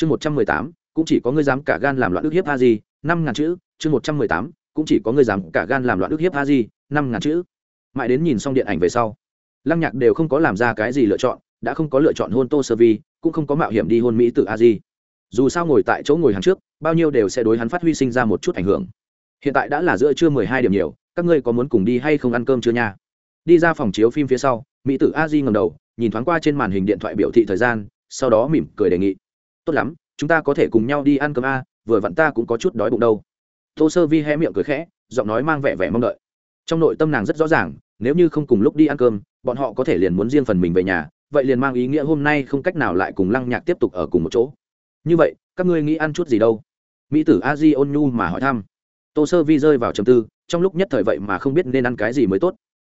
chương một trăm mười tám, cũng chỉ có ngươi dám cả gan làm loạn ước hiếp a di, năm ngàn chữ, chương một trăm mười tám, cũng chỉ có ngươi dám cả gan làm loạn ước hiếp a di, năm ngàn chữ. Mãi đến nhìn xong điện ảnh về sau, lăng nhạc đều không có làm ra cái gì lựa chọn, đã không có lựa chọn hôn tô sơ vi, cũng không có mạo hiểm đi hôn mỹ từ a di. Dù sao ngồi tại chỗ ngồi hàng trước, bao nhiêu đều sẽ đối hắn phát huy sinh ra một chút ảnh hưởng. Hiện tại đã là giữa trưa mười hai điểm nhiều, các ngươi có muốn cùng đi hay không ăn cơm chưa nha? Đi ra phòng chiếu phim phía sau, mỹ tử a di ngầm đầu, nhìn thoáng qua trên màn hình điện thoại biểu thị thời gian, sau đó mỉm cười đề nghị tốt lắm, chúng ta có thể cùng nhau đi ăn cơm a, vừa vặn ta cũng có chút đói bụng đâu. Tô sơ vi hé miệng cười khẽ, giọng nói mang vẻ vẻ mong đợi. Trong nội tâm nàng rất rõ ràng, nếu như không cùng lúc đi ăn cơm, bọn họ có thể liền muốn riêng phần mình về nhà, vậy liền mang ý nghĩa hôm nay không cách nào lại cùng lăng nhạc tiếp tục ở cùng một chỗ. Như vậy, các ngươi nghĩ ăn chút gì đâu? Mỹ tử a di ôn nhu mà hỏi thăm. Tô sơ vi rơi vào trầm tư, trong lúc nhất thời vậy mà không biết nên ăn cái gì mới tốt.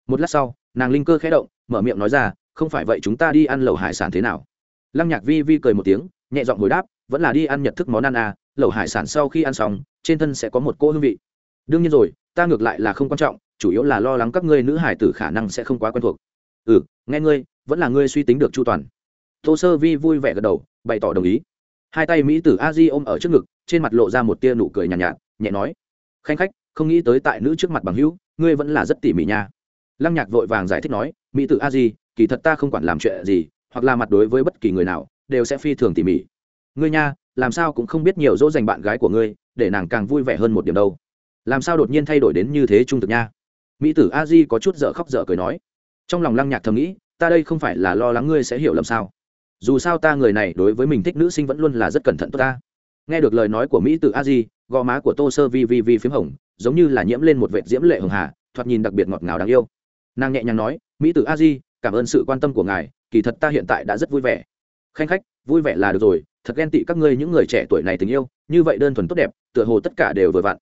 Một lát sau, nàng linh cơ khẽ động, mở miệng nói ra, không phải vậy chúng ta đi ăn lẩu hải sản thế nào? Lăng nhạc vi vi cười một tiếng nhẹ giọng hồi đáp vẫn là đi ăn nhật thức món ăn à lẩu hải sản sau khi ăn xong trên thân sẽ có một cỗ hương vị. Đương nhiên rồi ta ngược lại là không quan trọng chủ yếu là lo lắng các ngươi nữ hải tử khả năng sẽ không quá quen thuộc. Ừ nghe ngươi vẫn là ngươi suy tính được chu toàn. Tô sơ vi vui vẻ gật đầu bày tỏ đồng ý. Hai tay mỹ tử a di ôm ở trước ngực trên mặt lộ ra một tia nụ cười nhàn nhạt, nhạt nhẹ nói khanh khách không nghĩ tới tại nữ trước mặt bằng hữu ngươi vẫn là rất tỉ mỉ nha. Lăng nhạc vội vàng giải thích nói mỹ tử a di kỳ thật ta không quản làm chuyện gì hoặc là mặt đối với bất kỳ người nào đều sẽ phi thường tỉ mỉ. Ngươi nha, làm sao cũng không biết nhiều dỗ dành bạn gái của ngươi, để nàng càng vui vẻ hơn một điểm đâu. Làm sao đột nhiên thay đổi đến như thế trung thực nha? Mỹ tử a di có chút dở khóc dở cười nói. Trong lòng lăng nhạc thầm nghĩ, ta đây không phải là lo lắng ngươi sẽ hiểu lầm sao? Dù sao ta người này đối với mình thích nữ sinh vẫn luôn là rất cẩn thận tốt ta. Nghe được lời nói của mỹ tử a di, gò má của tô sơ vi vi vi p hồng, giống như là nhiễm lên một vệt diễm lệ hường hà, thoạt nhìn đặc biệt ngọt ngào đáng yêu. Nàng nhẹ nhàng nói, mỹ tử a di, cảm ơn sự quan tâm của ngài, kỳ thật ta hiện tại đã rất vui vẻ khanh khách, vui vẻ là được rồi, thật ghen tị các ngươi những người trẻ tuổi này tình yêu, như vậy đơn thuần tốt đẹp, tựa hồ tất cả đều vừa vặn.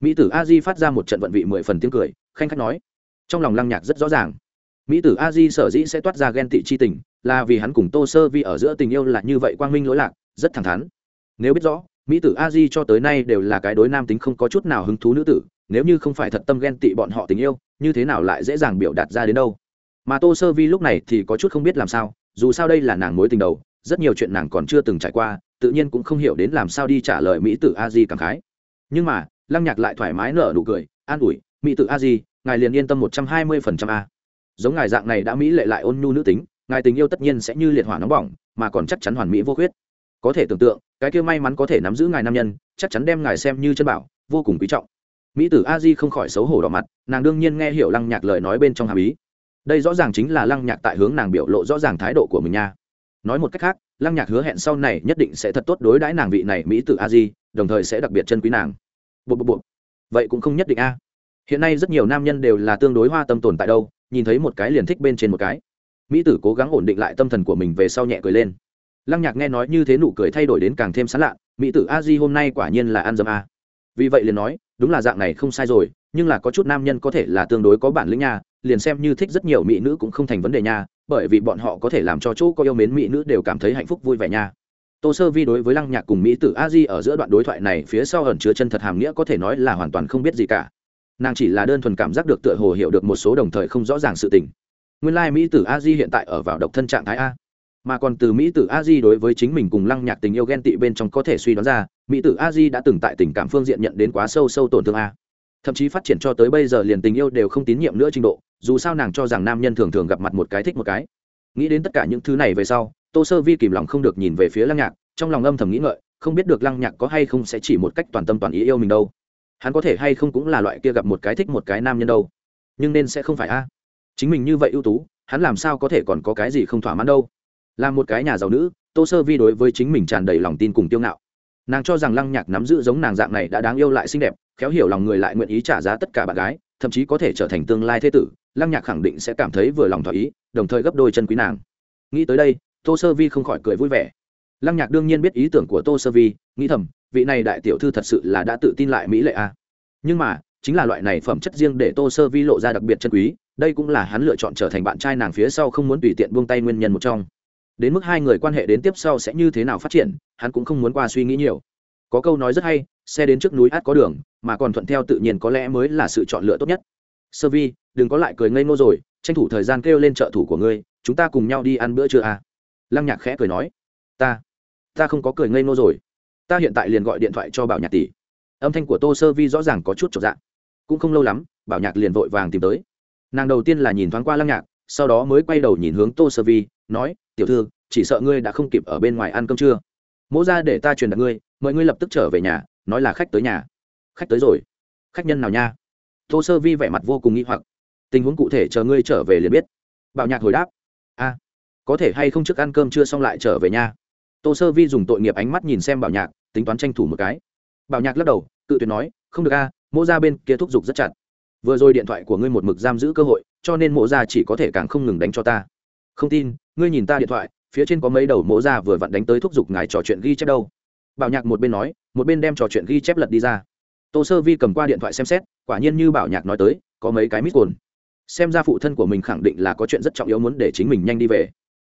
Mỹ tử a di phát ra một trận vận vị mười phần tiếng cười, khanh khách nói. Trong lòng lăng nhạc rất rõ ràng. Mỹ tử a di sở dĩ sẽ toát ra ghen tị chi tình, là vì hắn cùng tô sơ vi ở giữa tình yêu là như vậy quang minh lỗi lạc, rất thẳng thắn. Nếu biết rõ, mỹ tử a di cho tới nay đều là cái đối nam tính không có chút nào hứng thú nữ tử, nếu như không phải thật tâm ghen tị bọn họ tình yêu, như thế nào lại dễ dàng biểu đạt ra đến đâu? Mà tô sơ vi lúc này thì có chút không biết làm sao, dù sao đây là nàng mối tình đầu rất nhiều chuyện nàng còn chưa từng trải qua, tự nhiên cũng không hiểu đến làm sao đi trả lời mỹ tử a di cảm khái. Nhưng mà, lăng nhạc lại thoải mái nở nụ cười, an ủi, mỹ tử a di, ngài liền yên tâm một trăm hai mươi phần trăm a. Giống ngài dạng này đã mỹ lệ lại ôn nhu nữ tính, ngài tình yêu tất nhiên sẽ như liệt hỏa nóng bỏng, mà còn chắc chắn hoàn mỹ vô khuyết. Có thể tưởng tượng, cái kia may mắn có thể nắm giữ ngài nam nhân, chắc chắn đem ngài xem như chân bảo, vô cùng quý trọng. Mỹ tử a di không khỏi xấu hổ đỏ mặt, nàng đương nhiên nghe hiểu lăng nhạc lời nói bên trong hàm ý. Đây rõ ràng chính là lăng nhạc tại hướng nàng biểu lộ rõ ràng thái độ của mình nha nói một cách khác, lăng nhạc hứa hẹn sau này nhất định sẽ thật tốt đối đãi nàng vị này mỹ tử a di, đồng thời sẽ đặc biệt chân quý nàng. Bộ bộ bộ vậy cũng không nhất định a. Hiện nay rất nhiều nam nhân đều là tương đối hoa tâm tồn tại đâu, nhìn thấy một cái liền thích bên trên một cái. Mỹ tử cố gắng ổn định lại tâm thần của mình về sau nhẹ cười lên. Lăng nhạc nghe nói như thế nụ cười thay đổi đến càng thêm sán lạ, mỹ tử a di hôm nay quả nhiên là ăn dâm a. Vì vậy liền nói, đúng là dạng này không sai rồi, nhưng là có chút nam nhân có thể là tương đối có bản lĩnh nha, liền xem như thích rất nhiều mỹ nữ cũng không thành vấn đề nha bởi vì bọn họ có thể làm cho chỗ có yêu mến mỹ nữ đều cảm thấy hạnh phúc vui vẻ nha. Tô sơ vi đối với lăng nhạc cùng mỹ tử a di ở giữa đoạn đối thoại này phía sau ẩn chứa chân thật hàm nghĩa có thể nói là hoàn toàn không biết gì cả. Nàng chỉ là đơn thuần cảm giác được tựa hồ hiểu được một số đồng thời không rõ ràng sự tình. Nguyên lai、like、mỹ tử a di hiện tại ở vào độc thân trạng thái a. Mà còn từ mỹ tử a di đối với chính mình cùng lăng nhạc tình yêu ghen tị bên trong có thể suy đoán ra, mỹ tử a di đã từng tại tình cảm phương diện nhận đến quá sâu sâu tổn thương a thậm chí phát triển cho tới bây giờ liền tình yêu đều không tín nhiệm nữa trình độ, dù sao nàng cho rằng nam nhân thường thường gặp mặt một cái thích một cái. Nghĩ đến tất cả những thứ này về sau, tô sơ vi kìm lòng không được nhìn về phía lăng nhạc, trong lòng âm thầm nghĩ ngợi, không biết được lăng nhạc có hay không sẽ chỉ một cách toàn tâm toàn ý yêu mình đâu. Hắn có thể hay không cũng là loại kia gặp một cái thích một cái nam nhân đâu. Nhưng nên sẽ không phải a. Chính mình như vậy ưu tú, hắn làm sao có thể còn có cái gì không thỏa mãn đâu. Là một cái nhà giàu nữ, tô sơ vi đối với chính mình tràn đầy lòng tin cùng tiêu ngạo nàng cho rằng lăng nhạc nắm giữ giống nàng dạng này đã đáng yêu lại xinh đẹp, khéo hiểu lòng người lại nguyện ý trả giá tất cả bạn gái, thậm chí có thể trở thành tương lai thế tử, lăng nhạc khẳng định sẽ cảm thấy vừa lòng thỏa ý, đồng thời gấp đôi chân quý nàng. Nghĩ tới đây, tô sơ vi không khỏi cười vui vẻ. Lăng nhạc đương nhiên biết ý tưởng của tô sơ vi, nghĩ thầm, vị này đại tiểu thư thật sự là đã tự tin lại mỹ lệ a à. nhưng mà, chính là loại này phẩm chất riêng để tô sơ vi lộ ra đặc biệt chân quý, đây cũng là hắn lựa chọn trở thành bạn trai nàng phía sau không muốn tùy tiện buông tay nguyên nhân một trong đến mức hai người quan hệ đến tiếp sau sẽ như thế nào phát triển, hắn cũng không muốn qua suy nghĩ nhiều. Có câu nói rất hay, xe đến trước núi át có đường, mà còn thuận theo tự nhiên có lẽ mới là sự chọn lựa tốt nhất. Sơ vi, đừng có lại cười ngây ngô rồi, tranh thủ thời gian kêu lên trợ thủ của ngươi, chúng ta cùng nhau đi ăn bữa trưa à. lăng nhạc khẽ cười nói, ta ta không có cười ngây ngô rồi. Ta hiện tại liền gọi điện thoại cho bảo nhạc tỷ. Âm thanh của tô sơ vi rõ ràng có chút trọn dạng cũng không lâu lắm, bảo nhạc liền vội vàng tìm tới. Nàng đầu tiên là nhìn thoáng qua lăng nhạc sau đó mới quay đầu nhìn hướng tô sơ vi, nói, tiểu thư, chỉ sợ ngươi đã không kịp ở bên ngoài ăn cơm trưa mỗ ra để ta truyền đặt ngươi mời ngươi lập tức trở về nhà, nói là khách tới nhà. Khách tới rồi. Khách nhân nào nha? Tô sơ vi vẻ mặt vô cùng nghi hoặc. Tình huống cụ thể chờ ngươi trở về liền biết. Bảo nhạc hồi đáp. A, có thể hay không trước ăn cơm chưa xong lại trở về nha? Tô sơ vi dùng tội nghiệp ánh mắt nhìn xem bảo nhạc, tính toán tranh thủ một cái. Bảo nhạc lắc đầu, cự tuyệt nói, không được a, mỗ ra bên kia thúc giục rất chặt. Vừa rồi điện thoại của ngươi một mực giam giữ cơ hội cho nên mộ ra chỉ có thể càng không ngừng đánh cho ta. Không tin, ngươi nhìn ta điện thoại, phía trên có mấy đầu mộ ra vừa vặn đánh tới thúc giục ngài trò chuyện ghi chép đâu. Bảo nhạc một bên nói, một bên đem trò chuyện ghi chép lật đi ra. Tô sơ vi cầm qua điện thoại xem xét, quả nhiên như bảo nhạc nói tới, có mấy cái mít cồn. Xem ra phụ thân của mình khẳng định là có chuyện rất trọng yếu muốn để chính mình nhanh đi về.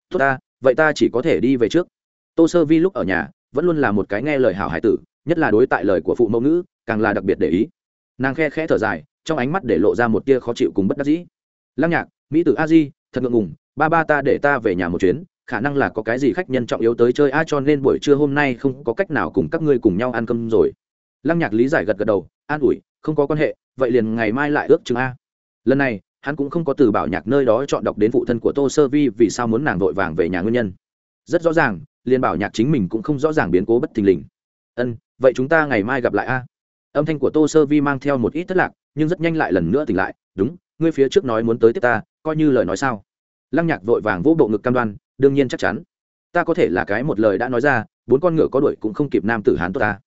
Tốt ta, vậy ta chỉ có thể đi về trước. Tô sơ vi lúc ở nhà, vẫn luôn là một cái nghe lời hảo hải tử, nhất là đối tại lời của phụ mẫu nữ càng là đặc biệt để ý. Nàng khe khẽ thở dài, trong ánh mắt để lộ ra một tia khó chịu cùng bất đắc dĩ lăng nhạc, mỹ tử a di thật ngượng ngùng, ba ba ta để ta về nhà một chuyến, khả năng là có cái gì khách nhân trọng yếu tới chơi, a, cho nên buổi trưa hôm nay không có cách nào cùng các ngươi cùng nhau ăn cơm rồi. Lăng nhạc lý giải gật gật đầu, an ủi, không có quan hệ, vậy liền ngày mai lại ước chừng a. Lần này, hắn cũng không có từ bảo nhạc nơi đó chọn đọc đến phụ thân của tô sơ vi vì sao muốn nàng vội vàng về nhà nguyên nhân. Rất rõ ràng, liền bảo nhạc chính mình cũng không rõ ràng biến cố bất thình lình. Ân, vậy chúng ta ngày mai gặp lại a. Âm thanh của tô sơ vi mang theo một ít thất lạc, nhưng rất nhanh lại lần nữa tỉnh lại, đúng ngươi phía trước nói muốn tới tiếp ta, coi như lời nói sao. Lăng nhạc vội vàng vỗ bộ ngực cam đoan, đương nhiên chắc chắn. Ta có thể là cái một lời đã nói ra, bốn con ngựa có đuổi cũng không kịp nam tử hán tốt ta.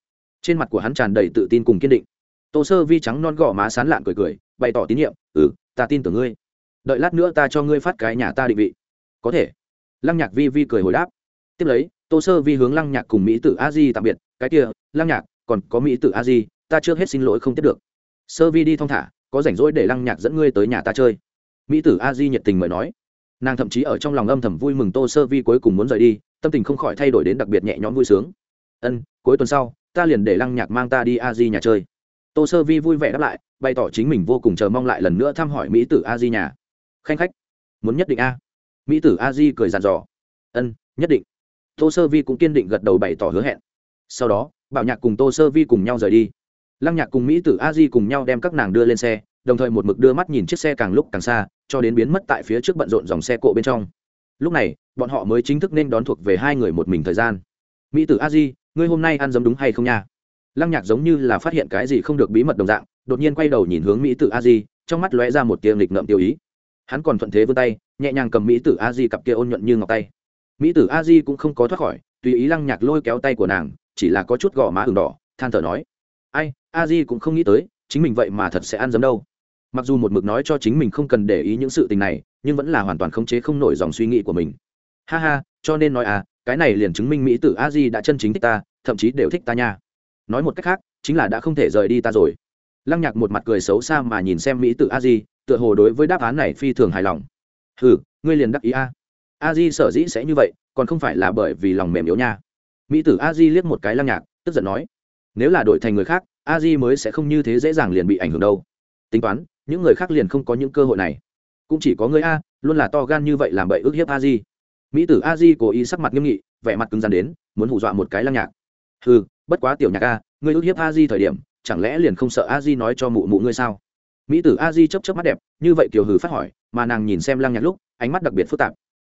Trên mặt của hắn tràn đầy tự tin cùng kiên định. Tô sơ vi trắng non gò má sán lạn cười cười, bày tỏ tín nhiệm ừ ta tin tưởng ngươi. Đợi lát nữa ta cho ngươi phát cái nhà ta định vị. Có thể. Lăng nhạc vi vi cười hồi đáp. Tiếp lấy, tô sơ vi hướng lăng nhạc cùng mỹ tử a di tạm biệt, cái kia, lăng nhạc, còn có mỹ tử a di, ta chưa hết xin lỗi không tiếp được. Sơ vi đi thong thả có rảnh rỗi để lăng nhạc dẫn ngươi tới nhà ta chơi. Mỹ tử a di nhiệt tình mời nói. Nàng thậm chí ở trong lòng âm thầm vui mừng tô sơ vi cuối cùng muốn rời đi, tâm tình không khỏi thay đổi đến đặc biệt nhẹ nhõm vui sướng. Ân, cuối tuần sau, ta liền để lăng nhạc mang ta đi a di nhà chơi. Tô sơ vi vui vẻ đáp lại, bày tỏ chính mình vô cùng chờ mong lại lần nữa thăm hỏi mỹ tử a di nhà. Khanh khách, muốn nhất định a. Mỹ tử a di cười dàn dò. Ân, nhất định. Tô sơ vi cũng kiên định gật đầu bày tỏ hứa hẹn. Sau đó, bảo nhạc cùng tô sơ vi cùng nhau rời đi lăng nhạc cùng mỹ tử a di cùng nhau đem các nàng đưa lên xe, đồng thời một mực đưa mắt nhìn chiếc xe càng lúc càng xa, cho đến biến mất tại phía trước bận rộn dòng xe cộ bên trong. Lúc này, bọn họ mới chính thức nên đón thuộc về hai người một mình thời gian. Mỹ tử a di, ngươi hôm nay ăn giấm đúng hay không nha? Lăng nhạc giống như là phát hiện cái gì không được bí mật đồng dạng, đột nhiên quay đầu nhìn hướng mỹ tử a di, trong mắt lóe ra một tia nghịch ngợm tiêu ý. Hắn còn thuận thế vươn tay, nhẹ nhàng cầm mỹ tử a di cặp kia ôn nhuận như ngọc tay. Mỹ tử a di cũng không có thoát khỏi, tùy ý lăng nhạc lôi kéo tay của nàng, chỉ là có chút gò má ừng đỏ, than thở nói ai, a di cũng không nghĩ tới, chính mình vậy mà thật sẽ ăn dấm đâu. Mặc dù một mực nói cho chính mình không cần để ý những sự tình này, nhưng vẫn là hoàn toàn khống chế không nổi dòng suy nghĩ của mình. Ha ha, cho nên nói à cái này liền chứng minh mỹ tử a di đã chân chính thích ta, thậm chí đều thích ta nha. Nói một cách khác, chính là đã không thể rời đi ta rồi. Lăng nhạc một mặt cười xấu xa mà nhìn xem mỹ tử a di, tựa hồ đối với đáp án này phi thường hài lòng. Ừ ngươi liền đắc ý a. A di sở dĩ sẽ như vậy, còn không phải là bởi vì lòng mềm yếu nha. Mỹ tử a di liếc một cái lăng nhạc, tức giận nói nếu là đổi thành người khác, a di mới sẽ không như thế dễ dàng liền bị ảnh hưởng đâu. Tính toán, những người khác liền không có những cơ hội này. Cũng chỉ có người a, luôn là to gan như vậy làm bậy ức hiếp a di mỹ tử a di cố ý sắc mặt nghiêm nghị, vẻ mặt cứng rắn đến, muốn hù dọa một cái lăng nhạc. Ừ bất quá tiểu nhạc a, ngươi ức hiếp a di thời điểm, chẳng lẽ liền không sợ a di nói cho mụ mụ ngươi sao? Mỹ tử a di chấp chấp mắt đẹp, như vậy kiều hừ phát hỏi, mà nàng nhìn xem lăng nhạc lúc, ánh mắt đặc biệt phức tạp.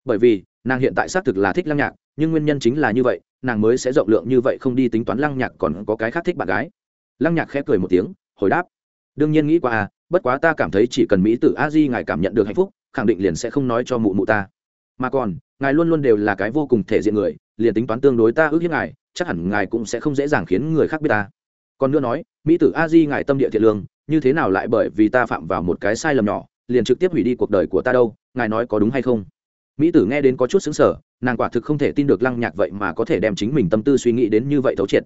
Bởi vì, nàng hiện tại xác thực là thích lăng nhạc, nhưng nguyên nhân chính là như vậy nàng mới sẽ rộng lượng như vậy không đi tính toán lăng nhạc còn có cái khác thích bạn gái. Lăng nhạc khẽ cười một tiếng, hồi đáp. Đương nhiên nghĩ qua à bất quá ta cảm thấy chỉ cần mỹ tử a di ngài cảm nhận được hạnh phúc, khẳng định liền sẽ không nói cho mụ mụ ta. Mà còn, ngài luôn luôn đều là cái vô cùng thể diện người, liền tính toán tương đối ta ước hiếp ngài, chắc hẳn ngài cũng sẽ không dễ dàng khiến người khác biết ta. Còn nữa nói, mỹ tử a di ngài tâm địa thiện lương, như thế nào lại bởi vì ta phạm vào một cái sai lầm nhỏ, liền trực tiếp hủy đi cuộc đời của ta đâu, ngài nói có đúng hay không? Mỹ tử nghe đến có chút xứng sở nàng quả thực không thể tin được lăng nhạc vậy mà có thể đem chính mình tâm tư suy nghĩ đến như vậy thấu triệt.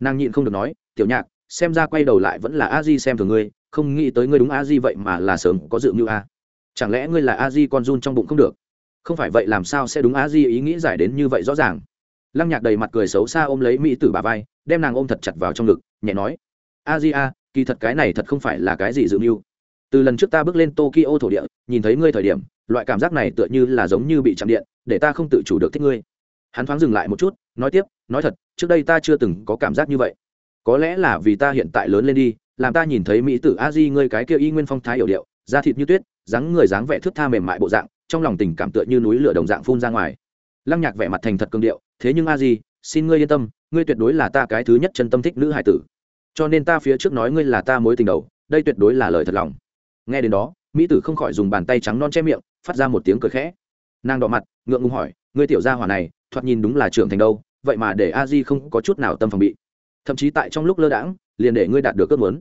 Nàng nhịn không được nói, tiểu nhạc, xem ra quay đầu lại vẫn là a di xem thường ngươi, không nghĩ tới ngươi đúng a di vậy mà là sớm có dự mưu a. Chẳng lẽ ngươi là a di con run trong bụng không được? Không phải vậy làm sao sẽ đúng a di ý nghĩ giải đến như vậy rõ ràng? Lăng nhạc đầy mặt cười xấu xa ôm lấy mỹ tử bà vai, đem nàng ôm thật chặt vào trong ngực, nhẹ nói, a di a, kỳ thật cái này thật không phải là cái gì dự mưu từ lần trước ta bước lên tokyo thổ địa, nhìn thấy ngươi thời điểm, loại cảm giác này tựa như là giống như bị chạm điện, để ta không tự chủ được thích ngươi. Hắn thoáng dừng lại một chút, nói tiếp, nói thật, trước đây ta chưa từng có cảm giác như vậy. Có lẽ là vì ta hiện tại lớn lên đi, làm ta nhìn thấy mỹ tử a di ngươi cái kia y nguyên phong thái yểu điệu, da thịt như tuyết, dáng người dáng vẻ thước tha mềm mại bộ dạng, trong lòng tình cảm tựa như núi lửa đồng dạng phun ra ngoài. Lăng nhạc vẻ mặt thành thật cương điệu, thế nhưng a di, xin ngươi yên tâm, ngươi tuyệt đối là ta cái thứ nhất chân tâm thích nữ hải tử. Cho nên ta phía trước nói ngươi là ta mối tình đầu, đây tuyệt đối là lời thật lòng nghe đến đó, mỹ tử không khỏi dùng bàn tay trắng non che miệng, phát ra một tiếng cười khẽ. Nàng đỏ mặt, ngượng ngùng hỏi, ngươi tiểu gia hỏa này, thoạt nhìn đúng là trưởng thành đâu, vậy mà để a di không có chút nào tâm phòng bị. Thậm chí tại trong lúc lơ đãng, liền để ngươi đạt được ước muốn.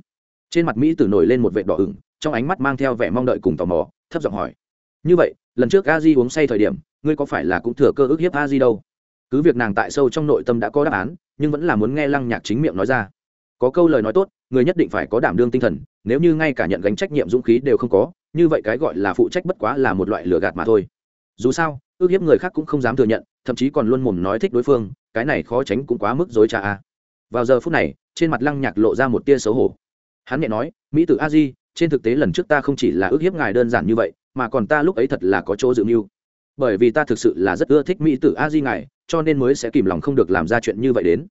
Trên mặt mỹ tử nổi lên một vệ đỏ ửng, trong ánh mắt mang theo vẻ mong đợi cùng tò mò, thấp giọng hỏi, như vậy, lần trước a di uống say thời điểm, ngươi có phải là cũng thừa cơ ức hiếp a di đâu? Cứ việc nàng tại sâu trong nội tâm đã có đáp án, nhưng vẫn là muốn nghe lăng nhạc chính miệng nói ra có câu lời nói tốt, người nhất định phải có đảm đương tinh thần, nếu như ngay cả nhận gánh trách nhiệm dũng khí đều không có, như vậy cái gọi là phụ trách bất quá là một loại lừa gạt mà thôi. Dù sao, ước hiếp người khác cũng không dám thừa nhận, thậm chí còn luôn mồm nói thích đối phương, cái này khó tránh cũng quá mức dối trà a. Vào giờ phút này, trên mặt lăng nhạc lộ ra một tia xấu hổ. Hắn nhẹ nói, mỹ tử a di, trên thực tế lần trước ta không chỉ là ước hiếp ngài đơn giản như vậy, mà còn ta lúc ấy thật là có chỗ dự mưu. Bởi vì ta thực sự là rất ưa thích mỹ tử a di ngài, cho nên mới sẽ kìm lòng không được làm ra chuyện như vậy đến.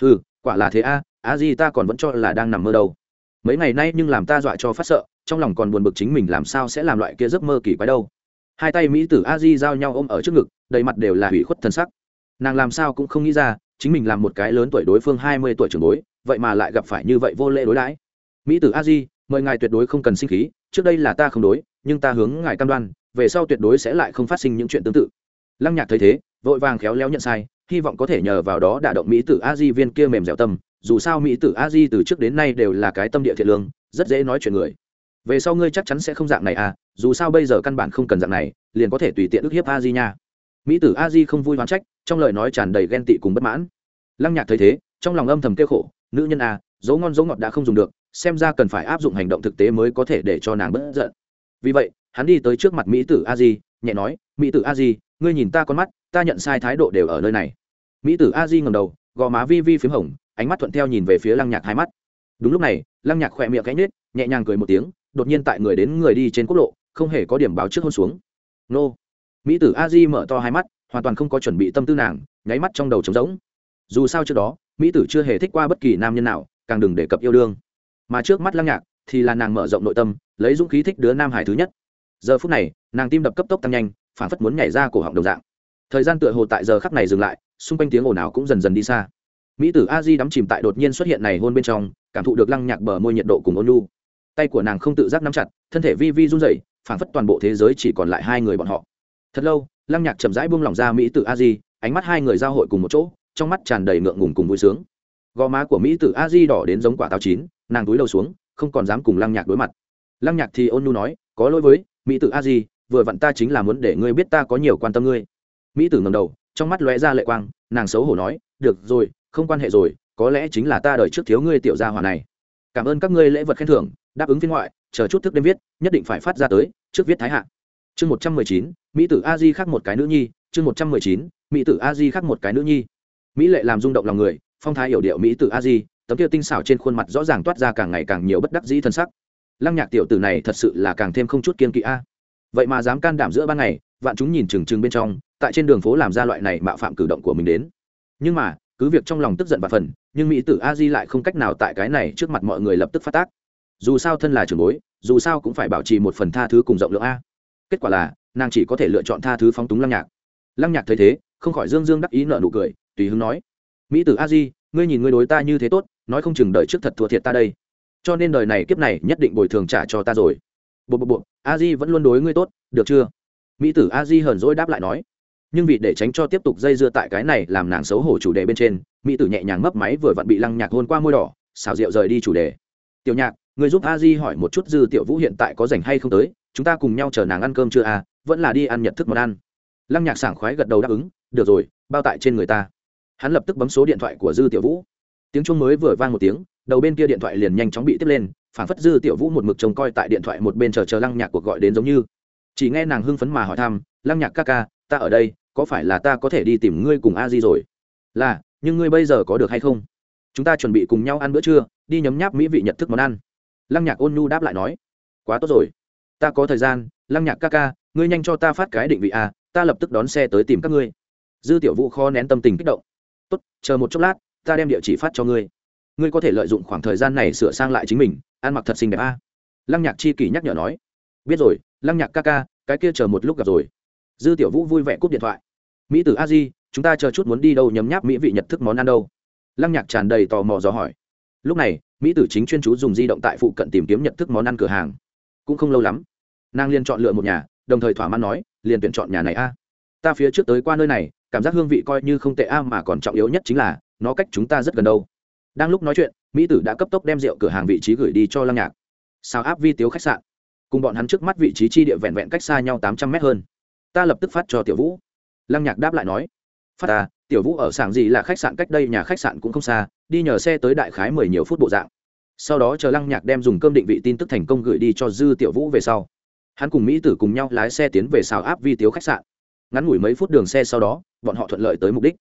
Ừ quả là thế a a di ta còn vẫn cho là đang nằm mơ đâu. Mấy ngày nay nhưng làm ta dọa cho phát sợ, trong lòng còn buồn bực chính mình làm sao sẽ làm loại kia giấc mơ kỳ quái đâu. Hai tay mỹ tử a di giao nhau ôm ở trước ngực, đầy mặt đều là hủy khuất thân sắc. Nàng làm sao cũng không nghĩ ra, chính mình làm một cái lớn tuổi đối phương hai mươi tuổi trưởng bối, vậy mà lại gặp phải như vậy vô lễ đối đãi. Mỹ tử a di, mời ngài tuyệt đối không cần sinh khí, trước đây là ta không đối, nhưng ta hướng ngài cam đoan, về sau tuyệt đối sẽ lại không phát sinh những chuyện tương tự. Lăng nhạc thấy thế, vội vàng khéo léo nhận sai, hy vọng có thể nhờ vào đó đả động mỹ tử a di viên kia mềm dẻo tâm dù sao mỹ tử a di từ trước đến nay đều là cái tâm địa thiện lương, rất dễ nói chuyện người. Về sau ngươi chắc chắn sẽ không dạng này à dù sao bây giờ căn bản không cần dạng này, liền có thể tùy tiện ức hiếp a di nha. Mỹ tử a di không vui hoán trách, trong lời nói tràn đầy ghen tị cùng bất mãn. Lăng nhạc thấy thế, trong lòng âm thầm kêu khổ, nữ nhân a dấu ngon dấu ngọt đã không dùng được, xem ra cần phải áp dụng hành động thực tế mới có thể để cho nàng bớt giận. Vì vậy, hắn đi tới trước mặt mỹ tử a di, nhẹ nói, mỹ tử a di, ngươi nhìn ta con mắt, ta nhận sai thái độ đều ở nơi này. Mỹ tử a di ngầm đầu, gò má vi vi p h í m hồng ánh mắt thuận theo nhìn về phía lăng nhạc hai mắt. Đúng lúc này, lăng nhạc khỏe miệng cánh nết nhẹ nhàng cười một tiếng, đột nhiên tại người đến người đi trên quốc lộ, không hề có điểm báo trước hôn xuống. Nô. Mỹ tử a di mở to hai mắt, hoàn toàn không có chuẩn bị tâm tư nàng, nháy mắt trong đầu trống rỗng. Dù sao trước đó, mỹ tử chưa hề thích qua bất kỳ nam nhân nào, càng đừng đề cập yêu đương. Mà trước mắt lăng nhạc, thì là nàng mở rộng nội tâm, lấy dũng khí thích đứa nam hải thứ nhất. Giờ phút này, nàng tim đập cấp tốc tăng nhanh phản phất muốn nhảy ra cổ họng đồng dạng. Thời gian tựa hồ tại giờ khắc này dừng lại, xung quanh tiếng ồn ào cũng dần dần đi xa mỹ tử a di đắm chìm tại đột nhiên xuất hiện này hôn bên trong, cảm thụ được lăng nhạc bờ môi nhiệt độ cùng ôn lu tay của nàng không tự giác nắm chặt, thân thể vi vi run rẩy, phảng phất toàn bộ thế giới chỉ còn lại hai người bọn họ. Thật lâu, lăng nhạc chậm rãi buông lỏng ra mỹ tử a di, ánh mắt hai người giao hội cùng một chỗ, trong mắt tràn đầy ngượng ngùng cùng vui sướng. Gò má của mỹ tử a di đỏ đến giống quả táo chín, nàng túi đầu xuống, không còn dám cùng lăng nhạc đối mặt. Lăng nhạc thì ôn nu nói, có lỗi với, mỹ tử a di, vừa vặn ta chính là muốn để ngươi biết ta có nhiều quan tâm ngươi. Mỹ tử ngầm đầu, trong mắt lóe ra lệ quang, nàng xấu hổ nói, được rồi không quan hệ rồi, có lẽ chính là ta đợi trước thiếu ngươi tiểu gia hòa này. Cảm ơn các ngươi lễ vật khen thưởng, đáp ứng phiên ngoại, chờ chút thức đêm viết, nhất định phải phát ra tới, trước viết thái hạ. Chương một trăm mười chín, mỹ tử a di khác một cái nữ nhi, chương một trăm mười chín, mỹ tử a di khác một cái nữ nhi. Mỹ lệ làm rung động lòng người, phong thái hiểu điệu mỹ tử a di, tấm kia tinh xảo trên khuôn mặt rõ ràng toát ra càng ngày càng nhiều bất đắc dĩ thân sắc. Lăng nhạc tiểu tử này thật sự là càng thêm không chút kiên kỵ a. Vậy mà dám can đảm giữa ban ngày, vạn chúng nhìn trừng trừng bên trong, tại trên đường phố làm ra loại này mạo phạm cử động của mình đến. Nhưng mà cứ việc trong lòng tức giận và phần, nhưng mỹ tử a di lại không cách nào tại cái này trước mặt mọi người lập tức phát tác. Dù sao thân là trường bối, dù sao cũng phải bảo trì một phần tha thứ cùng rộng lượng a. Kết quả là, nàng chỉ có thể lựa chọn tha thứ phóng túng lăng nhạc. Lăng nhạc thấy thế, không khỏi dương dương đắc ý nợ nụ cười, tùy hứng nói, mỹ tử a di ngươi nhìn ngươi đối ta như thế tốt, nói không chừng đợi trước thật thua thiệt ta đây. Cho nên đời này kiếp này nhất định bồi thường trả cho ta rồi. Bộ bộ bộ a di vẫn luôn đối ngươi tốt, được chưa? Mỹ tử a di hờn dỗi đáp lại nói nhưng vì để tránh cho tiếp tục dây dưa tại cái này làm nàng xấu hổ chủ đề bên trên, mỹ tử nhẹ nhàng mấp máy vừa vặn bị lăng nhạc hôn qua môi đỏ xào rượu rời đi chủ đề. Tiểu nhạc, người giúp a di hỏi một chút dư tiểu vũ hiện tại có rảnh hay không tới, chúng ta cùng nhau chờ nàng ăn cơm chưa à vẫn là đi ăn nhật thức món ăn. Lăng nhạc sảng khoái gật đầu đáp ứng, được rồi, bao tại trên người ta. Hắn lập tức bấm số điện thoại của dư tiểu vũ. Tiếng chuông mới vừa vang một tiếng, đầu bên kia điện thoại liền nhanh chóng bị tiếp lên phản phất dư tiểu vũ một mực trông coi tại điện thoại một bên chờ chờ lăng nhạc cuộc gọi đến giống như. Chỉ nghe nàng hưng phấn mà hỏi thăm, lăng nhạc ca ca, ta ở đây có phải là ta có thể đi tìm ngươi cùng a di rồi? Là, nhưng ngươi bây giờ có được hay không? Chúng ta chuẩn bị cùng nhau ăn bữa trưa, đi nhấm nháp mỹ vị nhận thức món ăn. Lăng nhạc ôn nhu đáp lại nói. Quá tốt rồi. Ta có thời gian, lăng nhạc ca ca, ngươi nhanh cho ta phát cái định vị a, ta lập tức đón xe tới tìm các ngươi. Dư tiểu vũ kho nén tâm tình kích động. Tốt, chờ một chốc lát, ta đem địa chỉ phát cho ngươi. Ngươi có thể lợi dụng khoảng thời gian này sửa sang lại chính mình, ăn mặc thật xinh đẹp a. Lăng nhạc chi kỷ nhắc nhở nói. Biết rồi, lăng nhạc ca ca, cái kia chờ một lúc gặp rồi dư tiểu vũ vui vẻ cúp điện thoại. Mỹ tử a di, chúng ta chờ chút muốn đi đâu nhấm nháp mỹ vị nhật thức món ăn đâu? Lăng nhạc tràn đầy tò mò dò hỏi. Lúc này, mỹ tử chính chuyên chú dùng di động tại phụ cận tìm kiếm nhận thức món ăn cửa hàng. Cũng không lâu lắm, nàng liền chọn lựa một nhà, đồng thời thỏa mãn nói, liền tuyển chọn nhà này a. Ta phía trước tới qua nơi này, cảm giác hương vị coi như không tệ a, mà còn trọng yếu nhất chính là, nó cách chúng ta rất gần đâu. Đang lúc nói chuyện, mỹ tử đã cấp tốc đem rượu cửa hàng vị trí gửi đi cho lăng nhạc. Sao áp vi tiếu khách sạn? Cùng bọn hắn trước mắt vị trí chi địa vẹn vẹn cách xa nhau tám trăm mét hơn ta lập tức phát cho tiểu vũ. Lăng nhạc đáp lại nói, phát ta tiểu vũ ở sảng gì là khách sạn cách đây, nhà khách sạn cũng không xa, đi nhờ xe tới đại khái mười nhiều phút bộ dạng. Sau đó chờ lăng nhạc đem dùng cơm định vị tin tức thành công gửi đi cho dư tiểu vũ về sau. Hắn cùng mỹ tử cùng nhau lái xe tiến về xào áp vi tiếu khách sạn. Ngắn ngủi mấy phút đường xe sau đó, bọn họ thuận lợi tới mục đích.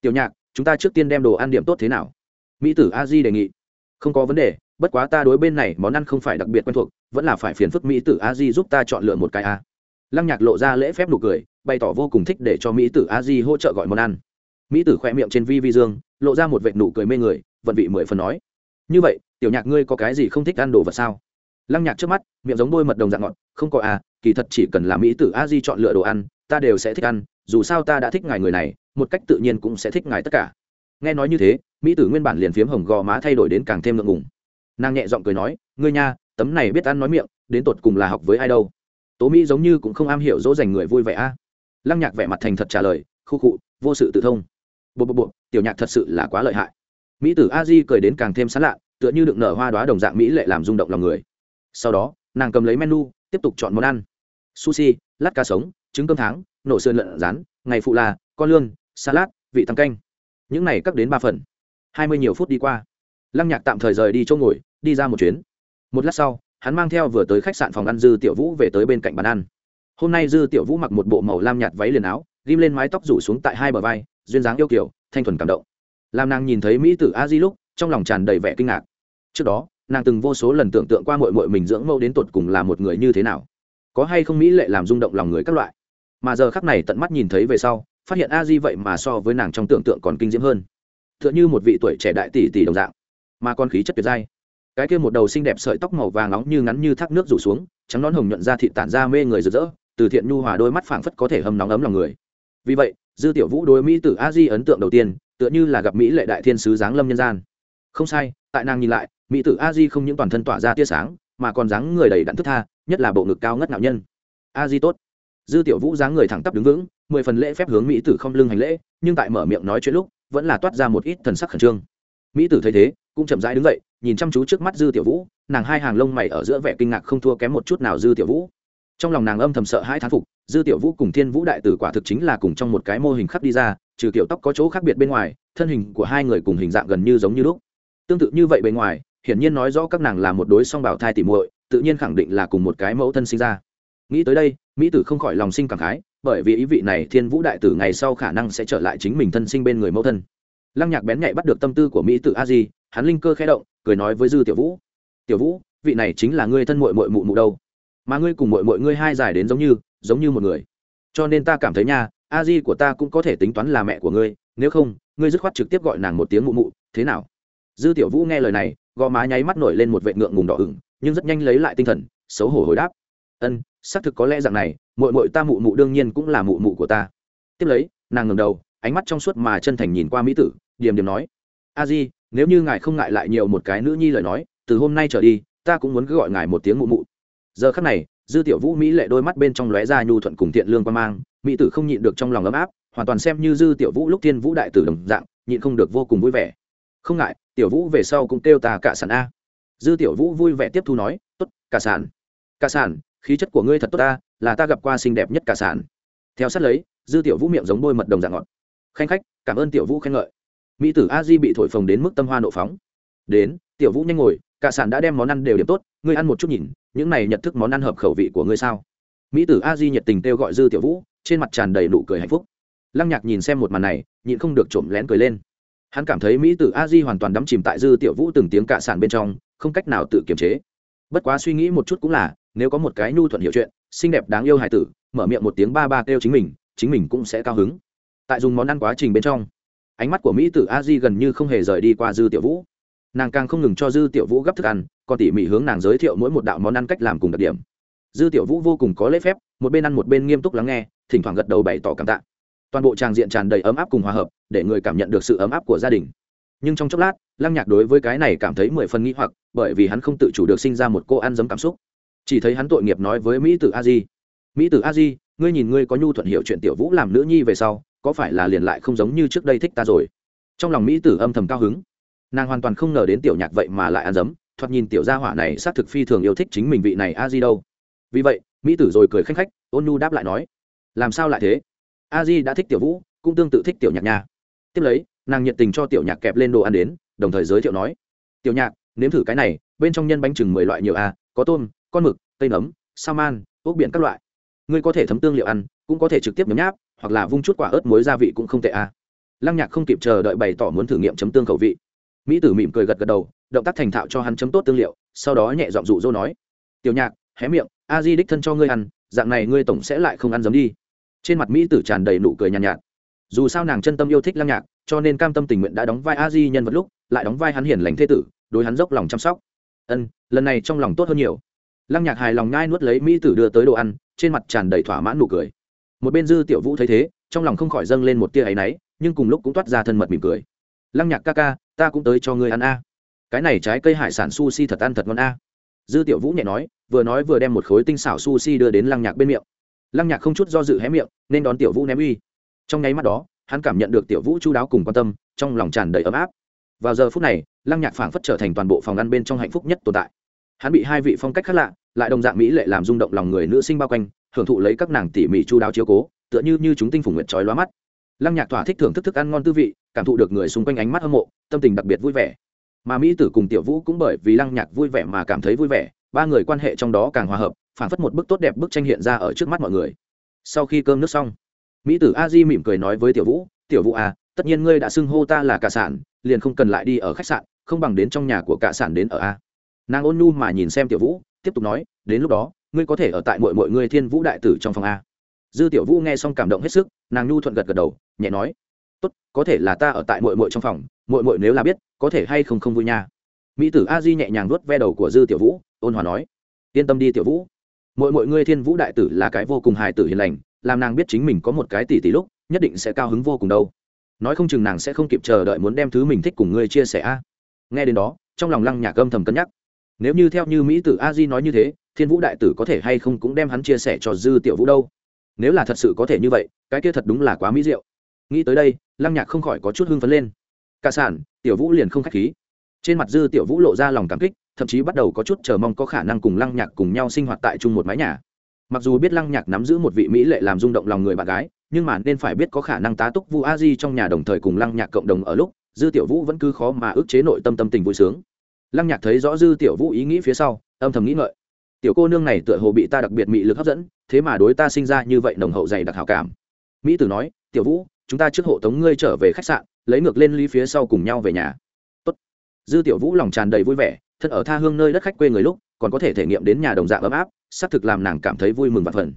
Tiểu nhạc, chúng ta trước tiên đem đồ ăn điểm tốt thế nào? Mỹ tử a di đề nghị. Không có vấn đề, bất quá ta đối bên này món ăn không phải đặc biệt quen thuộc, vẫn là phải phiền phức mỹ tử a di giúp ta chọn lựa một cái a lăng nhạc lộ ra lễ phép nụ cười, bày tỏ vô cùng thích để cho mỹ tử a di hỗ trợ gọi món ăn. Mỹ tử khoe miệng trên vi vi dương, lộ ra một vệ nụ cười mê người, vận vị mười phần nói. Như vậy, tiểu nhạc ngươi có cái gì không thích ăn đồ vật sao? Lăng nhạc trước mắt, miệng giống đôi mật đồng dạng ngọt, không có à kỳ thật chỉ cần là mỹ tử a di chọn lựa đồ ăn, ta đều sẽ thích ăn, dù sao ta đã thích ngài người này, một cách tự nhiên cũng sẽ thích ngài tất cả. Nghe nói như thế, mỹ tử nguyên bản liền phiếm hồng gò má thay đổi đến càng thêm ngượng ngùng. Nàng nhẹ giọng cười nói, ngươi nha, tấm này biết ăn nói miệng, đến tột cùng là học với ai đâu? Tố mỹ giống như cũng không am hiểu dỗ dành người vui vẻ a. Lăng nhạc vẻ mặt thành thật trả lời, khu khụ vô sự tự thông. Bộ bộ bộ tiểu nhạc thật sự là quá lợi hại. Mỹ tử a di cười đến càng thêm sán lạ tựa như đựng nở hoa đoá đồng dạng mỹ lệ làm rung động lòng người. Sau đó, nàng cầm lấy menu, tiếp tục chọn món ăn. Sushi, lát cá sống, trứng cơm tháng, nổ sườn lợn rán, ngày phụ là, con lươn, salad, vị tăng canh. Những này cắt đến ba phần. Hai mươi nhiều phút đi qua. Lăng nhạc tạm thời rời đi chỗ ngồi, đi ra một chuyến. Một lát sau hắn mang theo vừa tới khách sạn phòng ăn dư tiểu vũ về tới bên cạnh bàn ăn. Hôm nay dư tiểu vũ mặc một bộ màu lam nhạt váy liền áo, ghim lên mái tóc rủ xuống tại hai bờ vai, duyên dáng yêu kiểu thanh thuần cảm động. Làm nàng nhìn thấy mỹ tử a di lúc, trong lòng tràn đầy vẻ kinh ngạc. Trước đó, nàng từng vô số lần tưởng tượng qua mội mội mình dưỡng mẫu đến tột cùng là một người như thế nào. Có hay không mỹ lệ làm rung động lòng người các loại. Mà giờ khắc này tận mắt nhìn thấy về sau, phát hiện a di vậy mà so với nàng trong tưởng tượng còn kinh diễm hơn. T h ư ợ n h ư một vị tuổi trẻ đại tỷ tỷ đồng dạng, mà con khí chất tuyệt dai cái kia một đầu xinh đẹp sợi tóc màu vàng nóng như ngắn như thác nước rủ xuống, trắng nón hồng nhuận ra thị tản ra mê người rực rỡ, từ thiện nhu hòa đôi mắt phảng phất có thể hâm nóng ấm lòng người. Vì vậy, dư tiểu vũ đối mỹ tử a di ấn tượng đầu tiên, tựa như là gặp mỹ lệ đại thiên sứ giáng lâm nhân gian. Không sai, tại nàng nhìn lại, mỹ tử a di không những toàn thân tỏa ra tia sáng, mà còn dáng người đầy đặn thức tha, nhất là bộ ngực cao ngất nạo nhân. A di tốt. Dư tiểu vũ dáng người thẳng tắp đứng vững, mười phần lễ phép hướng mỹ tử không lưng hành lễ, nhưng tại mở miệng nói chuyện lúc, vẫn là toát ra một ít thần sắc khẩn trương. Mỹ tử thấy thế cũng chậm rãi đứng dậy, nhìn chăm chú trước mắt dư tiểu vũ, nàng hai hàng lông mày ở giữa vẻ kinh ngạc không thua kém một chút nào dư tiểu vũ. Trong lòng nàng âm thầm sợ hai thán phục, dư tiểu vũ cùng thiên vũ đại tử quả thực chính là cùng trong một cái mô hình khắc đi ra, trừ kiểu tóc có chỗ khác biệt bên ngoài, thân hình của hai người cùng hình dạng gần như giống như lúc. Tương tự như vậy bên ngoài, hiển nhiên nói rõ các nàng là một đối song bảo thai tỉ muội, tự nhiên khẳng định là cùng một cái mẫu thân sinh ra. Nghĩ tới đây, mỹ tử không khỏi lòng sinh cảm khái, bởi vì ý vị này thiên vũ đại tử ngày sau khả năng sẽ trở lại chính mình thân sinh bên người mẫu thân. Lăng nhạc bén nhạy bắt được tâm tư của mỹ tử a di hắn linh cơ khẽ động, cười nói với dư tiểu vũ. Tiểu vũ, vị này chính là ngươi thân mội mội mụ mụ đâu? Mà ngươi cùng mội mội ngươi hai dài đến giống như giống như một người. Cho nên ta cảm thấy nha, a di của ta cũng có thể tính toán là mẹ của ngươi, nếu không, ngươi dứt khoát trực tiếp gọi nàng một tiếng mụ mụ, thế nào? Dư tiểu vũ nghe lời này, gò má nháy mắt nổi lên một vệ ngượng ngùng đỏ ửng, nhưng rất nhanh lấy lại tinh thần, xấu hổ hồi đáp. Ân, xác thực có lẽ dạng này mội mội ta mụ mụ đương nhiên cũng là mụ mụ của ta. Tiếp lấy, nàng ngầm đầu, ánh mắt trong suốt mà chân thành nhìn qua mỹ tử, điềm điềm nói, a di nếu như ngài không ngại lại nhiều một cái nữ nhi lời nói, từ hôm nay trở đi, ta cũng muốn cứ gọi ngài một tiếng mụ mụ. Giờ khắc này, dư tiểu vũ mỹ lệ đôi mắt bên trong lóe ra nhu thuận cùng thiện lương quan mang, mỹ tử không nhịn được trong lòng ấm áp, hoàn toàn xem như dư tiểu vũ lúc thiên vũ đại tử đồng dạng, nhịn không được vô cùng vui vẻ. Không ngại, tiểu vũ về sau cũng kêu ta cả sản a. Dư tiểu vũ vui vẻ tiếp thu nói t ố t cả sản. Cả sản, khí chất của ngươi thật tốt ta, là ta gặp qua xinh đẹp nhất cả sản. Theo sát lấy, dư tiểu vũ miệng giống đôi mật đồng dạng ngọt. Khanh khách, cảm ơn tiểu vũ khen ngợi mỹ tử a di bị thổi phồng đến mức tâm hoa nộ phóng. Đến, tiểu vũ nhanh ngồi, cả sản đã đem món ăn đều điểm tốt, ngươi ăn một chút nhìn, những này nhận thức món ăn hợp khẩu vị của ngươi sao? Mỹ tử a di nhiệt tình kêu gọi dư tiểu vũ, trên mặt tràn đầy nụ cười hạnh phúc. Lăng nhạc nhìn xem một màn này, nhịn không được trộm lén cười lên. Hắn cảm thấy mỹ tử a di hoàn toàn đắm chìm tại dư tiểu vũ từng tiếng cả sản bên trong, không cách nào tự kiềm chế. Bất quá suy nghĩ một chút cũng là, nếu có một cái nhu thuận hiểu chuyện, xinh đẹp đáng yêu hài tử, mở miệng một tiếng ba ba kêu chính mình chính mình cũng sẽ cao hứng. Tại dùng món ăn quá trình bên trong ánh mắt của mỹ tử a di gần như không hề rời đi qua dư tiểu vũ nàng càng không ngừng cho dư tiểu vũ gấp thức ăn còn tỉ mỉ hướng nàng giới thiệu mỗi một đạo món ăn cách làm cùng đặc điểm dư tiểu vũ vô cùng có lễ phép một bên ăn một bên nghiêm túc lắng nghe thỉnh thoảng gật đầu bày tỏ cảm tạ toàn bộ tràng diện tràn đầy ấm áp cùng hòa hợp để người cảm nhận được sự ấm áp của gia đình nhưng trong chốc lát lăng nhạc đối với cái này cảm thấy mười phần nghĩ hoặc bởi vì hắn không tự chủ được sinh ra một cô ăn dấm cảm xúc chỉ thấy hắn tội nghiệp nói với mỹ tử a di mỹ tử a di ngươi nhìn ngươi có nhu thuận hiểu chuyện tiểu vũ làm nữ nhi về sau có phải là liền lại không giống như trước đây thích ta rồi? Trong lòng mỹ tử âm thầm cao hứng. Nàng hoàn toàn không ngờ đến tiểu nhạc vậy mà lại ăn dấm, thoạt nhìn tiểu gia hỏa này xác thực phi thường yêu thích chính mình vị này a di đâu. Vì vậy, mỹ tử rồi cười khanh khách, ôn nu đáp lại nói, làm sao lại thế? A di đã thích tiểu vũ, cũng tương tự thích tiểu nhạc nha. Tiếp lấy, nàng nhiệt tình cho tiểu nhạc kẹp lên đồ ăn đến, đồng thời giới thiệu nói, tiểu nhạc, nếm thử cái này, bên trong nhân bánh chừng mười loại nhiều a có tôm, con mực, cây nấm, sa man, ốc biển các loại. Ngươi có thể thấm tương liệu ăn, cũng có thể trực tiếp nhấm nháp hoặc là vung chút quả ớt muối gia vị cũng không tệ a. Lăng nhạc không kịp chờ đợi bày tỏ muốn thử nghiệm chấm tương khẩu vị. Mỹ tử mỉm cười gật gật đầu động tác thành thạo cho hắn chấm tốt tương liệu sau đó nhẹ giọng dụ dỗ nói tiểu nhạc hé miệng a di đích thân cho ngươi ăn dạng này ngươi tổng sẽ lại không ăn giấm đi. Trên mặt mỹ tử tràn đầy nụ cười nhàn nhạt, nhạt. Dù sao nàng chân tâm yêu thích lăng nhạc cho nên cam tâm tình nguyện đã đóng vai a di nhân vật lúc lại đóng vai hắn hiền lành thế tử đối hắn dốc lòng chăm sóc. Ân lần này trong lòng tốt hơn nhiều. Lăng nhạc hài lòng nhai nuốt lấy mỹ tử đưa tới đồ ăn trên mặt tràn đầy thỏa mãn nụ cười một bên dư tiểu vũ thấy thế, trong lòng không khỏi dâng lên một tia áy náy, nhưng cùng lúc cũng toát ra thân mật mỉm cười. Lăng nhạc ca ca, ta cũng tới cho ngươi ăn a. Cái này trái cây hải sản sushi thật ăn thật ngon a. Dư tiểu vũ nhẹ nói, vừa nói vừa đem một khối tinh xảo sushi đưa đến lăng nhạc bên miệng. Lăng nhạc không chút do dự hé miệng, nên đón tiểu vũ ném uy. Trong nháy mắt đó, hắn cảm nhận được tiểu vũ chu đáo cùng quan tâm, trong lòng tràn đầy ấm áp. Vào giờ phút này, lăng nhạc phảng phất trở thành toàn bộ phòng ăn bên trong hạnh phúc nhất tồn tại. Hắn bị hai vị phong cách khác lạ, lại đồng dạng mỹ lệ làm rung động lòng người nữ sinh bao quanh hưởng thụ lấy các nàng tỉ mỉ chu đáo chiếu cố, tựa như như chúng tinh phủ nguyện trói lóa mắt. Lăng nhạc thỏa thích thưởng thức thức ăn ngon tư vị, cảm thụ được người xung quanh ánh mắt hâm mộ, tâm tình đặc biệt vui vẻ. Mà mỹ tử cùng tiểu vũ cũng bởi vì lăng nhạc vui vẻ mà cảm thấy vui vẻ, ba người quan hệ trong đó càng hòa hợp phản phất một bức tốt đẹp bức tranh hiện ra ở trước mắt mọi người. Sau khi cơm nước xong, mỹ tử a di mỉm cười nói với tiểu vũ tiểu vũ à tất nhiên ngươi đã xưng hô ta là cả sản, liền không cần lại đi ở khách sạn, không bằng đến trong nhà của cả sản đến ở a. Nàng ôn nhu mà nhìn xem tiểu vũ, tiếp tục nói, đến lúc đó ngươi có thể ở tại mọi mọi ngươi thiên vũ đại tử trong phòng a. Dư tiểu vũ nghe xong cảm động hết sức, nàng nhu thuận gật gật đầu, nhẹ nói, tốt, có thể là ta ở tại mọi mọi trong phòng mọi mọi nếu là biết, có thể hay không không vui nha. Mỹ tử a di nhẹ nhàng nuốt ve đầu của dư tiểu vũ, ôn hòa nói, yên tâm đi tiểu vũ. Mỗi mỗi ngươi thiên vũ đại tử là cái vô cùng hài tử hiền lành, làm nàng biết chính mình có một cái tỷ tỷ lúc, nhất định sẽ cao hứng vô cùng đâu. Nói không chừng nàng sẽ không kịp chờ đợi muốn đem thứ mình thích cùng ngươi chia sẻ a. Nghe đến đó, trong lòng lăng nhạc âm thầm cân nhắc. Nếu như theo như mỹ tử a di nói như thế thiên vũ đại tử có thể hay không cũng đem hắn chia sẻ cho dư tiểu vũ đâu. Nếu là thật sự có thể như vậy, cái kia thật đúng là quá mỹ diệu. Nghĩ tới đây, lăng nhạc không khỏi có chút hưng phấn lên. Cả sản, tiểu vũ liền không k h á c h khí. Trên mặt dư tiểu vũ lộ ra lòng cảm kích, thậm chí bắt đầu có chút chờ mong có khả năng cùng lăng nhạc cùng nhau sinh hoạt tại chung một mái nhà. Mặc dù biết lăng nhạc nắm giữ một vị mỹ lệ làm rung động lòng người bạn gái, nhưng mà nên phải biết có khả năng tá túc vu a di trong nhà đồng thời cùng lăng nhạc cộng đồng ở lúc, dư tiểu vũ vẫn cứ khó mà ức chế nội tâm tâm tình vui sướng. Lăng nhạc thấy rõ dư tiểu vũ ý nghĩ phía sau, âm thầm nghĩ ngợi tiểu cô nương này tựa hồ bị ta đặc biệt mị lực hấp dẫn, thế mà đối ta sinh ra như vậy nồng hậu dày đặc hảo cảm. Mỹ tử nói, tiểu vũ, chúng ta trước hộ tống ngươi trở về khách sạn, lấy ngược lên ly phía sau cùng nhau về nhà. Tốt. dư tiểu vũ lòng tràn đầy vui vẻ thân ở tha hương nơi đất khách quê người lúc, còn có thể thể nghiệm đến nhà đồng dạng ấm áp, xác thực làm nàng cảm thấy vui mừng và phần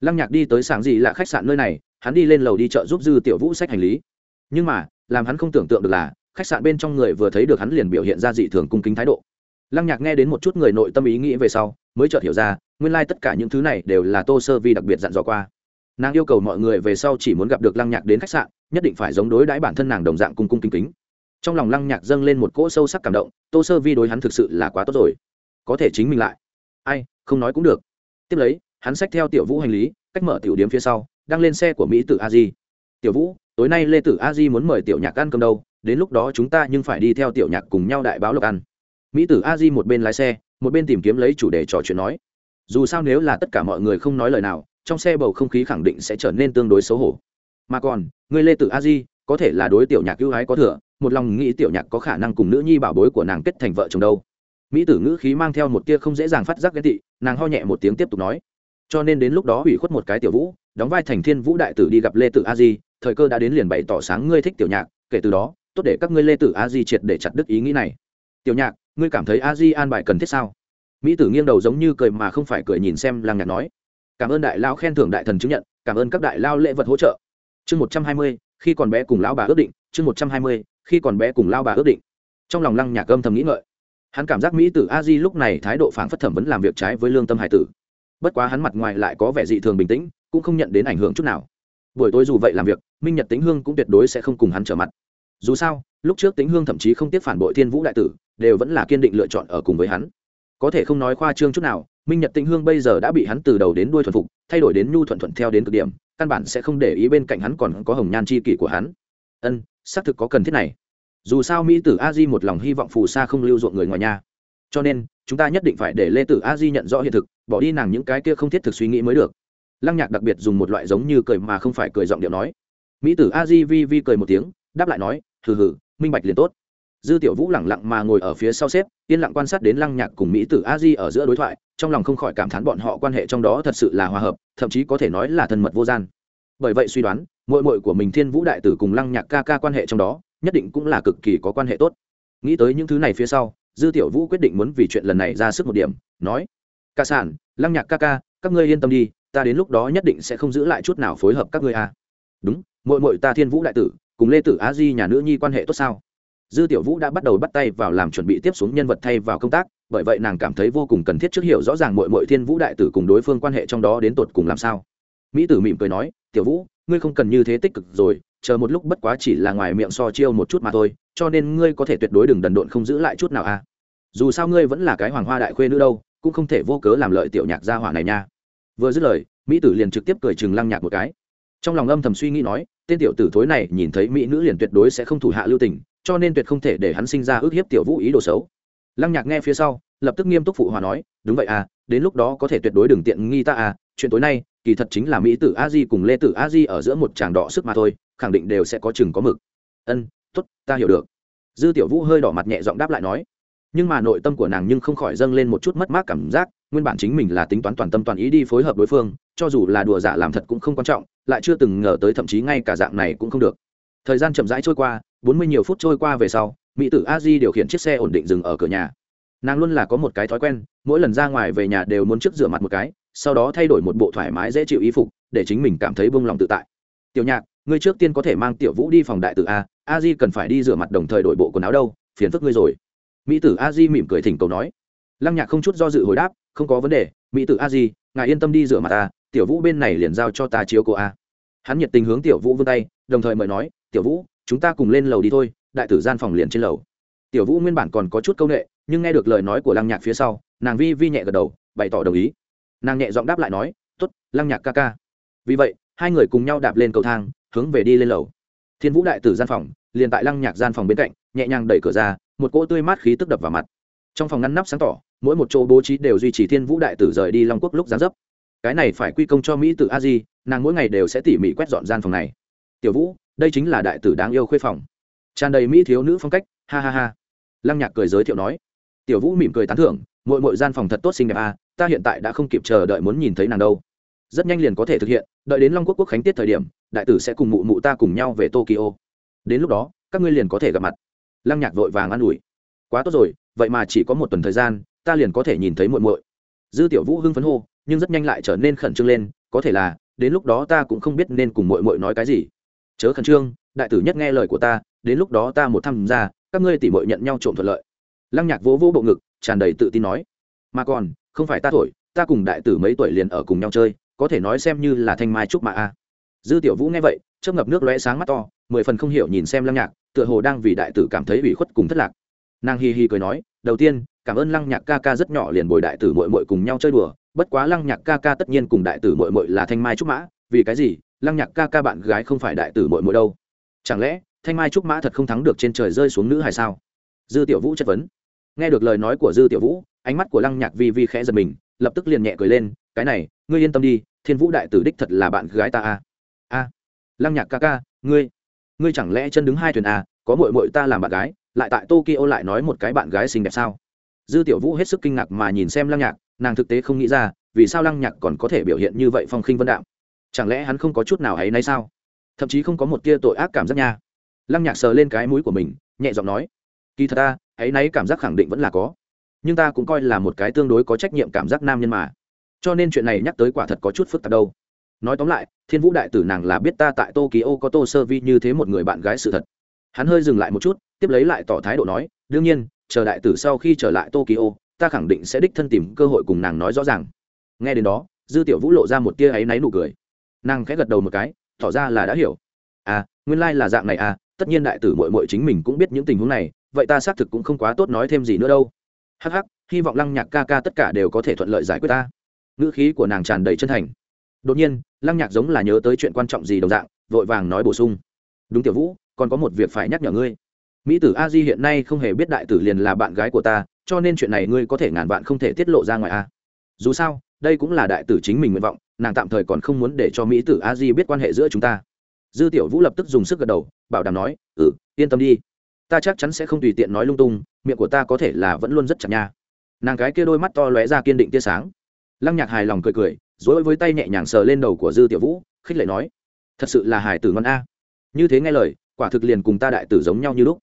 lăng nhạc đi tới sáng gì là khách sạn nơi này, hắn đi lên lầu đi chợ giúp dư tiểu vũ sách hành lý. Nhưng mà, làm hắn không tưởng tượng được là, khách sạn bên trong người vừa thấy được hắn liền biểu hiện ra dị thường cung kính thái độ. Lăng nhạc nghe đến một chút người nội tâm ý nghĩ về sau mới chợt hiểu ra, nguyên lai、like、tất cả những thứ này đều là tô sơ vi đặc biệt dặn dò qua. Nàng yêu cầu mọi người về sau chỉ muốn gặp được lăng nhạc đến khách sạn, nhất định phải giống đối đãi bản thân nàng đồng dạng cung cung kính kính. Trong lòng lăng nhạc dâng lên một cỗ sâu sắc cảm động, tô sơ vi đối hắn thực sự là quá tốt rồi. Có thể chính mình lại. Ai, không nói cũng được. Tiếp lấy, hắn xách theo tiểu vũ hành lý, cách mở tiểu điếm phía sau, đang lên xe của mỹ tử a di. Tiểu vũ, tối nay lê tử a di muốn mời tiểu nhạc ăn cơm đâu? Đến lúc đó chúng ta nhưng phải đi theo tiểu nhạc cùng nhau đại báo lộc ăn. Mỹ tử a di một bên lái xe một bên tìm kiếm lấy chủ đề trò chuyện nói. Dù sao nếu là tất cả mọi người không nói lời nào, trong xe bầu không khí khẳng định sẽ trở nên tương đối xấu hổ. Mà còn, người lê tử a di, có thể là đối tiểu nhạc ưu ái có thừa, một lòng nghĩ tiểu nhạc có khả năng cùng nữ nhi bảo bối của nàng kết thành vợ chồng đâu. Mỹ tử ngữ khí mang theo một tia không dễ dàng phát giác ghét tị, nàng ho nhẹ một tiếng tiếp tục nói. Cho nên đến lúc đó ủy khuất một cái tiểu vũ, đóng vai thành thiên vũ đại tử đi gặp lê tử a di, thời cơ đã đến liền bày tỏ sáng ngươi thích tiểu nhạc, kể từ đó, tốt để các ngươi lê tử a di triệt để chặt đứt ý nghĩ này tiểu nhạc, ngươi cảm thấy a di an bài cần thiết sao? Mỹ tử nghiêng đầu giống như cười mà không phải cười nhìn xem làng nhạc nói. Cảm ơn đại lao khen thưởng đại thần chứng nhận, cảm ơn các đại lao lễ vật hỗ trợ. Chương một trăm hai mươi, khi còn bé cùng lão bà ước định, chương một trăm hai mươi, khi còn bé cùng lão bà ước định. Trong lòng lăng nhạc âm thầm nghĩ ngợi. Hắn cảm giác mỹ tử a di lúc này thái độ phản phất thẩm vấn làm việc trái với lương tâm hải tử. Bất quá hắn mặt ngoài lại có vẻ dị thường bình tĩnh, cũng không nhận đến ảnh hưởng chút nào. Buổi tối dù vậy làm việc, minh nhật tính hương cũng tuyệt đối sẽ không cùng hắn trở mặt. Dù sao, lúc trước tính hương thậm chí không tiếp phản bội thiên vũ đại tử đều vẫn là kiên định lựa chọn ở cùng với hắn. Có thể không nói khoa trương chút nào, minh nhật tĩnh hương bây giờ đã bị hắn từ đầu đến đuôi thuần phục, thay đổi đến nhu thuận thuận theo đến cực điểm, căn bản sẽ không để ý bên cạnh hắn còn có hồng nhan c h i kỷ của hắn. Ân, xác thực có cần thiết này. Dù sao mỹ tử a di một lòng hy vọng phù sa không lưu ruộng người ngoài nhà. Cho nên, chúng ta nhất định phải để lê tử a di nhận rõ hiện thực, bỏ đi nàng những cái kia không thiết thực suy nghĩ mới được. Lăng nhạc đặc biệt dùng một loại giống như cười mà không phải cười giọng điệu nói. Mỹ tử a di vi vi cười một tiếng, đáp lại nói, hừ hừ, minh bạch liền tốt dư tiểu vũ lẳng lặng mà ngồi ở phía sau xếp, yên lặng quan sát đến lăng nhạc cùng mỹ tử a di ở giữa đối thoại, trong lòng không khỏi cảm thán bọn họ quan hệ trong đó thật sự là hòa hợp, thậm chí có thể nói là thân mật vô gian. Bởi vậy suy đoán mội mội của mình thiên vũ đại tử cùng lăng nhạc ca ca quan hệ trong đó, nhất định cũng là cực kỳ có quan hệ tốt. Nghĩ tới những thứ này phía sau, dư tiểu vũ quyết định muốn vì chuyện lần này ra sức một điểm, nói, ca sản, lăng nhạc ca ca, các ngươi yên tâm đi, ta đến lúc đó nhất định sẽ không giữ lại chút nào phối hợp các ngươi à. đúng mội mội ta thiên vũ đại tử, cùng lê tử a di nhà nữ nhi quan hệ tốt sao? Dư tiểu vũ đã bắt đầu bắt tay vào làm chuẩn bị tiếp xuống nhân vật thay vào công tác, bởi vậy nàng cảm thấy vô cùng cần thiết trước hiểu rõ ràng mội mội thiên vũ đại tử cùng đối phương quan hệ trong đó đến tột cùng làm sao. Mỹ tử mỉm cười nói, tiểu vũ, ngươi không cần như thế tích cực rồi, chờ một lúc bất quá chỉ là ngoài miệng so chiêu một chút mà thôi, cho nên ngươi có thể tuyệt đối đừng đần độn không giữ lại chút nào à. Dù sao ngươi vẫn là cái hoàng hoa đại khuê nữ đâu, cũng không thể vô cớ làm lợi tiểu nhạc gia hỏa này nha. Vừa dứt lời, mỹ tử liền trực tiếp cười chừng lăng nhạc một cái. Trong lòng âm thầm suy nghĩ nói, tên tiểu tử thối này nhìn thấy mỹ nữ liền tuyệt đối sẽ không thủ hạ lưu tình cho nên tuyệt không thể để hắn sinh ra ước hiếp tiểu vũ ý đồ xấu. Lăng nhạc nghe phía sau, lập tức nghiêm túc phụ hòa nói, đúng vậy à đến lúc đó có thể tuyệt đối đừng tiện nghi ta à chuyện tối nay, kỳ thật chính là mỹ tử a di cùng lê tử a di ở giữa một tràng đỏ sức mà thôi, khẳng định đều sẽ có chừng có mực. Ân t ố t ta hiểu được. Dư tiểu vũ hơi đỏ mặt nhẹ giọng đáp lại nói. Nhưng mà nội tâm của nàng nhưng không khỏi dâng lên một chút mất mát cảm giác, nguyên bản chính mình là tính toán toàn tâm toàn ý đi phối hợp đối phương, cho dù là đùa giả làm thật cũng không quan trọng, lại chưa từng ngờ tới thậm chí ngay cả dạng này cũng không được. Thời gian chậm rãi trôi qua bốn mươi nhiều phút trôi qua về sau, mỹ tử a di điều khiển chiếc xe ổn định dừng ở cửa nhà. Nàng luôn là có một cái thói quen, mỗi lần ra ngoài về nhà đều muốn trước rửa mặt một cái, sau đó thay đổi một bộ thoải mái dễ chịu y phục, để chính mình cảm thấy buông lòng tự tại. Tiểu nhạc, ngươi trước tiên có thể mang tiểu vũ đi phòng đại tử a a di cần phải đi rửa mặt đồng thời đổi bộ quần áo đâu, phiền phức ngươi rồi. Mỹ tử a di mỉm cười thỉnh cầu nói. Lăng nhạc không chút do dự hồi đáp, không có vấn đề, mỹ tử a di ngài yên tâm đi rửa mặt ta tiểu vũ bên này liền giao cho ta chiếu cô a. Hắn nhiệt tình hướng tiểu vũ vươn tay, đồng thời mời nói, tiểu vũ chúng ta cùng lên lầu đi thôi, đại tử gian phòng liền trên lầu. Tiểu vũ nguyên bản còn có chút c â u n ệ nhưng nghe được lời nói của lăng nhạc phía sau, nàng vi vi nhẹ gật đầu, bày tỏ đồng ý. Nàng nhẹ giọng đáp lại nói t ố t lăng nhạc ca ca. Vì vậy, hai người cùng nhau đạp lên cầu thang, hướng về đi lên lầu. Thiên vũ đại tử gian phòng, liền tại lăng nhạc gian phòng bên cạnh, nhẹ nhàng đẩy cửa ra, một cỗ tươi mát khí tức đập vào mặt. Trong phòng ngăn nắp sáng tỏ, mỗi một chỗ bố trí đều duy trì thiên vũ đại tử rời đi long quốc lúc gián dấp. Cái này phải quy công cho mỹ tử a di, nàng mỗi ngày đều sẽ tỉ mỉ quét dọn gian phòng này. Tiểu vũ đây chính là đại tử đáng yêu khuê phòng. Tràn đầy mỹ thiếu nữ phong cách, ha ha ha. Lăng nhạc cười giới thiệu nói, tiểu vũ mỉm cười tán thưởng mỗi mỗi gian phòng thật tốt xinh đẹp à ta hiện tại đã không kịp chờ đợi muốn nhìn thấy nàng đâu. Rất nhanh liền có thể thực hiện, đợi đến long quốc quốc khánh tiết thời điểm, đại tử sẽ cùng mụ mụ ta cùng nhau về tokyo. Đến lúc đó, các ngươi liền có thể gặp mặt. Lăng nhạc vội vàng an ủi, quá tốt rồi, vậy mà chỉ có một tuần thời gian, ta liền có thể nhìn thấy muội muội. Dư tiểu vũ hưng phấn hô, nhưng rất nhanh lại trở nên khẩn trương lên, có thể là, đến lúc đó ta cũng không biết nên cùng muội muội nói cái gì chớ khẩn trương đại tử nhất nghe lời của ta đến lúc đó ta một tham gia, các ngươi tỉ mội nhận nhau trộm thuận lợi. Lăng nhạc vỗ vỗ bộ ngực tràn đầy tự tin nói. Mà còn không phải ta thổi ta cùng đại tử mấy tuổi liền ở cùng nhau chơi có thể nói xem như là thanh mai trúc mạ a. Dư tiểu vũ nghe vậy chớp ngập nước lóe sáng mắt to mười phần không hiểu nhìn xem lăng nhạc tựa hồ đang vì đại tử cảm thấy ủy khuất cùng thất lạc. Nàng hi hi cười nói đầu tiên cảm ơn lăng nhạc ca ca rất nhỏ liền bồi đại tử mội mội cùng nhau chơi đùa bất quá lăng nhạc ca ca tất nhiên cùng đại tử mội mội là thanh mai trúc mã vì cái gì lăng nhạc ca ca bạn gái không phải đại tử mội mội đâu. Chẳng lẽ, thanh mai trúc mã thật không thắng được trên trời rơi xuống nữ hay sao? Dư tiểu vũ chất vấn. Nghe được lời nói của dư tiểu vũ, ánh mắt của lăng nhạc vi vi khẽ giật mình, lập tức liền nhẹ cười lên, cái này, ngươi yên tâm đi, thiên vũ đại tử đích thật là bạn gái ta a. A, lăng nhạc ca ca, ngươi ngươi chẳng lẽ chân đứng hai thuyền a có mội mội ta làm bạn gái, lại tại tokyo lại nói một cái bạn gái xinh đẹp sao? Dư tiểu vũ hết sức kinh ngạc mà nhìn xem lăng nhạc, nàng thực tế không nghĩ ra, vì sao lăng nhạc còn có thể biểu hiện như vậy phong khinh vân đạo chẳng lẽ hắn không có chút nào hay nay sao? Thậm chí không có một tia tội ác cảm giác nha. Lăng nhạc sờ lên cái mũi của mình, nhẹ giọng nói, kỳ thật ta, ấy nấy cảm giác khẳng định vẫn là có. Nhưng ta cũng coi là một cái tương đối có trách nhiệm cảm giác nam nhân mà. Cho nên chuyện này nhắc tới quả thật có chút phức tạp đâu. Nói tóm lại, thiên vũ đại tử nàng là biết ta tại tokyo có tô sơ vi như thế một người bạn gái sự thật. Hắn hơi dừng lại một chút, tiếp lấy lại tỏ thái độ nói, đương nhiên, chờ đại tử sau khi trở lại tokyo, ta khẳng định sẽ đích thân tìm cơ hội cùng nàng nói rõ ràng. Nghe đến đó, dư tiểu vũ lộ ra một tia áy náy nụ cười nàng khẽ gật đầu một cái, tỏ ra là đã hiểu. À nguyên lai、like、là dạng này à tất nhiên đại tử mội mội chính mình cũng biết những tình huống này, vậy ta xác thực cũng không quá tốt nói thêm gì nữa đâu. Hắc hắc, hy vọng lăng nhạc ca ca tất cả đều có thể thuận lợi giải quyết ta. Ngữ khí của nàng tràn đầy chân thành. Đột nhiên, lăng nhạc giống là nhớ tới chuyện quan trọng gì đồng dạng, vội vàng nói bổ sung. Đúng tiểu vũ, còn có một việc phải nhắc nhở ngươi. Mỹ tử a di hiện nay không hề biết đại tử liền là bạn gái của ta, cho nên chuyện này ngươi có thể ngàn vạn không thể tiết lộ ra ngoài a dù sao, đây cũng là đại tử chính mình nguyện vọng nàng tạm thời còn không muốn để cho mỹ tử a di biết quan hệ giữa chúng ta dư tiểu vũ lập tức dùng sức gật đầu bảo đảm nói ừ yên tâm đi ta chắc chắn sẽ không tùy tiện nói lung tung miệng của ta có thể là vẫn luôn rất chặt nha nàng cái kia đôi mắt to lóe ra kiên định tia sáng lăng nhạc hài lòng cười cười dối với tay nhẹ nhàng sờ lên đầu của dư tiểu vũ khích lệ nói thật sự là hài tử ngon a như thế nghe lời quả thực liền cùng ta đại tử giống nhau như lúc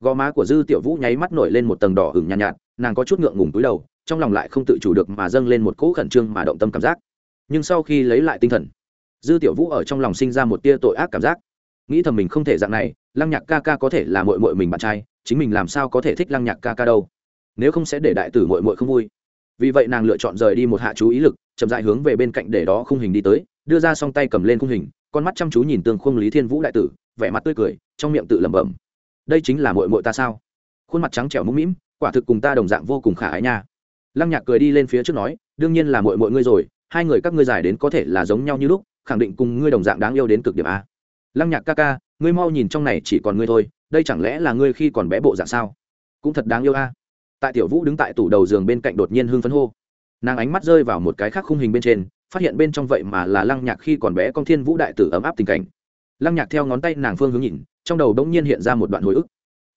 gò má của dư tiểu vũ nháy mắt nổi lên một tầng đỏ hừng nhàn nhạt, nhạt nàng có chút ngượng ngùng túi đầu trong lòng lại không tự chủ được mà dâng lên một cỗ khẩn trương mà động tâm cảm giác nhưng sau khi lấy lại tinh thần, dư tiểu vũ ở trong lòng sinh ra một tia tội ác cảm giác. Nghĩ thầm mình không thể dạng này, lăng nhạc ca ca có thể là mội mội mình bạn trai, chính mình làm sao có thể thích lăng nhạc ca ca đâu? Nếu không sẽ để đại tử mội mội không vui. Vì vậy nàng lựa chọn rời đi một hạ chú ý lực, chậm dại hướng về bên cạnh để đó khung hình đi tới, đưa ra song tay cầm lên khung hình, con mắt chăm chú nhìn tương khung lý thiên vũ đại tử, vẻ mặt tươi cười, trong miệng tự lẩm bẩm. Đây chính là mội mội ta sao? Khuôn mặt trắng trẻo mũm mĩm, quả thực cùng ta đồng dạng vô cùng khả ái nha. Lăng nhạc cười đi lên phía trước nói, đương nhiên là mội mội ngươi rồi hai người các ngươi giải đến có thể là giống nhau như lúc, khẳng định cùng ngươi đồng dạng đáng yêu đến cực điểm a. Lăng nhạc ca ca, ngươi mau nhìn trong này chỉ còn ngươi thôi, đây chẳng lẽ là ngươi khi còn bé bộ dạng sao? Cũng thật đáng yêu a. Tại tiểu vũ đứng tại tủ đầu giường bên cạnh đột nhiên hưng phấn hô. Nàng ánh mắt rơi vào một cái khác khung hình bên trên, phát hiện bên trong vậy mà là lăng nhạc khi còn bé con thiên vũ đại tử ấm áp tình cảnh. Lăng nhạc theo ngón tay nàng phương hướng nhìn, trong đầu đống nhiên hiện ra một đoạn hồi ức.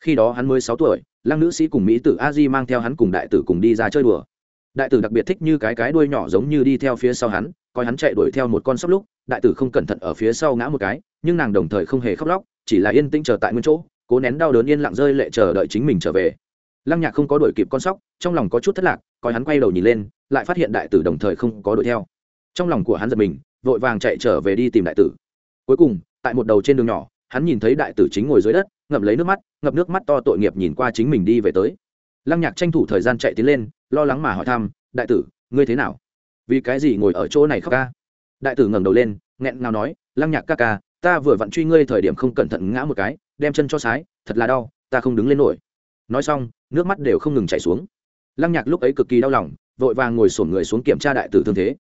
Khi đó hắn mới sáu tuổi, lăng nữ sĩ cùng mỹ tử a di mang theo hắn cùng đại tử cùng đi ra chơi đùa đại tử đặc biệt thích như cái cái đuôi nhỏ giống như đi theo phía sau hắn, coi hắn chạy đuổi theo một con sóc lúc, đại tử không cẩn thận ở phía sau ngã một cái, nhưng nàng đồng thời không hề khóc lóc, chỉ là yên tĩnh chờ tại nguyên chỗ, cố nén đau đớn yên lặng rơi lệ chờ đợi chính mình trở về. Lăng nhạc không có đuổi kịp con sóc, trong lòng có chút thất lạc, coi hắn quay đầu nhìn lên, lại phát hiện đại tử đồng thời không có đuổi theo. Trong lòng của hắn giật mình, vội vàng chạy trở về đi tìm đại tử. Cuối cùng, tại một đầu trên đường nhỏ, hắn nhìn thấy đại tử chính ngồi dưới đất, ngậm lấy nước mắt ngập nước mắt to tội nghiệp nhìn qua chính mình đi về tới lăng nhạc tranh thủ thời gian chạy tiến lên, lo lắng mà hỏi thăm, đại tử, ngươi thế nào? Vì cái gì ngồi ở chỗ này khóc ca? Đại tử ngẩng đầu lên, nghẹn ngào nói, lăng nhạc ca ca, ta vừa vặn truy ngươi thời điểm không cẩn thận ngã một cái, đem chân cho sái, thật là đau, ta không đứng lên nổi. Nói xong, nước mắt đều không ngừng chảy xuống. Lăng nhạc lúc ấy cực kỳ đau lòng, vội vàng ngồi sổn người xuống kiểm tra đại tử thương thế.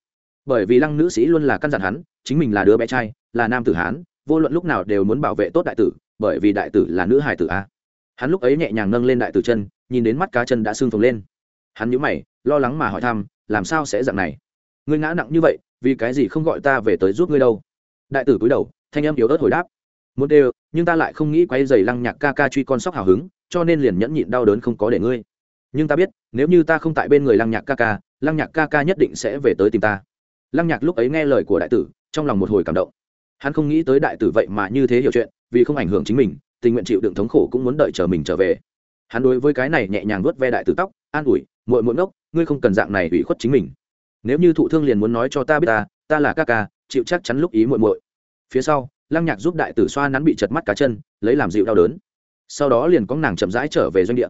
Bởi vì lăng nữ sĩ luôn là căn dặn hắn, chính mình là đứa bé trai, là nam tử hán, vô luận lúc nào đều muốn bảo vệ tốt đại tử, bởi vì đại tử là nữ hài tử a. Hắn lúc ấy nhẹ nhàng nâng lên đại tử chân nhìn đến mắt cá chân đã sưng phồng lên. Hắn nhíu mày, lo lắng mà hỏi thăm, làm sao sẽ dạng này? Ngươi ngã nặng như vậy, vì cái gì không gọi ta về tới giúp ngươi đâu? Đại tử cúi đầu, thanh em yếu ớt hồi đáp, muốn đều, nhưng ta lại không nghĩ quay giày lăng nhạc ca ca truy con sóc hào hứng, cho nên liền nhẫn nhịn đau đớn không có để ngươi. Nhưng ta biết, nếu như ta không tại bên người lăng nhạc ca ca, lăng nhạc ca ca nhất định sẽ về tới tìm ta. Lăng nhạc lúc ấy nghe lời của đại tử, trong lòng một hồi cảm động. Hắn không nghĩ tới đại tử vậy mà như thế hiểu chuyện, vì không ảnh hưởng chính mình, tình nguyện chịu đựng thống khổ cũng muốn đợi chờ mình trở về hắn đối với cái này nhẹ nhàng vuốt ve đại tử tóc, an ủi, muội muội ngốc, ngươi không cần dạng này ủy khuất chính mình. Nếu như thụ thương liền muốn nói cho ta biết ta ta là ca ca, chịu chắc chắn lúc ý muội muội. Phía sau, lăng nhạc giúp đại tử xoa nắn bị chật mắt cá chân, lấy làm dịu đau đớn. Sau đó liền có nàng chậm rãi trở về doanh địa.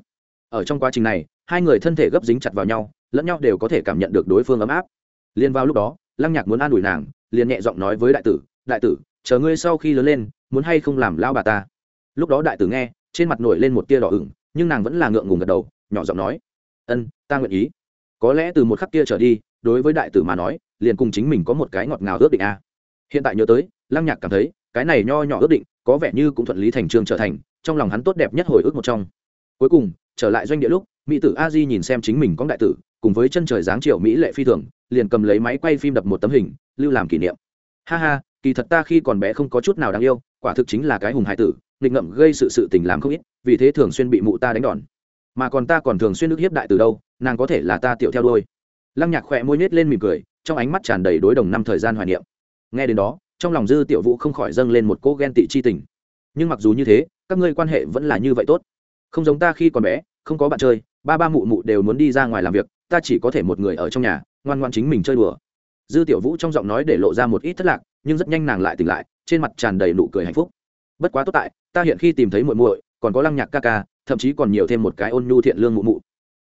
Ở trong quá trình này, hai người thân thể gấp dính chặt vào nhau, lẫn nhau đều có thể cảm nhận được đối phương ấm áp. Liền vào lúc đó, lăng nhạc muốn an ủi nàng, liền nhẹ giọng nói với đại tử đại tử, chờ ngươi sau khi lớn lên, muốn hay không làm lao bà ta? Lúc đó đại tử nghe, trên mặt nổi lên một tia đỏ ửng nhưng nàng vẫn là ngượng ngùng gật đầu, nhỏ giọng nói, ân, ta nguyện ý. Có lẽ từ một khắc kia trở đi, đối với đại tử mà nói, liền cùng chính mình có một cái ngọt ngào ước định a. Hiện tại nhớ tới, lăng nhạc cảm thấy, cái này nho nhỏ ước định, có vẻ như cũng thuận lý thành trương trở thành, trong lòng hắn tốt đẹp nhất hồi ức một trong. Cuối cùng, trở lại doanh địa lúc, mỹ tử a di nhìn xem chính mình có đại tử, cùng với chân trời dáng triệu mỹ lệ phi thường, liền cầm lấy máy quay phim đập một tấm hình, lưu làm kỷ niệm. Ha ha, kỳ thật ta khi còn bé không có chút nào đáng yêu, quả thực chính là cái hùng hải tử nghịch ngậm gây sự sự tình làm không ít, vì thế thường xuyên bị mụ ta đánh đòn. Mà còn ta còn thường xuyên nước hiếp đại từ đâu, nàng có thể là ta tiểu theo đôi lăng nhạc khỏe môi nết lên mỉm cười, trong ánh mắt tràn đầy đối đồng năm thời gian hoài niệm. Nghe đến đó, trong lòng dư tiểu vũ không khỏi dâng lên một cô ghen tị chi tình. Nhưng mặc dù như thế, các ngươi quan hệ vẫn là như vậy tốt. Không giống ta khi còn bé, không có bạn chơi, ba ba mụ mụ đều muốn đi ra ngoài làm việc, ta chỉ có thể một người ở trong nhà, ngoan ngoan chính mình chơi đùa. Dư tiểu vũ trong giọng nói để lộ ra một ít thất lạc, nhưng rất nhanh nàng lại tỉnh lại, trên mặt tràn đầy nụ cười hạnh phúc bất quá tốt tại, ta hiện khi tìm thấy muội muội, còn có lăng nhạc ca ca, thậm chí còn nhiều thêm một cái ôn nhu thiện lương mụ mụ.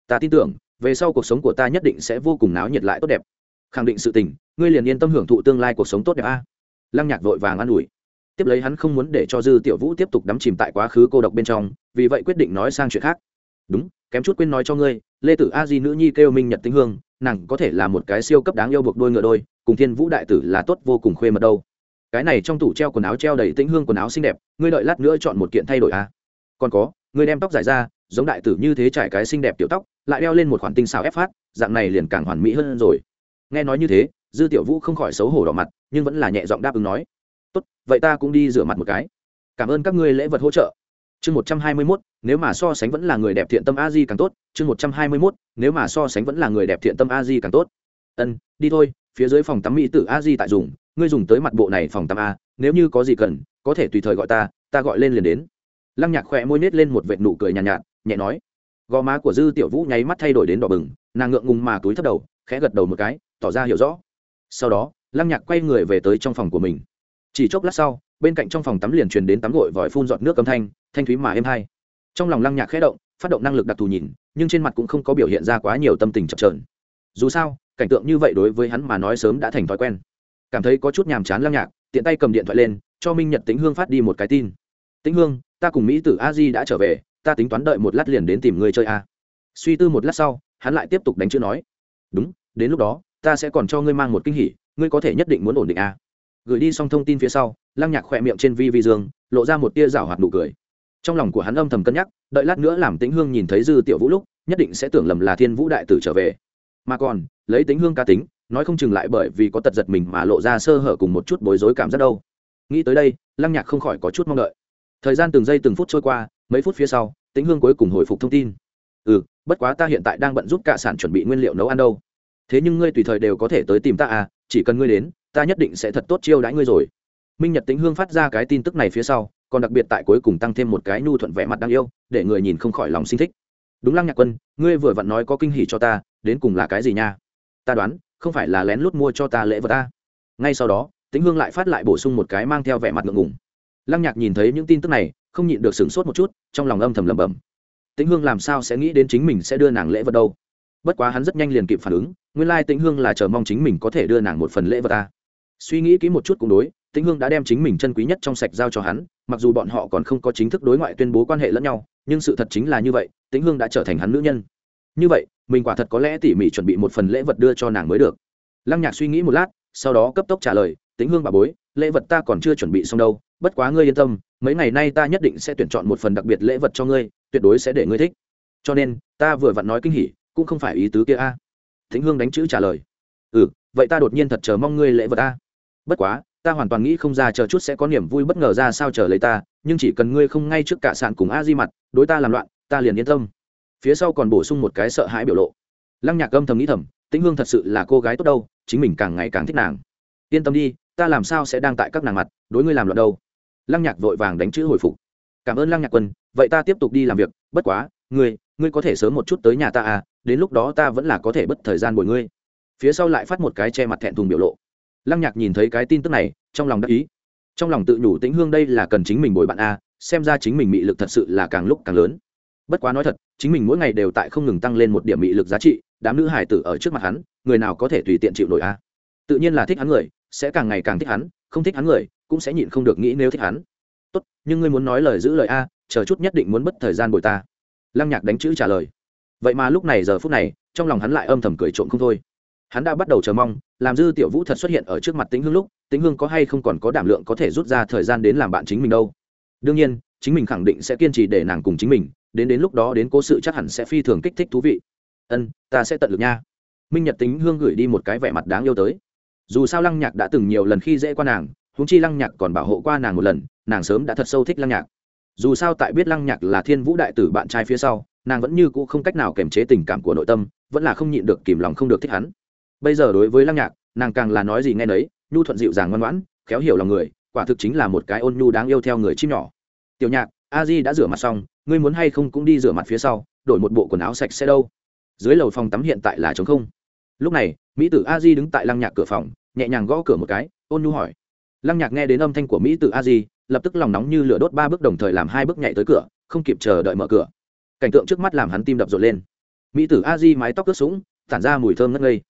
Ta tin tưởng, về sau cuộc sống của ta nhất định sẽ vô cùng náo nhiệt lại tốt đẹp. Khẳng định sự tình, ngươi liền yên tâm hưởng thụ tương lai cuộc sống tốt đẹp a. Lăng nhạc vội vàng an ủi. Tiếp lấy hắn không muốn để cho dư tiểu vũ tiếp tục đắm chìm tại quá khứ cô độc bên trong, vì vậy quyết định nói sang chuyện khác. Đúng, kém chút quên nói cho ngươi, lê tử a di nữ nhi kêu minh nhật tinh hương, nàng có thể là một cái siêu cấp đáng yêu buộc đôi ngựa đôi, cùng thiên vũ đại tử là tốt vô cùng khuê mật đâu cái này trong tủ treo quần áo treo đầy tĩnh hương quần áo xinh đẹp, ngươi đợi lát nữa chọn một kiện thay đổi a còn có, ngươi đem tóc dài ra, giống đại tử như thế trải cái xinh đẹp tiểu tóc, lại đeo lên một khoản tinh xào ép phát, dạng này liền càng hoàn mỹ hơn rồi. Nghe nói như thế, dư tiểu vũ không khỏi xấu hổ đỏ mặt, nhưng vẫn là nhẹ giọng đáp ứng nói, tốt, vậy ta cũng đi rửa mặt một cái. Cảm ơn các ngươi lễ vật hỗ trợ. Chương một trăm hai mươi mốt, nếu mà so sánh vẫn là người đẹp thiện tâm a di càng tốt. Chương một trăm hai mươi mốt, nếu mà so sánh vẫn là người đẹp thiện tâm a di càng tốt. Ân, đi thôi, phía dưới phòng tắm mỹ tử a di tại dùng ngươi dùng tới mặt bộ này phòng tắm a nếu như có gì cần có thể tùy thời gọi ta ta gọi lên liền đến. Lăng nhạc khỏe môi nết lên một vệt nụ cười nhàn nhạt, nhạt nhẹ nói. Gò má của dư tiểu vũ nháy mắt thay đổi đến đỏ bừng nàng ngượng ngùng mà túi thấp đầu khẽ gật đầu một cái tỏ ra hiểu rõ. Sau đó lăng nhạc quay người về tới trong phòng của mình. Chỉ chốc lát sau bên cạnh trong phòng tắm liền truyền đến tắm gội vòi phun giọt nước âm thanh thanh thúy mà êm hay. Trong lòng lăng nhạc khẽ động phát động năng lực đặc thù nhìn nhưng trên mặt cũng không có biểu hiện ra quá nhiều tâm tình chập trờn dù sao cảnh tượng như vậy đối với hắn mà nói sớm đã thành thói quen cảm thấy có chút nhàm chán lăng nhạc, tiện tay cầm điện thoại lên, cho minh nhật tính hương phát đi một cái tin. Tĩnh hương, ta cùng mỹ tử a di đã trở về, ta tính toán đợi một lát liền đến tìm người chơi a. Suy tư một lát sau, hắn lại tiếp tục đánh chữ nói, đúng, đến lúc đó, ta sẽ còn cho ngươi mang một kinh hỉ, ngươi có thể nhất định muốn ổn định a. Gửi đi xong thông tin phía sau, lăng nhạc khỏe miệng trên vi vi dương, lộ ra một tia rảo hoạt nụ cười. Trong lòng của hắn âm thầm cân nhắc, đợi lát nữa làm tĩnh hương nhìn thấy dư tiểu vũ lúc, nhất định sẽ tưởng lầm là thiên vũ đại tử trở về. Mà còn, lấy Tĩnh hương ca tính nói không chừng lại bởi vì có tật giật mình mà lộ ra sơ hở cùng một chút bối rối cảm giác đâu. Nghĩ tới đây, lăng nhạc không khỏi có chút mong đợi. Thời gian từng giây từng phút trôi qua, mấy phút phía sau, tĩnh hương cuối cùng hồi phục thông tin. Ừ bất quá ta hiện tại đang bận giúp cả sản chuẩn bị nguyên liệu nấu ăn đâu. Thế nhưng ngươi tùy thời đều có thể tới tìm ta à chỉ cần ngươi đến, ta nhất định sẽ thật tốt chiêu đãi ngươi rồi. Minh nhật tĩnh hương phát ra cái tin tức này phía sau, còn đặc biệt tại cuối cùng tăng thêm một cái nhu thuận vẻ mặt đáng yêu, để người nhìn không khỏi lòng sinh thích. Đúng lăng nhạc quân, ngươi vừa vặn nói có kinh hỉ cho ta, đến cùng là cái gì nha? Ta đoán không phải là lén lút mua cho ta lễ vật ta. Ngay sau đó, tĩnh hương lại phát lại bổ sung một cái mang theo vẻ mặt ngượng ngùng. Lăng nhạc nhìn thấy những tin tức này, không nhịn được sửng sốt một chút, trong lòng âm thầm lẩm bẩm. Tĩnh hương làm sao sẽ nghĩ đến chính mình sẽ đưa nàng lễ vật đâu? Bất quá hắn rất nhanh liền kịp phản ứng, nguyên lai tĩnh hương là chờ mong chính mình có thể đưa nàng một phần lễ vật ta. Suy nghĩ kỹ một chút cũng đối, tĩnh hương đã đem chính mình chân quý nhất trong sạch giao cho hắn, mặc dù bọn họ còn không có chính thức đối ngoại tuyên bố quan hệ lẫn nhau, nhưng sự thật chính là như vậy, tĩnh hương đã trở thành hắn nữ nhân như vậy, mình quả thật có lẽ tỉ mỉ chuẩn bị một phần lễ vật đưa cho nàng mới được. Lăng nhạc suy nghĩ một lát, sau đó cấp tốc trả lời, tĩnh hương bà bối, lễ vật ta còn chưa chuẩn bị xong đâu, bất quá ngươi yên tâm, mấy ngày nay ta nhất định sẽ tuyển chọn một phần đặc biệt lễ vật cho ngươi, tuyệt đối sẽ để ngươi thích. Cho nên, ta vừa vặn nói kinh hỉ, cũng không phải ý tứ kia a. À. thính hương đánh chữ trả lời ừ vậy ta đột nhiên thật chờ mong ngươi lễ vật a. Bất quá, ta hoàn toàn nghĩ không ra chờ chút sẽ có niềm vui bất ngờ ra sao chờ lấy ta, nhưng chỉ cần ngươi không ngay trước cả sạn cùng a di mặt, đối ta làm loạn, ta liền yên tâm phía sau còn bổ sung một cái sợ hãi biểu lộ. Lăng nhạc âm thầm nghĩ thầm, tĩnh hương thật sự là cô gái tốt đâu, chính mình càng ngày càng thích nàng. Yên tâm đi, ta làm sao sẽ đang tại các nàng mặt, đối ngươi làm loạn đâu. Lăng nhạc vội vàng đánh chữ hồi phục. Cảm ơn lăng nhạc quân, vậy ta tiếp tục đi làm việc, bất quá, ngươi ngươi có thể sớm một chút tới nhà ta à đến lúc đó ta vẫn là có thể bất thời gian bồi ngươi. Phía sau lại phát một cái che mặt thẹn thùng biểu lộ. Lăng nhạc nhìn thấy cái tin tức này, trong lòng đắc ý. Trong lòng tự nhủ tĩnh hương đây là cần chính mình bồi bạn a xem ra chính mình mị lực thật sự là càng lúc càng lớn bất quá nói thật, chính mình mỗi ngày đều tại không ngừng tăng lên một điểm mị lực giá trị, đám nữ hải tử ở trước mặt hắn, người nào có thể tùy tiện chịu nổi a? Tự nhiên là thích hắn người, sẽ càng ngày càng thích hắn, không thích hắn người, cũng sẽ nhịn không được nghĩ nếu thích hắn. Tốt, nhưng ngươi muốn nói lời giữ lời a, chờ chút nhất định muốn mất thời gian bồi ta. Lăng nhạc đánh chữ trả lời. Vậy mà lúc này giờ phút này, trong lòng hắn lại âm thầm cười trộm không thôi. Hắn đã bắt đầu chờ mong, làm dư tiểu vũ thật xuất hiện ở trước mặt tính hương lúc tính hương có hay không còn có đảm lượng có thể rút ra thời gian đến làm bạn chính mình đâu. Đương nhiên, chính mình khẳng định sẽ kiên trì để nàng cùng chính mình đến đến lúc đó đến cố sự chắc hẳn sẽ phi thường kích thích thú vị. Ân, ta sẽ tận lực nha. Minh nhật tính hương gửi đi một cái vẻ mặt đáng yêu tới. Dù sao lăng nhạc đã từng nhiều lần khi dễ qua nàng húng chi lăng nhạc còn bảo hộ qua nàng một lần, nàng sớm đã thật sâu thích lăng nhạc. Dù sao tại biết lăng nhạc là thiên vũ đại tử bạn trai phía sau, nàng vẫn như cũ không cách nào kiềm chế tình cảm của nội tâm, vẫn là không nhịn được kìm lòng không được thích hắn. Bây giờ đối với lăng nhạc, nàng càng là nói gì nghe nấy, nhu thuận dịu dàng ngoan ngoãn, khéo hiểu lòng người, quả thực chính là một cái ôn nhu đáng yêu theo người chim nhỏ. Tiểu nhạc, a di đã rửa mặt xong ngươi muốn hay không cũng đi rửa mặt phía sau, đổi một bộ quần áo sạch sẽ đâu. Dưới lầu phòng tắm hiện tại là trống không. Lúc này, mỹ tử a di đứng tại lăng nhạc cửa phòng, nhẹ nhàng gõ cửa một cái, ôn nhu hỏi. Lăng nhạc nghe đến âm thanh của mỹ tử a di, lập tức lòng nóng như lửa đốt ba bước đồng thời làm hai bước nhảy tới cửa, không kịp chờ đợi mở cửa. Cảnh tượng trước mắt làm hắn tim đập rộn lên. Mỹ tử a di mái tóc ướt sũng, tản ra mùi thơm ngất ngây.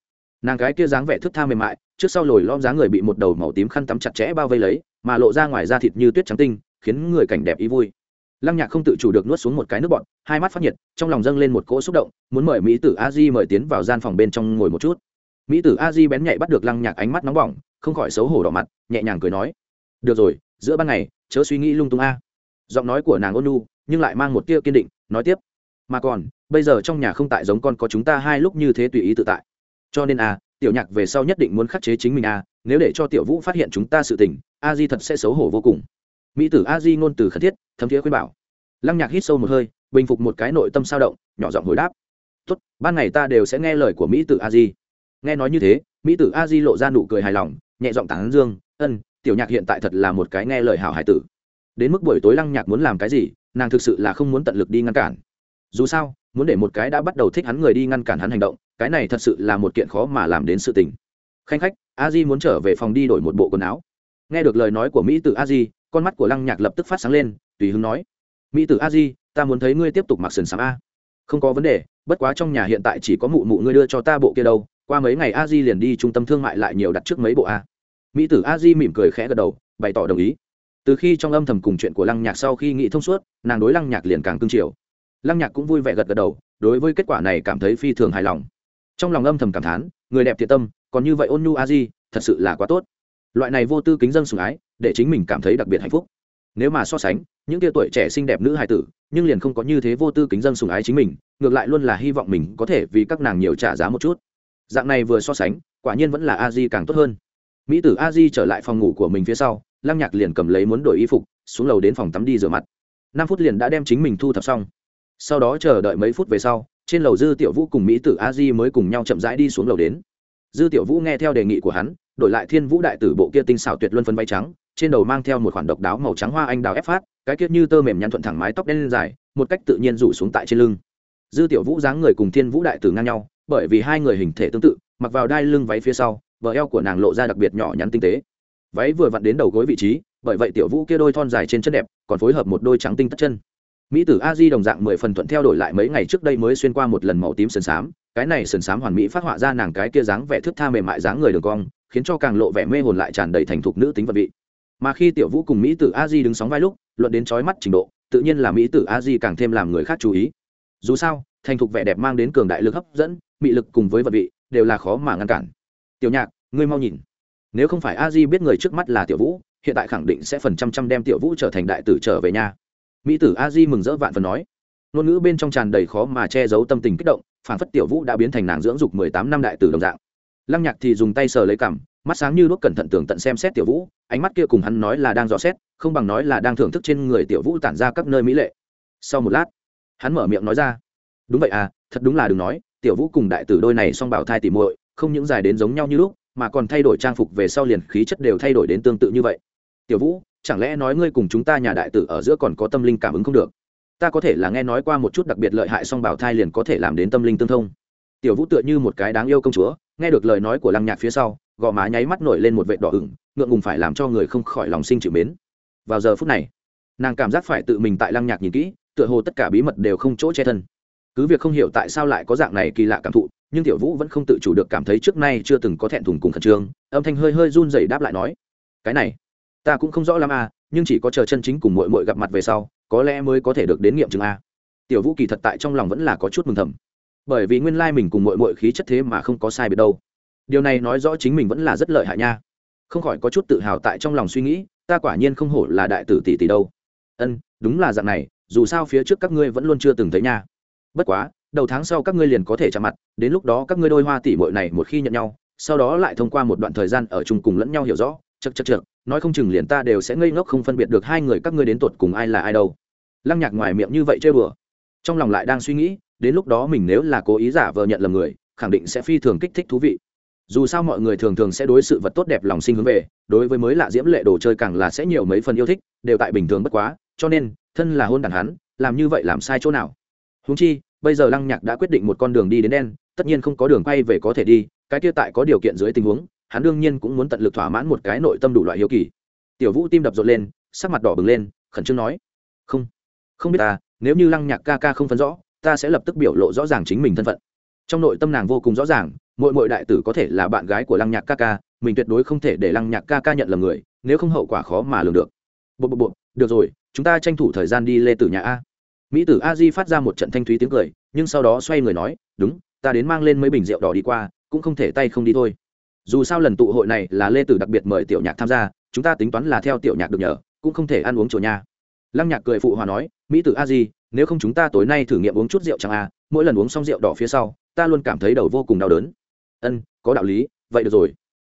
Nàng gái kia dáng vẻ thức tha mềm mại, trước sau lồi lom dáng người bị một đầu màu tím khăn tắm chặt chẽ bao vây lấy, mà lộ ra ngoài da thịt như tuyết trắng tinh, khiến người cảnh đẹp ý vui lăng nhạc không tự chủ được nuốt xuống một cái nước bọt, hai mắt phát nhiệt, trong lòng dâng lên một cỗ xúc động, muốn mời mỹ tử a di mời tiến vào gian phòng bên trong ngồi một chút. Mỹ tử a di bén nhạy bắt được lăng nhạc ánh mắt nóng bỏng, không khỏi xấu hổ đỏ mặt, nhẹ nhàng cười nói, được rồi, giữa ban ngày, chớ suy nghĩ lung tung a. Giọng nói của nàng ôn nu nhưng lại mang một tia kiên định, nói tiếp, mà còn, bây giờ trong nhà không tại giống con có chúng ta hai lúc như thế tùy ý tự tại. Cho nên a, tiểu nhạc về sau nhất định muốn khắc chế chính mình a, nếu để cho tiểu vũ phát hiện chúng ta sự tình, a di thật sẽ xấu hổ vô cùng mỹ tử a di ngôn từ khẩn thiết, thấm thiế khuyên bảo. Lăng nhạc hít sâu một hơi, bình phục một cái nội tâm sao động, nhỏ giọng hồi đáp. Tốt, ban ngày ta đều sẽ nghe lời của mỹ tử a di. Nghe nói như thế, mỹ tử a di lộ ra nụ cười hài lòng, nhẹ giọng tán dương, ân, tiểu nhạc hiện tại thật là một cái nghe lời hảo hải tử. Đến mức buổi tối lăng nhạc muốn làm cái gì, nàng thực sự là không muốn tận lực đi ngăn cản. Dù sao, muốn để một cái đã bắt đầu thích hắn người đi ngăn cản hắn hành động, cái này thật sự là một kiện khó mà làm đến sự tình. Khanh khách, a di muốn trở về phòng đi đổi một bộ quần áo. Nghe được lời nói của mỹ tử a di con mắt của lăng nhạc lập tức phát sáng lên, tùy hứng nói, mỹ tử a di, ta muốn thấy ngươi tiếp tục mặc sườn sáng a. Không có vấn đề, bất quá trong nhà hiện tại chỉ có mụ mụ ngươi đưa cho ta bộ kia đâu, qua mấy ngày a di liền đi trung tâm thương mại lại nhiều đặt trước mấy bộ a. Mỹ tử a di mỉm cười khẽ gật đầu, bày tỏ đồng ý. Từ khi trong âm thầm cùng chuyện của lăng nhạc sau khi nghĩ thông suốt, nàng đối lăng nhạc liền càng cương triều lăng nhạc cũng vui vẻ gật gật đầu, đối với kết quả này cảm thấy phi thường hài lòng. Trong lòng âm thầm cảm thán, người đẹp thiệt tâm, còn như vậy ôn nhu a di, thật sự là quá tốt. Loại này vô tư kính dân sủng ái để chính mình cảm thấy đặc biệt hạnh phúc. Nếu mà so sánh, những tia tuổi trẻ xinh đẹp nữ hài tử, nhưng liền không có như thế vô tư kính dân sủng ái chính mình, ngược lại luôn là hy vọng mình có thể vì các nàng nhiều trả giá một chút. Dạng này vừa so sánh, quả nhiên vẫn là a di càng tốt hơn. Mỹ tử a di trở lại phòng ngủ của mình phía sau, lăng nhạc liền cầm lấy muốn đổi y phục, xuống lầu đến phòng tắm đi rửa mặt. Năm phút liền đã đem chính mình thu thập xong. Sau đó chờ đợi mấy phút về sau, trên lầu dư tiểu vũ cùng mỹ tử a di mới cùng nhau chậm rãi đi xuống lầu đến. Dư tiểu vũ nghe theo đề nghị của hắn, đổi lại thiên vũ đại tử bộ kia tinh xảo tuyệt luân phân váy trắng trên đầu mang theo một khoản độc đáo màu trắng hoa anh đào ép phát, cái kia như tơ mềm nhăn thuận thẳng mái tóc đen lên dài, một cách tự nhiên rủ xuống tại trên lưng. Dư tiểu vũ dáng người cùng thiên vũ đại tử ngang nhau, bởi vì hai người hình thể tương tự, mặc vào đai lưng váy phía sau, bờ eo của nàng lộ ra đặc biệt nhỏ nhắn tinh tế. Váy vừa vặn đến đầu gối vị trí, bởi vậy tiểu vũ kia đôi thon dài trên chân đẹp, còn phối hợp một đôi trắng tinh tất chân. Mỹ tử a di đồng dạng mười phần thuận theo đổi lại mấy ngày trước đây mới xuyên qua một lần màu tím sườn xám, cái này sườn xám hoàn mỹ phát họa ra nàng cái kia dáng vẻ thước tha mềm mại dáng người đường cong, khiến cho càng lộ vẻ mê hồn lại tràn đầy thành thục nữ tính vật vị mà khi tiểu vũ cùng mỹ tử a di đứng sóng vai lúc, luận đến trói mắt trình độ, tự nhiên là mỹ tử a di càng thêm làm người khác chú ý. Dù sao, thành thục vẻ đẹp mang đến cường đại lực hấp dẫn, mị lực cùng với vật vị, đều là khó mà ngăn cản. Tiểu nhạc, ngươi mau nhìn. Nếu không phải a di biết người trước mắt là tiểu vũ, hiện tại khẳng định sẽ phần trăm trăm đem tiểu vũ trở thành đại tử trở về nhà. Mỹ tử a di mừng rỡ vạn phần nói. Ngôn ngữ bên trong tràn đầy khó mà che giấu tâm tình kích động, phản phất tiểu vũ đã biến thành nàng dưỡng dục mười tám năm đại tử đồng dạng lăng nhạc thì dùng tay sờ lấy cằm, mắt sáng như đuốc cẩn thận tường tận xem xét tiểu vũ, ánh mắt kia cùng hắn nói là đang dò xét, không bằng nói là đang thưởng thức trên người tiểu vũ tản ra các nơi mỹ lệ. Sau một lát, hắn mở miệng nói ra, đúng vậy à thật đúng là đừng nói, tiểu vũ cùng đại tử đôi này song bảo thai tỉ muội, không những dài đến giống nhau như lúc, mà còn thay đổi trang phục về sau liền khí chất đều thay đổi đến tương tự như vậy. Tiểu vũ, chẳng lẽ nói ngươi cùng chúng ta nhà đại tử ở giữa còn có tâm linh cảm ứng không được? Ta có thể là nghe nói qua một chút đặc biệt lợi hại song bảo thai liền có thể làm đến tâm linh tương thông tiểu vũ tựa như một cái đáng yêu công chúa, nghe được lời nói của lăng nhạc phía sau, gò má nháy mắt nổi lên một vệ đỏ ửng, ngượng ngùng phải làm cho người không khỏi lòng sinh chịu mến. Vào giờ phút này, nàng cảm giác phải tự mình tại lăng nhạc nhìn kỹ, tựa hồ tất cả bí mật đều không chỗ che thân. Cứ việc không hiểu tại sao lại có dạng này kỳ lạ cảm thụ, nhưng tiểu vũ vẫn không tự chủ được cảm thấy trước nay chưa từng có thẹn thùng cùng khẩn trương, âm thanh hơi hơi run rẩy đáp lại nói, cái này, ta cũng không rõ lắm à nhưng chỉ có chờ chân chính cùng mội mội gặp mặt về sau, có lẽ mới có thể được đến nghiệm chứng a tiểu vũ kỳ thật tại trong lòng vẫn là có chút mừng thầm bởi vì nguyên lai mình cùng mội mội khí chất thế mà không có sai biệt đâu. Điều này nói rõ chính mình vẫn là rất lợi hại nha. Không khỏi có chút tự hào tại trong lòng suy nghĩ, ta quả nhiên không hổ là đại tử tỷ tỷ đâu. Ân, đúng là dạng này, dù sao phía trước các ngươi vẫn luôn chưa từng thấy nha. Bất quá, đầu tháng sau các ngươi liền có thể chạm mặt, đến lúc đó các ngươi đôi hoa tỷ mội này một khi nhận nhau, sau đó lại thông qua một đoạn thời gian ở chung cùng lẫn nhau hiểu rõ chật chật chật nói không chừng liền ta đều sẽ ngây ngốc không phân biệt được hai người các ngươi đến tột cùng ai là ai đâu. Lăng nhạc ngoài miệng như vậy chơi bừa. Trong lòng lại đang suy nghĩ đến lúc đó mình nếu là cố ý giả vờ nhận lầm người, khẳng định sẽ phi thường kích thích thú vị. Dù sao mọi người thường thường sẽ đối sự vật tốt đẹp lòng sinh hướng về, đối với mới lạ diễm lệ đồ chơi càng là sẽ nhiều mấy phần yêu thích, đều tại bình thường bất quá, cho nên, thân là hôn đàn hắn, làm như vậy làm sai chỗ nào? Húng chi, bây giờ lăng nhạc đã quyết định một con đường đi đến đen, tất nhiên không có đường quay về có thể đi, cái kia tại có điều kiện dưới tình huống, hắn đương nhiên cũng muốn tận lực thỏa mãn một cái nội tâm đủ loại hiếu kỳ. Tiểu vũ tim đập rộn lên, sắc mặt đỏ bừng lên, khẩn trương nói, không không biết ta, nếu như lăng nhạc ca ca không phân rõ ta sẽ lập tức biểu lộ rõ ràng chính mình thân phận. Trong nội tâm nàng vô cùng rõ ràng, mỗi mỗi đại tử có thể là bạn gái của lăng nhạc ca ca, mình tuyệt đối không thể để lăng nhạc ca ca nhận lầm người, nếu không hậu quả khó mà lường được. Bộ bộ bộ, được rồi, chúng ta tranh thủ thời gian đi lê tử nhà a. Mỹ tử a di phát ra một trận thanh thúy tiếng cười, nhưng sau đó xoay người nói, đúng, ta đến mang lên mấy bình rượu đỏ đi qua, cũng không thể tay không đi thôi. Dù sao lần tụ hội này là lê tử đặc biệt mời tiểu nhạc tham gia, chúng ta tính toán là theo tiểu nhạc được nhờ, cũng không thể ăn uống chỗ nhà lăng nhạc cười phụ hòa nói, mỹ tử a di, nếu không chúng ta tối nay thử nghiệm uống chút rượu chẳng a mỗi lần uống xong rượu đỏ phía sau, ta luôn cảm thấy đầu vô cùng đau đớn. Ân, có đạo lý, vậy được rồi.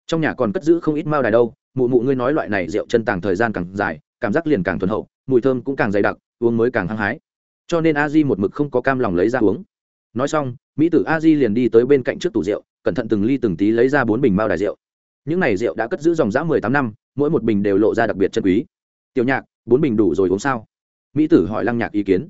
Trong nhà còn cất giữ không ít mao đài đâu, mụ mụ ngươi nói loại này rượu chân tàng thời gian càng dài, cảm giác liền càng thuần hậu, mùi thơm cũng càng dày đặc, uống mới càng hăng hái. Cho nên a di một mực không có cam lòng lấy ra uống. Nói xong, mỹ tử a di liền đi tới bên cạnh trước tủ rượu, cẩn thận từng ly từng tí lấy ra bốn bình mao đài rượu. Những này rượu đã cất giữ dòng dã mười tám năm, mỗi một bình đều lộ ra đặc biệt chân quý. Tiểu nhạc bốn bình đủ rồi uống sao? Mỹ tử hỏi lăng nhạc ý kiến.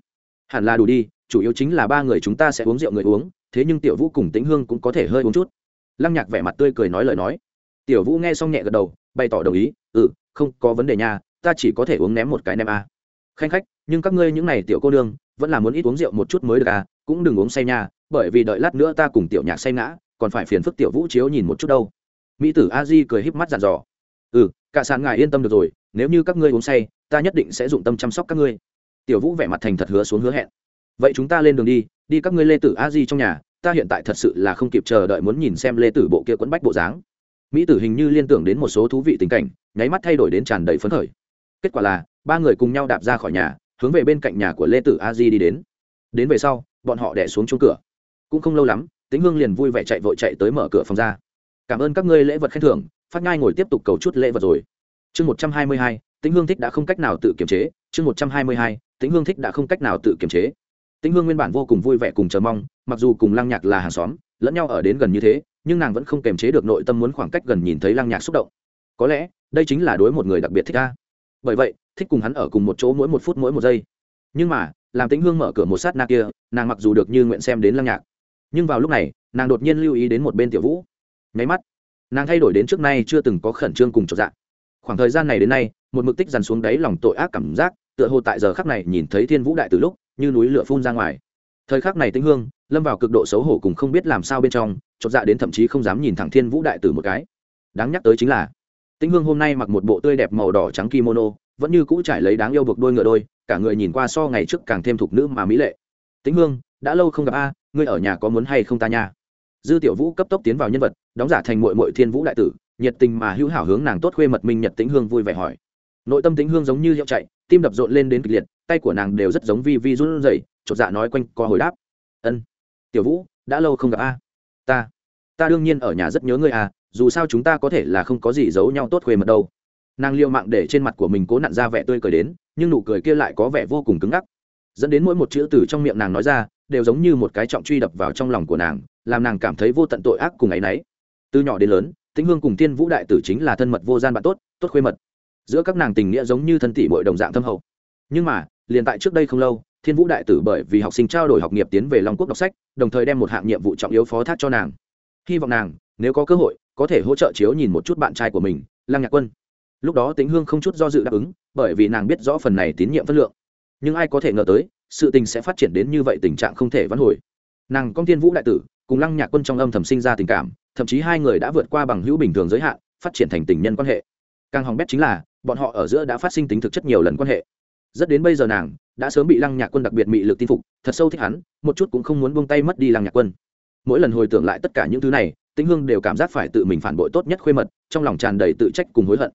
Hẳn là đủ đi, chủ yếu chính là ba người chúng ta sẽ uống rượu người uống, thế nhưng tiểu vũ cùng tĩnh hương cũng có thể hơi uống chút. Lăng nhạc vẻ mặt tươi cười nói lời nói. Tiểu vũ nghe xong nhẹ gật đầu, bày tỏ đồng ý ừ không có vấn đề nha, ta chỉ có thể uống ném một cái nem a. À. khanh khách, nhưng các ngươi những n à y tiểu cô nương, vẫn là muốn ít uống rượu một chút mới được à cũng đừng uống say nha, bởi vì đợi lát nữa ta cùng tiểu nhạc say ngã, còn phải phiền phức tiểu vũ chiếu nhìn một chút đâu. Mỹ tử a di cười híp mắt dặn dò. Ừ cả sàn ngài yên tâm được rồi, nếu như các ngươi uống say ta nhất định sẽ dụng tâm chăm sóc các ngươi. Tiểu vũ vẻ mặt thành thật hứa xuống hứa hẹn. Vậy chúng ta lên đường đi đi các ngươi lê tử a di trong nhà, ta hiện tại thật sự là không kịp chờ đợi muốn nhìn xem lê tử bộ kia quẫn bách bộ dáng. Mỹ tử hình như liên tưởng đến một số thú vị tình cảnh, nháy mắt thay đổi đến tràn đầy phấn khởi. Kết quả là, ba người cùng nhau đạp ra khỏi nhà, hướng về bên cạnh nhà của lê tử a di đi đến. Đến về sau, bọn họ đẻ xuống chung cửa. Cũng không lâu lắm, Tĩnh hương liền vui vẻ chạy vội chạy tới mở cửa phòng ra. Cảm ơn các ngươi lễ vật khen thưởng, phát ngai ngồi tiếp tục cầu chút lễ vật rồi. Chương một trăm hai mươi hai Tĩnh hương thích đã không cách nào tự kiềm chế, chương một trăm hai mươi hai, Tĩnh hương thích đã không cách nào tự kiềm chế. Tĩnh hương nguyên bản vô cùng vui vẻ cùng chờ mong, mặc dù cùng lăng nhạc là hàng xóm, lẫn nhau ở đến gần như thế, nhưng nàng vẫn không kiềm chế được nội tâm muốn khoảng cách gần nhìn thấy lăng nhạc xúc động. Có lẽ, đây chính là đối một người đặc biệt thích a. bởi vậy, thích cùng hắn ở cùng một chỗ mỗi một phút mỗi một giây. Nhưng mà, làm Tĩnh hương mở cửa một sát na kia, nàng mặc dù được như nguyện xem đến lăng nhạc, nhưng vào lúc này, nàng đột nhiên lưu ý đến một bên tiểu vũ. Nháy mắt, nàng thay đổi đến trước nay chưa từng có khẩn trương cùng trọn dạng khoảng thời gian này đến nay một mực tích dằn xuống đáy lòng tội ác cảm giác, tựa hồ tại giờ khắc này nhìn thấy thiên vũ đại từ lúc, như núi lửa phun ra ngoài. Thời khắc này tĩnh hương, lâm vào cực độ xấu hổ cùng không biết làm sao bên trong, chột dạ đến thậm chí không dám nhìn thẳng thiên vũ đại tử một cái. Đáng nhắc tới chính là, tĩnh hương hôm nay mặc một bộ tươi đẹp màu đỏ trắng kimono, vẫn như cũ trải lấy đáng yêu buộc đôi ngựa đôi, cả người nhìn qua so ngày trước càng thêm thục nữ mà mỹ lệ. Tĩnh hương, đã lâu không gặp a, ngươi ở nhà có muốn hay không ta nha? Dư tiểu vũ cấp tốc tiến vào nhân vật, đóng giả thành mội mội thiên vũ đại tử, nhiệt tình mà hữu hảo hướng nàng tốt khuê mật minh nhật tĩnh hương vui vẻ hỏi nội tâm tĩnh hương giống như hiệu chạy, tim đập rộn lên đến kịch liệt, tay của nàng đều rất giống vi vi run rẩy, chột dạ nói quanh co hồi đáp. Ân, tiểu vũ, đã lâu không gặp a. Ta ta đương nhiên ở nhà rất nhớ ngươi à dù sao chúng ta có thể là không có gì giấu nhau tốt khuê mật đâu. Nàng liêu mạng để trên mặt của mình cố nặn ra vẻ tươi cười đến, nhưng nụ cười kia lại có vẻ vô cùng cứng ngắc. Dẫn đến mỗi một chữ từ trong miệng nàng nói ra, đều giống như một cái trọng truy đập vào trong lòng của nàng, làm nàng cảm thấy vô tận tội ác cùng ấ y n ấ y từ nhỏ đến lớn, tĩnh hương cùng tiên vũ đại tử chính là thân mật vô gian bạn tốt tốt khuê mật giữa các nàng tình nghĩa giống như thân tỷ bội đồng dạng thâm hậu. Nhưng mà, liền tại trước đây không lâu, thiên vũ đại tử bởi vì học sinh trao đổi học nghiệp tiến về long quốc đọc sách, đồng thời đem một hạng nhiệm vụ trọng yếu phó thác cho nàng. Hy vọng nàng, nếu có cơ hội, có thể hỗ trợ chiếu nhìn một chút bạn trai của mình, lăng nhạc quân. Lúc đó tính hương không chút do dự đáp ứng, bởi vì nàng biết rõ phần này tín nhiệm phân lượng. Nhưng ai có thể ngờ tới, sự tình sẽ phát triển đến như vậy tình trạng không thể vãn hồi. Nàng công thiên vũ đại tử, cùng lăng nhạc quân trong âm thầm sinh ra tình cảm, thậm chí hai người đã vượt qua bằng hữu bình thường giới hạn, phát triển thành tình nhân quan hệ. Càng hỏng bét chính là bọn họ ở giữa đã phát sinh tính thực chất nhiều lần quan hệ. Rất đến bây giờ nàng đã sớm bị lăng nhạc quân đặc biệt mị lực tin phục, thật sâu thích hắn, một chút cũng không muốn buông tay mất đi lăng nhạc quân. Mỗi lần hồi tưởng lại tất cả những thứ này, tĩnh hương đều cảm giác phải tự mình phản bội tốt nhất khuê mật, trong lòng tràn đầy tự trách cùng hối hận.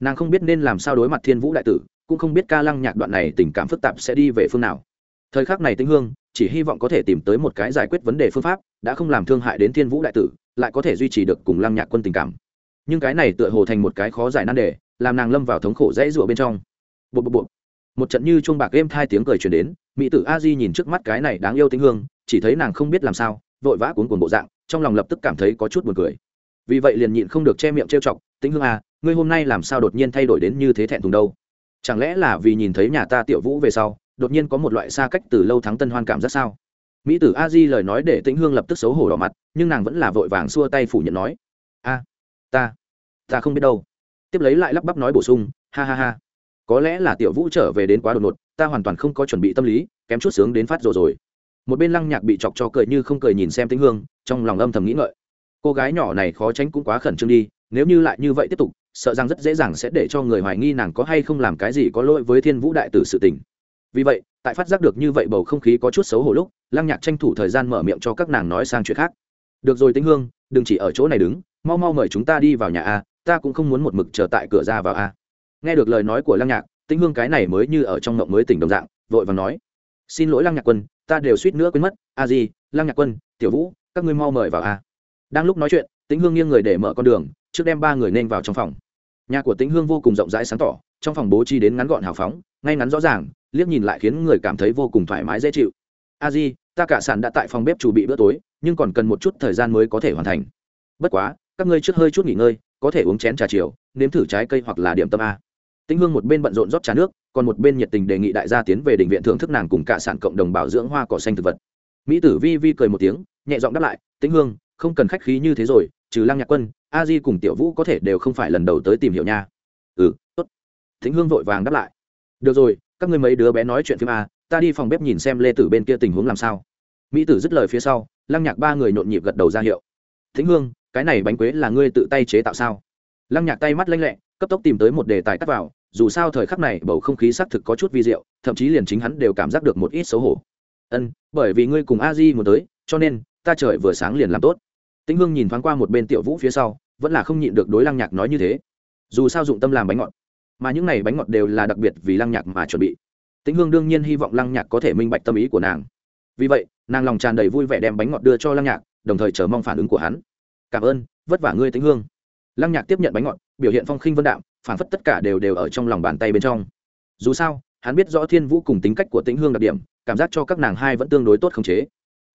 Nàng không biết nên làm sao đối mặt thiên vũ đại tử, cũng không biết ca lăng nhạc đoạn này tình cảm phức tạp sẽ đi về phương nào. Thời khắc này tĩnh hương chỉ hy vọng có thể tìm tới một cái giải quyết vấn đề phương pháp, đã không làm thương hại đến thiên vũ đại tử, lại có thể duy trì được cùng lăng nhạc quân tình cảm. Nhưng cái này tựa hồ thành một cái khó giải nan đề làm nàng lâm vào thống khổ dãy rụa bên trong. Bộ bộ bộ một trận như chuông bạc êm thai tiếng cười truyền đến mỹ tử a di nhìn trước mắt cái này đáng yêu tĩnh hương chỉ thấy nàng không biết làm sao vội vã cuốn cuồng bộ dạng trong lòng lập tức cảm thấy có chút buồn cười. Vì vậy liền nhịn không được che miệng trêu chọc tĩnh hương à, ngươi hôm nay làm sao đột nhiên thay đổi đến như thế thẹn thùng đâu? Chẳng lẽ là vì nhìn thấy nhà ta tiểu vũ về sau đột nhiên có một loại xa cách từ lâu thắng tân hoan cảm giác sao? Mỹ tử a di lời nói để tĩnh hương lập tức xấu hổ đỏ mặt nhưng nàng vẫn là vội vàng xua tay phủ nhận nói a ta ta không biết đâu tiếp lấy lại lắp bắp nói bổ sung, ha ha ha. Có lẽ là tiểu vũ trở về đến quá đột ngột, ta hoàn toàn không có chuẩn bị tâm lý, kém chút sướng đến phát rồi rồi. Một bên lăng nhạc bị chọc cho cười như không cười nhìn xem tĩnh hương, trong lòng âm thầm nghĩ ngợi. Cô gái nhỏ này khó tránh cũng quá khẩn trương đi, nếu như lại như vậy tiếp tục, sợ rằng rất dễ dàng sẽ để cho người hoài nghi nàng có hay không làm cái gì có lỗi với thiên vũ đại tử sự tình. Vì vậy, tại phát giác được như vậy bầu không khí có chút xấu hổ lúc, lăng nhạc tranh thủ thời gian mở miệng cho các nàng nói sang chuyện khác. Được rồi tĩnh hương, đừng chỉ ở chỗ này đứng, mau mau mời chúng ta đi vào nhà a ta cũng không muốn một mực chờ tại cửa ra vào a. Nghe được lời nói của lăng nhạc, tĩnh hương cái này mới như ở trong ngộng mới tỉnh đồng dạng, vội vàng nói, xin lỗi lăng nhạc quân, ta đều suýt nữa quên mất. A di, lăng nhạc quân, tiểu vũ, các ngươi mau mời vào a. Đang lúc nói chuyện, tĩnh hương nghiêng người để mở con đường, trước đem ba người nên vào trong phòng. Nhà của tĩnh hương vô cùng rộng rãi sáng tỏ, trong phòng bố trí đến ngắn gọn hào phóng, ngay ngắn rõ ràng, liếc nhìn lại khiến người cảm thấy vô cùng thoải mái dễ chịu. A di, ta cả sản đã tại phòng bếp chuẩn bị bữa tối, nhưng còn cần một chút thời gian mới có thể hoàn thành. Bất quá, các ngươi trước hơi chút nghỉ ngơi có thể uống chén trà chiều, nếm thử trái cây hoặc là điểm tâm a. Tĩnh hương một bên bận rộn rót trà nước, còn một bên nhiệt tình đề nghị đại gia tiến về đình viện thưởng thức nàng cùng cả sản cộng đồng bảo dưỡng hoa cỏ xanh thực vật. Mỹ tử vi vi cười một tiếng, nhẹ giọng đáp lại tĩnh hương, không cần khách khí như thế rồi, trừ lăng nhạc quân, a di cùng tiểu vũ có thể đều không phải lần đầu tới tìm hiểu nha. Ừ tốt. Tĩnh hương vội vàng đáp lại, được rồi, các ngươi mấy đứa bé nói chuyện phim a, ta đi phòng bếp nhìn xem lê tử bên kia tình huống làm sao. Mỹ tử dứt lời phía sau, lăng nhạc ba người nhộn nhịp gật đầu ra hiệu thính hương cái này bánh quế là ngươi tự tay chế tạo sao? Lăng nhạc tay mắt lanh lẹ, cấp tốc tìm tới một đề tài cắt vào, dù sao thời khắc này bầu không khí xác thực có chút vi diệu, thậm chí liền chính hắn đều cảm giác được một ít xấu hổ. Ân, bởi vì ngươi cùng a di muốn tới, cho nên, ta trời vừa sáng liền làm tốt. Tĩnh hương nhìn thoáng qua một bên tiểu vũ phía sau, vẫn là không nhịn được đối lăng nhạc nói như thế. Dù sao dụng tâm làm bánh ngọt, mà những này bánh ngọt đều là đặc biệt vì lăng nhạc mà chuẩn bị. Tĩnh hương đương nhiên hy vọng lăng nhạc có thể minh bạch tâm ý của nàng. Vì vậy, nàng lòng tràn đầy vui vẻ đem bánh ngọt đưa cho lăng nhạc, đồng thời chờ mong phản ứng của hắn cảm ơn, vất vả ngươi tĩnh hương. Lăng nhạc tiếp nhận bánh ngọt, biểu hiện phong khinh vân đạm, phản phất tất cả đều đều ở trong lòng bàn tay bên trong. Dù sao, hắn biết rõ thiên vũ cùng tính cách của tĩnh hương đặc điểm, cảm giác cho các nàng hai vẫn tương đối tốt khống chế.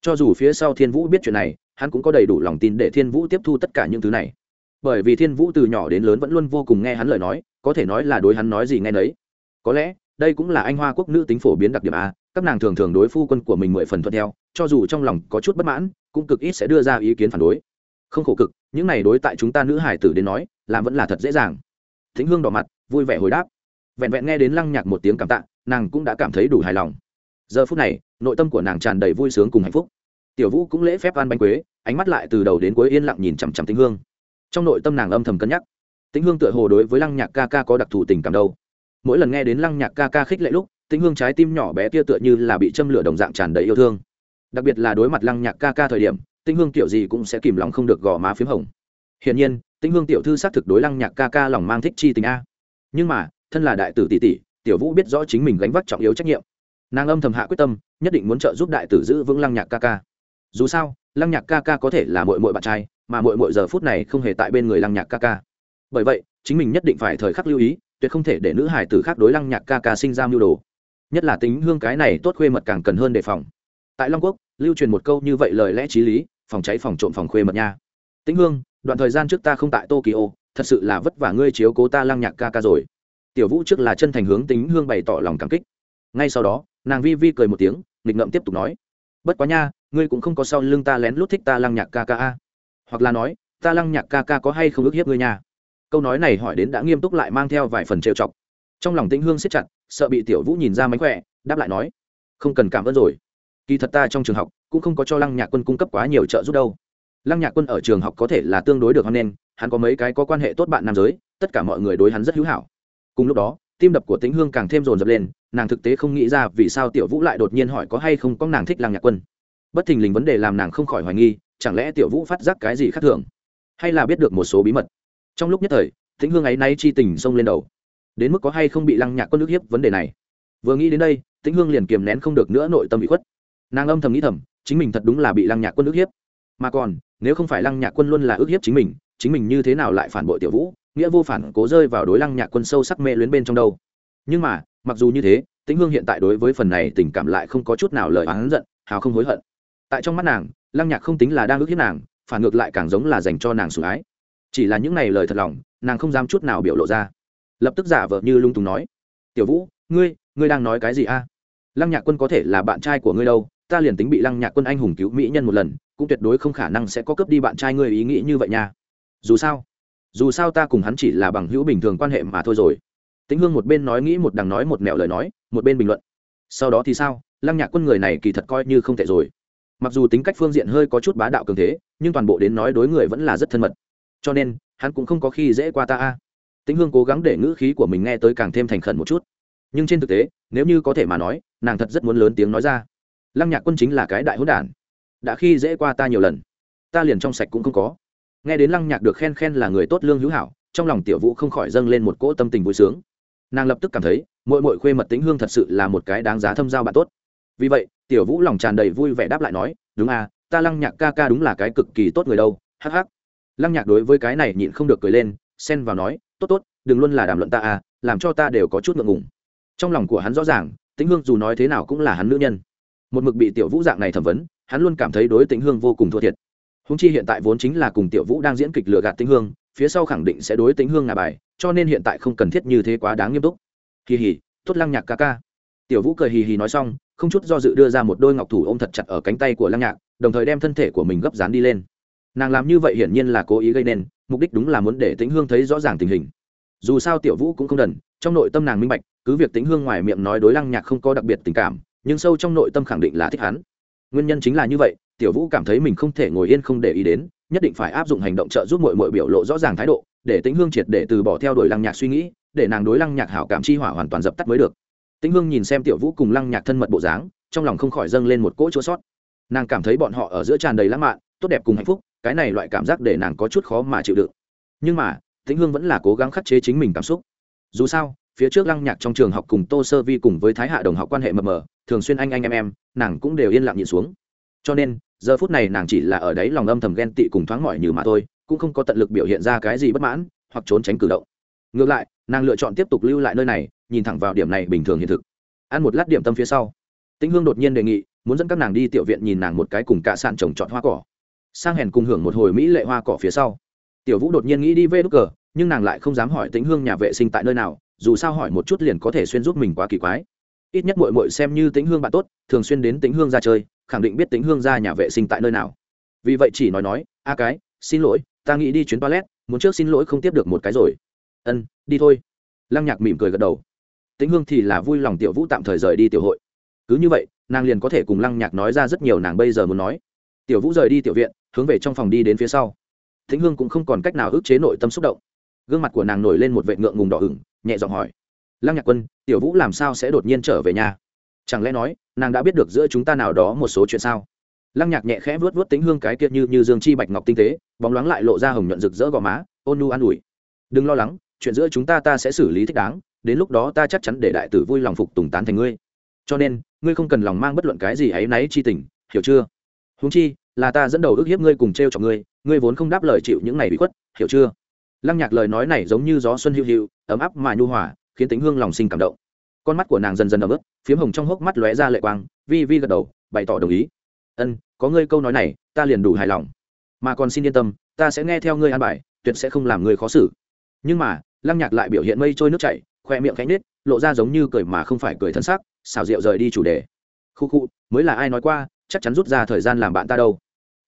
Cho dù phía sau thiên vũ biết chuyện này, hắn cũng có đầy đủ lòng tin để thiên vũ tiếp thu tất cả những thứ này. Bởi vì thiên vũ từ nhỏ đến lớn vẫn luôn vô cùng nghe hắn lời nói, có thể nói là đối hắn nói gì nghe nấy. Có lẽ, đây cũng là anh hoa quốc nữ tính phổ biến đặc điểm a, các nàng thường thường đối phu quân của mình mười phần thuận theo, cho dù trong lòng có chút bất mãn, cũng cực ít sẽ đưa ra ý kiến phản đối không khổ cực, những này đối tại chúng ta nữ hải tử đến nói, làm vẫn là thật dễ dàng. Thính hương đỏ mặt, vui vẻ hồi đáp. Vẹn vẹn nghe đến lăng nhạc một tiếng cảm tạ, nàng cũng đã cảm thấy đủ hài lòng. Giờ phút này, nội tâm của nàng tràn đầy vui sướng cùng hạnh phúc. Tiểu vũ cũng lễ phép ăn bánh quế, ánh mắt lại từ đầu đến cuối yên lặng nhìn chằm chằm tĩnh hương. Trong nội tâm nàng âm thầm cân nhắc. Tĩnh hương tựa hồ đối với lăng nhạc ca ca có đặc thù tình cảm đâu. Mỗi lần nghe đến lăng nhạc ca ca khích lệ lúc tĩnh hương trái tim nhỏ bé kia tựa như là bị châm lửa đồng dạng tràn đầy yêu thương. Đặc biệt là đối mặt lăng nhạc ca ca thời điểm tĩnh hương tiểu gì cũng sẽ kìm lòng không được gò má p h í m hồng. Hiển nhiên, tĩnh hương tiểu thư xác thực đối lăng nhạc ca ca lòng mang thích chi tình a. Nhưng mà, thân là đại tử tỷ tỷ, tiểu vũ biết rõ chính mình gánh vác trọng yếu trách nhiệm. Nàng âm thầm hạ quyết tâm, nhất định muốn trợ giúp đại tử giữ vững lăng nhạc ca ca. Dù sao, lăng nhạc ca ca có thể là mội mội bạn trai, mà mội mội giờ phút này không hề tại bên người lăng nhạc ca ca. Bởi vậy, chính mình nhất định phải thời khắc lưu ý, tuyệt không thể để nữ hải tử khác đối lăng nhạc ca ca sinh ra mưu đồ. Nhất là tính hương cái này tốt khuê mật càng cần hơn đề phòng. Tại long quốc, lưu truyền một câu như vậy lời lẽ t r í lý phòng cháy phòng trộm phòng khuê mật nha. Tĩnh hương, đoạn thời gian trước ta không tại tokyo, thật sự là vất vả ngươi chiếu cố ta lăng nhạc ca ca rồi. Tiểu vũ trước là chân thành hướng tính hương bày tỏ lòng cảm kích. Ngay sau đó, nàng vi vi cười một tiếng, nghịch ngậm tiếp tục nói, bất quá nha, ngươi cũng không có sau lưng ta lén lút thích ta lăng nhạc ca ca a. Hoặc là nói, ta lăng nhạc ca ca có hay không ước hiếp ngươi nha? Câu nói này hỏi đến đã nghiêm túc lại mang theo vài phần trêu chọc. Trong lòng tĩnh hương siết chặt, sợ bị tiểu vũ nhìn ra mánh khỏe, đáp lại nói, không cần cảm ơn rồi kỳ thật ta trong trường học cũng không có cho lăng nhạc quân cung cấp quá nhiều trợ giúp đâu. Lăng nhạc quân ở trường học có thể là tương đối được hoan nghênh, hắn có mấy cái có quan hệ tốt bạn nam giới, tất cả mọi người đối hắn rất hữu hảo. Cùng lúc đó, tim đập của tĩnh hương càng thêm rồn rập lên, nàng thực tế không nghĩ ra vì sao tiểu vũ lại đột nhiên hỏi có hay không có nàng thích lăng nhạc quân. Bất thình lình vấn đề làm nàng không khỏi hoài nghi, chẳng lẽ tiểu vũ phát giác cái gì khác thường? Hay là biết được một số bí mật? Trong lúc nhất thời, tĩnh hương ấy nay chi tình xông lên đầu. Đến mức có hay không bị lăng nhạc quân nước hiếp vấn đề này? Vừa nghĩ đến đây, tĩnh hương liền kiềm nén không được nữa nội tâm bị khuất nàng âm thầm nghĩ thầm, chính mình thật đúng là bị lăng nhạc quân ức hiếp. Mà còn, nếu không phải lăng nhạc quân luôn là ức hiếp chính mình chính mình như thế nào lại phản bội tiểu vũ, nghĩa vô phản cố rơi vào đối lăng nhạc quân sâu sắc mê luyến bên trong đâu. Nhưng mà, mặc dù như thế, tĩnh hương hiện tại đối với phần này tình cảm lại không có chút nào lời oán giận, hào không hối hận. Tại trong mắt nàng, lăng nhạc không tính là đang ức hiếp nàng, phản ngược lại càng giống là dành cho nàng sủng ái. Chỉ là những này lời thật lòng, nàng không dám chút nào biểu lộ ra. Lập tức giả vờ như lung tùng nói, tiểu vũ, ngươi ngươi đang nói cái gì a? Lăng nhạc quân có thể là bạn trai của ngươi đâu ta liền tính bị lăng nhạc quân anh hùng cứu mỹ nhân một lần, cũng tuyệt đối không khả năng sẽ có cướp đi bạn trai ngươi ý nghĩ như vậy nha. Dù sao dù sao ta cùng hắn chỉ là bằng hữu bình thường quan hệ mà thôi rồi. Tĩnh hương một bên nói nghĩ một đằng nói một mẹo lời nói, một bên bình luận. Sau đó thì sao? Lăng nhạc quân người này kỳ thật coi như không tệ rồi. Mặc dù tính cách phương diện hơi có chút bá đạo cường thế, nhưng toàn bộ đến nói đối người vẫn là rất thân mật. Cho nên, hắn cũng không có khi dễ qua ta a. Tĩnh hương cố gắng để ngữ khí của mình nghe tới càng thêm thành khẩn một chút. Nhưng trên thực tế, nếu như có thể mà nói, nàng thật rất muốn lớn tiếng nói ra lăng nhạc quân chính là cái đại hỗn đản. Đã khi dễ qua ta nhiều lần, ta liền trong sạch cũng không có. Nghe đến lăng nhạc được khen khen là người tốt lương hữu hảo, trong lòng tiểu vũ không khỏi dâng lên một cỗ tâm tình vui sướng. Nàng lập tức cảm thấy mỗi mỗi khuê mật tính hương thật sự là một cái đáng giá thâm giao bạn tốt. Vì vậy, tiểu vũ lòng tràn đầy vui vẻ đáp lại nói, đúng à ta lăng nhạc ca ca đúng là cái cực kỳ tốt người đâu, hắc hắc. Lăng nhạc đối với cái này nhịn không được cười lên, xen vào nói, tốt tốt, đừng luôn là đàm luận ta à làm cho ta đều có chút ngượng ngùng. Trong lòng của hắn rõ ràng tĩnh hương dù nói thế nào cũng là hắn nữ nhân một mực bị tiểu vũ dạng này thẩm vấn, hắn luôn cảm thấy đối tĩnh hương vô cùng thua thiệt. Húng chi hiện tại vốn chính là cùng tiểu vũ đang diễn kịch lừa gạt tĩnh hương, phía sau khẳng định sẽ đối tĩnh hương ngà bài, cho nên hiện tại không cần thiết như thế quá đáng nghiêm túc. Kỳ hỉ tốt lăng nhạc ca ca. Tiểu vũ cười hì hì nói xong, không chút do dự đưa ra một đôi ngọc thủ ôm thật chặt ở cánh tay của lăng nhạc, đồng thời đem thân thể của mình gấp dán đi lên. Nàng làm như vậy hiển nhiên là cố ý gây nên, mục đích đúng là muốn để tĩnh hương thấy rõ ràng tình hình. Dù sao tiểu vũ cũng không đần, trong nội tâm nàng minh bạch, cứ việc tĩnh hương ngoài miệng nói đối lăng nhạc không có đặc biệt tình cảm nhưng sâu trong nội tâm khẳng định là thích hắn. Nguyên nhân chính là như vậy, tiểu vũ cảm thấy mình không thể ngồi yên không để ý đến, nhất định phải áp dụng hành động trợ giúp mọi mọi biểu lộ rõ ràng thái độ, để tĩnh hương triệt để từ bỏ theo đuổi lăng nhạc suy nghĩ, để nàng đối lăng nhạc hảo cảm chi hỏa hoàn toàn dập tắt mới được. Tĩnh hương nhìn xem tiểu vũ cùng lăng nhạc thân mật bộ dáng, trong lòng không khỏi dâng lên một cỗ chỗ sót nàng cảm thấy bọn họ ở giữa tràn đầy lãng mạn, tốt đẹp cùng hạnh phúc, cái này loại cảm giác để nàng có chút khó mà chịu đựng. Nhưng mà, tĩnh hương vẫn là cố gắng khắc chế chính mình cảm xúc. Dù sao, phía trước lăng nhạc trong trường học cùng tô sơ vi cùng với thái hạ đồng học quan hệ mờ mờ thường xuyên anh anh em em, nàng cũng đều yên lặng nhìn xuống. Cho nên, giờ phút này nàng chỉ là ở đấy lòng âm thầm ghen tị cùng thoáng mỏi như mà thôi, cũng không có tận lực biểu hiện ra cái gì bất mãn, hoặc trốn tránh cử động. Ngược lại, nàng lựa chọn tiếp tục lưu lại nơi này, nhìn thẳng vào điểm này bình thường hiện thực. Ăn một lát điểm tâm phía sau, tĩnh hương đột nhiên đề nghị, muốn dẫn các nàng đi tiểu viện nhìn nàng một cái cùng cả sạn trồng trọt hoa cỏ. Sang hèn cùng hưởng một hồi mỹ lệ hoa cỏ phía sau. Tiểu vũ đột nhiên nghĩ đi vê đúc cờ, nhưng nàng lại không dám hỏi tĩnh hương nhà vệ sinh tại nơi nào, dù sao hỏi một chút liền có thể xuyên giúp mình quá kỳ quái ít nhất mội mội xem như tĩnh hương bạn tốt, thường xuyên đến tĩnh hương ra chơi, khẳng định biết tĩnh hương ra nhà vệ sinh tại nơi nào. Vì vậy chỉ nói nói, a cái, xin lỗi, ta nghĩ đi chuyến toilet, muốn trước xin lỗi không tiếp được một cái rồi. Ân, đi thôi. Lăng nhạc mỉm cười gật đầu. Tĩnh hương thì là vui lòng tiểu vũ tạm thời rời đi tiểu hội. Cứ như vậy, nàng liền có thể cùng lăng nhạc nói ra rất nhiều nàng bây giờ muốn nói. Tiểu vũ rời đi tiểu viện, hướng về trong phòng đi đến phía sau. Tĩnh hương cũng không còn cách nào ức chế nội tâm xúc động. Gương mặt của nàng nổi lên một vệ ngượng ngùng đỏ ửng, nhẹ giọng hỏi lăng nhạc quân, tiểu vũ làm sao sẽ đột nhiên trở về nhà? Chẳng lẽ nói, nàng đã biết được giữa chúng ta nào đó một số chuyện sao? Lăng nhạc nhẹ khẽ vuốt vuốt tính hương cái kiệt như như dương chi bạch ngọc tinh tế, bóng loáng lại lộ ra hồng nhuận rực rỡ gò má, ôn nu an ủi. Đừng lo lắng, chuyện giữa chúng ta ta sẽ xử lý thích đáng, đến lúc đó ta chắc chắn để đại tử vui lòng phục tùng tán thành ngươi. Cho nên, ngươi không cần lòng mang bất luận cái gì áy náy chi tình, hiểu chưa? Húng chi, là ta dẫn đầu ước hiếp ngươi cùng t r e o cho ngươi ngươi vốn không đáp lời chịu những này bị khuất, hiểu chưa? Lăng nhạc lời nói này giống như gió xuân hữu hữu ấm áp mà nhu hòa khiến tính hương lòng sinh cảm động. Con mắt của nàng dần dần ấm ức phiếm hồng trong hốc mắt lóe ra lệ quang, vi vi gật đầu, bày tỏ đồng ý. Ân, có ngươi câu nói này, ta liền đủ hài lòng. Mà còn xin yên tâm, ta sẽ nghe theo ngươi an bài, tuyệt sẽ không làm ngươi khó xử. Nhưng mà, lăng nhạc lại biểu hiện mây trôi nước chảy, khoe miệng cánh nết lộ ra giống như cười mà không phải cười thân xác, xảo diệu rời đi chủ đề. Khu khu, mới là ai nói qua, chắc chắn rút ra thời gian làm bạn ta đâu.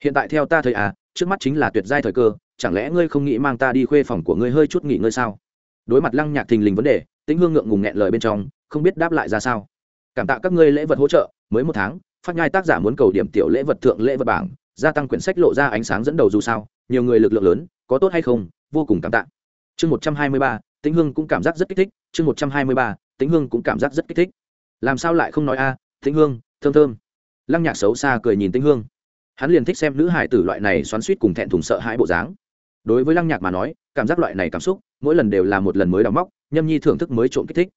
Hiện tại theo ta thời à trước mắt chính là tuyệt giai thời cơ, chẳng lẽ ngươi không nghĩ mang ta đi khuê phòng của ngươi hơi chút nghỉ ngơi sao? Đối mặt lăng nhạc thình lình vấn đề tĩnh hương ngượng ngùng nghẹn lời bên trong, không biết đáp lại ra sao. Cảm tạ các ngươi lễ vật hỗ trợ, mới một tháng, phát nhai tác giả muốn cầu điểm tiểu lễ vật thượng lễ vật bảng, gia tăng quyển sách lộ ra ánh sáng dẫn đầu dù sao, nhiều người lực lượng lớn, có tốt hay không, vô cùng cảm tạ. Chương một trăm hai mươi ba, tĩnh hương cũng cảm giác rất kích thích, chương một trăm hai mươi ba, tĩnh hương cũng cảm giác rất kích thích. Làm sao lại không nói a, tĩnh hương, thơm thơm. Lăng nhạc xấu xa cười nhìn tĩnh hương. Hắn liền thích xem nữ hải tử loại này xoắn suýt cùng thẹn thùng sợ hãi bộ dáng. Đối với lăng nhạc mà nói, cảm giác loại này cảm xúc, mỗi lần đều là một lần mới đóng móc nhâm nhi thưởng thức mới trộm kích thích.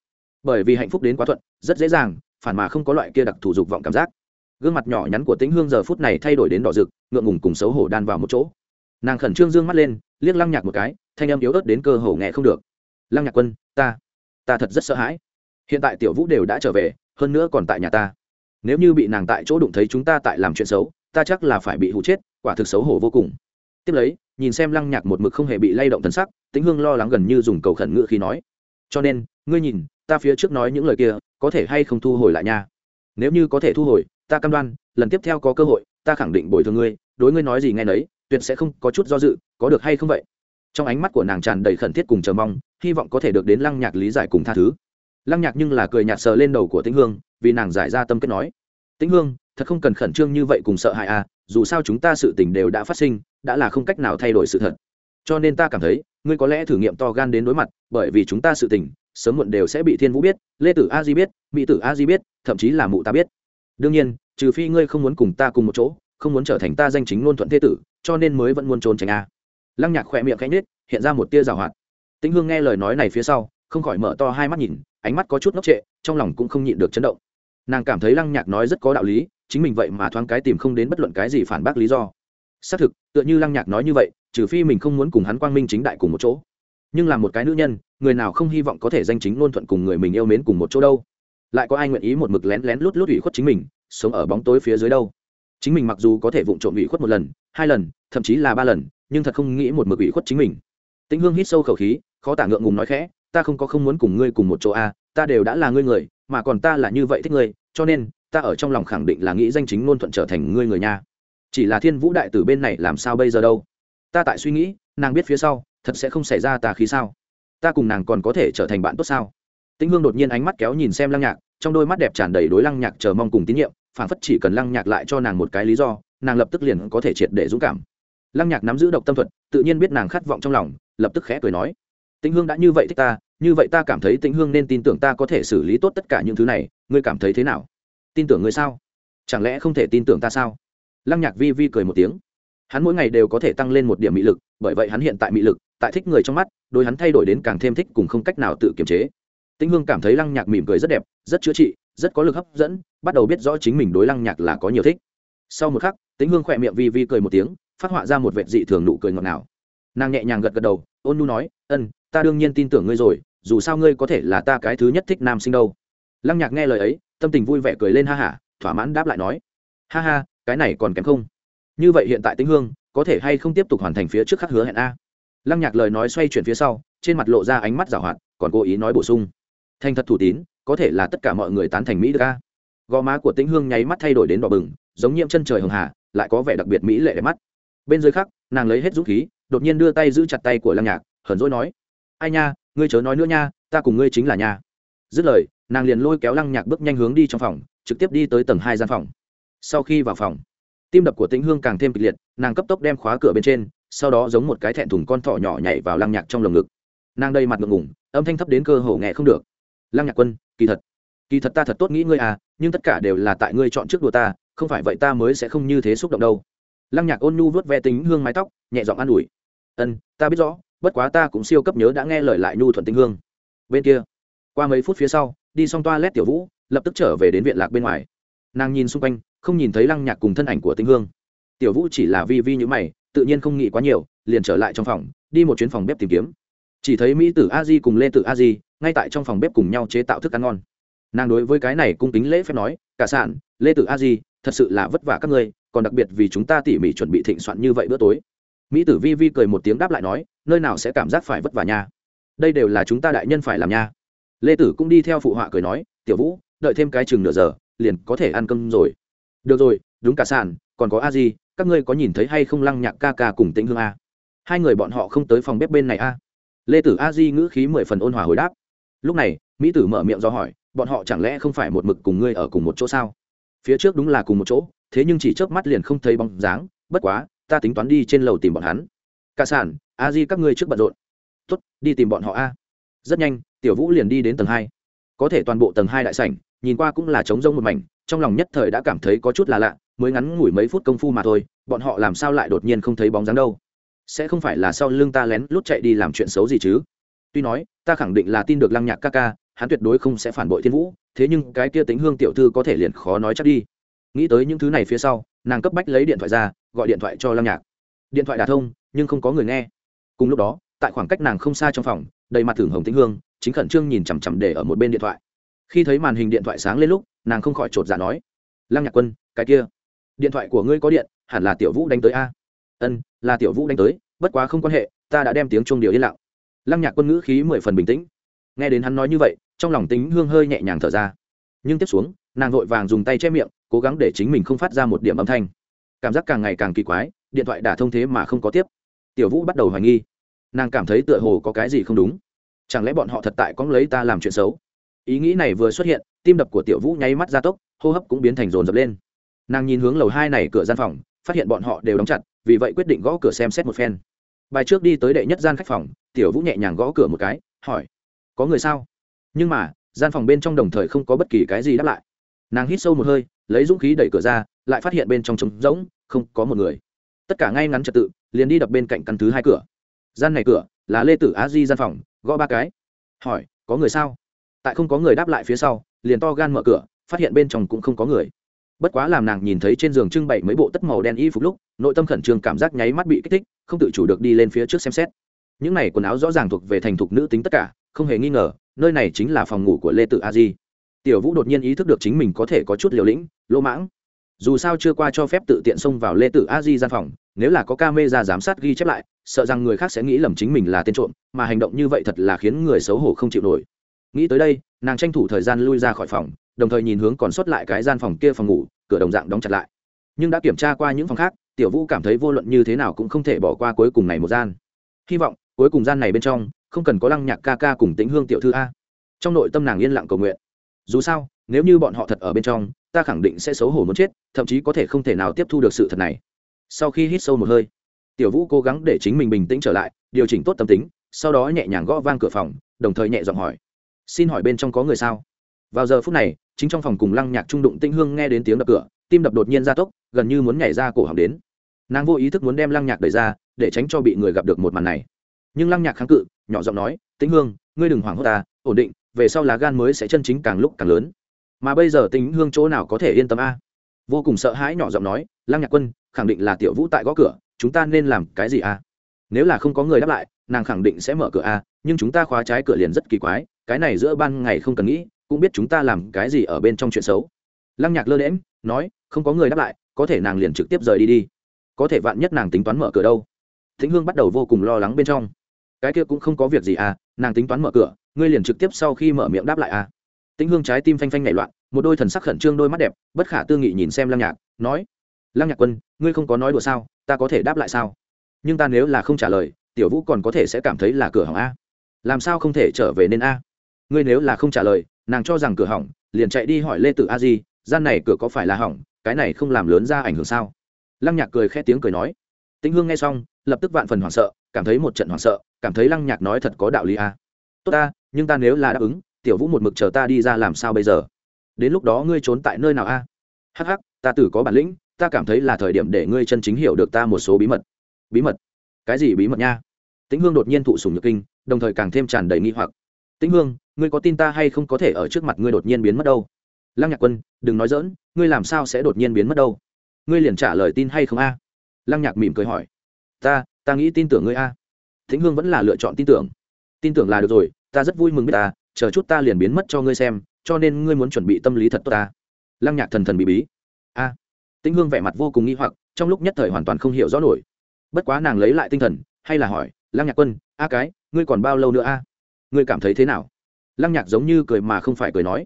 Bởi vì hạnh phúc đến quá thuận, rất dễ dàng, phản mà không có loại kia đặc thủ dục vọng cảm giác. Gương mặt nhỏ nhắn của tĩnh hương giờ phút này thay đổi đến đỏ rực, ngượng ngùng cùng xấu hổ đan vào một chỗ. Nàng khẩn trương d ư ơ n g mắt lên, liếc lăng nhạc một cái, thanh âm yếu ớt đến cơ hồ nghe không được. Lăng nhạc quân, ta ta thật rất sợ hãi. Hiện tại tiểu vũ đều đã trở về, hơn nữa còn tại nhà ta. Nếu như bị nàng tại chỗ đụng thấy chúng ta tại làm chuyện xấu, ta chắc là phải bị hụ chết, quả thực xấu hổ vô cùng. Tiếp lấy, nhìn xem lăng nhạc một mực không hề bị lay động thân sắc, tĩnh hương lo lắng gần như dùng cầu khẩn ngự khi nói cho nên, ngươi nhìn, ta phía trước nói những lời kia, có thể hay không thu hồi lại nha? Nếu như có thể thu hồi, ta cam đoan, lần tiếp theo có cơ hội, ta khẳng định bồi thường ngươi, đối ngươi nói gì nghe nấy, tuyệt sẽ không có chút do dự, có được hay không vậy? Trong ánh mắt của nàng tràn đầy khẩn thiết cùng chờ mong, hy vọng có thể được đến lăng nhạc lý giải cùng tha thứ. Lăng nhạc nhưng là cười nhạt sờ lên đầu của tĩnh hương, vì nàng giải ra tâm kết nói, tĩnh hương, thật không cần khẩn trương như vậy cùng sợ hãi à dù sao chúng ta sự tình đều đã phát sinh, đã là không cách nào thay đổi sự thật. Cho nên ta cảm thấy ngươi có lẽ thử nghiệm to gan đến đối mặt, bởi vì chúng ta sự tình, sớm muộn đều sẽ bị thiên vũ biết, lê tử a di biết, mỹ tử a di biết, thậm chí là mụ ta biết. Đương nhiên, trừ phi ngươi không muốn cùng ta cùng một chỗ, không muốn trở thành ta danh chính ngôn thuận thế tử, cho nên mới vẫn muốn trốn tránh a. Lăng nhạc khỏe miệng khẽ nết hiện ra một tia rào hoạt. Tĩnh hương nghe lời nói này phía sau, không khỏi mở to hai mắt nhìn, ánh mắt có chút ngốc trệ, trong lòng cũng không nhịn được chấn động. Nàng cảm thấy lăng nhạc nói rất có đạo lý, chính mình vậy mà thoáng cái tìm không đến bất luận cái gì phản bác lý do. Xác thực, tựa như lăng nhạc nói như vậy trừ phi mình không muốn cùng hắn quang minh chính đại cùng một chỗ. Nhưng là một cái nữ nhân, người nào không hy vọng có thể danh chính ngôn thuận cùng người mình yêu mến cùng một chỗ đâu? Lại có ai nguyện ý một mực lén lén lút lút ủy khuất chính mình, sống ở bóng tối phía dưới đâu? Chính mình mặc dù có thể vụng trộm ủy khuất một lần, hai lần, thậm chí là ba lần, nhưng thật không nghĩ một mực ủy khuất chính mình. Tĩnh hương hít sâu khẩu khí, khó tả ngượng ngùng nói khẽ, ta không có không muốn cùng ngươi cùng một chỗ a ta đều đã là ngươi người, mà còn ta là như vậy thích ngươi, cho nên, ta ở trong lòng khẳng định là nghĩ danh chính ngôn thuận trở thành ngươi người nha chỉ là thiên vũ đại tử bên này làm sao bây giờ đâu? Ta tại suy nghĩ, nàng biết phía sau, thật sẽ không xảy ra tà khí sao? Ta cùng nàng còn có thể trở thành bạn tốt sao? Tĩnh hương đột nhiên ánh mắt kéo nhìn xem lăng nhạc, trong đôi mắt đẹp tràn đầy đối lăng nhạc chờ mong cùng tín nhiệm phản phất chỉ cần lăng nhạc lại cho nàng một cái lý do, nàng lập tức liền có thể triệt để dũng cảm. Lăng nhạc nắm giữ độc tâm thuật, tự nhiên biết nàng khát vọng trong lòng, lập tức khẽ cười nói, tĩnh hương đã như vậy thích ta, như vậy ta cảm thấy tĩnh hương nên tin tưởng ta có thể xử lý tốt tất cả những thứ này, ngươi cảm thấy thế nào? Tin tưởng ngươi sao? Chẳng lẽ không thể tin tưởng ta sao? Lăng nhạc vi vi cười một tiếng hắn mỗi ngày đều có thể tăng lên một điểm mị lực, bởi vậy hắn hiện tại mị lực, tại thích người trong mắt đôi hắn thay đổi đến càng thêm thích cùng không cách nào tự kiềm chế. Tĩnh hương cảm thấy lăng nhạc mỉm cười rất đẹp, rất chữa trị, rất có lực hấp dẫn, bắt đầu biết rõ chính mình đối lăng nhạc là có nhiều thích. Sau một khắc tĩnh hương khỏe miệng vi vi cười một tiếng, phát họa ra một vệt dị thường nụ cười ngọt ngào. Nàng nhẹ nhàng gật gật đầu, ôn nu nói, ân, ta đương nhiên tin tưởng ngươi rồi, dù sao ngươi có thể là ta cái thứ nhất thích nam sinh đâu. Lăng nhạc nghe lời ấy, tâm tình vui vẻ cười lên ha hả, thỏa mãn đáp lại nói, ha ha, cái này còn kém không? Như vậy hiện tại tĩnh hương có thể hay không tiếp tục hoàn thành phía trước khắc hứa hẹn a? Lăng nhạc lời nói xoay chuyển phía sau, trên mặt lộ ra ánh mắt giảo hoạt, còn cố ý nói bổ sung. Thành thật thủ tín, có thể là tất cả mọi người tán thành mỹ được a. Gò má của tĩnh hương nháy mắt thay đổi đến đỏ bừng, giống nhiễm chân trời hường hà, lại có vẻ đặc biệt mỹ lệ đẹp mắt. Bên dưới khắc, nàng lấy hết dũng khí, đột nhiên đưa tay giữ chặt tay của lăng nhạc, hờn dỗi nói, ai nha, ngươi chớ nói nữa nha, ta cùng ngươi chính là nha dứt lời, nàng liền lôi kéo lăng nhạc bước nhanh hướng đi trong phòng, trực tiếp đi tới tầng hai gian phòng. Sau khi vào phòng tim đập của tĩnh hương càng thêm kịch liệt, nàng cấp tốc đem khóa cửa bên trên, sau đó giống một cái thẹn thùng con thỏ nhỏ nhảy vào lăng nhạc trong lồng ngực. Nàng đây mặt ngượng ngủng âm thanh thấp đến cơ hồ nghe không được. Lăng nhạc quân, kỳ thật kỳ thật ta thật tốt nghĩ ngươi à nhưng tất cả đều là tại ngươi chọn trước đùa ta, không phải vậy ta mới sẽ không như thế xúc động đâu. Lăng nhạc ôn nhu vớt ve tính hương mái tóc, nhẹ giọng an ủi. Ân, ta biết rõ, bất quá ta cũng siêu cấp nhớ đã nghe lời lại nhu thuận tinh hương. Bên kia, qua mấy phút phía sau, đi xong toa lét tiểu vũ, lập tức trở về đến viện lạc bên ngoài. Nàng nhìn xung quanh không nhìn thấy lăng nhạc cùng thân ảnh của tinh hương. Tiểu vũ chỉ là vi vi như mày, tự nhiên không nghĩ quá nhiều, liền trở lại trong phòng, đi một chuyến phòng bếp tìm kiếm. Chỉ thấy mỹ tử a di cùng lê tử a di, ngay tại trong phòng bếp cùng nhau chế tạo thức ăn ngon. Nàng đối với cái này cung kính lễ phép nói, cả sản, lê tử a di, thật sự là vất vả các ngươi, còn đặc biệt vì chúng ta tỉ mỉ chuẩn bị thịnh soạn như vậy bữa tối. Mỹ tử vi vi cười một tiếng đáp lại nói, nơi nào sẽ cảm giác phải vất vả nha? Đây đều là chúng ta đại nhân phải làm nha. Lê tử cũng đi theo phụ họa cười nói, tiểu vũ, đợi thêm cái chừng nửa giờ, liền có thể ăn cơm rồi được rồi, đúng cả sàn, còn có a di các ngươi có nhìn thấy hay không lăng nhạc ca ca cùng tĩnh hương a? Hai người bọn họ không tới phòng bếp bên này a. Lê tử a di ngữ khí mười phần ôn hòa hồi đáp. Lúc này, mỹ tử mở miệng do hỏi, bọn họ chẳng lẽ không phải một mực cùng ngươi ở cùng một chỗ sao? Phía trước đúng là cùng một chỗ, thế nhưng chỉ chớp mắt liền không thấy bóng dáng, bất quá, ta tính toán đi trên lầu tìm bọn hắn. Cả sản a di các ngươi trước bận rộn. Tuất đi tìm bọn họ a. Rất nhanh, tiểu vũ liền đi đến tầng hai. Có thể toàn bộ tầng hai đại sảnh, nhìn qua cũng là trống rông một mảnh trong lòng nhất thời đã cảm thấy có chút là lạ, mới ngắn ngủi mấy phút công phu mà thôi, bọn họ làm sao lại đột nhiên không thấy bóng dáng đâu? Sẽ không phải là sau lưng ta lén lút chạy đi làm chuyện xấu gì chứ? Tuy nói, ta khẳng định là tin được lăng nhạc ca ca, hắn tuyệt đối không sẽ phản bội thiên vũ, thế nhưng cái kia tính hương tiểu thư có thể liền khó nói chắc đi. Nghĩ tới những thứ này phía sau, nàng cấp bách lấy điện thoại ra, gọi điện thoại cho lăng nhạc. Điện thoại đà thông, nhưng không có người nghe. Cùng lúc đó, tại khoảng cách nàng không xa trong phòng, đầy mặt thưởng hồng tĩnh hương, chính khẩn trương nhìn chằm chằm để ở một bên điện thoại. Khi thấy màn hình điện thoại sáng lên lúc nàng không khỏi chột dạ nói, lăng nhạc quân, cái kia, điện thoại của ngươi có điện, hẳn là tiểu vũ đánh tới a. Ân, là tiểu vũ đánh tới, bất quá không quan hệ, ta đã đem tiếng chuông điều yên lặng. Lăng nhạc quân ngữ khí mười phần bình tĩnh. Nghe đến hắn nói như vậy, trong lòng tính hương hơi nhẹ nhàng thở ra. Nhưng tiếp xuống, nàng vội vàng dùng tay che miệng, cố gắng để chính mình không phát ra một điểm âm thanh. Cảm giác càng ngày càng kỳ quái, điện thoại đã thông thế mà không có tiếp. Tiểu vũ bắt đầu hoài nghi. Nàng cảm thấy tựa hồ có cái gì không đúng. Chẳng lẽ bọn họ thật tại có lấy ta làm chuyện xấu? Ý nghĩ này vừa xuất hiện, tim đập của tiểu vũ nháy mắt gia tốc, hô hấp cũng biến thành rồn rập lên. Nàng nhìn hướng lầu hai này cửa gian phòng, phát hiện bọn họ đều đóng chặt, vì vậy quyết định gõ cửa xem xét một phen. Bài trước đi tới đệ nhất gian khách phòng, tiểu vũ nhẹ nhàng gõ cửa một cái, hỏi, có người sao? Nhưng mà, gian phòng bên trong đồng thời không có bất kỳ cái gì đáp lại. Nàng hít sâu một hơi, lấy dũng khí đẩy cửa ra, lại phát hiện bên trong trống rỗng, không có một người. Tất cả ngay ngắn trật tự, liền đi đập bên cạnh căn thứ hai cửa. Gian này cửa, là lê tử á di gian phòng, gõ ba cái. Hỏi, có người sao? Tại không có người đáp lại phía sau, liền to gan mở cửa, phát hiện bên trong cũng không có người. Bất quá làm nàng nhìn thấy trên giường trưng bày mấy bộ tất màu đen y phục lúc, nội tâm khẩn trương cảm giác nháy mắt bị kích thích, không tự chủ được đi lên phía trước xem xét. Những này quần áo rõ ràng thuộc về thành thục nữ tính tất cả, không hề nghi ngờ, nơi này chính là phòng ngủ của lê tự a di. Tiểu vũ đột nhiên ý thức được chính mình có thể có chút liều lĩnh, lỗ mãng. Dù sao chưa qua cho phép tự tiện xông vào lê tự a di gian phòng, nếu là có ca mê ra giám sát ghi chép lại, sợ rằng người khác sẽ nghĩ lầm chính mình là tên trộm, mà hành động như vậy thật là khiến người xấu hổ không chịu nổi nghĩ tới đây, nàng tranh thủ thời gian lui ra khỏi phòng, đồng thời nhìn hướng còn sót lại cái gian phòng kia phòng ngủ, cửa đồng dạng đóng chặt lại. Nhưng đã kiểm tra qua những phòng khác, tiểu vũ cảm thấy vô luận như thế nào cũng không thể bỏ qua cuối cùng này một gian. Hy vọng, cuối cùng gian này bên trong, không cần có lăng nhạc ca ca cùng tĩnh hương tiểu thư a. Trong nội tâm nàng yên lặng cầu nguyện. Dù sao, nếu như bọn họ thật ở bên trong, ta khẳng định sẽ xấu hổ muốn chết, thậm chí có thể không thể nào tiếp thu được sự thật này. Sau khi hít sâu một hơi, tiểu vũ cố gắng để chính mình bình tĩnh trở lại, điều chỉnh tốt tâm tính, sau đó nhẹ nhàng gõ vang cửa phòng, đồng thời nhẹ giọng hỏi xin hỏi bên trong có người sao? Vào giờ phút này, chính trong phòng cùng lăng nhạc trung đụng tĩnh hương nghe đến tiếng đập cửa, tim đập đột nhiên ra tốc, gần như muốn nhảy ra cổ họng đến. Nàng vô ý thức muốn đem lăng nhạc đẩy ra, để tránh cho bị người gặp được một màn này. Nhưng lăng nhạc kháng cự, nhỏ giọng nói tĩnh hương, ngươi đừng hoảng hốt ta, ổn định, về sau lá gan mới sẽ chân chính càng lúc càng lớn. Mà bây giờ tĩnh hương chỗ nào có thể yên tâm a? Vô cùng sợ hãi nhỏ giọng nói, lăng nhạc quân, khẳng định là tiểu vũ tại gõ cửa, chúng ta nên làm cái gì a? Nếu là không có người đáp lại, nàng khẳng định sẽ mở cửa a, nhưng chúng ta khóa trái cửa liền rất kỳ quái cái này giữa ban ngày không cần nghĩ, cũng biết chúng ta làm cái gì ở bên trong chuyện xấu. Lăng nhạc lơ đễm nói, không có người đáp lại, có thể nàng liền trực tiếp rời đi đi. Có thể vạn nhất nàng tính toán mở cửa đâu. Thính hương bắt đầu vô cùng lo lắng bên trong. Cái kia cũng không có việc gì à nàng tính toán mở cửa, ngươi liền trực tiếp sau khi mở miệng đáp lại à. Tĩnh hương trái tim phanh phanh nảy loạn, một đôi thần sắc khẩn trương đôi mắt đẹp, bất khả tư nghị nhìn xem lăng nhạc, nói, lăng nhạc quân, ngươi không có nói đùa sao, ta có thể đáp lại sao? Nhưng ta nếu là không trả lời, tiểu vũ còn có thể sẽ cảm thấy là cửa hỏng a. Làm sao không thể trở về nên a? Ngươi nếu là không trả lời, nàng cho rằng cửa hỏng, liền chạy đi hỏi lê Tử a di, gian này cửa có phải là hỏng, cái này không làm lớn ra ảnh hưởng sao? Lăng nhạc cười khẽ tiếng cười nói. Tĩnh hương nghe xong, lập tức vạn phần hoảng sợ, cảm thấy một trận hoảng sợ, cảm thấy lăng nhạc nói thật có đạo lý a. Tốt ta, nhưng ta nếu là đáp ứng, tiểu vũ một mực chờ ta đi ra làm sao bây giờ? Đến lúc đó ngươi trốn tại nơi nào a? Hắc hắc, ta tử có bản lĩnh, ta cảm thấy là thời điểm để ngươi chân chính hiểu được ta một số bí mật. Bí mật? Cái gì bí mật nha? Tĩnh hương đột nhiên thụ sùng nhược kinh, đồng thời càng thêm tràn đầy nghi hoặc tĩnh hương, ngươi có tin ta hay không có thể ở trước mặt ngươi đột nhiên biến mất đâu? Lăng nhạc quân, đừng nói dỡn ngươi làm sao sẽ đột nhiên biến mất đâu? Ngươi liền trả lời tin hay không a? Lăng nhạc mỉm cười hỏi. Ta ta nghĩ tin tưởng ngươi a. Tĩnh hương vẫn là lựa chọn tin tưởng. Tin tưởng là được rồi, ta rất vui mừng biết ta, chờ chút ta liền biến mất cho ngươi xem, cho nên ngươi muốn chuẩn bị tâm lý thật tốt ta. Lăng nhạc thần thần bí bí. A. À. tĩnh hương vẻ mặt vô cùng nghi hoặc, trong lúc nhất thời hoàn toàn không hiểu rõ nổi. Bất quá nàng lấy lại tinh thần, hay là hỏi, lăng nhạc quân, a cái, ngươi còn bao lâu nữa a? Ngươi cảm thấy thế nào? Lăng nhạc giống như cười mà không phải cười nói.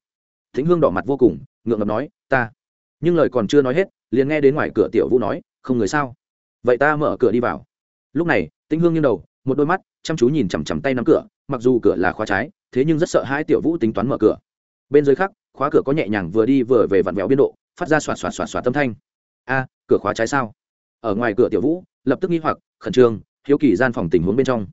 Thính hương đỏ mặt vô cùng, ngượng ngập nói, ta. Nhưng lời còn chưa nói hết, liền nghe đến ngoài cửa tiểu vũ nói, không người sao? Vậy ta mở cửa đi vào. Lúc này tĩnh hương nghiêng đầu, một đôi mắt chăm chú nhìn chằm chằm tay nắm cửa, mặc dù cửa là khóa trái, thế nhưng rất sợ hai tiểu vũ tính toán mở cửa. Bên dưới khác, khóa cửa có nhẹ nhàng vừa đi vừa về vặn vẹo biên độ, phát ra xoạt xoạt xoạt xoạt tâm thanh. A, cửa khóa trái sao? Ở ngoài cửa tiểu vũ, lập tức nghi hoặc, khẩn trương, hiếu kỳ gian phòng tình huống bên trong.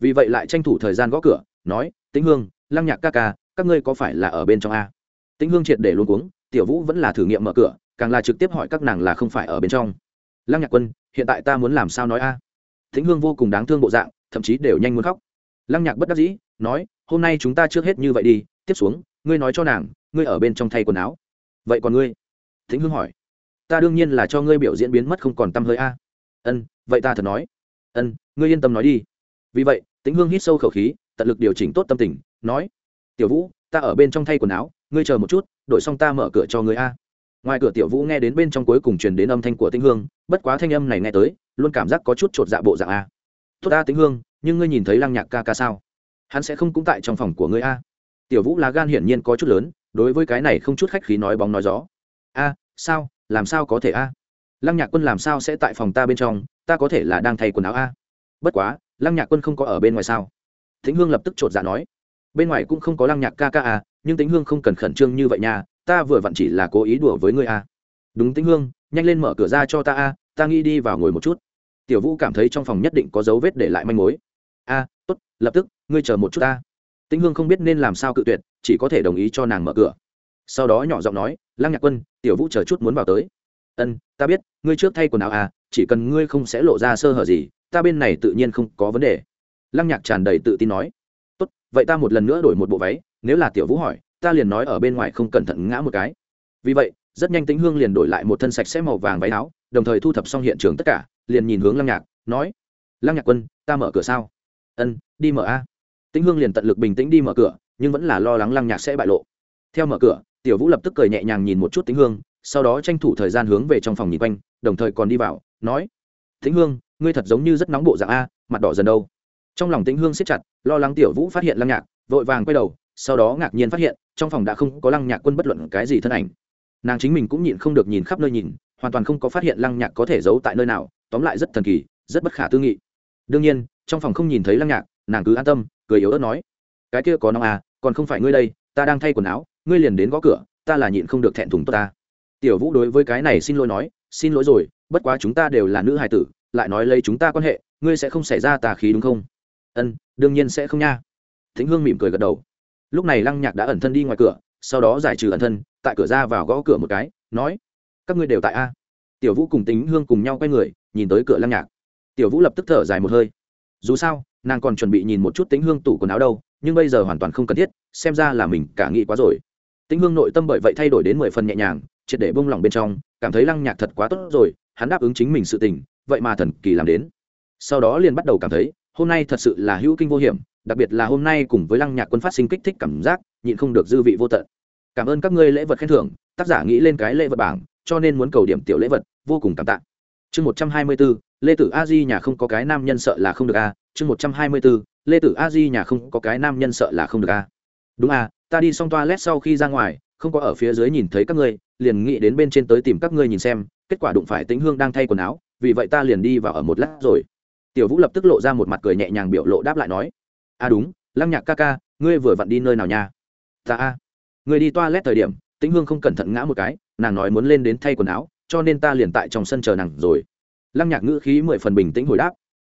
Vì vậy lại tranh thủ thời gian gõ cửa nói, tĩnh hương, lăng nhạc ca ca, các ngươi có phải là ở bên trong a? Tĩnh hương triệt để luôn cuống, tiểu vũ vẫn là thử nghiệm mở cửa, càng là trực tiếp hỏi các nàng là không phải ở bên trong. Lăng nhạc quân, hiện tại ta muốn làm sao nói a? Tĩnh hương vô cùng đáng thương bộ dạng, thậm chí đều nhanh muốn khóc. Lăng nhạc bất đắc dĩ, nói, hôm nay chúng ta trước hết như vậy đi, tiếp xuống, ngươi nói cho nàng, ngươi ở bên trong thay quần áo. Vậy còn ngươi? Tĩnh hương hỏi. Ta đương nhiên là cho ngươi biểu diễn biến mất không còn t hơi a. Ân, vậy ta thật nói. Ân, ngươi yên tâm nói đi. Vì vậy, tĩnh hương hít sâu khẩu khí tận lực điều chỉnh tốt tâm tình, nói, tiểu vũ, ta ở bên trong thay quần áo, ngươi chờ một chút, đổi xong ta mở cửa cho ngươi a. Ngoài cửa tiểu vũ nghe đến bên trong cuối cùng truyền đến âm thanh của tĩnh hương, bất quá thanh âm này nghe tới, luôn cảm giác có chút chột dạ bộ dạng a. Tốt ta, tĩnh hương, nhưng ngươi nhìn thấy lăng nhạc ca ca sao? Hắn sẽ không cũng tại trong phòng của ngươi a. Tiểu vũ lá gan hiển nhiên có chút lớn, đối với cái này không chút khách khí nói bóng nói gió. A, sao? Làm sao có thể a? Lăng nhạc quân làm sao sẽ tại phòng ta bên trong? Ta có thể là đang thay quần áo a. Bất quá, lăng nhạc quân không có ở bên ngoài sao? Tĩnh hương lập tức chột dạ nói bên ngoài cũng không có lăng nhạc ca ca à nhưng tĩnh hương không cần khẩn trương như vậy nha ta vừa vặn chỉ là cố ý đùa với ngươi à. Đúng tĩnh hương nhanh lên mở cửa ra cho ta à ta nghĩ đi vào ngồi một chút. Tiểu vũ cảm thấy trong phòng nhất định có dấu vết để lại manh mối. A à, tốt lập tức ngươi chờ một chút ta. Tĩnh hương không biết nên làm sao cự tuyệt chỉ có thể đồng ý cho nàng mở cửa. Sau đó nhỏ giọng nói lăng nhạc quân tiểu vũ chờ chút muốn vào tới. Ân ta biết ngươi trước thay quần áo à chỉ cần ngươi không sẽ lộ ra sơ hở gì ta bên này tự nhiên không có vấn đề lăng nhạc tràn đầy tự tin nói, tốt, vậy ta một lần nữa đổi một bộ váy, nếu là tiểu vũ hỏi, ta liền nói ở bên ngoài không cẩn thận ngã một cái. Vì vậy, rất nhanh tính hương liền đổi lại một thân sạch sẽ màu vàng váy áo, đồng thời thu thập xong hiện trường tất cả, liền nhìn hướng lăng nhạc, nói, lăng nhạc quân, ta mở cửa sao? Ân, đi mở a. Tĩnh hương liền tận lực bình tĩnh đi mở cửa, nhưng vẫn là lo lắng lăng nhạc sẽ bại lộ. Theo mở cửa, tiểu vũ lập tức cười nhẹ nhàng nhìn một chút tĩnh hương, sau đó tranh thủ thời gian hướng về trong phòng nhìn quanh, đồng thời còn đi vào, nói, tĩnh hương, ngươi thật giống như rất nóng bộ dạng a, mặt đỏ dần đâu trong lòng tĩnh hương siết chặt, lo lắng tiểu vũ phát hiện lăng nhạc, vội vàng quay đầu, sau đó ngạc nhiên phát hiện, trong phòng đã không có lăng nhạc quân bất luận cái gì thân ảnh. Nàng chính mình cũng nhịn không được nhìn khắp nơi nhìn, hoàn toàn không có phát hiện lăng nhạc có thể giấu tại nơi nào, tóm lại rất thần kỳ, rất bất khả tư nghị. Đương nhiên, trong phòng không nhìn thấy lăng nhạc, nàng cứ an tâm, cười yếu ớt nói, cái kia có nóng à còn không phải ngươi đây, ta đang thay quần áo, ngươi liền đến gõ cửa, ta là nhịn không được thẹn thùng tốt ta. Tiểu vũ đối với cái này xin lỗi nói, xin lỗi rồi, bất quá chúng ta đều là nữ hài tử, lại nói lấy chúng ta quan hệ, ngươi sẽ không xảy ra tà khí đúng không? Ân, đương nhiên sẽ không nha. Thính hương mỉm cười gật đầu. Lúc này lăng nhạc đã ẩn thân đi ngoài cửa, sau đó giải trừ ẩn thân, tại cửa ra vào gõ cửa một cái, nói, các ngươi đều tại a? Tiểu vũ cùng tính hương cùng nhau quay người, nhìn tới cửa lăng nhạc. Tiểu vũ lập tức thở dài một hơi. Dù sao, nàng còn chuẩn bị nhìn một chút tính hương tủ quần áo đâu, nhưng bây giờ hoàn toàn không cần thiết, xem ra là mình cả nghĩ quá rồi. Tính hương nội tâm bởi vậy thay đổi đến mười phần nhẹ nhàng, triệt để bông lỏng bên trong, cảm thấy lăng nhạc thật quá tốt rồi, hắn đáp ứng chính mình sự tình, vậy mà thần kỳ làm đến. Sau đó liền bắt đầu cảm thấy hôm nay thật sự là hữu kinh vô hiểm, đặc biệt là hôm nay cùng với lăng nhạc quân phát sinh kích thích cảm giác, nhịn không được dư vị vô tận. Cảm ơn các ngươi lễ vật khen thưởng, tác giả nghĩ lên cái lễ vật bảng, cho nên muốn cầu điểm tiểu lễ vật, vô cùng cảm tạ. Chương một trăm hai mươi bốn lê tử a di nhà không có cái nam nhân sợ là không được a. Chương một trăm hai mươi bốn lê tử a di nhà không có cái nam nhân sợ là không được a. Đúng a, ta đi xong toa lét sau khi ra ngoài, không có ở phía dưới nhìn thấy các ngươi, liền nghĩ đến bên trên tới tìm các ngươi nhìn xem, kết quả đụng phải tĩnh hương đang thay quần áo, vì vậy ta liền đi vào ở một lát rồi tiểu vũ lập tức lộ ra một mặt cười nhẹ nhàng biểu lộ đáp lại nói a đúng, lăng nhạc ca ca, ngươi vừa vặn đi nơi nào nha? Ta a, ngươi đi toa lét thời điểm, tĩnh hương không cẩn thận ngã một cái, nàng nói muốn lên đến thay quần áo, cho nên ta liền tại trong sân chờ nàng rồi. Lăng nhạc ngữ khí mười phần bình tĩnh hồi đáp,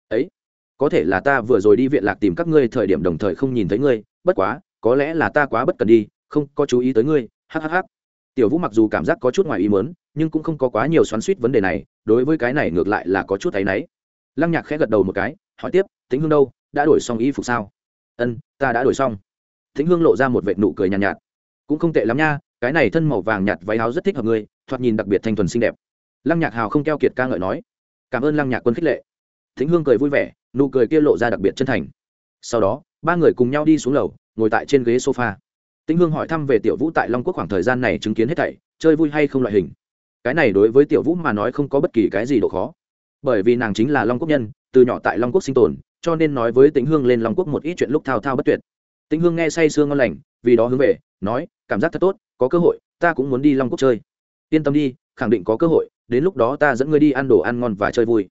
ấy, có thể là ta vừa rồi đi viện lạc tìm các ngươi thời điểm đồng thời không nhìn thấy ngươi, bất quá, có lẽ là ta quá bất cần đi, không có chú ý tới ngươi hhh tiểu vũ mặc dù cảm giác có chút ngoài ý mớn nhưng cũng không có quá nhiều xoắn suýt vấn đề này, đối với cái này ngược lại là có chút áy náy lăng nhạc khẽ gật đầu một cái hỏi tiếp tính hương đâu? Đã đổi xong y phục sao? Ân ta đã đổi xong. Tính hương lộ ra một vệt nụ cười nhàn nhạt, nhạt cũng không tệ lắm nha cái này thân màu vàng nhạt váy áo rất thích hợp ngươi thoạt nhìn đặc biệt thanh thuần xinh đẹp. Lăng nhạc hào không keo kiệt ca ngợi nói cảm ơn lăng nhạc quân khích lệ. Thính hương cười vui vẻ nụ cười kia lộ ra đặc biệt chân thành. Sau đó ba người cùng nhau đi xuống lầu ngồi tại trên ghế sofa. Tĩnh hương hỏi thăm về tiểu vũ tại long quốc khoảng thời gian này chứng kiến hết thảy chơi vui hay không loại hình. Cái này đối với tiểu vũ mà nói không có bất kỳ cái gì độ khó bởi vì nàng chính là long quốc nhân, từ nhỏ tại long quốc sinh tồn, cho nên nói với tĩnh hương lên long quốc một ít chuyện lúc thao thao bất tuyệt. Tĩnh hương nghe say sương ngon lành, vì đó hướng về, nói, cảm giác thật tốt, có cơ hội, ta cũng muốn đi long quốc chơi. Yên tâm đi, khẳng định có cơ hội, đến lúc đó ta dẫn ngươi đi ăn đồ ăn ngon và chơi vui.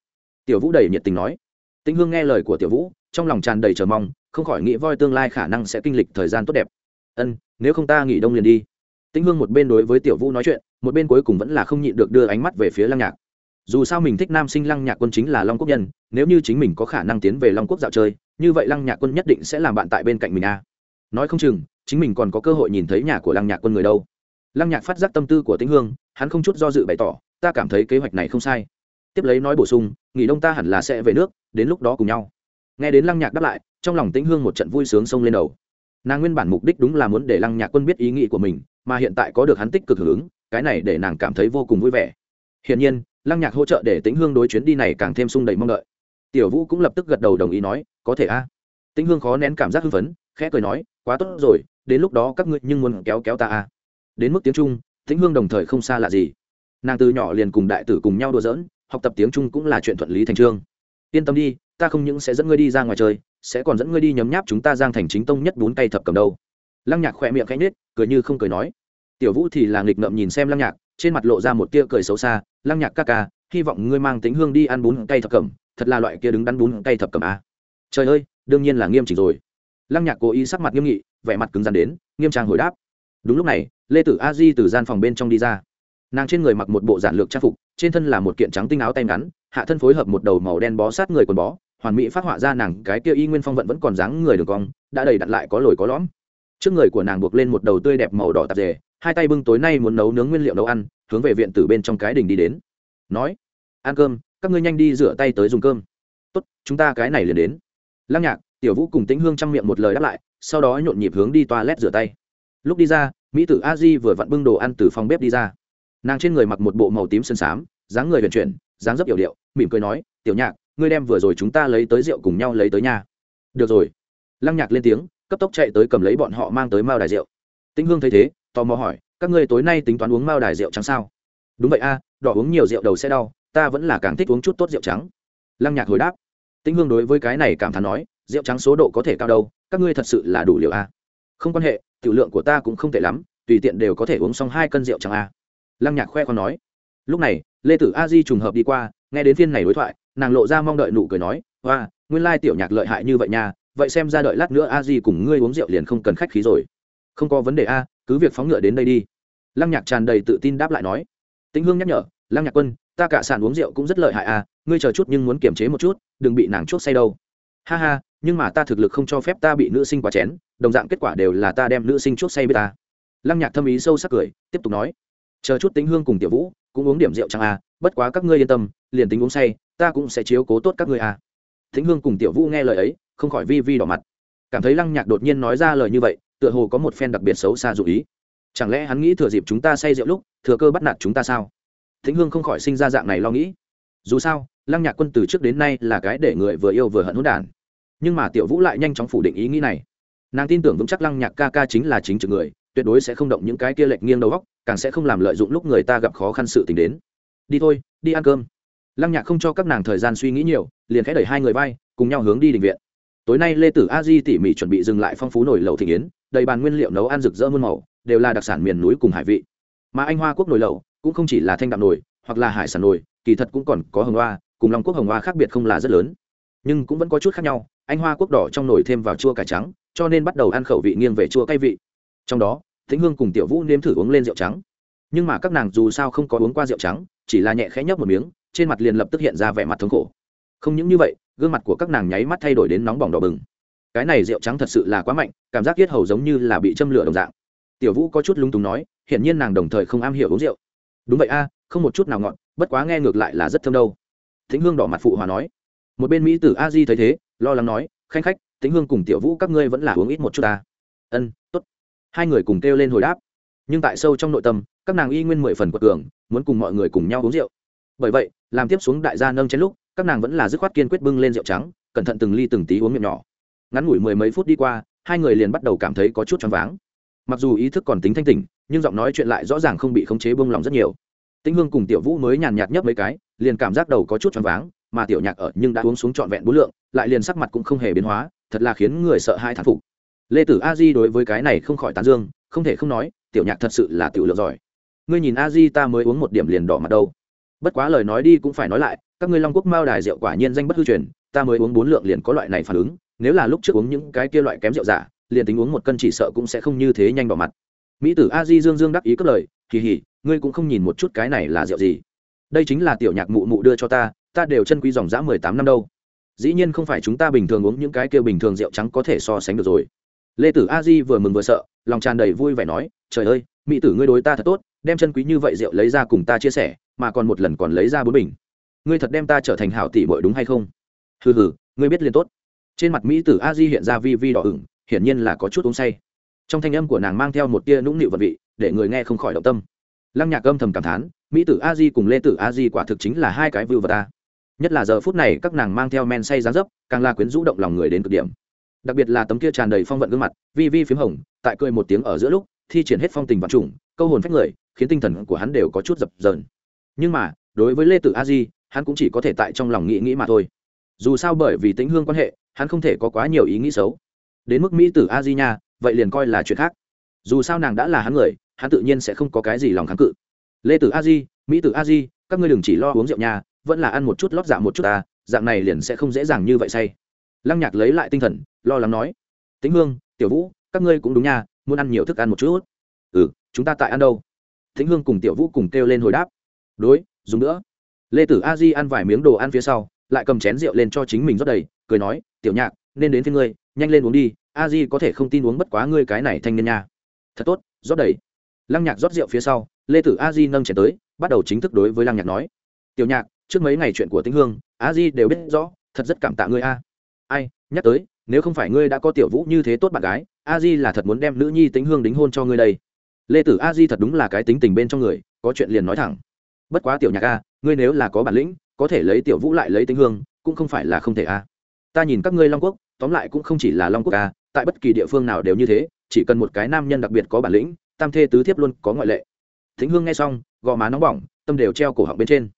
Tiểu vũ đầy nhiệt tình nói. Tĩnh hương nghe lời của tiểu vũ, trong lòng tràn đầy chờ mong, không khỏi nghĩ voi tương lai khả năng sẽ kinh lịch thời gian tốt đẹp. Ân, nếu không ta nghỉ đông liền đi. Tĩnh hương một bên đối với tiểu vũ nói chuyện, một bên cuối cùng vẫn là không nhịn được đưa ánh mắt về phía lăng nhạc dù sao mình thích nam sinh lăng nhạc quân chính là long quốc nhân, nếu như chính mình có khả năng tiến về long quốc dạo chơi, như vậy lăng nhạc quân nhất định sẽ làm bạn tại bên cạnh mình a. À. nói không chừng, chính mình còn có cơ hội nhìn thấy nhà của lăng nhạc quân người đâu. Lăng nhạc phát giác tâm tư của tĩnh hương, hắn không chút do dự bày tỏ, ta cảm thấy kế hoạch này không sai. Tiếp lấy nói bổ sung, nghỉ đông ta hẳn là sẽ về nước, đến lúc đó cùng nhau. Nghe đến lăng nhạc đáp lại, trong lòng tĩnh hương một trận vui sướng xông lên đầu. Nàng nguyên bản mục đích đúng là muốn để lăng nhạc quân biết ý nghĩ của mình, mà hiện tại có được hắn tích cực hưởng ứng, cái này để nàng cảm thấy vô cùng vui vẻ. Hiển nhiên lăng nhạc hỗ trợ để tĩnh hương đối chuyến đi này càng thêm sung đầy mong đợi. Tiểu vũ cũng lập tức gật đầu đồng ý nói, có thể a. À. tĩnh hương khó nén cảm giác hưng phấn, khẽ cười nói, quá tốt rồi, đến lúc đó các ngươi nhưng muốn kéo kéo ta a. À. đến mức tiếng trung, tĩnh hương đồng thời không xa lạ gì. Nàng từ nhỏ liền cùng đại tử cùng nhau đùa giỡn, học tập tiếng trung cũng là chuyện thuận lý thành trương. Yên tâm đi, ta không những sẽ dẫn ngươi đi ra ngoài chơi, sẽ còn dẫn ngươi đi nhấm nháp chúng ta giang thành chính tông nhất bốn cây thập cầm đâu. Lăng nhạc khỏe miệng khẽ nết cười như không cười nói. Tiểu vũ thì là nghịch ngợm nhìn xem lăng nhạc trên mặt lộ ra một tia cười xấu xa, lăng nhạc ca ca, hy vọng ngươi mang tính hương đi ăn bún cây thập cẩm, thật là loại kia đứng đắn bún cây thập cẩm à? trời ơi, đương nhiên là nghiêm chỉnh rồi. Lăng nhạc cố ý sắc mặt nghiêm nghị, vẻ mặt cứng rắn đến, nghiêm trang hồi đáp. Đúng lúc này, lê tử a di từ gian phòng bên trong đi ra. Nàng trên người mặc một bộ giản lược trang phục, trên thân là một kiện trắng tinh áo tay ngắn, hạ thân phối hợp một đầu màu đen bó sát người quần bó, hoàn mỹ phát họa ra nàng cái kia y nguyên phong vận vẫn còn dáng người đường cong, đã đầy đặt lại có lồi có lõm. Trước người của nàng buộc lên một đầu tươi đẹp màu đỏ tạp dề hai tay bưng tối nay muốn nấu nướng nguyên liệu nấu ăn, hướng về viện tử bên trong cái đình đi đến. Nói, ăn cơm, các ngươi nhanh đi rửa tay tới dùng cơm. Tốt, chúng ta cái này liền đến. Lăng nhạc, tiểu vũ cùng tĩnh hương chăm miệng một lời đáp lại, sau đó nhộn nhịp hướng đi toilet rửa tay. Lúc đi ra, mỹ tử a di vừa vặn bưng đồ ăn từ phòng bếp đi ra. Nàng trên người mặc một bộ màu tím sơn xám dáng người vận chuyển, dáng dấp yểu điệu, mỉm cười nói, tiểu nhạc, ngươi đem vừa rồi chúng ta lấy tới rượu cùng nhau lấy tới nhà được rồi. Lăng nhạc lên tiếng, cấp tốc chạy tới cầm lấy bọn họ mang tới mao đài rượu. Tĩnh hương thấy thế tò mò hỏi, các ngươi tối nay tính toán uống mao đài rượu trắng sao? Đúng vậy a, đỏ uống nhiều rượu đầu sẽ đau, ta vẫn là càng thích uống chút tốt rượu trắng. Lăng nhạc hồi đáp, tĩnh hương đối với cái này cảm thán nói, rượu trắng số độ có thể cao đâu, các ngươi thật sự là đủ liều a. Không quan hệ, tiểu lượng của ta cũng không tệ lắm, tùy tiện đều có thể uống xong hai cân rượu trắng a. Lăng nhạc khoe con nói, lúc này, lê tử a di trùng hợp đi qua, nghe đến phiên này đối thoại, nàng lộ ra mong đợi nụ cười nói và nguyên lai tiểu nhạc lợi hại như vậy nha, vậy xem ra đợi lát nữa a di cùng ngươi uống rượu liền không cần khách khí rồi không có vấn đề a, cứ việc phóng ngựa đến đây đi. Lăng nhạc tràn đầy tự tin đáp lại nói. Tĩnh hương nhắc nhở, lăng nhạc quân, ta cả sàn uống rượu cũng rất lợi hại a, ngươi chờ chút nhưng muốn kiềm chế một chút, đừng bị nàng chốt say đâu. Ha ha, nhưng mà ta thực lực không cho phép ta bị nữ sinh quá chén, đồng dạng kết quả đều là ta đem nữ sinh chốt say với ta. Lăng nhạc thâm ý sâu sắc cười, tiếp tục nói. Chờ chút tính hương cùng tiểu vũ cũng uống điểm rượu chẳng a, bất quá các ngươi yên tâm, liền tính uống say, ta cũng sẽ chiếu cố tốt các ngươi a. Tĩnh hương cùng tiểu vũ nghe lời ấy, không khỏi vi vi đỏ mặt. Cảm thấy lăng nhạc đột nhiên nói ra lời như vậy tựa hồ có một phen đặc biệt xấu xa dụ ý. Chẳng lẽ hắn nghĩ thừa dịp chúng ta say rượu lúc, thừa cơ bắt nạt chúng ta sao? Thính hương không khỏi sinh ra dạng này lo nghĩ. Dù sao, lăng nhạc quân từ trước đến nay là cái để người vừa yêu vừa hận hỗn đản. Nhưng mà tiểu vũ lại nhanh chóng phủ định ý nghĩ này. Nàng tin tưởng vững chắc lăng nhạc ca ca chính là chính trực người, tuyệt đối sẽ không động những cái kia lệch nghiêng đầu góc càng sẽ không làm lợi dụng lúc người ta gặp khó khăn sự tình đến. Đi thôi, đi ăn cơm. Lăng nhạc không cho các nàng thời gian suy nghĩ nhiều, liền khẽ đẩy hai người vai, cùng nhau hướng đi định viện. Tối nay lê tử a di tỉ mỉ chuẩn bị dừng lại phong phú nổi lẩu thị yến đầy bàn nguyên liệu nấu ăn rực rỡ muôn màu, đều là đặc sản miền núi cùng hải vị. Mà anh hoa quốc nồi lẩu cũng không chỉ là thanh đạm nồi, hoặc là hải sản nồi, kỳ thật cũng còn có hồng hoa, cùng long quốc hồng hoa khác biệt không là rất lớn. Nhưng cũng vẫn có chút khác nhau, anh hoa quốc đỏ trong nồi thêm vào chua cải trắng, cho nên bắt đầu ăn khẩu vị nghiêng về chua cay vị. Trong đó, thính hương cùng tiểu vũ nếm thử uống lên rượu trắng. Nhưng mà các nàng dù sao không có uống qua rượu trắng, chỉ là nhẹ khẽ nhấp một miếng, trên mặt liền lập tức hiện ra vẻ mặt thống khổ. Không những như vậy, gương mặt của các nàng nháy mắt thay đổi đến nóng bỏng đỏ bừng cái này rượu trắng thật sự là quá mạnh, cảm giác yết hầu giống như là bị châm lửa đồng dạng. Tiểu vũ có chút lung túng nói, hiển nhiên nàng đồng thời không am hiểu uống rượu. Đúng vậy a, không một chút nào ngọn bất quá nghe ngược lại là rất thơm đâu. Thính hương đỏ mặt phụ hòa nói. Một bên mỹ tử a di thấy thế, lo lắng nói, khanh khách tĩnh hương cùng tiểu vũ các ngươi vẫn là uống ít một chút ta. Ân t ố t hai người cùng kêu lên hồi đáp. Nhưng tại sâu trong nội tâm, các nàng y nguyên mười phần quật cường, muốn cùng mọi người cùng nhau uống rượu. Bởi vậy, làm tiếp xuống đại gia nâng chén lúc, các nàng vẫn là dứt khoát kiên quyết bưng lên rượu trắng, cẩn thận từng ly từng tí uống miệng nhỏ ngắn ngủi mười mấy phút đi qua, hai người liền bắt đầu cảm thấy có chút choáng váng. Mặc dù ý thức còn tính thanh tỉnh, nhưng giọng nói chuyện lại rõ ràng không bị khống chế bông lòng rất nhiều. Tĩnh hương cùng tiểu vũ mới nhàn nhạt nhấp mấy cái, liền cảm giác đầu có chút choáng váng, mà tiểu nhạc ở nhưng đã uống xuống trọn vẹn bốn lượng, lại liền sắc mặt cũng không hề biến hóa, thật là khiến người sợ hai thán phục. Lê tử a di đối với cái này không khỏi tán dương, không thể không nói, tiểu nhạc thật sự là tiểu lượng giỏi. Ngươi nhìn a di ta mới uống một điểm liền đỏ mặt đâu. Bất quá lời nói đi cũng phải nói lại, các ngươi long quốc mao đài rượu quả nhiên danh bất hư truyền, ta mới uống bốn lượng liền có loại này phản ứng nếu là lúc trước uống những cái kia loại kém rượu giả, liền tính uống một cân chỉ sợ cũng sẽ không như thế nhanh bỏ mặt. Mỹ tử a di dương dương đắc ý cất lời, kỳ hỉ, ngươi cũng không nhìn một chút cái này là rượu gì. Đây chính là tiểu nhạc mụ mụ đưa cho ta ta đều chân quý dòng dã mười tám năm đâu. Dĩ nhiên không phải chúng ta bình thường uống những cái kia bình thường rượu trắng có thể so sánh được rồi. Lê tử a di vừa mừng vừa sợ, lòng tràn đầy vui vẻ nói, trời ơi, mỹ tử ngươi đối ta thật tốt, đem chân quý như vậy rượu lấy ra cùng ta chia sẻ, mà còn một lần còn lấy ra bốn bình. Ngươi thật đem ta trở thành hảo tỷ bội đúng hay không? Hừ hừ, ngươi biết liền tốt trên mặt mỹ tử a di hiện ra vi vi đỏ ửng, hiển nhiên là có chút uống say. Trong thanh âm của nàng mang theo một tia nũng nịu vật vị, để người nghe không khỏi động tâm. Lăng nhạc âm thầm cảm thán, mỹ tử a di cùng lê tử a di quả thực chính là hai cái vưu vật ta. Nhất là giờ phút này các nàng mang theo men say giá dấp, càng là quyến rũ động lòng người đến cực điểm. Đặc biệt là tấm kia tràn đầy phong vận gương mặt, vi vi p h í m hồng, tại cười một tiếng ở giữa lúc, thi triển hết phong tình vật trùng câu hồn phách người, khiến tinh thần của hắn đều có chút dập dờn. Nhưng mà, đối với lê tử a di, hắn cũng chỉ có thể tại trong lòng nghĩ nghĩ mà thôi dù sao bởi vì tính hương quan hệ, hắn không thể có quá nhiều ý nghĩ xấu. Đến mức mỹ tử a di nha, vậy liền coi là chuyện khác. Dù sao nàng đã là hắn người, hắn tự nhiên sẽ không có cái gì lòng kháng cự. Lê tử a di, mỹ tử a di, các ngươi đừng chỉ lo uống rượu nha, vẫn là ăn một chút lót dạ một chút ta, dạng này liền sẽ không dễ dàng như vậy say. Lăng nhạc lấy lại tinh thần, lo lắng nói, tĩnh hương, tiểu vũ, các ngươi cũng đúng nha, muốn ăn nhiều thức ăn một chút. Ừ chúng ta tại ăn đâu? Tĩnh hương cùng tiểu vũ cùng kêu lên hồi đáp, đối, dùng nữa. Lê tử a di ăn vài miếng đồ ăn phía sau lại cầm chén rượu lên cho chính mình rót đầy, cười nói, tiểu nhạc, nên đến với ngươi, nhanh lên uống đi, a di có thể không tin uống bất quá ngươi cái này thanh niên nha. Thật tốt, rót đầy. Lăng nhạc rót rượu phía sau, lê tử a di nâng chén tới, bắt đầu chính thức đối với lăng nhạc nói, tiểu nhạc, trước mấy ngày chuyện của tĩnh hương, a di đều biết rõ, thật rất cảm tạ ngươi a. Ai, nhắc tới, nếu không phải ngươi đã có tiểu vũ như thế tốt bạn gái, a di là thật muốn đem nữ nhi tĩnh hương đính hôn cho ngươi đây. Lê tử a di thật đúng là cái tính tình bên trong người, có chuyện liền nói thẳng. Bất quá tiểu nhạc a, ngươi nếu là có bản lĩnh có thể lấy tiểu vũ lại lấy tĩnh hương, cũng không phải là không thể a ta nhìn các ngươi long quốc, tóm lại cũng không chỉ là long quốc a tại bất kỳ địa phương nào đều như thế, chỉ cần một cái nam nhân đặc biệt có bản lĩnh, tam thê tứ thiếp luôn có ngoại lệ. Thính hương nghe xong, gò má nóng bỏng, tâm đều treo cổ họng bên trên.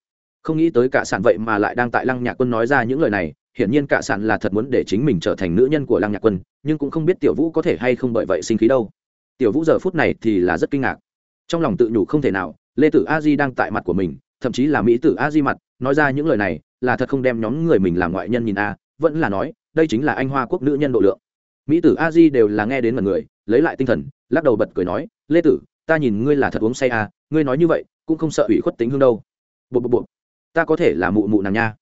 Không nghĩ tới cả sản vậy mà lại đang tại lăng nhạc quân nói ra những lời này, hiển nhiên cả sản là thật muốn để chính mình trở thành nữ nhân của lăng nhạc quân, nhưng cũng không biết tiểu vũ có thể hay không bởi vậy sinh khí đâu. Tiểu vũ giờ phút này thì là rất kinh ngạc. Trong lòng tự nhủ không thể nào, lê tử a di đang tại mặt của mình thậm chí là mỹ tử a di mặt, nói ra những lời này, là thật không đem nhóm người mình làm ngoại nhân nhìn a, vẫn là nói, đây chính là anh hoa quốc nữ nhân độ lượng. Mỹ tử a di đều là nghe đến mọi người, lấy lại tinh thần, lắc đầu bật cười nói, lê tử, ta nhìn ngươi là thật uống say à ngươi nói như vậy, cũng không sợ ủy khuất tính hương đâu. Bộ bộ bộ ta có thể là mụ mụ nàng nha.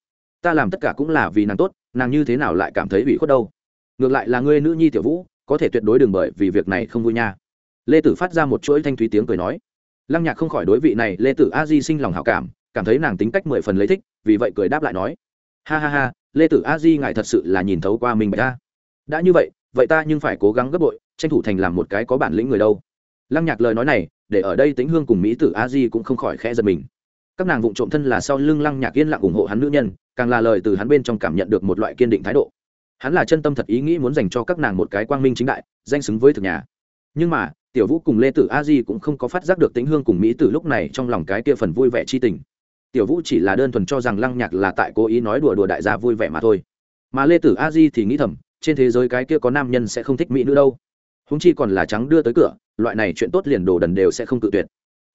Ta làm tất cả cũng là vì nàng tốt, nàng như thế nào lại cảm thấy ủy khuất đâu? Ngược lại là ngươi nữ nhi tiểu vũ, có thể tuyệt đối đừng bởi vì việc này không vui nha. Lê tử phát ra một chuỗi thanh thúy tiếng cười nói lăng nhạc không khỏi đối vị này lê tử a di sinh lòng hảo cảm cảm thấy nàng tính cách mười phần lấy thích, vì vậy cười đáp lại nói, ha ha ha, lê tử a di ngài thật sự là nhìn thấu qua mình bạch ta. Đã như vậy vậy ta nhưng phải cố gắng gấp bội, tranh thủ thành làm một cái có bản lĩnh người đâu. Lăng nhạc lời nói này, để ở đây tính hương cùng mỹ tử a di cũng không khỏi khẽ giật mình. Các nàng vụng trộm thân là sau lưng lăng nhạc yên lặng ủng hộ hắn nữ nhân, càng là lời từ hắn bên trong cảm nhận được một loại kiên định thái độ. Hắn là chân tâm thật ý nghĩ muốn dành cho các nàng một cái quang minh chính đại, danh xứng với thực nhà. Nhưng mà tiểu vũ cùng lê tử a di cũng không có phát giác được tính hương cùng mỹ từ lúc này trong lòng cái kia phần vui vẻ chi tình. Tiểu vũ chỉ là đơn thuần cho rằng lăng nhạc là tại cố ý nói đùa đùa đại gia vui vẻ mà thôi. Mà lê tử a di thì nghĩ thầm, trên thế giới cái kia có nam nhân sẽ không thích mỹ nữ đâu. Húng chi còn là trắng đưa tới cửa, loại này chuyện tốt liền đồ đần đều sẽ không tự tuyệt.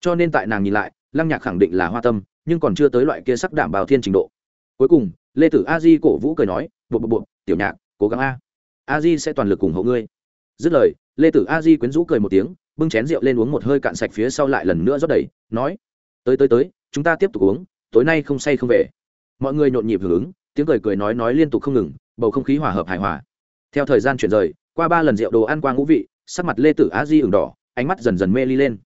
Cho nên tại nàng nhìn lại, lăng nhạc khẳng định là hoa tâm, nhưng còn chưa tới loại kia sắc đảm bảo thiên trình độ. Cuối cùng, lê tử a di cổ vũ cười nói, bộ bộ bộ, tiểu nhạc, cố gắng a. A di sẽ toàn lực ủng hộ ngươi. Dứt lời lê tử a di quyến rũ cười một tiếng, bưng chén rượu lên uống một hơi cạn sạch phía sau lại lần nữa rót đầy, nói, tới tới tới, chúng ta tiếp tục uống, tối nay không say không về. Mọi người nhộn nhịp hưởng ứng, tiếng cười cười nói nói liên tục không ngừng, bầu không khí hòa hợp hài hòa. Theo thời gian chuyển rời, qua ba lần rượu đồ ăn qua ngũ vị, sắc mặt lê tử a di ửng đỏ, ánh mắt dần dần mê ly lên.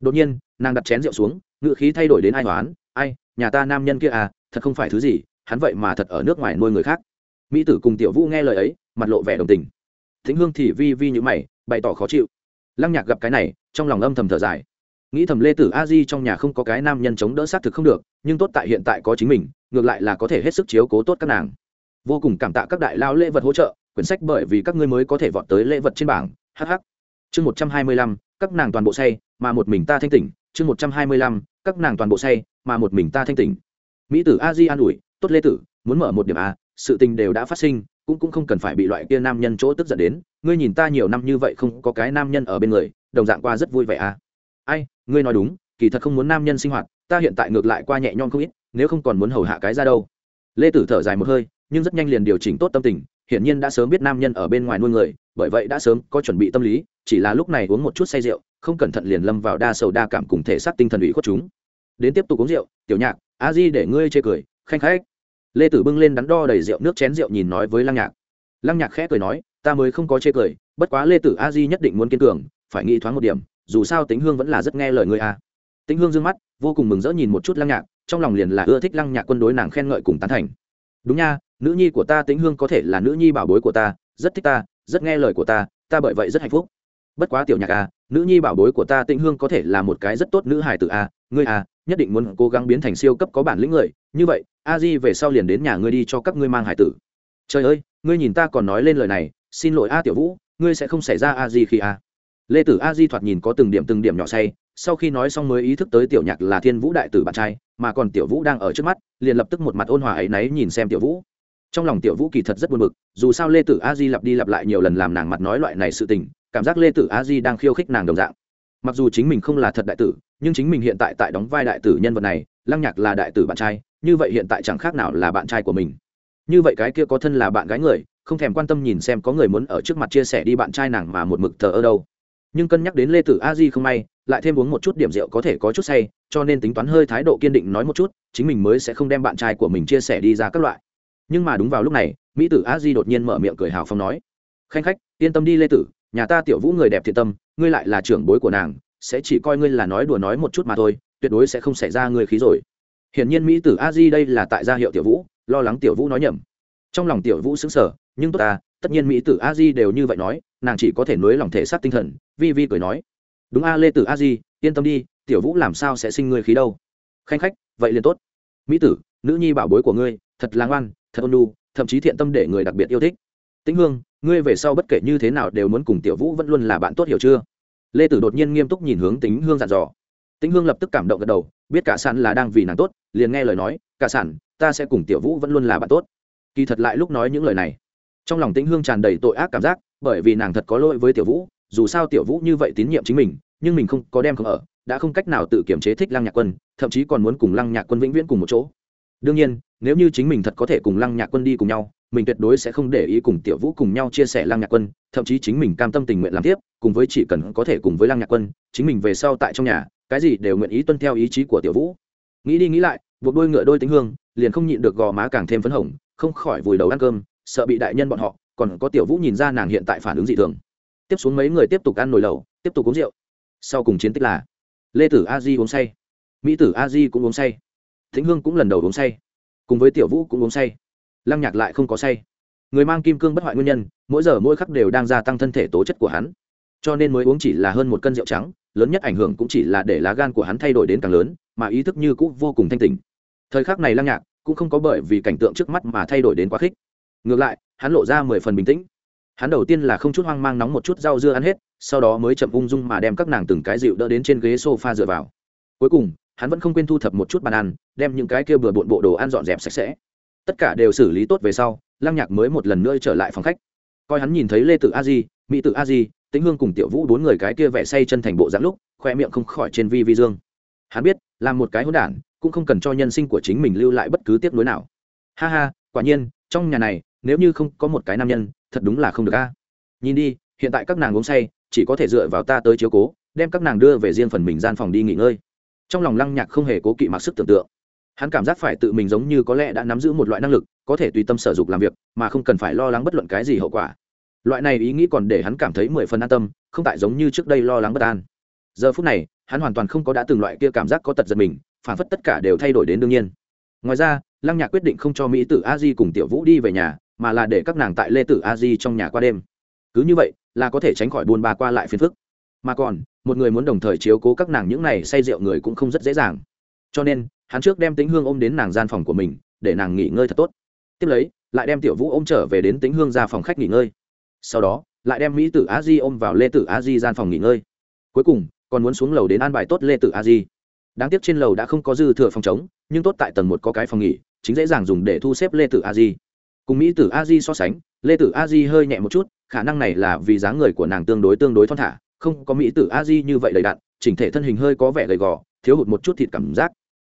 Đột nhiên, nàng đặt chén rượu xuống ngự khí thay đổi đến ai hoán, ai, nhà ta nam nhân kia à thật không phải thứ gì, hắn vậy mà thật ở nước ngoài nuôi người khác. Mỹ tử cùng tiểu vũ nghe lời ấy, mặt lộ vẻ đồng tình. Thính hương thì vi vi như mày bày tỏ khó chịu. Lăng nhạc gặp cái này, trong lòng âm thầm thở dài. Nghĩ thầm lê tử a di trong nhà không có cái nam nhân chống đỡ xác thực không được, nhưng tốt tại hiện tại có chính mình, ngược lại là có thể hết sức chiếu cố tốt các nàng. Vô cùng cảm tạ các đại lao lễ vật hỗ trợ, quyển sách bởi vì các ngươi mới có thể vọt tới lễ vật trên bảng hh chương một trăm hai mươi lăm, các nàng toàn bộ say, mà một mình ta thanh tỉnh. Chương một trăm hai mươi lăm, các nàng toàn bộ say, mà một mình ta thanh tỉnh. Mỹ tử a di an ủi, tốt lê tử, muốn mở một điểm a, sự tình đều đã phát sinh, cũng cũng không cần phải bị loại kia nam nhân chỗ tức giận đến ngươi nhìn ta nhiều năm như vậy không có cái nam nhân ở bên người, đồng dạng qua rất vui vẻ à? ai, ngươi nói đúng, kỳ thật không muốn nam nhân sinh hoạt, ta hiện tại ngược lại qua nhẹ nhõm không ít, nếu không còn muốn hầu hạ cái ra đâu. Lê tử thở dài một hơi, nhưng rất nhanh liền điều chỉnh tốt tâm tình, hiển nhiên đã sớm biết nam nhân ở bên ngoài nuôi người, bởi vậy đã sớm có chuẩn bị tâm lý, chỉ là lúc này uống một chút say rượu, không cẩn thận liền lâm vào đa sầu đa cảm cùng thể xác tinh thần ủy khuất chúng. Đến tiếp tục uống rượu, tiểu nhạc, a di để ngươi chê cười, khanh khách. Lê tử bưng lên đắn đo đầy rượu nước chén rượu nhìn nói với lăng nhạc. Lăng nhạc khẽ cười nói ta mới không có chê cười, bất quá lê tử a di nhất định muốn kiên cường, phải nghĩ thoáng một điểm, dù sao tính hương vẫn là rất nghe lời ngươi a. Tính hương d ư ơ n g mắt, vô cùng mừng rỡ nhìn một chút lăng nhạc, trong lòng liền là ưa thích lăng nhạc quân đối nàng khen ngợi cùng tán thành. Đúng nha, nữ nhi của ta tính hương có thể là nữ nhi bảo bối của ta, rất thích ta, rất nghe lời của ta ta bởi vậy rất hạnh phúc. Bất quá tiểu nhạc a, nữ nhi bảo bối của ta tĩnh hương có thể là một cái rất tốt nữ hài tử a, ngươi a, nhất định muốn cố gắng biến thành siêu cấp có bản lĩnh người, như vậy, a di về sau liền đến nhà ngươi đi cho các ngươi mang hải tử. Trời ơi, ngươi nhìn ta còn nói lên lời này xin lỗi a tiểu vũ, ngươi sẽ không xảy ra a di khi a. Lê tử a di thoạt nhìn có từng điểm từng điểm nhỏ say, sau khi nói xong mới ý thức tới tiểu nhạc là thiên vũ đại tử bạn trai, mà còn tiểu vũ đang ở trước mắt, liền lập tức một mặt ôn hòa ấy náy nhìn xem tiểu vũ. Trong lòng tiểu vũ kỳ thật rất buồn bực, dù sao lê tử a di lặp đi lặp lại nhiều lần làm nàng mặt nói loại này sự tình, cảm giác lê tử a di đang khiêu khích nàng đồng dạng. Mặc dù chính mình không là thật đại tử, nhưng chính mình hiện tại tại đóng vai đại tử nhân vật này, lăng nhạc là đại tử bạn trai, như vậy hiện tại chẳng khác nào là bạn trai của mình. Như vậy cái kia có thân là bạn gái người không thèm quan tâm nhìn xem có người muốn ở trước mặt chia sẻ đi bạn trai nàng mà một mực thờ ơ đâu. Nhưng cân nhắc đến lê tử a di không may, lại thêm uống một chút điểm rượu có thể có chút say, cho nên tính toán hơi thái độ kiên định nói một chút, chính mình mới sẽ không đem bạn trai của mình chia sẻ đi ra các loại. Nhưng mà đúng vào lúc này, mỹ tử a di đột nhiên mở miệng cười hào phong nói, khanh khách, yên tâm đi lê tử, nhà ta tiểu vũ người đẹp thiện tâm, ngươi lại là trưởng bối của nàng, sẽ chỉ coi ngươi là nói đùa nói một chút mà thôi, tuyệt đối sẽ không xảy ra ngươi khí rồi. Hiển nhiên mỹ tử a di đây là tại gia hiệu tiểu vũ, lo lắng tiểu vũ nói nhầm. Trong lòng tiểu vũ xứng sở nhưng tốt ta, tất nhiên mỹ tử a di đều như vậy nói, nàng chỉ có thể nối lòng thể xác tinh thần, vi vi cười nói. Đúng a lê tử a di yên tâm đi, tiểu vũ làm sao sẽ sinh ngươi khí đâu. Khanh khách, vậy liền tốt. Mỹ tử, nữ nhi bảo bối của ngươi, thật lang oan, thật ôn lu thậm chí thiện tâm để người đặc biệt yêu thích. Tĩnh hương, ngươi về sau bất kể như thế nào đều muốn cùng tiểu vũ vẫn luôn là bạn tốt hiểu chưa? Lê tử đột nhiên nghiêm túc nhìn hướng tính hương dặn dò. Tĩnh hương lập tức cảm động gật đầu, biết cả sản là đang vì nàng tốt, liền nghe lời nói, cả sản, ta sẽ cùng tiểu vũ vẫn luôn là bạn tốt. Kỳ thật lại lúc nói những lời này trong lòng tĩnh hương tràn đầy tội ác cảm giác, bởi vì nàng thật có lỗi với tiểu vũ, dù sao tiểu vũ như vậy tín nhiệm chính mình, nhưng mình không có đem không ở, đã không cách nào tự kiểm chế thích lăng nhạc quân, thậm chí còn muốn cùng lăng nhạc quân vĩnh viễn cùng một chỗ. Đương nhiên, nếu như chính mình thật có thể cùng lăng nhạc quân đi cùng nhau, mình tuyệt đối sẽ không để ý cùng tiểu vũ cùng nhau chia sẻ lăng nhạc quân, thậm chí chính mình cam tâm tình nguyện làm tiếp, cùng với chỉ cần có thể cùng với lăng nhạc quân, chính mình về sau tại trong nhà, cái gì đều nguyện ý tuân theo ý chí của tiểu vũ. Nghĩ đi nghĩ lại, buộc đôi ngựa đôi tính hương, liền không nhịn được gò má càng thêm phấn hồng, không khỏi vùi đầu ăn cơm sợ bị đại nhân bọn họ, còn có tiểu vũ nhìn ra nàng hiện tại phản ứng dị thường. Tiếp xuống mấy người tiếp tục ăn nồi lẩu, tiếp tục uống rượu. Sau cùng chiến tích là, lê tử a di uống say, mỹ tử a di cũng uống say, thính hương cũng lần đầu uống say, cùng với tiểu vũ cũng uống say. Lăng nhạc lại không có say. Người mang kim cương bất hoại nguyên nhân, mỗi giờ mỗi khắc đều đang gia tăng thân thể tố chất của hắn. Cho nên mới uống chỉ là hơn một cân rượu trắng, lớn nhất ảnh hưởng cũng chỉ là để lá gan của hắn thay đổi đến càng lớn, mà ý thức như cũ vô cùng thanh tình thời khắc này lăng nhạc cũng không có bởi vì cảnh tượng trước mắt mà thay đổi đến quá khích ngược lại, hắn lộ ra mười phần bình tĩnh. Hắn đầu tiên là không chút hoang mang nóng một chút rau dưa ăn hết, sau đó mới chậm ung dung mà đem các nàng từng cái dịu đỡ đến trên ghế s o f a dựa vào. Cuối cùng, hắn vẫn không quên thu thập một chút bàn ăn, đem những cái kia bừa bộn bộ đồ ăn dọn dẹp sạch sẽ. Tất cả đều xử lý tốt về sau, lăng nhạc mới một lần nữa trở lại phòng khách. Coi hắn nhìn thấy lê tự a di, mỹ tự a di, tĩnh hương cùng tiểu vũ bốn người cái kia vẽ say chân thành bộ dáng lúc, khoe miệng không khỏi trên vi vi dương. Hắn biết, làm một cái hỗn đản, cũng không cần cho nhân sinh của chính mình lưu lại bất cứ tiếc nuối nào. Ha ha, quả nhiên, trong nhà này nếu như không có một cái nam nhân, thật đúng là không được a. Nhìn đi, hiện tại các nàng uống say, chỉ có thể dựa vào ta tới chiếu cố, đem các nàng đưa về riêng phần mình gian phòng đi nghỉ ngơi. Trong lòng lăng nhạc không hề cố kỵ mặc sức tưởng tượng. Hắn cảm giác phải tự mình giống như có lẽ đã nắm giữ một loại năng lực, có thể tùy tâm sở dục làm việc, mà không cần phải lo lắng bất luận cái gì hậu quả. Loại này ý nghĩ còn để hắn cảm thấy mười phần an tâm, không tại giống như trước đây lo lắng bất an. Giờ phút này, hắn hoàn toàn không có đã từng loại kia cảm giác có tật giật mình phản phất tất cả đều thay đổi đến đương nhiên. Ngoài ra, lăng nhạc quyết định không cho mỹ tử a di cùng tiểu vũ đi về nhà mà là để các nàng tại lê tử a di trong nhà qua đêm. Cứ như vậy, là có thể tránh khỏi buôn ba qua lại phiền phức. Mà còn, một người muốn đồng thời chiếu cố các nàng những này say rượu người cũng không rất dễ dàng. Cho nên, hắn trước đem tính hương ôm đến nàng gian phòng của mình, để nàng nghỉ ngơi thật tốt. Tiếp lấy, lại đem tiểu vũ ôm trở về đến tính hương ra phòng khách nghỉ ngơi. Sau đó, lại đem mỹ tử a di ôm vào lê tử a di gian phòng nghỉ ngơi. Cuối cùng, còn muốn xuống lầu đến an bài tốt lê tử a di đáng tiếc trên lầu đã không có dư thừa phòng chống nhưng tốt tại tầng một có cái phòng nghỉ, chính dễ dàng dùng để thu xếp lê tử a di cùng mỹ tử a di so sánh, lê tử a di hơi nhẹ một chút, khả năng này là vì dáng người của nàng tương đối tương đối thon thả, không có mỹ tử a di như vậy đầy đặn, chỉnh thể thân hình hơi có vẻ gầy gò, thiếu hụt một chút thịt cảm giác.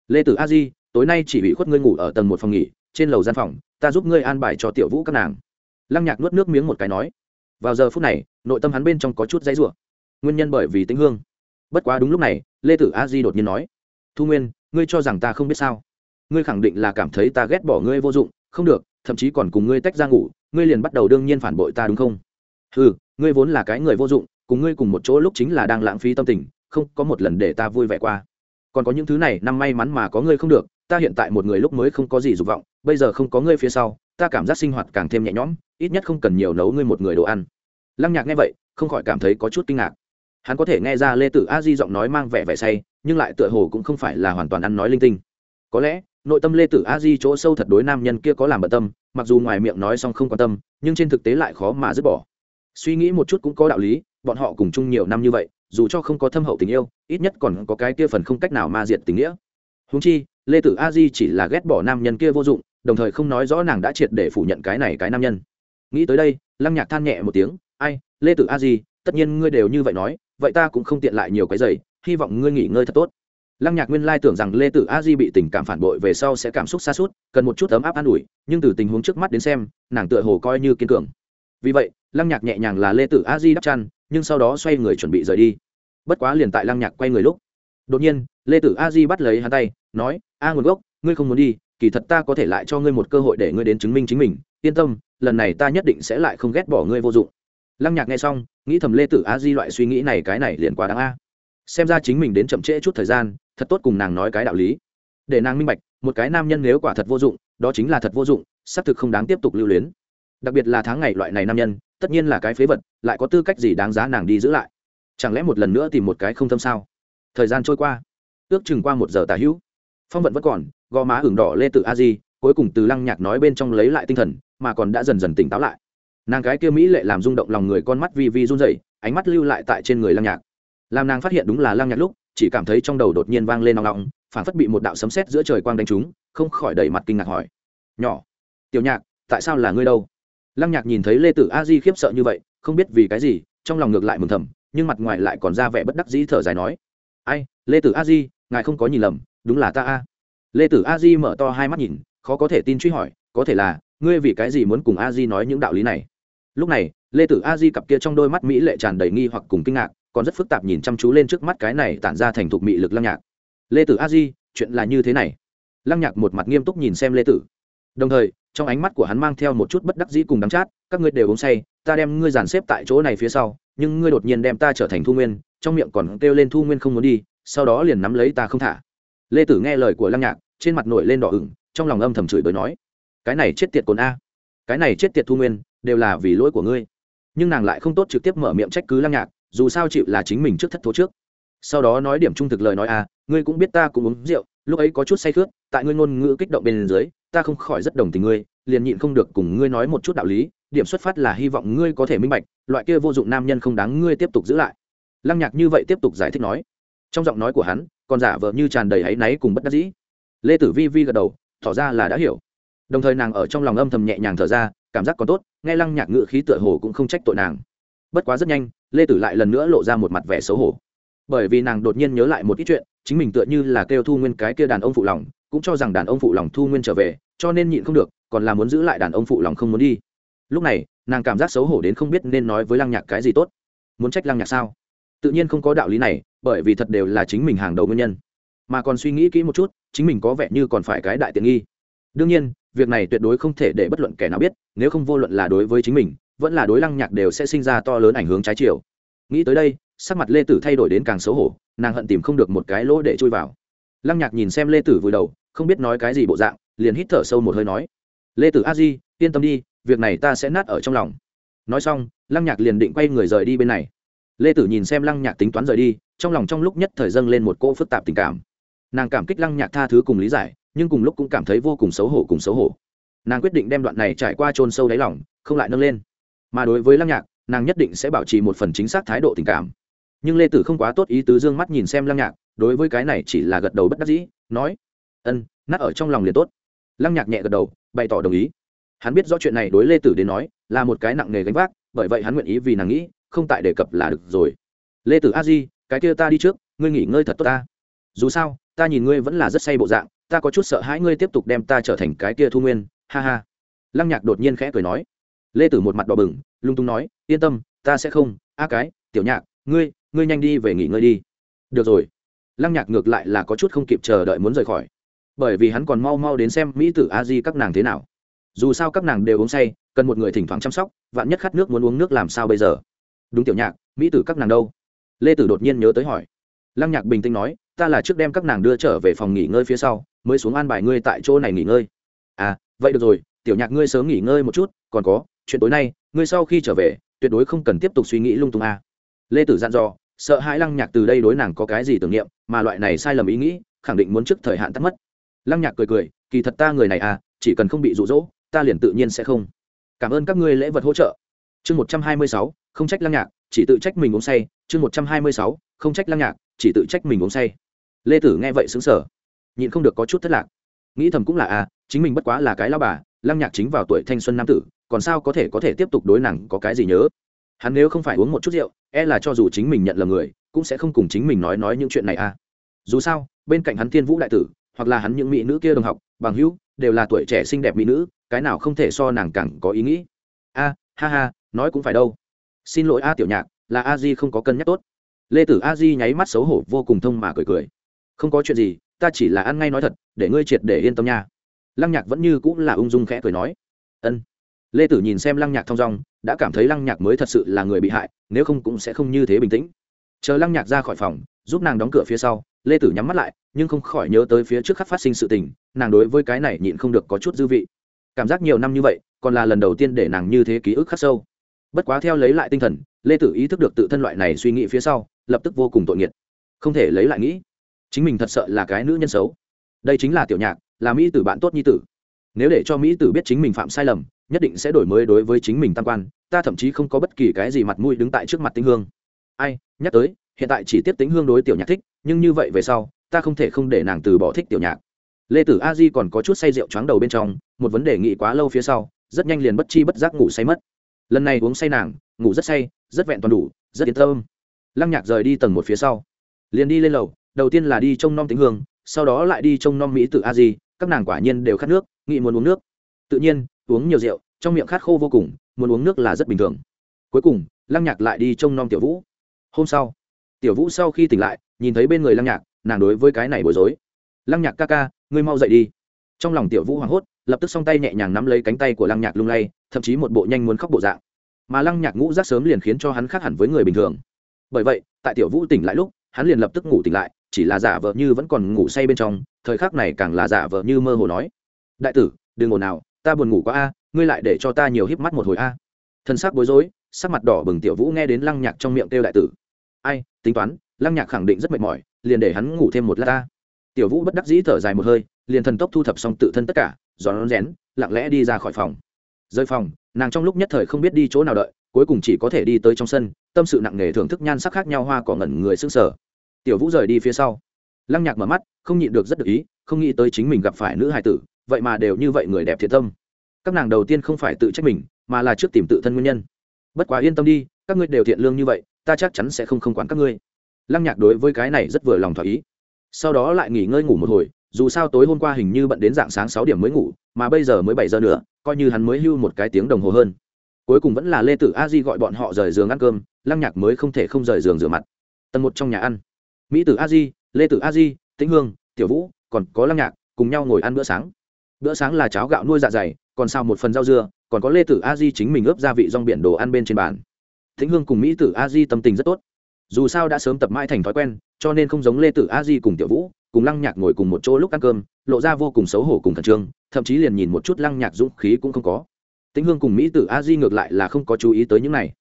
Lê tử a di, tối nay chỉ bị khuất ngươi ngủ ở tầng một phòng nghỉ, trên lầu gian phòng, ta giúp ngươi an bài cho tiểu vũ các nàng. Lăng nhạc nuốt nước miếng một cái nói. Vào giờ phút này, nội tâm hắn bên trong có chút dãy rủa. Nguyên nhân bởi vì tính hương. Bất quá đúng lúc này, lê tử a di đột nhiên nói. Thu nguyên, ngươi cho rằng ta không biết sao? Ngươi khẳng định là cảm thấy ta ghét bỏ ngươi vô dụng. Không được thậm chí còn cùng ngươi tách ra ngủ, ngươi liền bắt đầu đương nhiên phản bội ta đúng không? Ừ ngươi vốn là cái người vô dụng, cùng ngươi cùng một chỗ lúc chính là đang lãng phí tâm tình, không, có một lần để ta vui vẻ qua. Còn có những thứ này, năm may mắn mà có ngươi không được, ta hiện tại một người lúc mới không có gì dục vọng, bây giờ không có ngươi phía sau, ta cảm giác sinh hoạt càng thêm nhẹ nhõm, ít nhất không cần nhiều nấu ngươi một người đồ ăn. Lăng nhạc nghe vậy, không khỏi cảm thấy có chút kinh ngạc. Hắn có thể nghe ra lê tử a di giọng nói mang vẻ vẻ say, nhưng lại tựa hồ cũng không phải là hoàn toàn ăn nói linh tinh. Có lẽ nội tâm lê tử a di chỗ sâu thật đối nam nhân kia có làm bận tâm, mặc dù ngoài miệng nói xong không quan tâm, nhưng trên thực tế lại khó mà dứt bỏ. Suy nghĩ một chút cũng có đạo lý, bọn họ cùng chung nhiều năm như vậy, dù cho không có thâm hậu tình yêu, ít nhất còn có cái kia phần không cách nào ma diệt tình nghĩa. Húng chi, lê tử a di chỉ là ghét bỏ nam nhân kia vô dụng, đồng thời không nói rõ nàng đã triệt để phủ nhận cái này cái nam nhân. Nghĩ tới đây, lăng nhạc than nhẹ một tiếng, ai, lê tử a di, tất nhiên ngươi đều như vậy nói, vậy ta cũng không tiện lại nhiều cái giày, hy vọng ngươi nghỉ ngơi thật tốt lăng nhạc nguyên lai tưởng rằng lê tử a di bị tình cảm phản bội về sau sẽ cảm xúc xa suốt, cần một chút ấm áp an ủi, nhưng từ tình huống trước mắt đến xem, nàng tựa hồ coi như kiên cường. Vì vậy, lăng nhạc nhẹ nhàng là lê tử a di đắp chăn, nhưng sau đó xoay người chuẩn bị rời đi. Bất quá liền tại lăng nhạc quay người lúc, đột nhiên, lê tử a di bắt lấy hắn tay, nói, a nguồn gốc, ngươi không muốn đi, kỳ thật ta có thể lại cho ngươi một cơ hội để ngươi đến chứng minh chính mình, yên tâm, lần này ta nhất định sẽ lại không ghét bỏ ngươi vô dụng. Lăng nhạc nghe xong, nghĩ thầm lê tử a di loại suy nghĩ này, cái này liền quá đáng a xem ra chính mình đến chậm trễ chút thời gian thật tốt cùng nàng nói cái đạo lý. Để nàng minh bạch một cái nam nhân nếu quả thật vô dụng đó chính là thật vô dụng xác thực không đáng tiếp tục lưu luyến. Đặc biệt là tháng ngày loại này nam nhân tất nhiên là cái phế vật lại có tư cách gì đáng giá nàng đi giữ lại? Chẳng lẽ một lần nữa tìm một cái không thâm sao? Thời gian trôi qua ước chừng qua một giờ tà hữu. Phong vận vẫn còn gò má hưởng đỏ lê tự a di cuối cùng từ lăng nhạc nói bên trong lấy lại tinh thần mà còn đã dần dần tỉnh táo lại. Nàng cái kia mỹ lệ làm rung động lòng người con mắt vi vi run rẩy, ánh mắt lưu lại tại trên người lăng nhạc làm nàng phát hiện đúng là lăng nhạc lúc, chỉ cảm thấy trong đầu đột nhiên vang lên nòng nọng phản phất bị một đạo sấm sét giữa trời quang đánh trúng, không khỏi đẩy mặt kinh ngạc hỏi. Nhỏ, tiểu nhạc, tại sao là ngươi đâu? Lăng nhạc nhìn thấy lê tử a di khiếp sợ như vậy, không biết vì cái gì, trong lòng ngược lại mừng thầm, nhưng mặt ngoài lại còn ra vẻ bất đắc dĩ thở dài nói. Ai, lê tử a di, ngài không có nhìn lầm, đúng là ta a. Lê tử a di mở to hai mắt nhìn, khó có thể tin truy hỏi, có thể là, ngươi vì cái gì muốn cùng a di nói những đạo lý này? Lúc này, lê tử a di cặp kia trong đôi mắt mỹ lệ tràn đầy nghi hoặc cùng kinh ngạc còn rất phức tạp nhìn chăm chú lên trước mắt cái này tản ra thành thục mị lực lăng nhạc. Lê tử a di, chuyện là như thế này. Lăng nhạc một mặt nghiêm túc nhìn xem lê tử. Đồng thời, trong ánh mắt của hắn mang theo một chút bất đắc dĩ cùng đắng chát, các ngươi đều uống say, ta đem ngươi dàn xếp tại chỗ này phía sau, nhưng ngươi đột nhiên đem ta trở thành thu nguyên, trong miệng còn kêu lên thu nguyên không muốn đi, sau đó liền nắm lấy ta không thả. Lê tử nghe lời của lăng nhạc, trên mặt nổi lên đỏ ửng, trong lòng âm thầm chửi bới nói, cái này chết tiệt cồn a. Cái này chết tiệt thu nguyên, đều là vì lỗi của ngươi. Nhưng nàng lại không tốt trực tiếp mở miệng trách cứ lăng nhạc dù sao chịu là chính mình trước thất thố trước. Sau đó nói điểm trung thực lời nói à ngươi cũng biết ta cũng uống rượu, lúc ấy có chút say khướt, tại ngươi ngôn ngữ kích động bên dưới, ta không khỏi rất đồng tình ngươi, liền nhịn không được cùng ngươi nói một chút đạo lý, điểm xuất phát là hy vọng ngươi có thể minh bạch, loại kia vô dụng nam nhân không đáng ngươi tiếp tục giữ lại. Lăng nhạc như vậy tiếp tục giải thích nói. Trong giọng nói của hắn, còn giả vờ như tràn đầy áy náy cùng bất đắc dĩ. Lê tử vi vi gật đầu, tỏ ra là đã hiểu. Đồng thời nàng ở trong lòng âm thầm nhẹ nhàng thở ra, cảm giác còn tốt, nghe lăng nhạc ngự khí tựa hồ cũng không trách tội nàng. Bất quá rất nhanh lê tử lại lần nữa lộ ra một mặt vẻ xấu hổ. Bởi vì nàng đột nhiên nhớ lại một ít chuyện, chính mình tựa như là kêu thu nguyên cái kia đàn ông phụ lòng, cũng cho rằng đàn ông phụ lòng thu nguyên trở về, cho nên nhịn không được, còn là muốn giữ lại đàn ông phụ lòng không muốn đi. Lúc này, nàng cảm giác xấu hổ đến không biết nên nói với lăng nhạc cái gì tốt. Muốn trách lăng nhạc sao? Tự nhiên không có đạo lý này, bởi vì thật đều là chính mình hàng đầu nguyên nhân. Mà còn suy nghĩ kỹ một chút, chính mình có vẻ như còn phải cái đại tiện nghi. Đương nhiên, việc này tuyệt đối không thể để bất luận kẻ nào biết, nếu không vô luận là đối với chính mình vẫn là đối lăng nhạc đều sẽ sinh ra to lớn ảnh hưởng trái chiều. Nghĩ tới đây, sắc mặt lê tử thay đổi đến càng xấu hổ, nàng hận tìm không được một cái lỗ để chui vào. Lăng nhạc nhìn xem lê tử vùi đầu, không biết nói cái gì bộ dạng, liền hít thở sâu một hơi nói, lê tử a di, yên tâm đi, việc này ta sẽ nát ở trong lòng. Nói xong, lăng nhạc liền định quay người rời đi bên này. Lê tử nhìn xem lăng nhạc tính toán rời đi, trong lòng trong lúc nhất thời dâng lên một cỗ phức tạp tình cảm. Nàng cảm kích lăng nhạc tha thứ cùng lý giải, nhưng cùng lúc cũng cảm thấy vô cùng xấu hổ cùng xấu hổ. Nàng quyết định đem đoạn này trải qua trôn sâu đáy lòng, không lại nâng lên mà đối với lăng nhạc, nàng nhất định sẽ bảo trì một phần chính xác thái độ tình cảm. Nhưng lê tử không quá tốt ý tứ d ư ơ n g mắt nhìn xem lăng nhạc, đối với cái này chỉ là gật đầu bất đắc dĩ, nói, ân, nát ở trong lòng liền tốt. Lăng nhạc nhẹ gật đầu, bày tỏ đồng ý. Hắn biết rõ chuyện này đối lê tử đến nói, là một cái nặng nề gánh vác, bởi vậy hắn nguyện ý vì nàng nghĩ, không tại đề cập là được rồi. Lê tử a di, cái kia ta đi trước, ngươi nghỉ ngơi thật tốt ta. Dù sao, ta nhìn ngươi vẫn là rất say bộ dạng, ta có chút sợ hãi ngươi tiếp tục đem ta trở thành cái kia thu nguyên, ha ha. Lăng nhạc đột nhiên khẽ cười nói lê tử một mặt đỏ bừng, lung tung nói, yên tâm, ta sẽ không, a cái, tiểu nhạc, ngươi ngươi nhanh đi về nghỉ ngơi đi. Được rồi. Lăng nhạc ngược lại là có chút không kịp chờ đợi muốn rời khỏi, bởi vì hắn còn mau mau đến xem mỹ tử a di các nàng thế nào. Dù sao các nàng đều uống say, cần một người thỉnh thoảng chăm sóc, vạn nhất khát nước muốn uống nước làm sao bây giờ? Đúng tiểu nhạc, mỹ tử các nàng đâu? Lê tử đột nhiên nhớ tới hỏi. Lăng nhạc bình tĩnh nói, ta là trước đem các nàng đưa trở về phòng nghỉ ngơi phía sau, mới xuống an bài ngươi tại chỗ này nghỉ ngơi. À vậy được rồi, tiểu nhạc ngươi sớm nghỉ ngơi một chút, còn có chuyện tối nay, ngươi sau khi trở về, tuyệt đối không cần tiếp tục suy nghĩ lung tung a. Lê tử dặn dò, sợ hãi lăng nhạc từ đây đối nàng có cái gì tưởng niệm, mà loại này sai lầm ý nghĩ, khẳng định muốn trước thời hạn tắt mất. Lăng nhạc cười cười, kỳ thật ta người này à chỉ cần không bị rụ rỗ ta liền tự nhiên sẽ không. Cảm ơn các ngươi lễ vật hỗ trợ. Chương một trăm hai mươi sáu, không trách lăng nhạc, chỉ tự trách mình uống say. Chương một trăm hai mươi sáu, không trách lăng nhạc, chỉ tự trách mình uống say. Lê tử nghe vậy xứng sở nhịn không được có chút thất lạc. Nghĩ thầm cũng là à chính mình bất quá là cái lao bà, lăng nhạc chính vào tuổi thanh xuân nam tử còn sao có thể có thể tiếp tục đối nàng có cái gì nhớ? Hắn nếu không phải uống một chút rượu e là cho dù chính mình nhận là người, cũng sẽ không cùng chính mình nói nói những chuyện này à. Dù sao, bên cạnh hắn thiên vũ đại tử, hoặc là hắn những mỹ nữ kia đồng học, bằng hữu, đều là tuổi trẻ xinh đẹp mỹ nữ, cái nào không thể so nàng càng có ý nghĩ. A, ha ha, nói cũng phải đâu. Xin lỗi a tiểu nhạc, là a di không có cân nhắc tốt. Lê tử a di nháy mắt xấu hổ vô cùng thông mà cười cười. Không có chuyện gì, ta chỉ là ăn ngay nói thật, để ngươi triệt để yên tâm nha. Lăng nhạc vẫn như cũng là ung dung khẽ cười nói. Ân lê tử nhìn xem lăng nhạc thong dong, đã cảm thấy lăng nhạc mới thật sự là người bị hại, nếu không cũng sẽ không như thế bình tĩnh. Chờ lăng nhạc ra khỏi phòng, giúp nàng đóng cửa phía sau, lê tử nhắm mắt lại, nhưng không khỏi nhớ tới phía trước khắc phát sinh sự tình, nàng đối với cái này nhịn không được có chút dư vị. Cảm giác nhiều năm như vậy, còn là lần đầu tiên để nàng như thế ký ức khắc sâu. Bất quá theo lấy lại tinh thần, lê tử ý thức được tự thân loại này suy nghĩ phía sau, lập tức vô cùng tội nghiệt không thể lấy lại nghĩ, chính mình thật sợ là cái nữ nhân xấu. Đây chính là tiểu nhạc, là mỹ tử bạn tốt nhi tử. Nếu để cho mỹ tử biết chính mình phạm sai lầm nhất định sẽ đổi mới đối với chính mình tam quan, ta thậm chí không có bất kỳ cái gì mặt mũi đứng tại trước mặt tĩnh hương. Ai, nhắc tới, hiện tại chỉ tiếp tĩnh hương đối tiểu nhạc thích, nhưng như vậy về sau, ta không thể không để nàng từ bỏ thích tiểu nhạc. Lê tử a di còn có chút say rượu choáng đầu bên trong, một vấn đề nghĩ quá lâu phía sau, rất nhanh liền bất chi bất giác ngủ say mất. Lần này uống say nàng, ngủ rất say, rất vẹn toàn đủ, rất yên tâm. Lăng nhạc rời đi tầng một phía sau. Liền đi lên lầu, đầu tiên là đi trông nom tĩnh hương, sau đó lại đi trông nom mỹ tự a di, các nàng quả nhiên đều khát nước nghĩ muốn uống nước. Tự nhiên uống nhiều rượu, trong miệng khát khô vô cùng, muốn uống nước là rất bình thường. Cuối cùng, lăng nhạc lại đi trông nom tiểu vũ. Hôm sau, tiểu vũ sau khi tỉnh lại, nhìn thấy bên người lăng nhạc, nàng đối với cái này bối rối. Lăng nhạc ca ca, ngươi mau dậy đi. Trong lòng tiểu vũ hoảng hốt, lập tức song tay nhẹ nhàng nắm lấy cánh tay của lăng nhạc lung lay, thậm chí một bộ nhanh muốn khóc bộ dạng. Mà lăng nhạc ngũ rác sớm liền khiến cho hắn khác hẳn với người bình thường. Bởi vậy, tại tiểu vũ tỉnh lại lúc, hắn liền lập tức ngủ tỉnh lại, chỉ là giả vờ như vẫn còn ngủ say bên trong, thời khắc này càng là giả vờ như mơ hồ nói, đại tử, đừng ồn nào ta buồn ngủ quá a, ngươi lại để cho ta nhiều híp mắt một hồi a. Thân xác bối rối, sắc mặt đỏ bừng tiểu vũ nghe đến lăng nhạc trong miệng kêu đại tử. Ai, tính toán, lăng nhạc khẳng định rất mệt mỏi, liền để hắn ngủ thêm một lát ta. Tiểu vũ bất đắc dĩ thở dài một hơi, liền thần tốc thu thập xong tự thân tất cả giòn rén, lặng lẽ đi ra khỏi phòng. Rơi phòng, nàng trong lúc nhất thời không biết đi chỗ nào đợi, cuối cùng chỉ có thể đi tới trong sân, tâm sự nặng nề thưởng thức nhan sắc khác nhau hoa cỏ ngẩn người s ư n g sở tiểu vũ rời đi phía sau. Lăng nhạc mở mắt, không nhịn được rất được ý, không nghĩ tới chính mình gặp phải nữ hài tử vậy mà đều như vậy người đẹp thiệt tâm. Các nàng đầu tiên không phải tự trách mình, mà là trước tìm tự thân nguyên nhân. Bất quá yên tâm đi, các ngươi đều thiện lương như vậy, ta chắc chắn sẽ không không quản các ngươi. Lăng nhạc đối với cái này rất vừa lòng thỏa ý. Sau đó lại nghỉ ngơi ngủ một hồi, dù sao tối hôm qua hình như bận đến dạng sáng sáu điểm mới ngủ, mà bây giờ mới bảy giờ nữa, coi như hắn mới hưu một cái tiếng đồng hồ hơn. Cuối cùng vẫn là lê tử a di gọi bọn họ rời giường ăn cơm, lăng nhạc mới không thể không rời giường rửa mặt. Tầng một trong nhà ăn. Mỹ tử a di, lê tử a di, tĩnh hương, tiểu vũ, còn có lăng nhạc, cùng nhau ngồi ăn bữa sáng bữa sáng là cháo gạo nuôi dạ dày, còn sao một phần rau dưa, còn có lê tử a di chính mình ướp gia vị rong biển đồ ăn bên trên bàn. Thính hương cùng mỹ tử a di tâm tình rất tốt. Dù sao đã sớm tập mãi thành thói quen, cho nên không giống lê tử a di cùng tiểu vũ, cùng lăng nhạc ngồi cùng một chỗ lúc ăn cơm, lộ ra vô cùng xấu hổ cùng khẩn trương, thậm chí liền nhìn một chút lăng nhạc dũng khí cũng không có. Tĩnh hương cùng mỹ tử a di ngược lại là không có chú ý tới những này.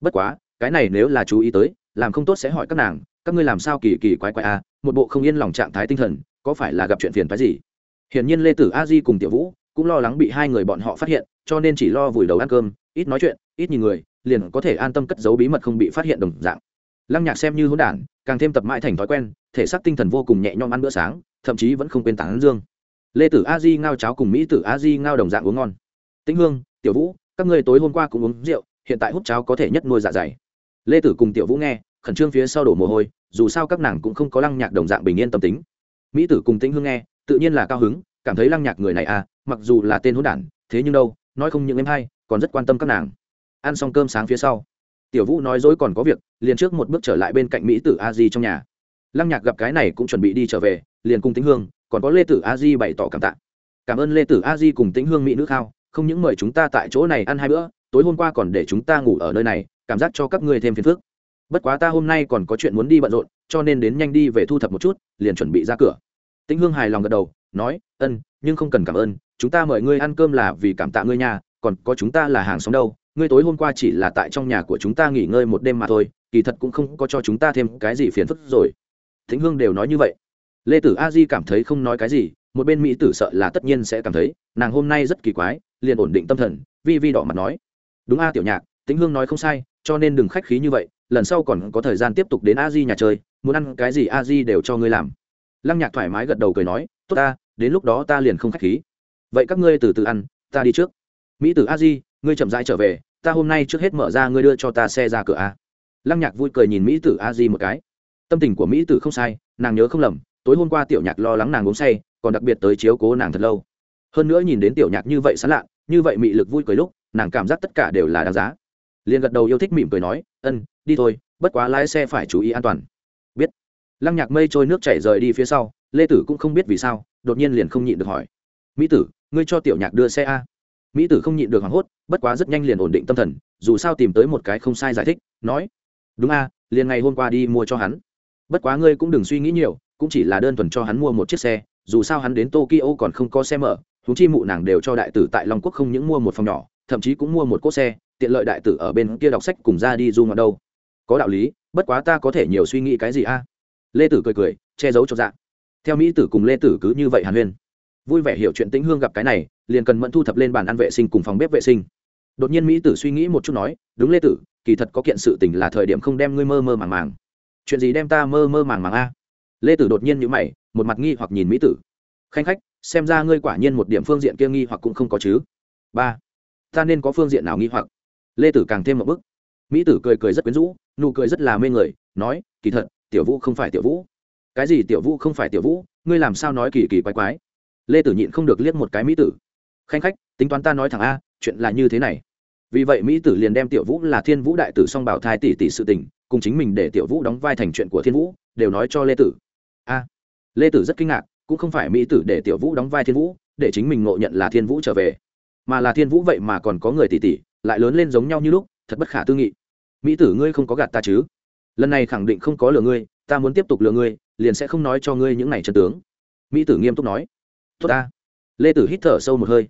Bất quá, cái này nếu là chú ý tới, làm không tốt sẽ hỏi các nàng, các ngươi làm sao kỳ kỳ quái quái a một bộ không yên lòng trạng thái tinh thần, có phải là gặp chuyện phiền phái gì? Hiển nhiên lê tử a di cùng tiểu vũ cũng lo lắng bị hai người bọn họ phát hiện, cho nên chỉ lo vùi đầu ăn cơm, ít nói chuyện, ít nhìn người, liền có thể an tâm cất giấu bí mật không bị phát hiện đồng dạng. Lăng nhạc xem như hỗn đản, càng thêm tập mãi thành thói quen, thể xác tinh thần vô cùng nhẹ nhõm ăn bữa sáng, thậm chí vẫn không quên tán dương. Lê tử a di ngao cháo cùng mỹ tử a di ngao đồng dạng uống ngon. Tĩnh hương, tiểu vũ, các ngươi tối hôm qua cũng uống rượu, hiện tại hút cháo có thể nhất nuôi dạ dày. Lê tử cùng tiểu vũ nghe, khẩn trương phía sau đổ mồ hôi, dù sao các nàng cũng không có lăng nhạc đồng dạng bình yên tâm tính. Mỹ tử cùng tĩnh hương nghe tự nhiên là cao hứng, cảm thấy lăng nhạc người này à mặc dù là tên hỗn đản, thế nhưng đâu, nói không những em hay, còn rất quan tâm các nàng. Ăn xong cơm sáng phía sau, tiểu vũ nói dối còn có việc, liền trước một bước trở lại bên cạnh mỹ tử a di trong nhà. Lăng nhạc gặp cái này cũng chuẩn bị đi trở về, liền cùng tĩnh hương, còn có lê tử a di bày tỏ cảm tạ. Cảm ơn lê tử a di cùng tĩnh hương mỹ nữ khao, không những mời chúng ta tại chỗ này ăn hai bữa, tối hôm qua còn để chúng ta ngủ ở nơi này, cảm giác cho các ngươi thêm phiền phức. Bất quá ta hôm nay còn có chuyện muốn đi bận rộn, cho nên đến nhanh đi về thu thập một chút, liền chuẩn bị ra cửa tĩnh hương hài lòng gật đầu, nói, ân, nhưng không cần cảm ơn, chúng ta mời ngươi ăn cơm là vì cảm tạ ngươi nhà còn có chúng ta là hàng xóm đâu, ngươi tối hôm qua chỉ là tại trong nhà của chúng ta nghỉ ngơi một đêm mà thôi, kỳ thật cũng không có cho chúng ta thêm cái gì phiền phức rồi. Thính hương đều nói như vậy. Lê tử a di cảm thấy không nói cái gì, một bên mỹ tử sợ là tất nhiên sẽ cảm thấy, nàng hôm nay rất kỳ quái, liền ổn định tâm thần, vi vi đỏ mặt nói, đúng a tiểu nhạc, tĩnh hương nói không sai, cho nên đừng khách khí như vậy, lần sau còn có thời gian tiếp tục đến a di nhà chơi, muốn ăn cái gì a di đều cho ngươi làm lăng nhạc thoải mái gật đầu cười nói, tốt ta, đến lúc đó ta liền không khách khí. Vậy các ngươi từ từ ăn, ta đi trước. Mỹ tử a di, ngươi chậm rãi trở về, ta hôm nay trước hết mở ra ngươi đưa cho ta xe ra cửa a. Lăng nhạc vui cười nhìn mỹ tử a di một cái. Tâm tình của mỹ tử không sai, nàng nhớ không lầm, tối hôm qua tiểu nhạc lo lắng nàng uống say, còn đặc biệt tới chiếu cố nàng thật lâu. Hơn nữa nhìn đến tiểu nhạc như vậy sán lạ, như vậy mị lực vui cười lúc, nàng cảm giác tất cả đều là đáng giá. Liền gật đầu yêu thích mỉm cười nói, ân, đi thôi, bất quá lái xe phải chú ý an toàn lăng nhạc mây trôi nước chảy rời đi phía sau, lê tử cũng không biết vì sao, đột nhiên liền không nhịn được hỏi. Mỹ tử, ngươi cho tiểu nhạc đưa xe a? Mỹ tử không nhịn được hoảng hốt, bất quá rất nhanh liền ổn định tâm thần, dù sao tìm tới một cái không sai giải thích, nói, đúng a, liền ngày hôm qua đi mua cho hắn. Bất quá ngươi cũng đừng suy nghĩ nhiều, cũng chỉ là đơn thuần cho hắn mua một chiếc xe, dù sao hắn đến tokyo còn không có xe mở thú chi mụ nàng đều cho đại tử tại long quốc không những mua một phòng nhỏ, thậm chí cũng mua một cỗ xe, tiện lợi đại tử ở bên kia đọc sách cùng ra đi du ngoạn đâu. Có đạo lý, bất quá ta có thể nhiều suy nghĩ cái gì a? Lê tử cười cười, che giấu cho dạng theo mỹ tử cùng lê tử cứ như vậy hàn huyên. Vui vẻ hiểu chuyện tĩnh hương gặp cái này, liền cần mẫn thu thập lên bàn ăn vệ sinh cùng phòng bếp vệ sinh. Đột nhiên mỹ tử suy nghĩ một chút nói, đúng lê tử, kỳ thật có kiện sự tình là thời điểm không đem ngươi mơ mơ màng màng. Chuyện gì đem ta mơ mơ màng màng a? Lê tử đột nhiên nhữ mày, một mặt nghi hoặc nhìn mỹ tử. Khanh khách, xem ra ngươi quả nhiên một điểm phương diện kia nghi hoặc cũng không có chứ. Ba, ta nên có phương diện nào nghi hoặc? Lê tử càng thêm một bức mỹ tử cười cười rất quyến rũ, nụ cười rất là mê người, nói, kỳ thật tiểu vũ không phải tiểu vũ. Cái gì tiểu vũ không phải tiểu vũ, ngươi làm sao nói kỳ kỳ quái quái? Lê tử nhịn không được liếc một cái mỹ tử. Khanh khách, tính toán ta nói thẳng a, chuyện là như thế này. Vì vậy mỹ tử liền đem tiểu vũ là thiên vũ đại tử song bảo thai tỷ tỷ sự tình, cùng chính mình để tiểu vũ đóng vai thành chuyện của thiên vũ, đều nói cho lê tử. A. Lê tử rất kinh ngạc, cũng không phải mỹ tử để tiểu vũ đóng vai thiên vũ, để chính mình ngộ nhận là thiên vũ trở về. Mà là thiên vũ vậy mà còn có người tỷ tỷ, lại lớn lên giống nhau như lúc, thật bất khả tư nghị. Mỹ tử ngươi không có gạt ta chứ? Lần này khẳng định không có lừa ngươi, ta muốn tiếp tục lừa ngươi, liền sẽ không nói cho ngươi những này chân tướng. Mỹ tử nghiêm túc nói. Tốt ta. Lê tử hít thở sâu một hơi.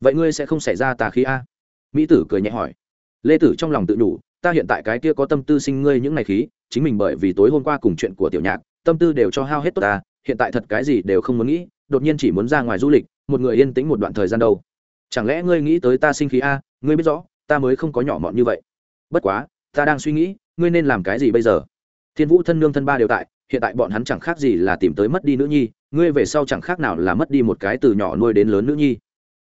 Vậy ngươi sẽ không xảy ra tà khí a? Mỹ tử cười nhẹ hỏi. Lê tử trong lòng tự đủ ta hiện tại cái kia có tâm tư sinh ngươi những ngày khí, chính mình bởi vì tối hôm qua cùng chuyện của tiểu nhạc, tâm tư đều cho hao hết tốt ta, hiện tại thật cái gì đều không muốn nghĩ, đột nhiên chỉ muốn ra ngoài du lịch, một người yên tĩnh một đoạn thời gian đâu. Chẳng lẽ ngươi nghĩ tới ta sinh khí a? Ngươi biết rõ, ta mới không có nhỏ mọn như vậy. Bất quá, ta đang suy nghĩ ngươi nên làm cái gì bây giờ? Thiên vũ thân nương thân ba đều tại, hiện tại bọn hắn chẳng khác gì là tìm tới mất đi nữ nhi, ngươi về sau chẳng khác nào là mất đi một cái từ nhỏ nuôi đến lớn nữ nhi.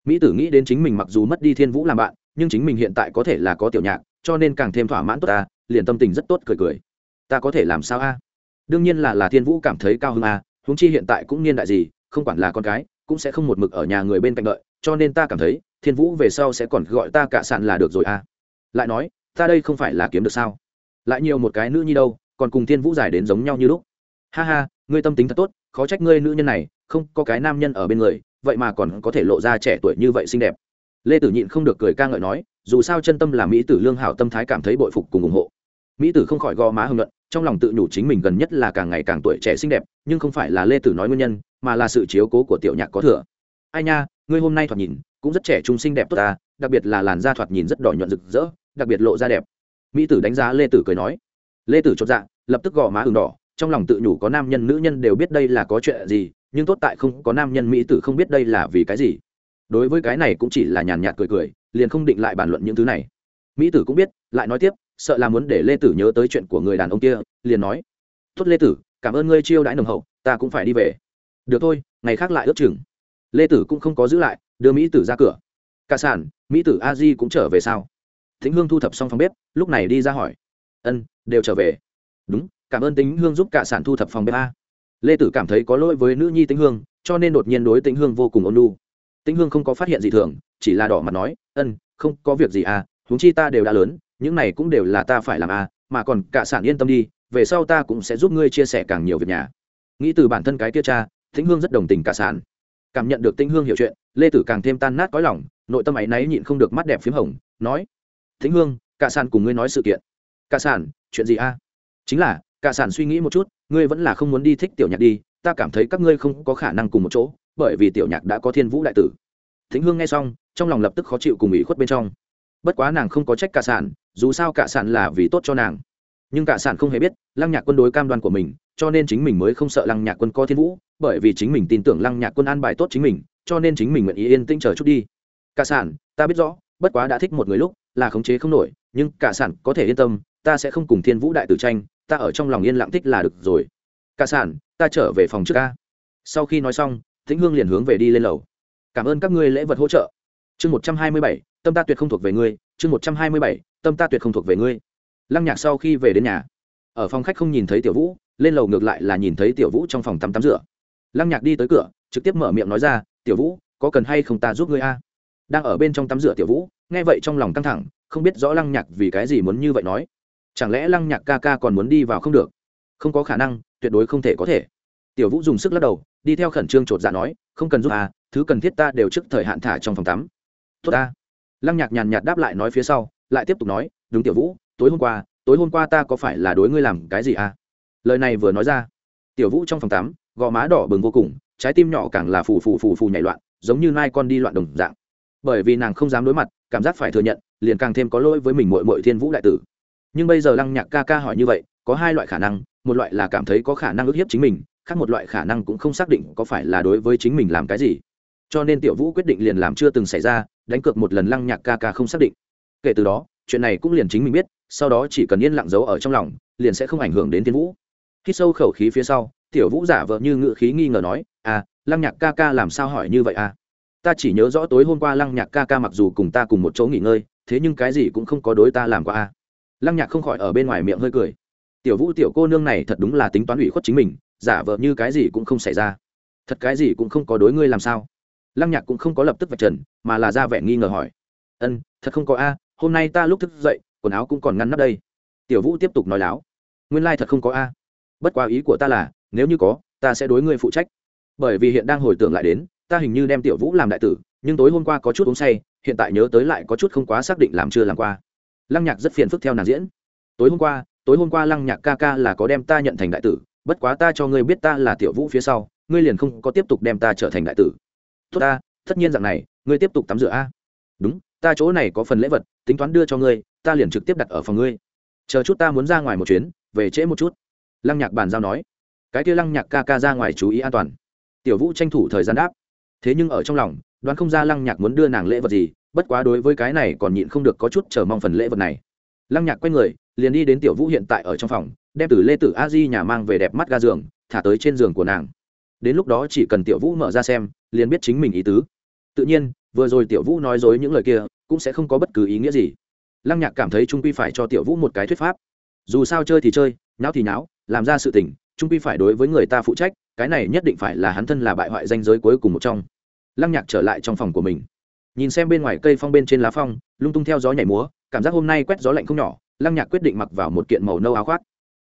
Mỹ tử nghĩ đến chính mình mặc dù mất đi thiên vũ làm bạn, nhưng chính mình hiện tại có thể là có tiểu nhạc, cho nên càng thêm thỏa mãn tốt ta, liền tâm tình rất tốt cười cười. Ta có thể làm sao a? Đương nhiên là là thiên vũ cảm thấy cao hơn a, huống chi hiện tại cũng niên đại gì, không quản là con cái, cũng sẽ không một mực ở nhà người bên cạnh đợi, cho nên ta cảm thấy, thiên vũ về sau sẽ còn gọi ta cả sạn là được rồi a. Lại nói, ta đây không phải là kiếm được sao? Lại nhiều một cái nữ nhi đâu, còn cùng thiên vũ giải đến giống nhau như lúc. Ha ha, ngươi tâm tính thật tốt, khó trách ngươi nữ nhân này, không, có cái nam nhân ở bên người, vậy mà còn có thể lộ ra trẻ tuổi như vậy xinh đẹp. Lê tử nhịn không được cười ca ngợi nói, dù sao chân tâm là mỹ tử lương hảo tâm thái cảm thấy bội phục cùng ủng hộ. Mỹ tử không khỏi gò má hưng luận, trong lòng tự nhủ chính mình gần nhất là càng ngày càng tuổi trẻ xinh đẹp, nhưng không phải là lê tử nói nguyên nhân, mà là sự chiếu cố của tiểu nhạc có thừa. Ai nha, ngươi hôm nay thoạt nhìn, cũng rất trẻ trung xinh đẹp tốt ta, đặc biệt là làn da thoạt nhìn rất đỏ nhuận rực rỡ, đặc biệt lộ ra đẹp mỹ tử đánh giá lê tử cười nói. Lê tử chột dạ lập tức gò má ừng đỏ, trong lòng tự nhủ có nam nhân nữ nhân đều biết đây là có chuyện gì, nhưng tốt tại không có nam nhân mỹ tử không biết đây là vì cái gì. Đối với cái này cũng chỉ là nhàn nhạt cười cười, liền không định lại bàn luận những thứ này. Mỹ tử cũng biết, lại nói tiếp, sợ là muốn để lê tử nhớ tới chuyện của người đàn ông kia, liền nói. Tốt lê tử, cảm ơn ngươi chiêu đãi nồng hậu, ta cũng phải đi về. Được thôi, ngày khác lại ước chừng. Lê tử cũng không có giữ lại, đưa mỹ tử ra cửa. Cả sản, mỹ tử a di cũng trở về sao? Thính hương thu thập xong phòng bếp, lúc này đi ra hỏi. Ân, đều trở về. Đúng, cảm ơn tính hương giúp cả sản thu thập phòng bếp a. Lê tử cảm thấy có lỗi với nữ nhi tính hương, cho nên đột nhiên đối tính hương vô cùng ôn lu tĩnh hương không có phát hiện gì thường, chỉ là đỏ mặt nói, ân, không có việc gì à huống chi ta đều đã lớn, những này cũng đều là ta phải làm à mà còn cả sản yên tâm đi, về sau ta cũng sẽ giúp ngươi chia sẻ càng nhiều việc nhà. Nghĩ từ bản thân cái kia cha, tĩnh hương rất đồng tình cả sản. Cảm nhận được tĩnh hương hiểu chuyện, lê tử càng thêm tan nát cõi lòng, nội tâm ấy náy nhịn không được mắt đẹp p h í m hồng, nói Thính hương cả sản cùng ngươi nói sự kiện. Cả sản chuyện gì a? Chính là cả sản suy nghĩ một chút, ngươi vẫn là không muốn đi thích tiểu nhạc đi, ta cảm thấy các ngươi không có khả năng cùng một chỗ, bởi vì tiểu nhạc đã có thiên vũ đại tử. Thính hương nghe xong, trong lòng lập tức khó chịu cùng ủy khuất bên trong. Bất quá nàng không có trách cả sản dù sao cả sản là vì tốt cho nàng. Nhưng cả sản không hề biết, lăng nhạc quân đối cam đoan của mình, cho nên chính mình mới không sợ lăng nhạc quân có thiên vũ, bởi vì chính mình tin tưởng lăng nhạc quân an bài tốt chính mình, cho nên chính mình nguyện ý yên tĩnh chờ chút đi. Cả sản ta biết rõ bất quá đã thích một người lúc, là khống chế không nổi, nhưng cả sản có thể yên tâm, ta sẽ không cùng thiên vũ đại tử tranh, ta ở trong lòng yên lặng thích là được rồi. Cả sản, ta trở về phòng trước ca. Sau khi nói xong, tĩnh hương liền hướng về đi lên lầu. Cảm ơn các ngươi lễ vật hỗ trợ. Chương một trăm hai mươi bảy, tâm ta tuyệt không thuộc về ngươi. Chương một trăm hai mươi bảy, tâm ta tuyệt không thuộc về ngươi. Lăng nhạc sau khi về đến nhà, ở phòng khách không nhìn thấy tiểu vũ, lên lầu ngược lại là nhìn thấy tiểu vũ trong phòng tắm tắm rửa. Lăng nhạc đi tới cửa, trực tiếp mở miệng nói ra, tiểu vũ, có cần hay không ta giúp ngươi a? Đang ở bên trong tắm rửa tiểu vũ, nghe vậy trong lòng căng thẳng, không biết rõ lăng nhạc vì cái gì muốn như vậy nói. Chẳng lẽ lăng nhạc ca ca còn muốn đi vào không được? Không có khả năng, tuyệt đối không thể có thể. Tiểu vũ dùng sức lắc đầu, đi theo khẩn trương chột dạ nói, không cần giúp à thứ cần thiết ta đều trước thời hạn thả trong phòng tắm. Tốt ta. Lăng nhạc nhàn nhạt đáp lại nói phía sau, lại tiếp tục nói, đúng tiểu vũ, tối hôm qua, tối hôm qua ta có phải là đối ngươi làm cái gì à? Lời này vừa nói ra, tiểu vũ trong phòng tắm, gò má đỏ bừng vô cùng, trái tim nhỏ càng là phù phù phù phù nhảy loạn, giống như nai con đi loạn đồng dạng bởi vì nàng không dám đối mặt, cảm giác phải thừa nhận, liền càng thêm có lỗi với mình mội mội thiên vũ đại tử. Nhưng bây giờ lăng nhạc ca ca hỏi như vậy, có hai loại khả năng, một loại là cảm thấy có khả năng ức hiếp chính mình, khác một loại khả năng cũng không xác định có phải là đối với chính mình làm cái gì. Cho nên tiểu vũ quyết định liền làm chưa từng xảy ra, đánh cược một lần lăng nhạc ca ca không xác định. Kể từ đó, chuyện này cũng liền chính mình biết, sau đó chỉ cần yên lặng giấu ở trong lòng, liền sẽ không ảnh hưởng đến thiên vũ. Khi sâu khẩu khí phía sau, tiểu vũ giả vợ như ngự khí nghi ngờ nói à lăng nhạc ca ca làm sao hỏi như vậy à? Ta chỉ nhớ rõ tối hôm qua lăng nhạc ca ca mặc dù cùng ta cùng một chỗ nghỉ ngơi, thế nhưng cái gì cũng không có đối ta làm qua a. Lăng nhạc không khỏi ở bên ngoài miệng hơi cười. Tiểu vũ tiểu cô nương này thật đúng là tính toán ủy khuất chính mình, giả vờ như cái gì cũng không xảy ra. Thật cái gì cũng không có đối ngươi làm sao. Lăng nhạc cũng không có lập tức vạch trần, mà là ra vẻ nghi ngờ hỏi. Ân, thật không có a, hôm nay ta lúc thức dậy, quần áo cũng còn ngăn nắp đây. Tiểu vũ tiếp tục nói láo. Nguyên lai thật không có a. Bất quá ý của ta là, nếu như có, ta sẽ đối ngươi phụ trách. Bởi vì hiện đang hồi tưởng lại đến ta hình như đem tiểu vũ làm đại tử, nhưng tối hôm qua có chút uống say, hiện tại nhớ tới lại có chút không quá xác định làm chưa làm qua. Lăng nhạc rất phiền phức theo nàng diễn. Tối hôm qua, tối hôm qua lăng nhạc ca ca là có đem ta nhận thành đại tử, bất quá ta cho ngươi biết ta là tiểu vũ phía sau, ngươi liền không có tiếp tục đem ta trở thành đại tử. Tốt ta, tất nhiên rằng này, ngươi tiếp tục tắm rửa a. Đúng, ta chỗ này có phần lễ vật, tính toán đưa cho ngươi, ta liền trực tiếp đặt ở phòng ngươi. Chờ chút ta muốn ra ngoài một chuyến, về trễ một chút. Lăng nhạc bàn giao nói. Cái kia lăng nhạc ca ca ra ngoài chú ý an toàn. Tiểu vũ tranh thủ thời gian đáp thế nhưng ở trong lòng, đoán không ra lăng nhạc muốn đưa nàng lễ vật gì, bất quá đối với cái này còn nhịn không được có chút chờ mong phần lễ vật này. Lăng nhạc quay người, liền đi đến tiểu vũ hiện tại ở trong phòng, đem từ lê tử a di nhà mang về đẹp mắt ga giường, thả tới trên giường của nàng. Đến lúc đó chỉ cần tiểu vũ mở ra xem, liền biết chính mình ý tứ. Tự nhiên, vừa rồi tiểu vũ nói dối những lời kia, cũng sẽ không có bất cứ ý nghĩa gì. Lăng nhạc cảm thấy trung quy phải cho tiểu vũ một cái thuyết pháp. Dù sao chơi thì chơi, nháo thì nháo, làm ra sự tình trung quy phải đối với người ta phụ trách, cái này nhất định phải là hắn thân là bại hoại danh giới cuối cùng một trong. Lăng nhạc trở lại trong phòng của mình. Nhìn xem bên ngoài cây phong bên trên lá phong, lung tung theo gió nhảy múa, cảm giác hôm nay quét gió lạnh không nhỏ, lăng nhạc quyết định mặc vào một kiện màu nâu áo khoác.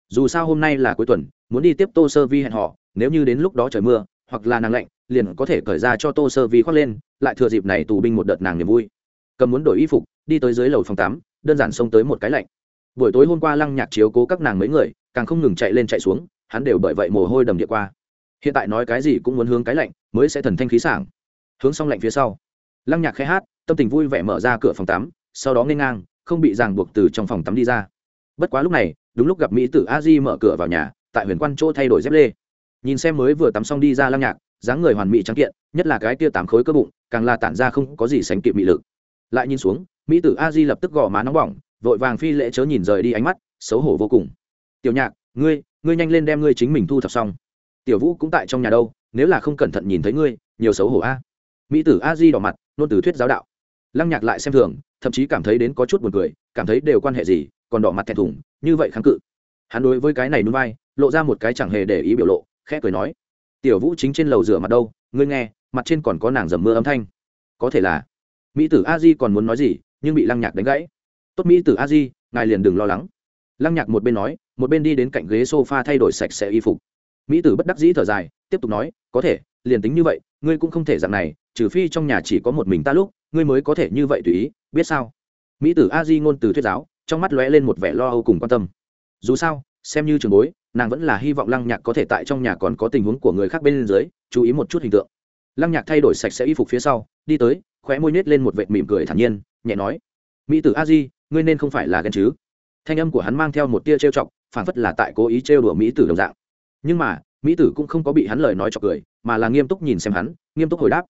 Dù sao hôm nay là cuối tuần, muốn đi tiếp tô sơ vi hẹn họ nếu như đến lúc đó trời mưa, hoặc là nàng lạnh, liền có thể cởi ra cho tô sơ vi khoác lên, lại thừa dịp này tù binh một đợt nàng niềm vui. Cầm muốn đổi y phục, đi tới dưới lầu phòng tắm, đơn giản xông tới một cái lạnh. Buổi tối hôm qua lăng nhạc chiếu cố các nàng mấy người, càng không ngừng chạy lên chạy xuống hắn đều bởi vậy mồ hôi đầm địa qua. Hiện tại nói cái gì cũng muốn hướng cái lạnh, mới sẽ thần thanh khí sảng. Hướng xong lạnh phía sau, lăng nhạc khẽ hát, tâm tình vui vẻ mở ra cửa phòng tắm, sau đó nghênh ngang, không bị ràng buộc từ trong phòng tắm đi ra. Bất quá lúc này, đúng lúc gặp mỹ tử a di mở cửa vào nhà, tại huyền quan chỗ thay đổi dép lê. Nhìn xem mới vừa tắm xong đi ra lăng nhạc, dáng người hoàn mỹ trắng kiện, nhất là cái tia tám khối cơ bụng, càng là tản ra không có gì sánh kịp mị lực. Lại nhìn xuống, mỹ tử a di lập tức gõ má nóng bỏng, vội vàng phi lễ chớ nhìn rời đi ánh mắt, xấu hổ vô cùng. Tiểu nhạc, ngươi ngươi nhanh lên đem ngươi chính mình thu thập xong. Tiểu vũ cũng tại trong nhà đâu, nếu là không cẩn thận nhìn thấy ngươi, nhiều xấu hổ a. Mỹ tử a di đỏ mặt, nôn từ thuyết giáo đạo. Lăng nhạc lại xem thường, thậm chí cảm thấy đến có chút buồn cười, cảm thấy đều quan hệ gì, còn đỏ mặt thẹn thùng, như vậy kháng cự. Hắn đối với cái này núi vai, lộ ra một cái chẳng hề để ý biểu lộ, khẽ cười nói, tiểu vũ chính trên lầu rửa mặt đâu, ngươi nghe, mặt trên còn có nàng dầm mưa âm thanh. Có thể là. Mỹ tử a di còn muốn nói gì, nhưng bị lăng nhạc đánh gãy. Tốt mỹ tử a di, ngài liền đừng lo lắng lăng nhạc một bên nói, một bên đi đến cạnh ghế s o f a thay đổi sạch sẽ y phục. Mỹ tử bất đắc dĩ thở dài, tiếp tục nói, có thể, liền tính như vậy, ngươi cũng không thể dạng này, trừ phi trong nhà chỉ có một mình ta lúc, ngươi mới có thể như vậy tùy ý, biết sao? Mỹ tử a di ngôn từ thuyết giáo, trong mắt lóe lên một vẻ lo âu cùng quan tâm. Dù sao, xem như trường bối, nàng vẫn là hy vọng lăng nhạc có thể tại trong nhà còn có tình huống của người khác bên dưới, chú ý một chút hình tượng. Lăng nhạc thay đổi sạch sẽ y phục phía sau, đi tới, khóe môi nết lên một vệt mỉm cười thản nhiên, nhẹ nói, mỹ tử a di, ngươi nên không phải là ghen chứ? Thanh âm của hắn mang theo một tia trêu chọc phản phất là tại cố ý trêu đùa mỹ tử đồng dạng. Nhưng mà, mỹ tử cũng không có bị hắn lời nói chọc cười, mà là nghiêm túc nhìn xem hắn, nghiêm túc hồi đáp.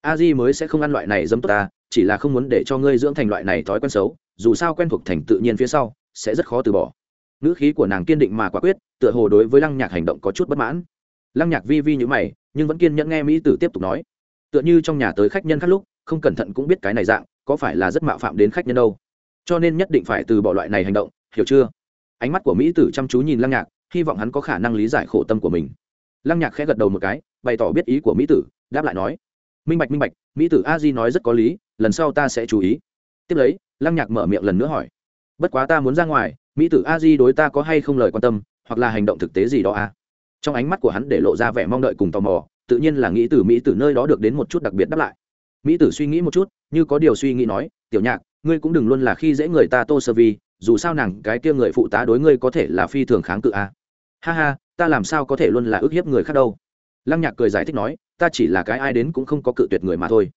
A di mới sẽ không ăn loại này dấm tốt ta, chỉ là không muốn để cho ngươi dưỡng thành loại này thói quen xấu, dù sao quen thuộc thành tự nhiên phía sau, sẽ rất khó từ bỏ. Ngữ khí của nàng kiên định mà quả quyết, tựa hồ đối với lăng nhạc hành động có chút bất mãn. Lăng nhạc vi vi như mày, nhưng vẫn kiên nhẫn nghe mỹ tử tiếp tục nói. Tựa như trong nhà tới khách nhân khác lúc, không cẩn thận cũng biết cái này dạng, có phải là rất mạo phạm đến khách nhân đâu. Cho nên nhất định phải từ bỏ loại này hành động hiểu chưa? Ánh mắt của mỹ tử chăm chú nhìn lăng nhạc, hy vọng hắn có khả năng lý giải khổ tâm của mình. Lăng nhạc khẽ gật đầu một cái, bày tỏ biết ý của mỹ tử, đáp lại nói, minh bạch minh bạch, mỹ tử a di nói rất có lý, lần sau ta sẽ chú ý. Tiếp lấy, lăng nhạc mở miệng lần nữa hỏi, bất quá ta muốn ra ngoài, mỹ tử a di đối ta có hay không lời quan tâm, hoặc là hành động thực tế gì đó à trong ánh mắt của hắn để lộ ra vẻ mong đợi cùng tò mò, tự nhiên là nghĩ từ mỹ tử nơi đó được đến một chút đặc biệt đáp lại. Mỹ tử suy nghĩ một chút, như có điều suy nghĩ nói, tiểu nhạc, ngươi cũng đừng luôn là khi dễ người ta tô sơ vi dù sao nàng cái kia người phụ tá đối ngươi có thể là phi thường kháng cự à. ha ha, ta làm sao có thể luôn là ức hiếp người khác đâu. Lăng nhạc cười giải thích nói, ta chỉ là cái ai đến cũng không có cự tuyệt người mà thôi.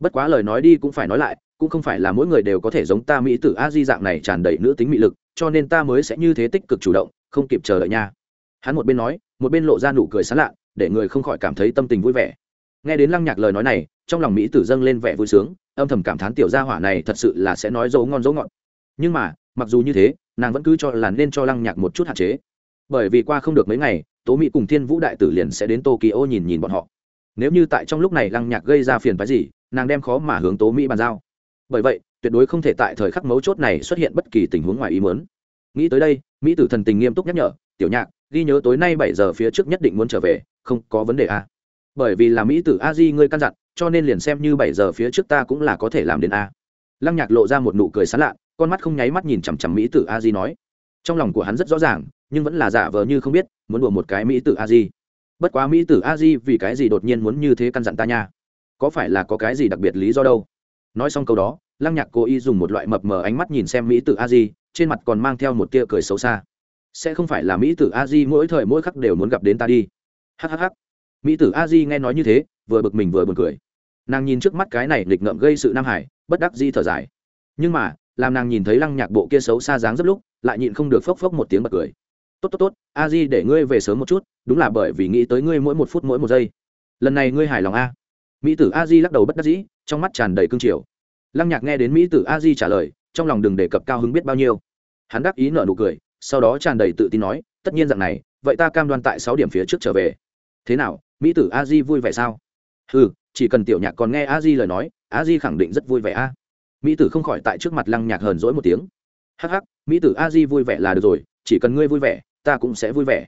Bất quá lời nói đi cũng phải nói lại, cũng không phải là mỗi người đều có thể giống ta mỹ tử a di dạng này tràn đầy nữ tính mị lực, cho nên ta mới sẽ như thế tích cực chủ động, không kịp chờ đợi nha. Hắn một bên nói, một bên lộ ra nụ cười sán lạ, để người không khỏi cảm thấy tâm tình vui vẻ. Nghe đến lăng nhạc lời nói này, trong lòng mỹ tử dâng lên vẻ vui sướng, âm thầm cảm thán tiểu gia hỏa này thật sự là sẽ nói dấu ngon dấu ngọt. Nhưng mà mặc dù như thế, nàng vẫn cứ cho là nên cho lăng nhạc một chút hạn chế. Bởi vì qua không được mấy ngày, tố mỹ cùng thiên vũ đại tử liền sẽ đến tokyo nhìn nhìn bọn họ. Nếu như tại trong lúc này lăng nhạc gây ra phiền phái gì, nàng đem khó mà hướng tố mỹ bàn giao. Bởi vậy, tuyệt đối không thể tại thời khắc mấu chốt này xuất hiện bất kỳ tình huống ngoài ý muốn. Nghĩ tới đây, mỹ tử thần tình nghiêm túc nhắc nhở, tiểu nhạc, ghi nhớ tối nay bảy giờ phía trước nhất định muốn trở về, không có vấn đề a bởi vì là mỹ tử a di ngươi căn dặn, cho nên liền xem như bảy giờ phía trước ta cũng là có thể làm đến a. Lăng nhạc lộ ra một nụ cười sán lạ con mắt không nháy mắt nhìn chằm chằm mỹ tử a di nói. Trong lòng của hắn rất rõ ràng, nhưng vẫn là giả vờ như không biết, muốn đùa một cái mỹ tử a di. Bất quá mỹ tử a di vì cái gì đột nhiên muốn như thế căn dặn ta nha? Có phải là có cái gì đặc biệt lý do đâu? Nói xong câu đó, lăng nhạc cố ý dùng một loại mập mờ ánh mắt nhìn xem mỹ tử a di, trên mặt còn mang theo một tia cười xấu xa. Sẽ không phải là mỹ tử a di mỗi thời mỗi khắc đều muốn gặp đến ta đi. Hhh mỹ tử a di nghe nói như thế, vừa bực mình vừa b u ồ n cười. Nàng nhìn trước mắt cái này nghịch ngợm gây sự nam hải, bất đắc di thở dài. Nhưng mà làm nàng nhìn thấy lăng nhạc bộ kia xấu xa dáng rất lúc, lại nhịn không được phốc phốc một tiếng bật cười. Tốt tốt tốt, a di để ngươi về sớm một chút, đúng là bởi vì nghĩ tới ngươi mỗi một phút mỗi một giây. Lần này ngươi hài lòng a? Mỹ tử a di lắc đầu bất đắc dĩ, trong mắt tràn đầy cương triều. Lăng nhạc nghe đến mỹ tử a di trả lời, trong lòng đừng đề cập cao hứng biết bao nhiêu. Hắn đắc ý nợ nụ cười, sau đó tràn đầy tự tin nói, tất nhiên rằng này, vậy ta cam đoan tại sáu điểm phía trước trở về. Thế nào, mỹ tử a di vui vẻ sao? Ừ chỉ cần tiểu nhạc còn nghe a di lời nói, a di khẳng định rất vui vẻ a mỹ tử không khỏi tại trước mặt lăng nhạc hờn dỗi một tiếng. Hắc hắc, mỹ tử a di vui vẻ là được rồi, chỉ cần ngươi vui vẻ, ta cũng sẽ vui vẻ.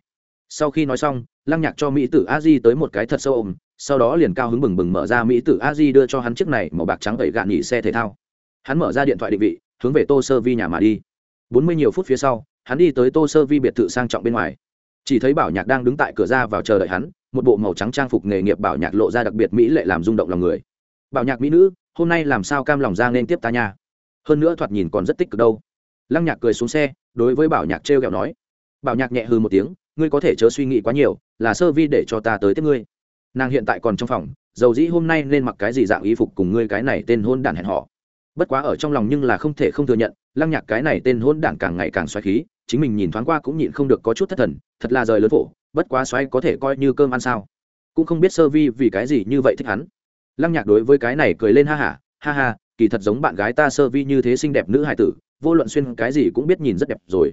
Sau khi nói xong, lăng nhạc cho mỹ tử a di tới một cái thật sâu ôm, sau đó liền cao hứng bừng bừng mở ra mỹ tử a di đưa cho hắn chiếc này màu bạc trắng tẩy gạn nghỉ xe thể thao. Hắn mở ra điện thoại định vị, hướng về tô sơ vi nhà mà đi. Bốn mươi nhiều phút phía sau, hắn đi tới tô sơ vi biệt thự sang trọng bên ngoài. Chỉ thấy bảo nhạc đang đứng tại cửa ra vào chờ đợi hắn, một bộ màu trắng trang phục nghề nghiệp bảo nhạc lộ ra đặc biệt mỹ lệ làm rung động lòng người. Bảo nhạc mỹ nữ hôm nay làm sao cam lòng ra nên tiếp ta nha? Hơn nữa thoạt nhìn còn rất tích cực đâu. Lăng nhạc cười xuống xe, đối với bảo nhạc t r kẹo nói. Bảo nhạc nhẹ hư một tiếng, ngươi có thể chớ suy nghĩ quá nhiều, là sơ vi để cho ta tới tiếp ngươi. Nàng hiện tại còn trong phòng, dầu dĩ hôm nay nên mặc cái gì dạng y phục cùng ngươi cái này tên hôn đản hẹn họ bất quá ở trong lòng nhưng là không thể không thừa nhận, lăng nhạc cái này tên hôn đản càng ngày càng xoáy khí, chính mình nhìn thoáng qua cũng nhịn không được có chút thất thần, thật là rời lớn phổ, bất quá xoáy có thể coi như cơm ăn sao? Cũng không biết sơ vi vì cái gì như vậy thích hắn lăng nhạc đối với cái này cười lên ha hả ha ha, kỳ thật giống bạn gái ta sơ vi như thế xinh đẹp nữ hài tử, vô luận xuyên cái gì cũng biết nhìn rất đẹp rồi.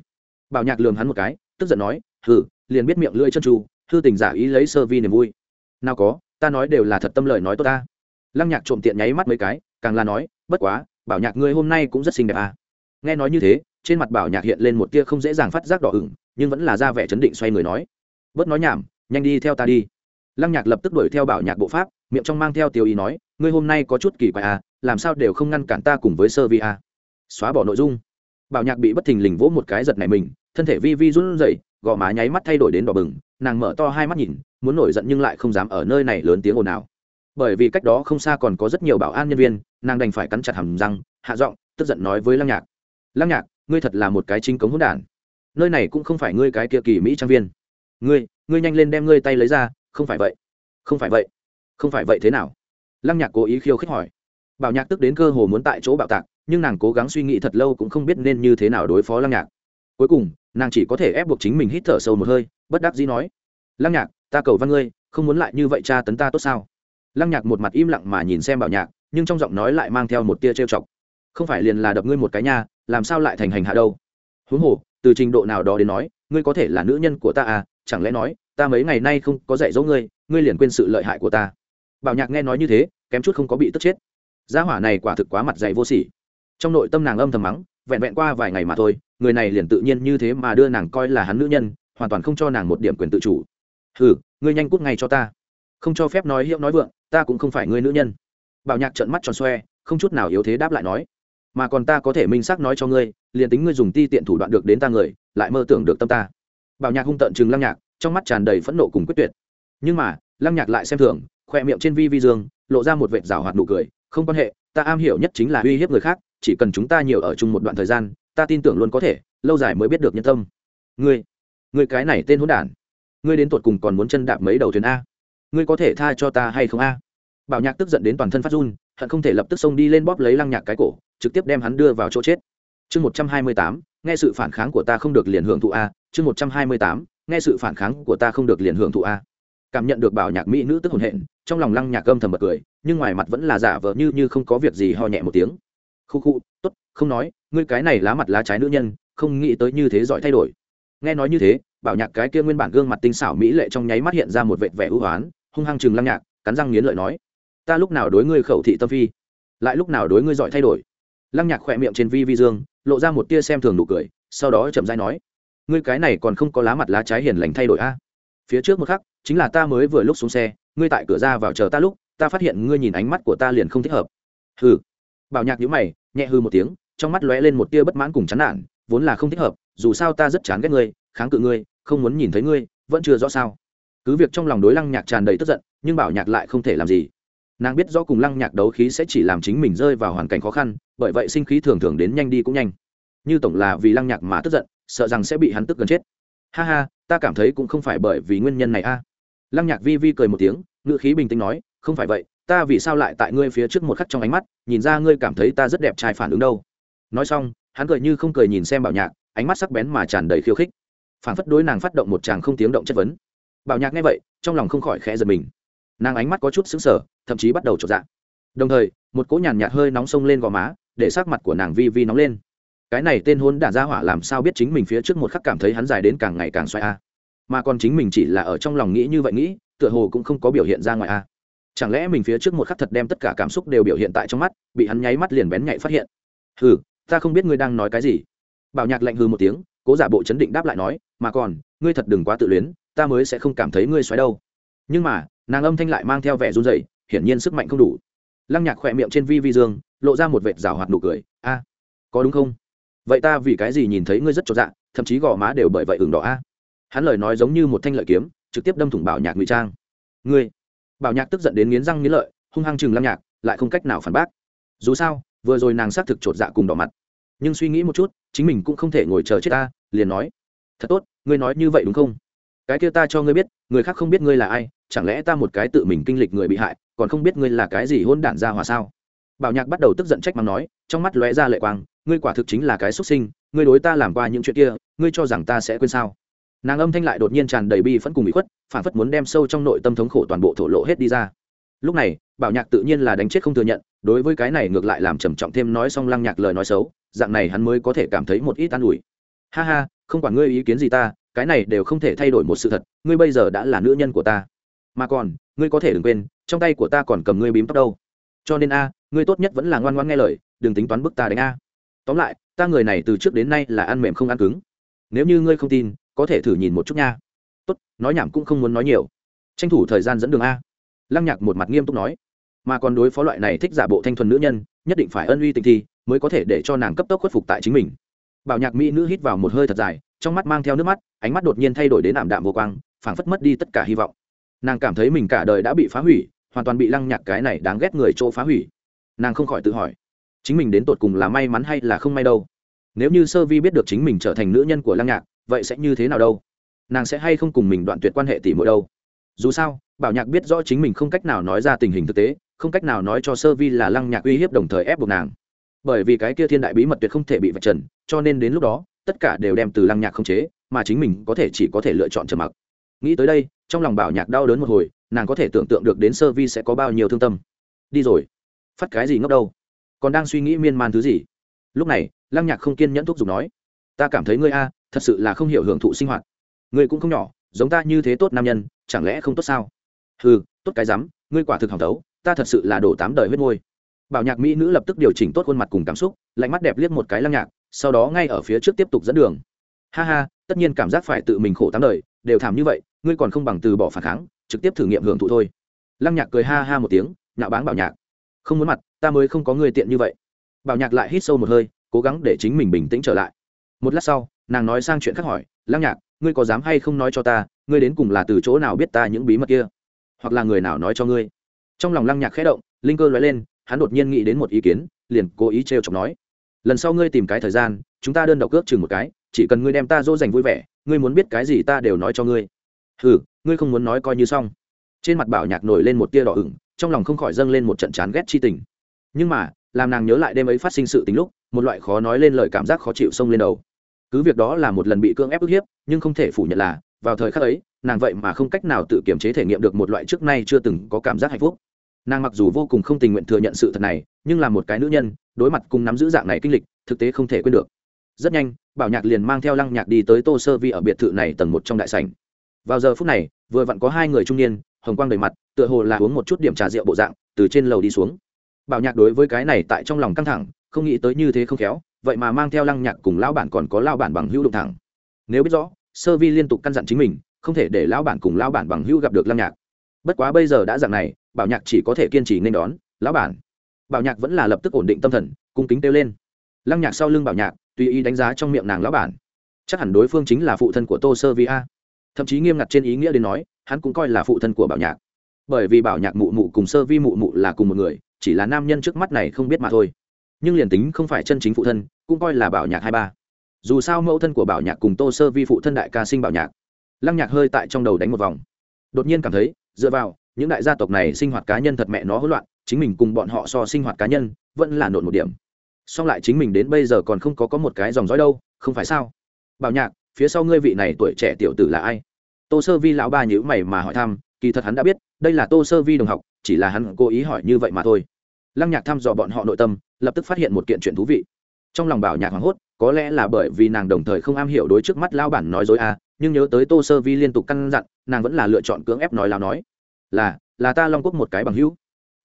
Bảo nhạc lường hắn một cái, tức giận nói, hừ, liền biết miệng lưỡi chân tru thư tình giả ý lấy sơ vi niềm vui. Nào có, ta nói đều là thật tâm lời nói tốt ta. Lăng nhạc trộm tiện nháy mắt mấy cái, càng là nói, bất quá, bảo nhạc ngươi hôm nay cũng rất xinh đẹp à. nghe nói như thế, trên mặt bảo nhạc hiện lên một tia không dễ dàng phát giác đỏ ửng, nhưng vẫn là ra vẻ chấn định xoay người nói, bớt nói nhảm, nhanh đi theo ta đi lăng nhạc lập tức đuổi theo bảo nhạc bộ pháp, miệng trong mang theo tiêu ý nói, ngươi hôm nay có chút kỳ quái à làm sao đều không ngăn cản ta cùng với sơ vi à. xóa bỏ nội dung. Bảo nhạc bị bất thình lình vỗ một cái giật này mình, thân thể vi vi run rẩy, gò má nháy mắt thay đổi đến đỏ bừng, nàng mở to hai mắt nhìn, muốn nổi giận nhưng lại không dám ở nơi này lớn tiếng ồn ào. Bởi vì cách đó không xa còn có rất nhiều bảo an nhân viên, nàng đành phải cắn chặt hầm răng, hạ giọng, tức giận nói với lăng nhạc lăng nhạc, ngươi thật là một cái chính cống hỗn đản. Nơi này cũng không phải ngươi cái kia kỳ mỹ trang viên. Ngươi ngươi nhanh lên đem ngươi tay lấy ra không phải vậy, không phải vậy, không phải vậy thế nào? Lăng nhạc cố ý khiêu khích hỏi. Bảo nhạc tức đến cơ hồ muốn tại chỗ bạo tạc, nhưng nàng cố gắng suy nghĩ thật lâu cũng không biết nên như thế nào đối phó lăng nhạc. Cuối cùng, nàng chỉ có thể ép buộc chính mình hít thở sâu một hơi, bất đắc dĩ nói, lăng nhạc, ta cầu văn ngươi, không muốn lại như vậy cha tấn ta tốt sao? Lăng nhạc một mặt im lặng mà nhìn xem bảo nhạc, nhưng trong giọng nói lại mang theo một tia trêu chọc. Không phải liền là đập ngươi một cái nha, làm sao lại thành hành hạ đâu? Huống hồ, từ trình độ nào đó đến nói, ngươi có thể là nữ nhân của ta à chẳng lẽ nói ta mấy ngày nay không có dạy dỗ ngươi ngươi liền quên sự lợi hại của ta. Bảo nhạc nghe nói như thế, kém chút không có bị tức chết. Gia hỏa này quả thực quá mặt dày vô sỉ. Trong nội tâm nàng âm thầm mắng, vẹn vẹn qua vài ngày mà thôi, người này liền tự nhiên như thế mà đưa nàng coi là hắn nữ nhân, hoàn toàn không cho nàng một điểm quyền tự chủ. Hừ, ngươi nhanh cút ngay cho ta. Không cho phép nói hiệu nói vượng, ta cũng không phải ngươi nữ nhân. Bảo nhạc trợn mắt tròn xoe, không chút nào yếu thế đáp lại nói. Mà còn ta có thể minh xác nói cho ngươi, liền tính ngươi dùng ti tiện thủ đoạn được đến ta người, lại mơ tưởng được tâm ta. Bảo nhạc hung tợn chừng lăng nhạc trong mắt tràn đầy phẫn nộ cùng quyết tuyệt. Nhưng mà, lăng nhạc lại xem thường, khoe miệng trên vi vi dương, lộ ra một vệt rào hoạt nụ cười, không quan hệ, ta am hiểu nhất chính là uy hiếp người khác, chỉ cần chúng ta nhiều ở chung một đoạn thời gian, ta tin tưởng luôn có thể, lâu dài mới biết được nhân tâm. Ngươi ngươi cái này tên hỗn đản, ngươi đến tột cùng còn muốn chân đạp mấy đầu thuyền a? Ngươi có thể tha cho ta hay không a? Bảo nhạc tức giận đến toàn thân phát run, hận không thể lập tức xông đi lên bóp lấy lăng nhạc cái cổ, trực tiếp đem hắn đưa vào chỗ chết. Chương một trăm hai mươi tám, nghe sự phản kháng của ta không được liền hưởng thụ a, chương một trăm hai mươi tám nghe sự phản kháng của ta không được liền hưởng thụ a. Cảm nhận được bảo nhạc mỹ nữ tức hồn hện, trong lòng lăng nhạc âm thầm bật cười, nhưng ngoài mặt vẫn là giả vờ như như không có việc gì ho nhẹ một tiếng. Khu khu t ố t không nói, ngươi cái này lá mặt lá trái nữ nhân, không nghĩ tới như thế giỏi thay đổi. Nghe nói như thế, bảo nhạc cái kia nguyên bản gương mặt tinh xảo mỹ lệ trong nháy mắt hiện ra một vệt vẻ ưu hoán, hung hăng chừng lăng nhạc, cắn răng nghiến lợi nói, ta lúc nào đối ngươi khẩu thị tâm phi? Lại lúc nào đối ngươi giỏi thay đổi? Lăng nhạc khỏe miệng trên vi vi dương, lộ ra một tia xem thường nụ cười, sau đó chậm dai nói ngươi cái này còn không có lá mặt lá trái hiền lành thay đổi a. Phía trước một khắc, chính là ta mới vừa lúc xuống xe, ngươi tại cửa ra vào chờ ta lúc, ta phát hiện ngươi nhìn ánh mắt của ta liền không thích hợp. Hừ. Bảo nhạc nhíu mày, nhẹ hư một tiếng, trong mắt lóe lên một tia bất mãn cùng chán nản, vốn là không thích hợp, dù sao ta rất chán ghét ngươi, kháng cự ngươi, không muốn nhìn thấy ngươi, vẫn chưa rõ sao. Cứ việc trong lòng đối lăng nhạc tràn đầy tức giận, nhưng bảo nhạc lại không thể làm gì. Nàng biết rõ cùng lăng nhạc đấu khí sẽ chỉ làm chính mình rơi vào hoàn cảnh khó khăn, bởi vậy sinh khí thường thường đến nhanh đi cũng nhanh. Như tổng là vì lăng nhạc mà tức giận sợ rằng sẽ bị hắn tức gần chết. Ha ha, ta cảm thấy cũng không phải bởi vì nguyên nhân này a. Lăng nhạc vi vi cười một tiếng ngựa khí bình tĩnh nói, không phải vậy, ta vì sao lại tại ngươi phía trước một khắc trong ánh mắt, nhìn ra ngươi cảm thấy ta rất đẹp trai phản ứng đâu. Nói xong, hắn cười như không cười nhìn xem bảo nhạc, ánh mắt sắc bén mà tràn đầy khiêu khích. Phản phất đối nàng phát động một tràng không tiếng động chất vấn. Bảo nhạc nghe vậy, trong lòng không khỏi khẽ giật mình. Nàng ánh mắt có chút xứng sở thậm chí bắt đầu trột dạ. Đồng thời, một cỗ nhàn nhạt hơi nóng sông lên gò má, để sắc mặt của nàng vi vi nóng lên cái này tên hôn đản ra hỏa làm sao biết chính mình phía trước một khắc cảm thấy hắn dài đến càng ngày càng xoay a? Mà còn chính mình chỉ là ở trong lòng nghĩ như vậy nghĩ, tựa hồ cũng không có biểu hiện ra ngoài a. Chẳng lẽ mình phía trước một khắc thật đem tất cả cảm xúc đều biểu hiện tại trong mắt, bị hắn nháy mắt liền bén nhạy phát hiện? Hừ, ta không biết ngươi đang nói cái gì. Bảo nhạc lạnh hừ một tiếng, cố giả bộ chấn định đáp lại nói, mà còn, ngươi thật đừng quá tự luyến, ta mới sẽ không cảm thấy ngươi xoáy đâu. Nhưng mà, nàng âm thanh lại mang theo vẻ run rẩy, hiển nhiên sức mạnh không đủ. Lăng nhạc khỏe miệng trên vi vi dương, lộ ra một vệt rào hoạt nụ cười, a, có đúng không? Vậy ta vì cái gì nhìn thấy ngươi rất cho dạ thậm chí gò má đều bởi vậy ửng đỏ a? Hắn lời nói giống như một thanh lợi kiếm, trực tiếp đâm thủng bảo nhạc ngụy trang. Ngươi! Bảo nhạc tức giận đến nghiến răng nghiến lợi, hung hăng chừng lăng nhạc, lại không cách nào phản bác. Dù sao, vừa rồi nàng xác thực chột dạ cùng đỏ mặt. Nhưng suy nghĩ một chút, chính mình cũng không thể ngồi chờ chết ta, liền nói. Thật tốt, ngươi nói như vậy đúng không? Cái kia ta cho ngươi biết, người khác không biết ngươi là ai, chẳng lẽ ta một cái tự mình kinh lịch người bị hại, còn không biết ngươi là cái gì hôn đản ra hòa sao? Bảo nhạc bắt đầu tức giận trách mắng nói, trong mắt lóe ra lệ quang ngươi quả thực chính là cái xuất sinh, ngươi đối ta làm qua những chuyện kia, ngươi cho rằng ta sẽ quên sao? Nàng âm thanh lại đột nhiên tràn đầy bi phẫn cùng bị khuất, phản phất muốn đem sâu trong nội tâm thống khổ toàn bộ thổ lộ hết đi ra. Lúc này, bảo nhạc tự nhiên là đánh chết không thừa nhận, đối với cái này ngược lại làm trầm trọng thêm nói xong lăng nhạc lời nói xấu, dạng này hắn mới có thể cảm thấy một ít an ủi. Ha ha, không quản ngươi ý kiến gì ta, cái này đều không thể thay đổi một sự thật, ngươi bây giờ đã là nữ nhân của ta. Mà còn, ngươi có thể đừng quên, trong tay của ta còn cầm ngươi bím tóc đâu. Cho nên a, ngươi tốt nhất vẫn là ngoan ngoan nghe lời, đừng tính toán bức ta đánh a tóm lại, ta người này từ trước đến nay là ăn mềm không ăn cứng. Nếu như ngươi không tin, có thể thử nhìn một chút nha. Tốt, nói nhảm cũng không muốn nói nhiều. Tranh thủ thời gian dẫn đường a. Lăng nhạc một mặt nghiêm túc nói. Mà còn đối phó loại này thích giả bộ thanh thuần nữ nhân, nhất định phải ân uy tình thi, mới có thể để cho nàng cấp tốc khuất phục tại chính mình. Bảo nhạc mỹ nữ hít vào một hơi thật dài, trong mắt mang theo nước mắt, ánh mắt đột nhiên thay đổi đến ảm đạm vô quang, phảng phất mất đi tất cả hy vọng. Nàng cảm thấy mình cả đời đã bị phá hủy, hoàn toàn bị lăng nhạc cái này đáng ghét người chỗ phá hủy. Nàng không khỏi tự hỏi chính mình đến tột cùng là may mắn hay là không may đâu. Nếu như sơ vi biết được chính mình trở thành nữ nhân của lăng nhạc, vậy sẽ như thế nào đâu? Nàng sẽ hay không cùng mình đoạn tuyệt quan hệ tỷ mỗi đâu? Dù sao, bảo nhạc biết rõ chính mình không cách nào nói ra tình hình thực tế, không cách nào nói cho sơ vi là lăng nhạc uy hiếp đồng thời ép buộc nàng. Bởi vì cái kia thiên đại bí mật tuyệt không thể bị vạch trần, cho nên đến lúc đó, tất cả đều đem từ lăng nhạc không chế, mà chính mình có thể chỉ có thể lựa chọn trầm mặc. Nghĩ tới đây, trong lòng bảo nhạc đau đớn một hồi, nàng có thể tưởng tượng được đến sơ vi sẽ có bao nhiêu thương tâm. Đi rồi. Phát cái gì ngốc đâu? Còn đang suy nghĩ miên man thứ gì? Lúc này lăng nhạc không kiên nhẫn thúc giục nói ta cảm thấy ngươi a thật sự là không hiểu hưởng thụ sinh hoạt. Ngươi cũng không nhỏ giống ta như thế tốt nam nhân chẳng lẽ không tốt sao? Ừ tốt cái rắm ngươi quả thực hỏng tấu, ta thật sự là đổ tám đời huyết môi. Bảo nhạc mỹ nữ lập tức điều chỉnh tốt khuôn mặt cùng cảm xúc lạnh mắt đẹp liếc một cái lăng nhạc sau đó ngay ở phía trước tiếp tục dẫn đường. Ha ha tất nhiên cảm giác phải tự mình khổ tám đời đều thảm như vậy ngươi còn không bằng từ bỏ phản kháng trực tiếp thử nghiệm hưởng thụ thôi. Lăng nhạc cười ha ha một tiếng nhạo báng bảo nhạc không muốn mặt, ta mới không có người tiện như vậy. Bảo nhạc lại hít sâu một hơi, cố gắng để chính mình bình tĩnh trở lại. Một lát sau, nàng nói sang chuyện khác hỏi, lăng nhạc, ngươi có dám hay không nói cho ta, ngươi đến cùng là từ chỗ nào biết ta những bí mật kia? Hoặc là người nào nói cho ngươi? Trong lòng lăng nhạc khẽ động, linh cơ nói lên, hắn đột nhiên nghĩ đến một ý kiến, liền cố ý trêu chọc nói, lần sau ngươi tìm cái thời gian, chúng ta đơn độc ước chừng một cái, chỉ cần ngươi đem ta dỗ dành vui vẻ, ngươi muốn biết cái gì ta đều nói cho ngươi. Ừ ngươi không muốn nói coi như xong. Trên mặt bảo nhạc nổi lên một tia đỏ ửng trong lòng không khỏi dâng lên một trận chán ghét chi tình. Nhưng mà, làm nàng nhớ lại đêm ấy phát sinh sự tính lúc, một loại khó nói lên lời cảm giác khó chịu xông lên đầu. Cứ việc đó là một lần bị cưỡng ép ức hiếp, nhưng không thể phủ nhận là, vào thời khắc ấy, nàng vậy mà không cách nào tự kiểm chế thể nghiệm được một loại trước nay chưa từng có cảm giác hạnh phúc. Nàng mặc dù vô cùng không tình nguyện thừa nhận sự thật này, nhưng là một cái nữ nhân, đối mặt cùng nắm giữ dạng này kinh lịch, thực tế không thể quên được. Rất nhanh, bảo nhạc liền mang theo lăng nhạc đi tới tô sơ vi ở biệt thự này tầng một trong đại sảnh. Vào giờ phút này, vừa vặn có hai người trung niên hồng quang đầy mặt, tựa hồ là uống một chút điểm trà rượu bộ dạng, từ trên lầu đi xuống. Bảo nhạc đối với cái này tại trong lòng căng thẳng, không nghĩ tới như thế không khéo, vậy mà mang theo lăng nhạc cùng lão bản còn có lão bản bằng hữu đụng thẳng. Nếu biết rõ, sơ vi liên tục căn dặn chính mình, không thể để lão bản cùng lão bản bằng hữu gặp được lăng nhạc. Bất quá bây giờ đã dạng này, bảo nhạc chỉ có thể kiên trì nên đón, lão bản. Bảo nhạc vẫn là lập tức ổn định tâm thần, cung kính kêu lên. Lăng nhạc sau lưng bảo nhạc, tùy ý đánh giá trong miệng nàng lão bản. Chắc hẳn đối phương chính là phụ thân của tô sơ vi a. Thậm chí nghiêm ngặt trên ý nghĩa đến nói hắn cũng coi là phụ thân của bảo nhạc. Bởi vì bảo nhạc mụ mụ cùng sơ vi mụ mụ là cùng một người, chỉ là nam nhân trước mắt này không biết mà thôi. Nhưng liền tính không phải chân chính phụ thân, cũng coi là bảo nhạc hai ba. Dù sao mẫu thân của bảo nhạc cùng tô sơ vi phụ thân đại ca sinh bảo nhạc. Lăng nhạc hơi tại trong đầu đánh một vòng. Đột nhiên cảm thấy, dựa vào, những đại gia tộc này sinh hoạt cá nhân thật mẹ nó hỗn loạn, chính mình cùng bọn họ so sinh hoạt cá nhân, vẫn là nộn một điểm. Song lại chính mình đến bây giờ còn không có có một cái dòng dõi đâu, không phải sao? Bảo nhạc, phía sau ngươi vị này tuổi trẻ tiểu tử là ai? Tô sơ vi lão ba nhữ mày mà hỏi thăm, kỳ thật hắn đã biết, đây là tô sơ vi đồng học, chỉ là hắn cố ý hỏi như vậy mà thôi. Lăng nhạc thăm dò bọn họ nội tâm, lập tức phát hiện một kiện chuyện thú vị. Trong lòng bảo nhạc hoảng hốt, có lẽ là bởi vì nàng đồng thời không am hiểu đối trước mắt lao bản nói dối à nhưng nhớ tới tô sơ vi liên tục căn dặn, nàng vẫn là lựa chọn cưỡng ép nói lao nói. Là là ta long quốc một cái bằng hữu.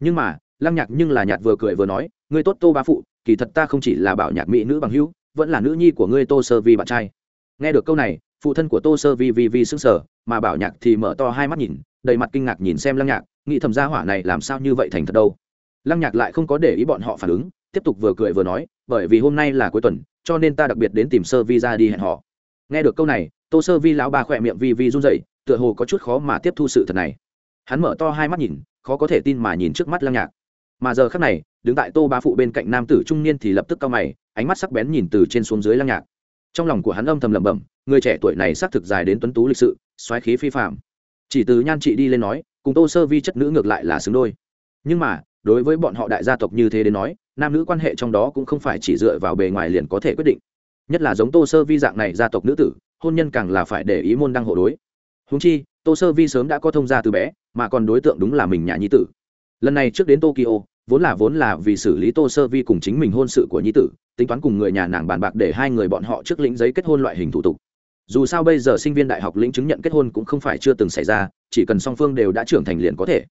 Nhưng mà, lăng nhạc nhưng là nhạc vừa cười vừa nói, ngươi tốt tô ba phụ, kỳ thật ta không chỉ là bảo nhạc mỹ nữ bằng hữu, vẫn là nữ nhi của ngươi tô sơ vi bạn trai. Nghe được câu này, phụ thân của tô sơ vi vi vi sững sờ mà bảo nhạc thì mở to hai mắt nhìn, đầy mặt kinh ngạc nhìn xem lăng nhạc, nghĩ thầm gia hỏa này làm sao như vậy thành thật đâu. Lăng nhạc lại không có để ý bọn họ phản ứng, tiếp tục vừa cười vừa nói, bởi vì hôm nay là cuối tuần, cho nên ta đặc biệt đến tìm sơ vi ra đi hẹn họ. Nghe được câu này, tô sơ vi lão ba khỏe miệng vi vi run dậy tựa hồ có chút khó mà tiếp thu sự thật này. Hắn mở to hai mắt nhìn, khó có thể tin mà nhìn trước mắt lăng nhạc. Mà giờ khắc này, đứng tại tô ba phụ bên cạnh nam tử trung niên thì lập tức cao mày, ánh mắt sắc bén nhìn từ trên xuống dưới lăng nhạc. Trong lòng của hắn âm thầm lẩm bẩm, người trẻ tuổi này xác thực dài đến tuấn tú lịch sự xoáy khí phi phạm. Chỉ từ nhan chị đi lên nói, cùng tô sơ vi chất nữ ngược lại là xứng đôi. Nhưng mà, đối với bọn họ đại gia tộc như thế đến nói, nam nữ quan hệ trong đó cũng không phải chỉ dựa vào bề ngoài liền có thể quyết định. Nhất là giống tô sơ vi dạng này gia tộc nữ tử, hôn nhân càng là phải để ý môn đăng hộ đối. Húng chi, tô sơ vi sớm đã có thông gia từ bé, mà còn đối tượng đúng là mình nhà nhi tử. Lần này trước đến tokyo, vốn là vốn là vì xử lý tô sơ vi cùng chính mình hôn sự của nhi tử, tính toán cùng người nhà nàng bàn bạc để hai người bọn họ trước lĩnh giấy kết hôn loại hình thủ tục dù sao bây giờ sinh viên đại học lĩnh chứng nhận kết hôn cũng không phải chưa từng xảy ra, chỉ cần song phương đều đã trưởng thành liền có thể.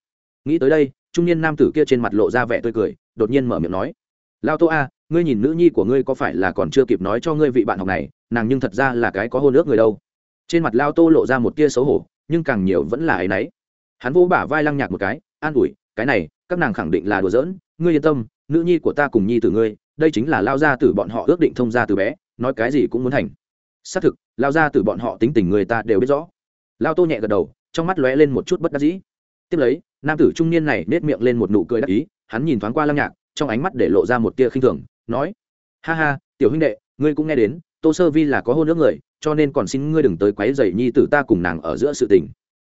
Nghĩ tới đây, trung niên nam tử kia trên mặt lộ ra vẻ tươi cười, đột nhiên mở miệng nói, lao tô a, ngươi nhìn nữ nhi của ngươi có phải là còn chưa kịp nói cho ngươi vị bạn học này, nàng nhưng thật ra là cái có hôn ước người đâu. Trên mặt lao tô lộ ra một tia xấu hổ, nhưng càng nhiều vẫn là áy náy. Hắn vỗ bả vai lăng nhạc một cái, an ủi, cái này, các nàng khẳng định là đùa giỡn, ngươi yên tâm, nữ nhi của ta cùng nhi tử ngươi, đây chính là lao ra từ bọn họ ước định thông ra từ bé, nói cái gì cũng muốn thành. Xác thực lao ra từ bọn họ tính tình người ta đều biết rõ. Lao tô nhẹ gật đầu, trong mắt lóe lên một chút bất đắc dĩ. Tiếp lấy, nam tử trung niên này nết miệng lên một nụ cười đắc ý, hắn nhìn thoáng qua lăng nhạc, trong ánh mắt để lộ ra một tia khinh thường, nói, ha ha, tiểu huynh đệ, ngươi cũng nghe đến, tô sơ vi là có hôn nước người, cho nên còn xin ngươi đừng tới quấy dày nhi tử ta cùng nàng ở giữa sự tình.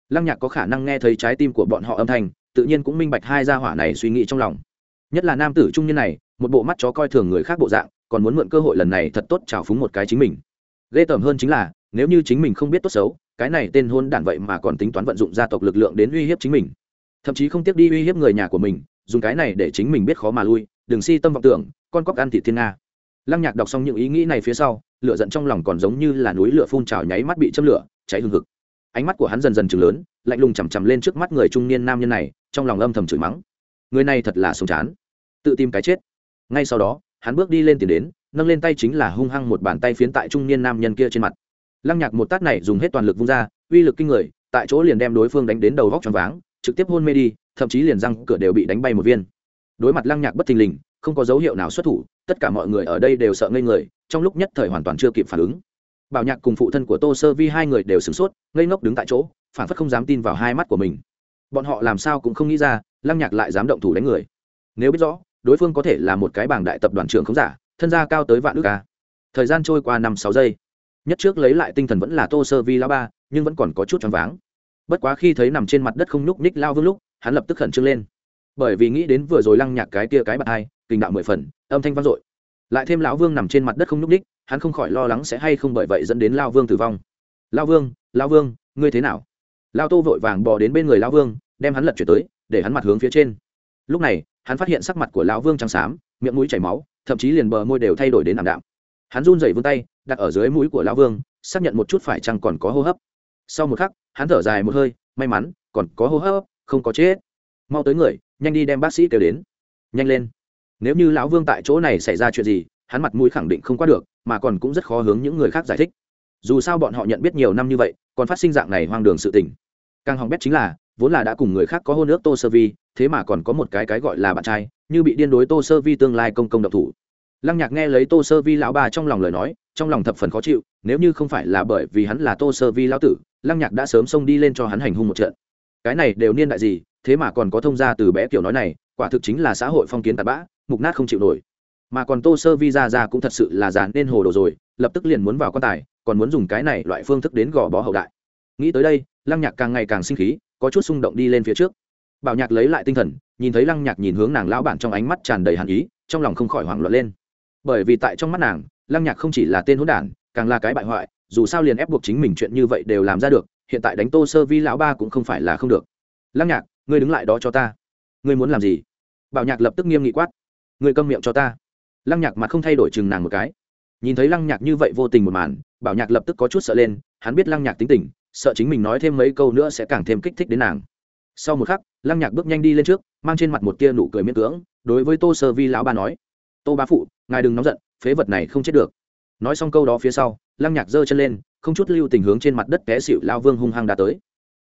Lăng nhạc có khả năng nghe thấy trái tim của bọn họ âm thanh, tự nhiên cũng minh bạch hai gia hỏa này suy nghĩ trong lòng. Nhất là nam tử trung niên này, một bộ mắt chó coi thường người khác bộ dạng, còn muốn mượn cơ hội lần này thật tốt trào phúng một cái chính mình ghê tởm hơn chính là, nếu như chính mình không biết tốt xấu, cái này tên hôn đản vậy mà còn tính toán vận dụng gia tộc lực lượng đến uy hiếp chính mình. Thậm chí không tiếc đi uy hiếp người nhà của mình, dùng cái này để chính mình biết khó mà lui, đừng si tâm vọng tưởng, con cóc ăn thị thiên nga. Lăng nhạc đọc xong những ý nghĩ này phía sau, lửa giận trong lòng còn giống như là núi lửa phun trào nháy mắt bị châm lửa, cháy hừng hực. Ánh mắt của hắn dần dần chừng lớn, lạnh lùng chằm chằm lên trước mắt người trung niên nam nhân này, trong lòng âm thầm chửi mắng. Người này thật là sống chán. Tự tìm cái chết. Ngay sau đó, hắn bước đi lên tiền đến nâng lên tay chính là hung hăng một bàn tay phiến tại trung niên nam nhân kia trên mặt. Lăng nhạc một tát này dùng hết toàn lực vung ra, uy lực kinh người, tại chỗ liền đem đối phương đánh đến đầu vóc tròn váng, trực tiếp hôn mê đi, thậm chí liền răng cửa đều bị đánh bay một viên. Đối mặt lăng nhạc bất thình lình, không có dấu hiệu nào xuất thủ, tất cả mọi người ở đây đều sợ ngây người, trong lúc nhất thời hoàn toàn chưa kịp phản ứng. Bảo nhạc cùng phụ thân của tô sơ vi hai người đều sửng sốt, ngây ngốc đứng tại chỗ, phản phất không dám tin vào hai mắt của mình. Bọn họ làm sao cũng không nghĩ ra, lăng nhạc lại dám động thủ đánh người. Nếu biết rõ, đối phương có thể là một cái bảng đại tập đoàn trưởng không giả thân gia cao tới vạn ước ca thời gian trôi qua năm sáu giây. Nhất trước lấy lại tinh thần vẫn là tô sơ vi lao ba, nhưng vẫn còn có chút choáng váng. Bất quá khi thấy nằm trên mặt đất không nhúc ních lao vương lúc, hắn lập tức khẩn trương lên. Bởi vì nghĩ đến vừa rồi lăng nhạc cái kia cái bạc hai, kinh đạo mười phần, âm thanh vang dội. Lại thêm lão vương nằm trên mặt đất không nhúc ních hắn không khỏi lo lắng sẽ hay không bởi vậy dẫn đến lao vương tử vong. Lao vương lao vương, ngươi thế nào? Lao tô vội vàng bỏ đến bên người lao vương, đem hắn lật chuyển tới, để hắn mặt hướng phía trên. Lúc này, hắn phát hiện sắc mặt của lão vương trắng xám miệng mũi chảy máu, thậm chí liền bờ môi đều thay đổi đến ảm đạm. Hắn run rẩy vươn tay, đặt ở dưới mũi của lão vương, xác nhận một chút phải chăng còn có hô hấp. Sau một khắc, hắn thở dài một hơi, may mắn, còn có hô hấp, không có chết. Mau tới người, nhanh đi đem bác sĩ kêu đến. Nhanh lên. Nếu như lão vương tại chỗ này xảy ra chuyện gì, hắn mặt mũi khẳng định không qua được, mà còn cũng rất khó hướng những người khác giải thích. Dù sao bọn họ nhận biết nhiều năm như vậy, còn phát sinh dạng này hoang đường sự tình. Càng hỏng bét chính là, vốn là đã cùng người khác có hôn ước tô sơ vi thế mà còn có một cái cái gọi là bạn trai, như bị điên đối tô sơ vi tương lai công công độc thủ. Lăng nhạc nghe lấy tô sơ vi lão bà trong lòng lời nói, trong lòng thập phần khó chịu, nếu như không phải là bởi vì hắn là tô sơ vi lão tử, lăng nhạc đã sớm xông đi lên cho hắn hành hung một trận. Cái này đều niên đại gì, thế mà còn có thông gia từ bé kiểu nói này, quả thực chính là xã hội phong kiến tạt bã, mục nát không chịu nổi. Mà còn tô sơ vi ra ra cũng thật sự là già nên hồ đồ rồi, lập tức liền muốn vào quan tài, còn muốn dùng cái này loại phương thức đến gò bó hậu đại. Nghĩ tới đây, lăng nhạc càng ngày càng sinh khí, có chút xung động đi lên phía trước bảo nhạc lấy lại tinh thần, nhìn thấy lăng nhạc nhìn hướng nàng lão bản trong ánh mắt tràn đầy hàn ý, trong lòng không khỏi hoảng loạn lên. Bởi vì tại trong mắt nàng, lăng nhạc không chỉ là tên hỗn đản, càng là cái bại hoại, dù sao liền ép buộc chính mình chuyện như vậy đều làm ra được, hiện tại đánh tô sơ vi lão ba cũng không phải là không được. Lăng nhạc, ngươi đứng lại đó cho ta. Ngươi muốn làm gì? Bảo nhạc lập tức nghiêm nghị quát. Ngươi câm miệng cho ta. Lăng nhạc mặt không thay đổi chừng nàng một cái. Nhìn thấy lăng nhạc như vậy vô tình một màn, bảo nhạc lập tức có chút sợ lên, hắn biết lăng nhạc tính tình, sợ chính mình nói thêm mấy câu nữa sẽ càng thêm kích thích đến nàng. Sau một khắc lăng nhạc bước nhanh đi lên trước, mang trên mặt một tia nụ cười miễn cưỡng, đối với tô sơ vi lão ba nói, tô bá phụ, ngài đừng nóng giận, phế vật này không chết được. Nói xong câu đó phía sau, lăng nhạc giơ chân lên, không chút lưu tình hướng trên mặt đất té xịu lao vương hung hăng đã tới.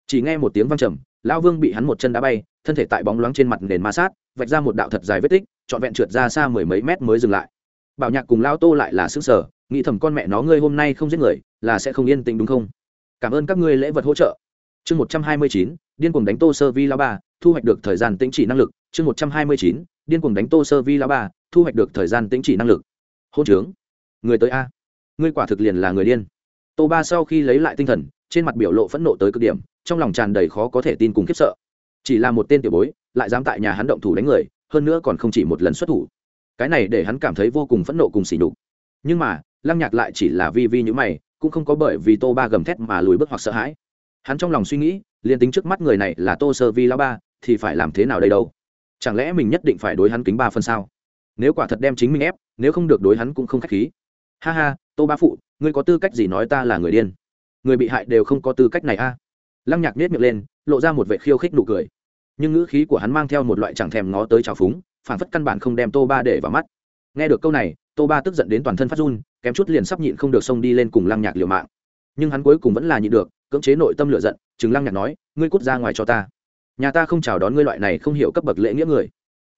Chỉ nghe một tiếng văng trầm, lao vương bị hắn một chân đá bay, thân thể tại bóng loáng trên mặt nền ma sát, vạch ra một đạo thật dài vết tích, trọn vẹn trượt ra xa mười mấy mét mới dừng lại. Bảo nhạc cùng lao tô lại là xứng sở nghĩ thầm con mẹ nó ngươi hôm nay không giết người, là sẽ không yên tĩnh đúng không? Cảm ơn các ngươi lễ vật hỗ trợ. Chương một trăm hai mươi chín, điên cuồng đánh tô sơ vi lao ba thu hoạch được thời gian tĩnh chỉ năng lực, chương một trăm hai mươi chín, điên cuồng đánh tô sơ vi lao ba, thu hoạch được thời gian tĩnh chỉ năng lực. Hôn trướng. Người tới a. Ngươi quả thực liền là người điên. Tô ba sau khi lấy lại tinh thần, trên mặt biểu lộ phẫn nộ tới cực điểm, trong lòng tràn đầy khó có thể tin cùng khiếp sợ. Chỉ là một tên tiểu bối, lại dám tại nhà hắn động thủ đánh người, hơn nữa còn không chỉ một lần xuất thủ. Cái này để hắn cảm thấy vô cùng phẫn nộ cùng xỉ nhục. Nhưng mà, lăng nhạc lại chỉ là vi vi như mày, cũng không có bởi vì tô ba gầm thét mà lùi bước hoặc sợ hãi. Hắn trong lòng suy nghĩ, liền tính trước mắt người này là tô sơ vi lao ba thì phải làm thế nào đây đâu? Chẳng lẽ mình nhất định phải đối hắn kính ba phân sao? Nếu quả thật đem chính mình ép, nếu không được đối hắn cũng không k h á c h khí. Ha ha, tô ba phụ, ngươi có tư cách gì nói ta là người điên? Người bị hại đều không có tư cách này a. Lăng nhạc nết miệng lên, lộ ra một vệ khiêu khích nụ cười. Nhưng ngữ khí của hắn mang theo một loại chẳng thèm ngó tới trào phúng, phản phất căn bản không đem tô ba để vào mắt. Nghe được câu này, tô ba tức giận đến toàn thân phát run, kém chút liền sắp nhịn không được xông đi lên cùng lăng nhạc liều mạng. Nhưng hắn cuối cùng vẫn là nhịn được, cưỡng chế nội tâm lựa giận, chừng lăng nhạc nói, ngươi cút ra ngoài cho ta nhà ta không chào đón ngươi loại này không hiểu cấp bậc lễ nghĩa người.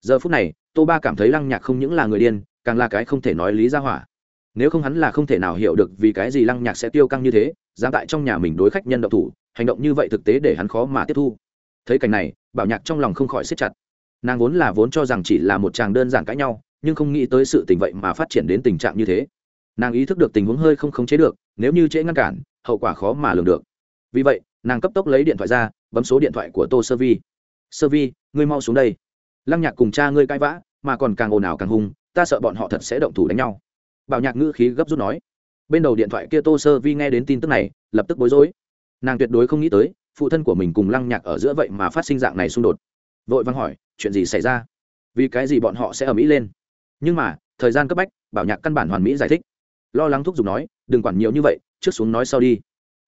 Giờ phút này, tô ba cảm thấy lăng nhạc không những là người điên, càng là cái không thể nói lý ra hỏa. Nếu không hắn là không thể nào hiểu được vì cái gì lăng nhạc sẽ tiêu căng như thế, dám tại trong nhà mình đối khách nhân độc thủ, hành động như vậy thực tế để hắn khó mà tiếp thu. Thấy cảnh này, bảo nhạc trong lòng không khỏi siết chặt. Nàng vốn là vốn cho rằng chỉ là một chàng đơn giản cãi nhau, nhưng không nghĩ tới sự tình vậy mà phát triển đến tình trạng như thế. Nàng ý thức được tình huống hơi không khống chế được, nếu như trễ ngăn cản, hậu quả khó mà lường được. Vì vậy, nàng cấp tốc lấy điện thoại ra bấm số điện thoại của tô sơ vi. Sơ vi, ngươi mau xuống đây. Lăng nhạc cùng cha ngươi cãi vã, mà còn càng ồn ào càng hung, ta sợ bọn họ thật sẽ động thủ đánh nhau. Bảo nhạc ngữ khí gấp rút nói. Bên đầu điện thoại kia tô sơ vi nghe đến tin tức này, lập tức bối rối. Nàng tuyệt đối không nghĩ tới, phụ thân của mình cùng lăng nhạc ở giữa vậy mà phát sinh dạng này xung đột. Vội vắng hỏi, chuyện gì xảy ra? Vì cái gì bọn họ sẽ ở mỹ lên? Nhưng mà, thời gian cấp bách, bảo nhạc căn bản hoàn mỹ giải thích. Lo lắng thúc giục nói, đừng quản nhiều như vậy, trước xuống nói sau đi.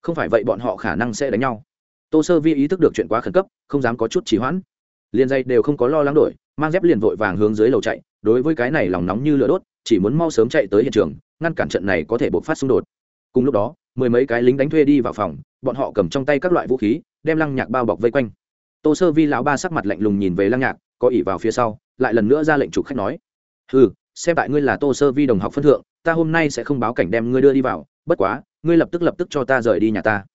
Không phải vậy bọn họ khả năng sẽ đánh nhau tô sơ vi ý thức được chuyện quá khẩn cấp, không dám có chút trì hoãn. Liền dây đều không có lo lắng đổi, mang dép liền vội vàng hướng dưới lầu chạy, đối với cái này lòng nóng như lửa đốt, chỉ muốn mau sớm chạy tới hiện trường, ngăn cản trận này có thể bộc phát xung đột. Cùng lúc đó, mười mấy cái lính đánh thuê đi vào phòng, bọn họ cầm trong tay các loại vũ khí, đem lăng nhạc bao bọc vây quanh. Tô sơ vi lão ba sắc mặt lạnh lùng nhìn về lăng nhạc, có ỉ vào phía sau, lại lần nữa ra lệnh chủ khách nói ừ xem tại ngươi là tô sơ vi đồng học phân thượng, ta hôm nay sẽ không báo cảnh đem ngươi đưa đi vào, bất quá, ngươi lập tức lập tức cho ta rời đi nhà ta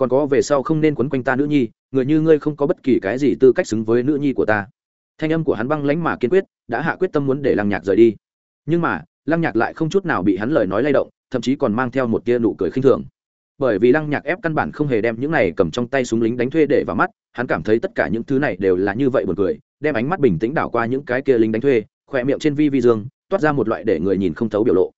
còn có về sau không nên quấn quanh ta nữ nhi, người như ngươi không có bất kỳ cái gì tư cách xứng với nữ nhi của ta. Thanh âm của hắn băng lãnh mà kiên quyết, đã hạ quyết tâm muốn để lăng nhạc rời đi. Nhưng mà, lăng nhạc lại không chút nào bị hắn lời nói lay động, thậm chí còn mang theo một tia nụ cười khinh thường. Bởi vì lăng nhạc ép căn bản không hề đem những này cầm trong tay súng lính đánh thuê để vào mắt, hắn cảm thấy tất cả những thứ này đều là như vậy buồn cười, đem ánh mắt bình tĩnh đảo qua những cái kia lính đánh thuê, khỏe miệng trên vi vi dương, toát ra một loại để người nhìn không thấu biểu lộ.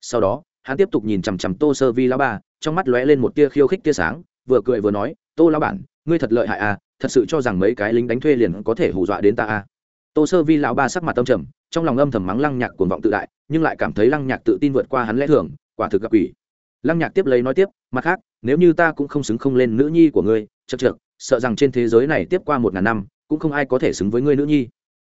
Sau đó, hắn tiếp tục nhìn chằm chằm tô sơ vi lá ba, trong mắt lóe lên một tia khiêu khích tia sáng vừa cười vừa nói, tô lao bản, ngươi thật lợi hại à thật sự cho rằng mấy cái lính đánh thuê liền có thể hù dọa đến ta à? Tô sơ vi lão ba sắc mặt tâm trầm, trong lòng âm thầm mắng lăng nhạc cuồng vọng tự đại, nhưng lại cảm thấy lăng nhạc tự tin vượt qua hắn lẽ thường, quả thực gặp quỷ. Lăng nhạc tiếp lấy nói tiếp, mặt khác, nếu như ta cũng không xứng không lên nữ nhi của ngươi chật chược sợ rằng trên thế giới này tiếp qua một ngàn năm, cũng không ai có thể xứng với ngươi nữ nhi.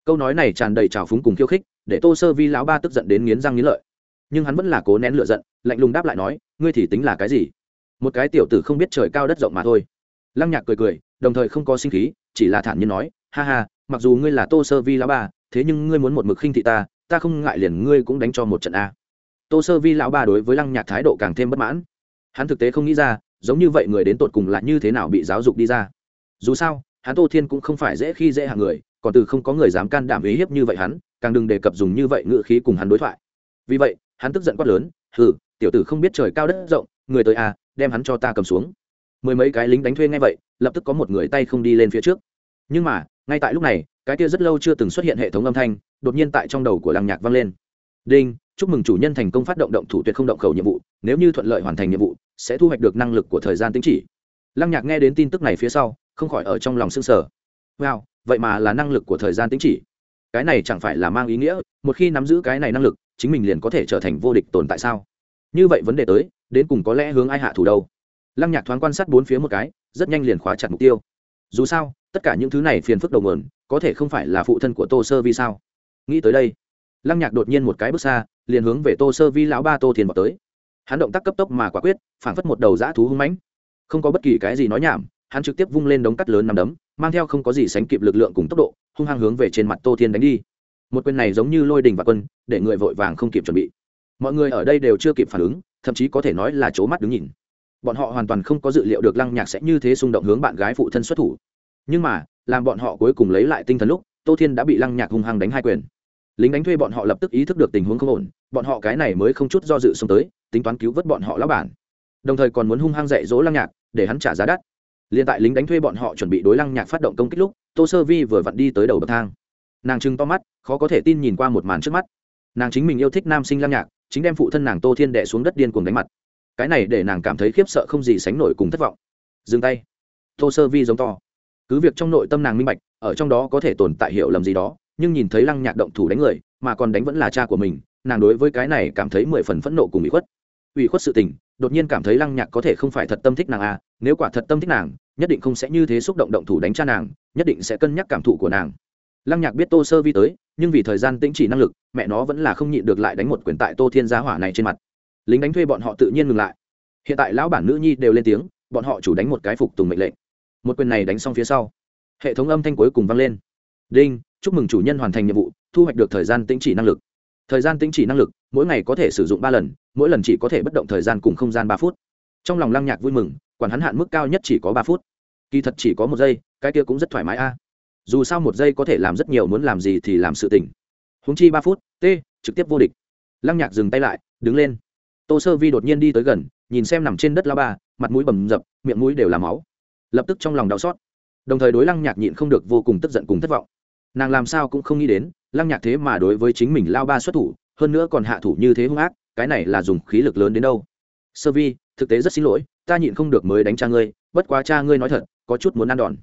Câu nói này tràn đầy trào phúng cùng khiêu khích, để tô sơ vi lão ba tức giận đến nghiến răng nghiến lợi. Nhưng hắn vẫn là cố nén lựa giận, lạnh lùng đáp lại nói, ngươi thì tính là cái gì? Một cái tiểu tử không biết trời cao đất rộng mà thôi. Lăng nhạc cười cười, đồng thời không có sinh khí, chỉ là thản nhiên nói, ha ha, mặc dù ngươi là tô sơ vi lão ba thế nhưng ngươi muốn một mực khinh thị ta ta không ngại liền ngươi cũng đánh cho một trận a. Tô sơ vi lão ba đối với lăng nhạc thái độ càng thêm bất mãn. Hắn thực tế không nghĩ ra, giống như vậy người đến tột cùng là như thế nào bị giáo dục đi ra. Dù sao, hắn tô thiên cũng không phải dễ khi dễ hàng người, còn từ không có người dám can đảm ý hiếp như vậy hắn, càng đừng đề cập dùng như vậy ngự khí cùng hắn đối thoại. Vì vậy, hắn tức giận quát lớn, hừ, tiểu tử không biết trời cao đất rộng người tới à đem hắn cho ta cầm xuống. Mười mấy cái lính đánh thuê ngay vậy, lập tức có một người tay không đi lên phía trước. Nhưng mà, ngay tại lúc này, cái kia rất lâu chưa từng xuất hiện hệ thống âm thanh, đột nhiên tại trong đầu của lăng nhạc vang lên. Đinh, chúc mừng chủ nhân thành công phát động động thủ tuyệt không động khẩu nhiệm vụ, nếu như thuận lợi hoàn thành nhiệm vụ, sẽ thu hoạch được năng lực của thời gian tính chỉ. Lăng nhạc nghe đến tin tức này phía sau, không khỏi ở trong lòng s ư n g sở wow, vậy mà là năng lực của thời gian tính chỉ. Cái này chẳng phải là mang ý nghĩa, một khi nắm giữ cái này năng lực, chính mình liền có thể trở thành vô địch tồn tại sao? Như vậy vấn đề tới, đến cùng có lẽ hướng ai hạ thủ đâu? Lăng nhạc thoáng quan sát bốn phía một cái, rất nhanh liền khóa chặt mục tiêu. Dù sao, tất cả những thứ này phiền phức đầu nguồn, có thể không phải là phụ thân của tô sơ vi sao? Nghĩ tới đây, lăng nhạc đột nhiên một cái bước xa, liền hướng về tô sơ vi lão ba tô thiền vào tới. Hắn động tác cấp tốc mà quả quyết phản phất một đầu dã thú hung mãnh. Không có bất kỳ cái gì nói nhảm, hắn trực tiếp vung lên đống cắt lớn nằm đấm, mang theo không có gì sánh kịp lực lượng cùng tốc độ, hung hăng hướng về trên mặt tô thiên đánh đi. Một quyền này giống như lôi đình và quân, để người vội vàng không kịp chuẩn bị mọi người ở đây đều chưa kịp phản ứng, thậm chí có thể nói là c mắt đứng nhìn. Bọn họ hoàn toàn không có dự liệu được lăng nhạc sẽ như thế xung động hướng bạn gái phụ thân xuất thủ. Nhưng mà, làm bọn họ cuối cùng lấy lại tinh thần lúc, tô thiên đã bị lăng nhạc hung hăng đánh hai quyền. Lính đánh thuê bọn họ lập tức ý thức được tình huống không ổn, bọn họ cái này mới không chút do dự xông tới, tính toán cứu vớt bọn họ lão bản. Đồng thời còn muốn hung hăng dạy dỗ lăng nhạc, để hắn trả giá đắt. Liền tại lính đánh thuê bọn họ chuẩn bị đối lăng nhạc phát động công kích lúc, tô sơ vi vừa vặn đi tới đầu bậc thang. Nàng trừng to mắt, khó có thể tin nhìn qua một màn trước mắt. Nàng chính mình yêu thích nam sinh lăng nhạc chính đem phụ thân nàng tô thiên đệ xuống đất điên cuồng đánh mặt. Cái này để nàng cảm thấy khiếp sợ không gì sánh nổi cùng thất vọng. Dừng tay. Tô sơ vi giống to. Cứ việc trong nội tâm nàng minh bạch, ở trong đó có thể tồn tại hiểu lầm gì đó, nhưng nhìn thấy lăng nhạc động thủ đánh người, mà còn đánh vẫn là cha của mình, nàng đối với cái này cảm thấy mười phần phẫn nộ cùng ủy khuất. Ủy khuất sự tình, đột nhiên cảm thấy lăng nhạc có thể không phải thật tâm thích nàng à nếu quả thật tâm thích nàng, nhất định không sẽ như thế xúc động động thủ đánh cha nàng, nhất định sẽ cân nhắc cảm thụ của nàng lăng nhạc biết tô sơ vi tới, nhưng vì thời gian tĩnh chỉ năng lực, mẹ nó vẫn là không nhịn được lại đánh một quyền tại tô thiên giá hỏa này trên mặt. Lính đánh thuê bọn họ tự nhiên ngừng lại. Hiện tại lão bản nữ nhi đều lên tiếng, bọn họ chủ đánh một cái phục tùng mệnh lệnh. Một quyền này đánh xong phía sau, hệ thống âm thanh cuối cùng vang lên. Đinh, chúc mừng chủ nhân hoàn thành nhiệm vụ, thu hoạch được thời gian tĩnh chỉ năng lực. Thời gian tĩnh chỉ năng lực, mỗi ngày có thể sử dụng ba lần, mỗi lần chỉ có thể bất động thời gian cùng không gian ba phút. Trong lòng lăng nhạc vui mừng, quản hắn hạn mức cao nhất chỉ có ba phút. Kỳ thật chỉ có một giây, cái kia cũng rất thoải mái a dù sao một giây có thể làm rất nhiều muốn làm gì thì làm sự tỉnh húng chi ba phút t trực tiếp vô địch. Lăng nhạc dừng tay lại, đứng lên. Tô sơ vi đột nhiên đi tới gần, nhìn xem nằm trên đất la ba, mặt mũi bầm dập, miệng mũi đều là máu. Lập tức trong lòng đau xót. Đồng thời đối lăng nhạc nhịn không được vô cùng tức giận cùng thất vọng. Nàng làm sao cũng không nghĩ đến, lăng nhạc thế mà đối với chính mình lao ba xuất thủ, hơn nữa còn hạ thủ như thế hung ác, cái này là dùng khí lực lớn đến đâu. Sơ vi, thực tế rất xin lỗi, ta nhịn không được mới đánh cha ngươi, bất quá cha ngươi nói thật, có chút muốn ăn đòn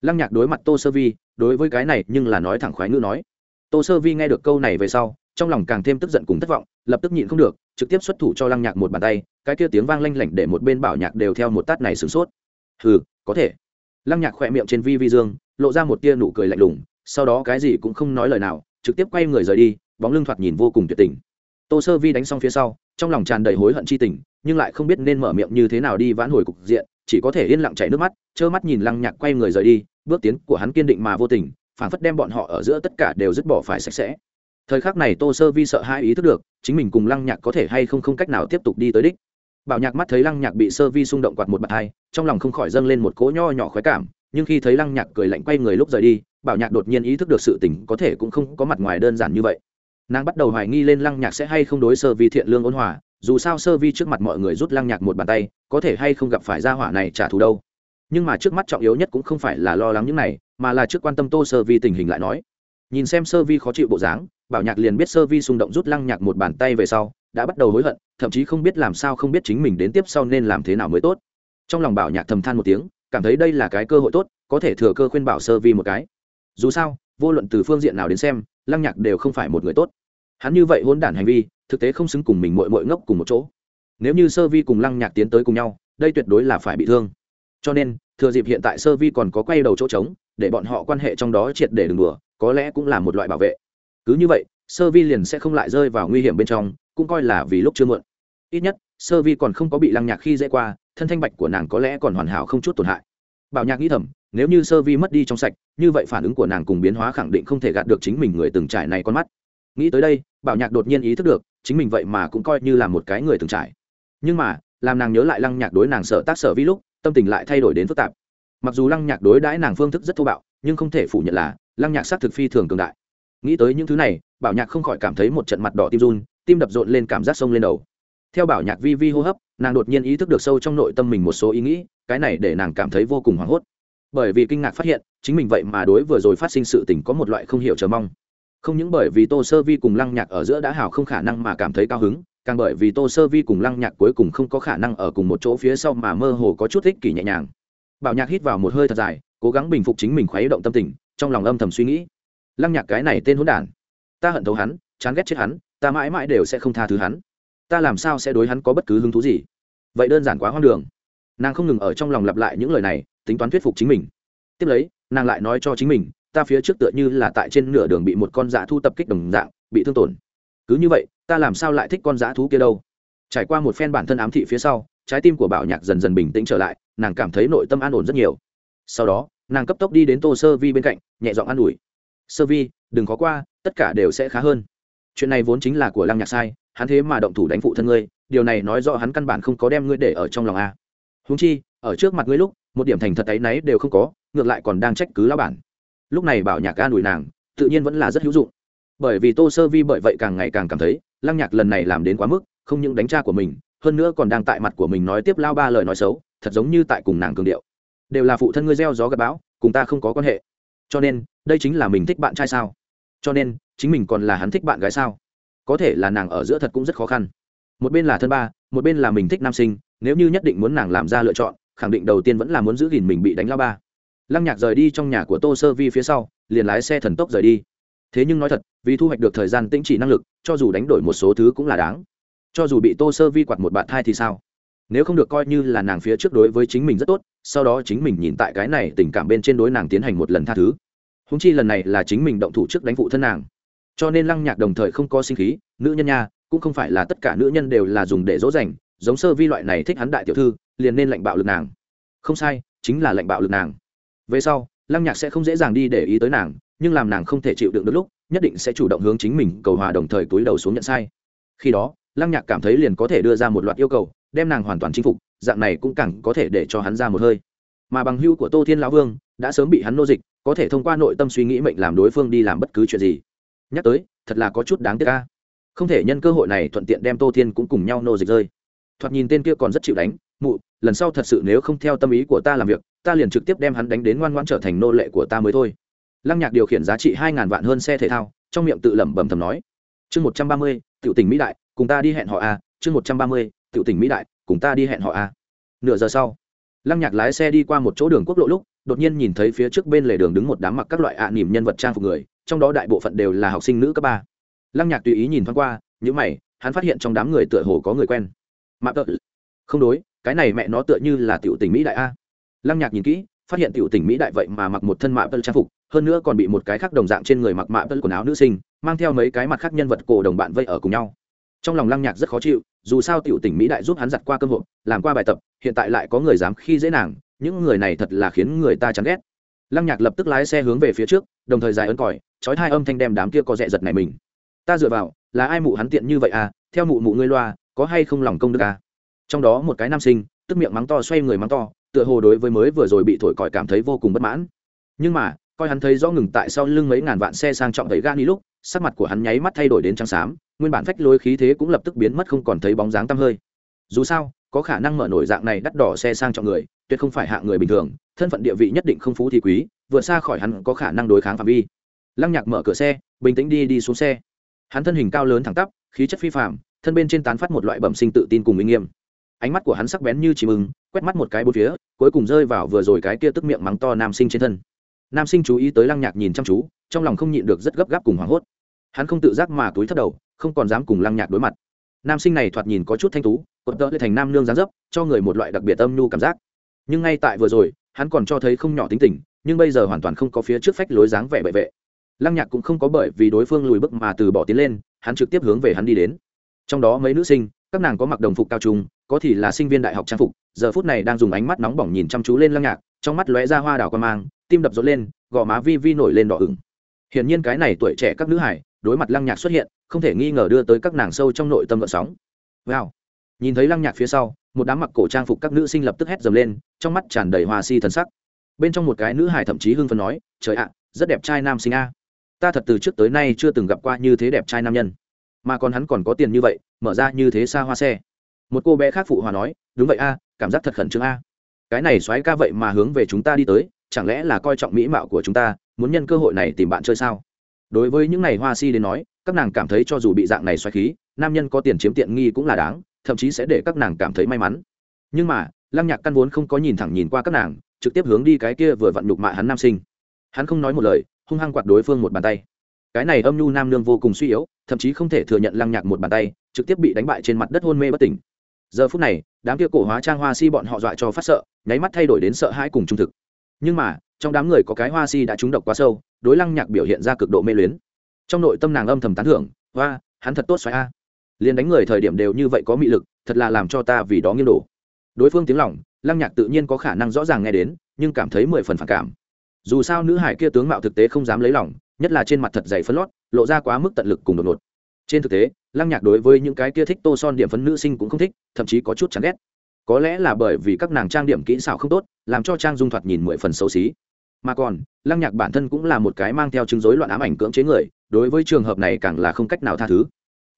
lăng nhạc đối mặt tô sơ vi, đối với cái này nhưng là nói thẳng khoái ngữ nói. Tô sơ vi nghe được câu này về sau, trong lòng càng thêm tức giận cùng thất vọng, lập tức nhịn không được, trực tiếp xuất thủ cho lăng nhạc một bàn tay, cái kia tiếng vang lanh lảnh để một bên bảo nhạc đều theo một tát này sửng sốt. Hừ, có thể. Lăng nhạc khỏe miệng trên vi vi dương, lộ ra một tia nụ cười lạnh lùng, sau đó cái gì cũng không nói lời nào, trực tiếp quay người rời đi, bóng lưng thoạt nhìn vô cùng tuyệt tình. Tô sơ vi đánh xong phía sau, trong lòng tràn đầy hối hận chi tình nhưng lại không biết nên mở miệng như thế nào đi vãn hồi cục diện, chỉ có thể yên lặng chảy nước mắt, trơ mắt nhìn lăng nhạc quay người rời đi, bước tiến của hắn kiên định mà vô tình phản phất đem bọn họ ở giữa tất cả đều dứt bỏ phải sạch sẽ. Thời khắc này tô sơ vi sợ hai ý thức được, chính mình cùng lăng nhạc có thể hay không không cách nào tiếp tục đi tới đích. Bảo nhạc mắt thấy lăng nhạc bị sơ vi xung động quạt một bạt hai, trong lòng không khỏi dâng lên một cỗ nho nhỏ khoái cảm, nhưng khi thấy lăng nhạc cười lạnh quay người lúc rời đi, bảo nhạc đột nhiên ý thức được sự tình có thể cũng không có mặt ngoài đơn giản như vậy. Nàng bắt đầu hoài nghi lên lăng nhạc sẽ hay không đối sơ vi thiện lương ôn hòa dù sao sơ vi trước mặt mọi người rút lăng nhạc một bàn tay, có thể hay không gặp phải gia hỏa này trả thù đâu. Nhưng mà trước mắt trọng yếu nhất cũng không phải là lo lắng những này, mà là trước quan tâm tô sơ vi tình hình lại nói. Nhìn xem sơ vi khó chịu bộ dáng, bảo nhạc liền biết sơ vi xung động rút lăng nhạc một bàn tay về sau, đã bắt đầu hối hận, thậm chí không biết làm sao không biết chính mình đến tiếp sau nên làm thế nào mới tốt. Trong lòng bảo nhạc thầm than một tiếng, cảm thấy đây là cái cơ hội tốt, có thể thừa cơ khuyên bảo sơ vi một cái. Dù sao, vô luận từ phương diện nào đến xem, lăng nhạc đều không phải một người tốt. Hắn như vậy hôn đản hành vi thực tế không xứng cùng mình mội mội ngốc cùng một chỗ. Nếu như sơ vi cùng lăng nhạc tiến tới cùng nhau, đây tuyệt đối là phải bị thương. Cho nên, thừa dịp hiện tại sơ vi còn có quay đầu chỗ trống, để bọn họ quan hệ trong đó triệt để đừng đùa, có lẽ cũng là một loại bảo vệ. Cứ như vậy, sơ vi liền sẽ không lại rơi vào nguy hiểm bên trong, cũng coi là vì lúc chưa muộn. Ít nhất, sơ vi còn không có bị lăng nhạc khi dễ qua, thân thanh bạch của nàng có lẽ còn hoàn hảo không chút tổn hại. Bảo nhạc nghĩ thầm, nếu như sơ vi mất đi trong sạch, như vậy phản ứng của nàng cùng biến hóa khẳng định không thể gạt được chính mình người từng trải này con mắt. Nghĩ tới đây, bảo nhạc đột nhiên ý thức được chính mình vậy mà cũng coi như là một cái người từng trải. Nhưng mà, làm nàng nhớ lại lăng nhạc đối nàng sợ tác sở vi lúc, tâm tình lại thay đổi đến phức tạp. Mặc dù lăng nhạc đối đãi nàng phương thức rất thô bạo, nhưng không thể phủ nhận là, lăng nhạc s á c thực phi thường cường đại. Nghĩ tới những thứ này, bảo nhạc không khỏi cảm thấy một trận mặt đỏ tim run, tim đập rộn lên cảm giác sông lên đầu. Theo bảo nhạc vi vi hô hấp, nàng đột nhiên ý thức được sâu trong nội tâm mình một số ý nghĩ, cái này để nàng cảm thấy vô cùng hoảng hốt. Bởi vì kinh ngạc phát hiện, chính mình vậy mà đối vừa rồi phát sinh sự tình có một loại không hiểu chờ mong không những bởi vì tô sơ vi cùng lăng nhạc ở giữa đã hào không khả năng mà cảm thấy cao hứng, càng bởi vì tô sơ vi cùng lăng nhạc cuối cùng không có khả năng ở cùng một chỗ phía sau mà mơ hồ có chút thích kỷ nhẹ nhàng. Bảo nhạc hít vào một hơi thật dài, cố gắng bình phục chính mình khuấy động tâm tình, trong lòng âm thầm suy nghĩ. Lăng nhạc cái này tên hỗn đản, ta hận thấu hắn, chán ghét chết hắn, ta mãi mãi đều sẽ không tha thứ hắn. Ta làm sao sẽ đối hắn có bất cứ hứng thú gì? Vậy đơn giản quá hoang đường. Nàng không ngừng ở trong lòng lặp lại những lời này, tính toán thuyết phục chính mình. Tiếp lấy, nàng lại nói cho chính mình ta phía trước tựa như là tại trên nửa đường bị một con dã thu tập kích đồng dạng, bị thương tổn. Cứ như vậy, ta làm sao lại thích con dã thú kia đâu? Trải qua một phen bản thân ám thị phía sau, trái tim của bảo nhạc dần dần bình tĩnh trở lại, nàng cảm thấy nội tâm an ổn rất nhiều. Sau đó, nàng cấp tốc đi đến tô sơ vi bên cạnh, nhẹ giọng an ủi. Sơ vi, đừng có qua, tất cả đều sẽ khá hơn. Chuyện này vốn chính là của lăng nhạc sai, hắn thế mà động thủ đánh phụ thân ngươi, điều này nói rõ hắn căn bản không có đem ngươi để ở trong lòng a. Húng chi, ở trước mặt ngươi lúc, một điểm thành thật ấy náy đều không có, ngược lại còn đang trách cứ lão bản lúc này bảo nhạc an ủi nàng, tự nhiên vẫn là rất hữu dụng. Bởi vì tô sơ vi bởi vậy càng ngày càng cảm thấy, lăng nhạc lần này làm đến quá mức, không những đánh cha của mình, hơn nữa còn đang tại mặt của mình nói tiếp lao ba lời nói xấu, thật giống như tại cùng nàng cường điệu. Đều là phụ thân ngươi gieo gió gặp bão, cùng ta không có quan hệ. Cho nên, đây chính là mình thích bạn trai sao? Cho nên, chính mình còn là hắn thích bạn gái sao? Có thể là nàng ở giữa thật cũng rất khó khăn. Một bên là thân ba, một bên là mình thích nam sinh, nếu như nhất định muốn nàng làm ra lựa chọn, khẳng định đầu tiên vẫn là muốn giữ gìn mình bị đánh lao ba lăng nhạc rời đi trong nhà của tô sơ vi phía sau, liền lái xe thần tốc rời đi. Thế nhưng nói thật, vì thu hoạch được thời gian tĩnh chỉ năng lực, cho dù đánh đổi một số thứ cũng là đáng. Cho dù bị tô sơ vi quạt một bạn thai thì sao? Nếu không được coi như là nàng phía trước đối với chính mình rất tốt, sau đó chính mình nhìn tại cái này tình cảm bên trên đối nàng tiến hành một lần tha thứ. Húng chi lần này là chính mình động thủ trước đánh phụ thân nàng. Cho nên lăng nhạc đồng thời không có sinh khí, nữ nhân nha, cũng không phải là tất cả nữ nhân đều là dùng để dỗ dành, giống sơ vi loại này thích hắn đại tiểu thư, liền nên lệnh bạo lực nàng. Không sai, chính là lệnh bạo lực nàng về sau, lăng nhạc sẽ không dễ dàng đi để ý tới nàng, nhưng làm nàng không thể chịu đựng được lúc, nhất định sẽ chủ động hướng chính mình cầu hòa đồng thời túi đầu xuống nhận sai. Khi đó, lăng nhạc cảm thấy liền có thể đưa ra một loạt yêu cầu, đem nàng hoàn toàn chinh phục, dạng này cũng càng có thể để cho hắn ra một hơi. Mà bằng hưu của tô thiên lão vương đã sớm bị hắn nô dịch, có thể thông qua nội tâm suy nghĩ mệnh làm đối phương đi làm bất cứ chuyện gì. Nhắc tới, thật là có chút đáng tiếc ca không thể nhân cơ hội này thuận tiện đem tô thiên cũng cùng nhau nô dịch rơi. Thoạt nhìn tên kia còn rất chịu đánh, mụ, lần sau thật sự nếu không theo tâm ý của ta làm việc ta liền trực tiếp đem hắn đánh đến ngoan ngoãn trở thành nô lệ của ta mới thôi. Lăng nhạc điều khiển giá trị hai ngàn vạn hơn xe thể thao, trong miệng tự lẩm bẩm thầm nói. Chương một trăm ba mươi, tiểu tỉnh mỹ đại, cùng ta đi hẹn họ a. Chương một trăm ba mươi, tiểu tỉnh mỹ đại, cùng ta đi hẹn họ a. Nửa giờ sau, lăng nhạc lái xe đi qua một chỗ đường quốc lộ lúc, đột nhiên nhìn thấy phía trước bên lề đường đứng một đám mặc các loại ạ à nỉm nhân vật trang phục người, trong đó đại bộ phận đều là học sinh nữ cấp ba. Lăng nhạc tùy ý nhìn thoáng qua những mày, hắn phát hiện trong đám người tựa hồ có người quen. Mạ tợ, không đối, cái này mẹ nó tựa như là tiểu tỉnh mỹ đại a lăng nhạc nhìn kỹ, phát hiện tiểu tỉnh mỹ đại vậy mà mặc một thân mạ tân trang phục, hơn nữa còn bị một cái khác đồng dạng trên người mặc mạ tân quần áo nữ sinh, mang theo mấy cái mặt khác nhân vật cổ đồng bạn vây ở cùng nhau. Trong lòng lăng nhạc rất khó chịu, dù sao tiểu tỉnh mỹ đại giúp hắn giặt qua cơ hội làm qua bài tập, hiện tại lại có người dám khi dễ nàng, những người này thật là khiến người ta chán ghét. Lăng nhạc lập tức lái xe hướng về phía trước, đồng thời dài ấn còi, trói hai âm thanh đem đám kia có rẻ giật này mình. Ta dựa vào, là ai mụ hắn tiện như vậy à? Theo mụ mụ ngươi loa, có hay không lòng công đức à? Trong đó một cái nam sinh, tức miệng mắng to xoay người mắng to tựa hồ đối với mới vừa rồi bị thổi còi cảm thấy vô cùng bất mãn. Nhưng mà, coi hắn thấy rõ ngừng tại sau lưng mấy ngàn vạn xe sang trọng thấy gani lúc, sắc mặt của hắn nháy mắt thay đổi đến trắng xám, nguyên bản phách lối khí thế cũng lập tức biến mất không còn thấy bóng dáng tăm hơi. Dù sao, có khả năng mở nổi dạng này đắt đỏ xe sang trọng người, tuyệt không phải hạng người bình thường, thân phận địa vị nhất định không phú thì quý, vượt xa khỏi hắn có khả năng đối kháng phạm vi. Lăng nhạc mở cửa xe, bình tĩnh đi đi xuống xe. Hắn thân hình cao lớn thẳng tắp, khí chất phi phạm thân bên trên tán phát một loại bẩm sinh tự tin cùng uy nghiêm. Ánh mắt của hắn sắc bén như chỉ mừng quét mắt một cái bốn phía, cuối cùng rơi vào vừa rồi cái kia tức miệng mắng to nam sinh trên thân. Nam sinh chú ý tới lăng nhạc nhìn chăm chú, trong lòng không nhịn được rất gấp gáp cùng hoảng hốt. Hắn không tự giác mà túi thất đầu, không còn dám cùng lăng nhạc đối mặt. Nam sinh này thoạt nhìn có chút thanh tú cột tợ lại thành nam nương dáng dấp, cho người một loại đặc biệt âm nhu cảm giác. Nhưng ngay tại vừa rồi, hắn còn cho thấy không nhỏ tính tình, nhưng bây giờ hoàn toàn không có phía trước phách lối dáng vẻ bệ vệ. Lăng nhạc cũng không có bởi vì đối phương lùi bước mà từ bỏ tiến lên, hắn trực tiếp hướng về hắn đi đến. Trong đó mấy nữ sinh, các nàng có mặc đồng phục cao trung có thì là sinh viên đại học trang phục, giờ phút này đang dùng ánh mắt nóng bỏng nhìn chăm chú lên lăng nhạc, trong mắt lóe ra hoa đào quan mang, tim đập rộn lên, gò má vi vi nổi lên đỏ ửng. Hiển nhiên cái này tuổi trẻ các nữ hải, đối mặt lăng nhạc xuất hiện, không thể nghi ngờ đưa tới các nàng sâu trong nội tâm gợn sóng. Wow. Nhìn thấy lăng nhạc phía sau, một đám mặc cổ trang phục các nữ sinh lập tức hét dầm lên, trong mắt tràn đầy hoa si thần sắc. Bên trong một cái nữ hải thậm chí hưng phấn nói, trời ạ, rất đẹp trai nam sinh a. Ta thật từ trước tới nay chưa từng gặp qua như thế đẹp trai nam nhân. Mà còn hắn còn có tiền như vậy, mở ra như thế xa hoa xe một cô bé khác phụ hòa nói, đúng vậy a, cảm giác thật khẩn trương a. Cái này xoáy ca vậy mà hướng về chúng ta đi tới, chẳng lẽ là coi trọng mỹ mạo của chúng ta, muốn nhân cơ hội này tìm bạn chơi sao? Đối với những này hoa si đến nói, các nàng cảm thấy cho dù bị dạng này xoáy khí, nam nhân có tiền chiếm tiện nghi cũng là đáng, thậm chí sẽ để các nàng cảm thấy may mắn. Nhưng mà, lăng nhạc căn vốn không có nhìn thẳng nhìn qua các nàng, trực tiếp hướng đi cái kia vừa vặn nhục mạ hắn nam sinh. Hắn không nói một lời, hung hăng quạt đối phương một bàn tay. Cái này âm nhu nam nương vô cùng suy yếu, thậm chí không thể thừa nhận lăng nhạc một bàn tay, trực tiếp bị đánh bại trên mặt đất hôn mê bất tỉnh giờ phút này, đám kia cổ hóa trang hoa si bọn họ dọa cho phát sợ, nháy mắt thay đổi đến sợ hãi cùng trung thực. Nhưng mà, trong đám người có cái hoa si đã trúng độc quá sâu, đối lăng nhạc biểu hiện ra cực độ mê luyến. Trong nội tâm nàng âm thầm tán thưởng, hoa, hắn thật tốt xoáy a. Liền đánh người thời điểm đều như vậy có mị lực, thật là làm cho ta vì đó nghiêng đổ. Đối phương tiếng lỏng lăng nhạc tự nhiên có khả năng rõ ràng nghe đến, nhưng cảm thấy mười phần phản cảm. Dù sao nữ hải kia tướng mạo thực tế không dám lấy lòng, nhất là trên mặt thật dày phấn lót, lộ ra quá mức tận lực cùng đột ngột trên thực tế, lăng nhạc đối với những cái kia thích tô son điểm phấn nữ sinh cũng không thích, thậm chí có chút chán ghét. Có lẽ là bởi vì các nàng trang điểm kỹ xảo không tốt, làm cho trang dung thoạt nhìn mười phần xấu xí. Mà còn, lăng nhạc bản thân cũng là một cái mang theo chứng dối loạn ám ảnh cưỡng chế người, đối với trường hợp này càng là không cách nào tha thứ.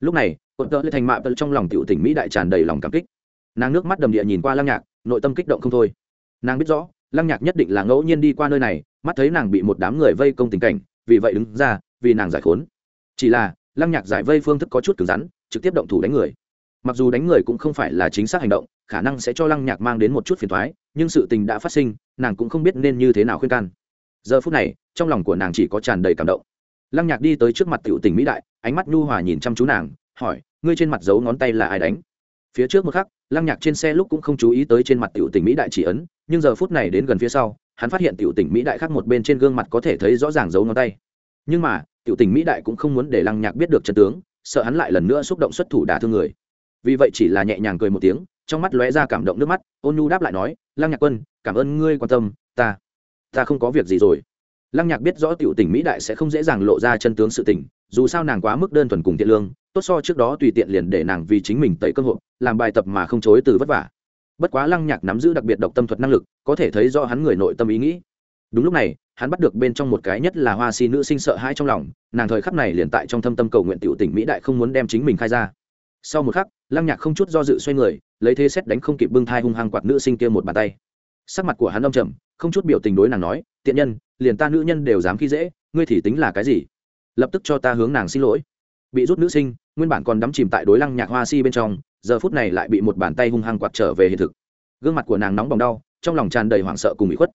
Lúc này cột tợ lên thành mạ trong lòng tiểu tỉnh mỹ đại tràn đầy lòng cảm kích. Nàng nước mắt đầm địa nhìn qua lăng nhạc, nội tâm kích động không thôi. Nàng biết rõ, lăng nhạc nhất định là ngẫu nhiên đi qua nơi này, mắt thấy nàng bị một đám người vây công tình cảnh, vì vậy đứng ra, vì nàng giải khốn. Chỉ là lăng nhạc giải vây phương thức có chút cứng rắn, trực tiếp động thủ đánh người. Mặc dù đánh người cũng không phải là chính xác hành động, khả năng sẽ cho lăng nhạc mang đến một chút phiền thoái nhưng sự tình đã phát sinh, nàng cũng không biết nên như thế nào khuyên can. Giờ phút này, trong lòng của nàng chỉ có tràn đầy cảm động. Lăng nhạc đi tới trước mặt tiểu tình mỹ đại, ánh mắt nhu hòa nhìn chăm chú nàng, hỏi, ngươi trên mặt giấu ngón tay là ai đánh? Phía trước một khắc, lăng nhạc trên xe lúc cũng không chú ý tới trên mặt tiểu tình mỹ đại chỉ ấn, nhưng giờ phút này đến gần phía sau, hắn phát hiện tiểu tình mỹ đại khác một bên trên gương mặt có thể thấy rõ ràng dấu ngón tay. Nhưng mà tiểu tình mỹ đại cũng không muốn để lăng nhạc biết được chân tướng, sợ hắn lại lần nữa xúc động xuất thủ đả thương người. Vì vậy chỉ là nhẹ nhàng cười một tiếng, trong mắt lóe ra cảm động nước mắt, ôn nhu đáp lại nói, lăng nhạc quân, cảm ơn ngươi quan tâm, ta ta không có việc gì rồi. Lăng nhạc biết rõ tiểu tình mỹ đại sẽ không dễ dàng lộ ra chân tướng sự tình, dù sao nàng quá mức đơn thuần cùng thiện lương, tốt so trước đó tùy tiện liền để nàng vì chính mình tẩy cơ hội làm bài tập mà không chối từ vất vả. Bất quá lăng nhạc nắm giữ đặc biệt độc tâm thuật năng lực, có thể thấy do hắn người nội tâm ý nghĩ. Đúng lúc này hắn bắt được bên trong một cái nhất là hoa si nữ sinh sợ hãi trong lòng, nàng thời khắc này liền tại trong thâm tâm cầu nguyện tiểu tỉnh mỹ đại không muốn đem chính mình khai ra. Sau một khắc, lăng nhạc không chút do dự xoay người, lấy thế xét đánh không kịp bưng thai hung hăng quạt nữ sinh kia một bàn tay. Sắc mặt của hắn âm trầm, không chút biểu tình đối nàng nói, tiện nhân, liền ta nữ nhân đều dám khi dễ, ngươi thì tính là cái gì? Lập tức cho ta hướng nàng xin lỗi. Bị rút nữ sinh, nguyên bản còn đắm chìm tại đối lăng nhạc hoa si bên trong, giờ phút này lại bị một bàn tay hung hăng quạt trở về hiện thực. Gương mặt của nàng nóng bỏng đau, trong lòng tràn đầy hoảng sợ cùng bị khuất.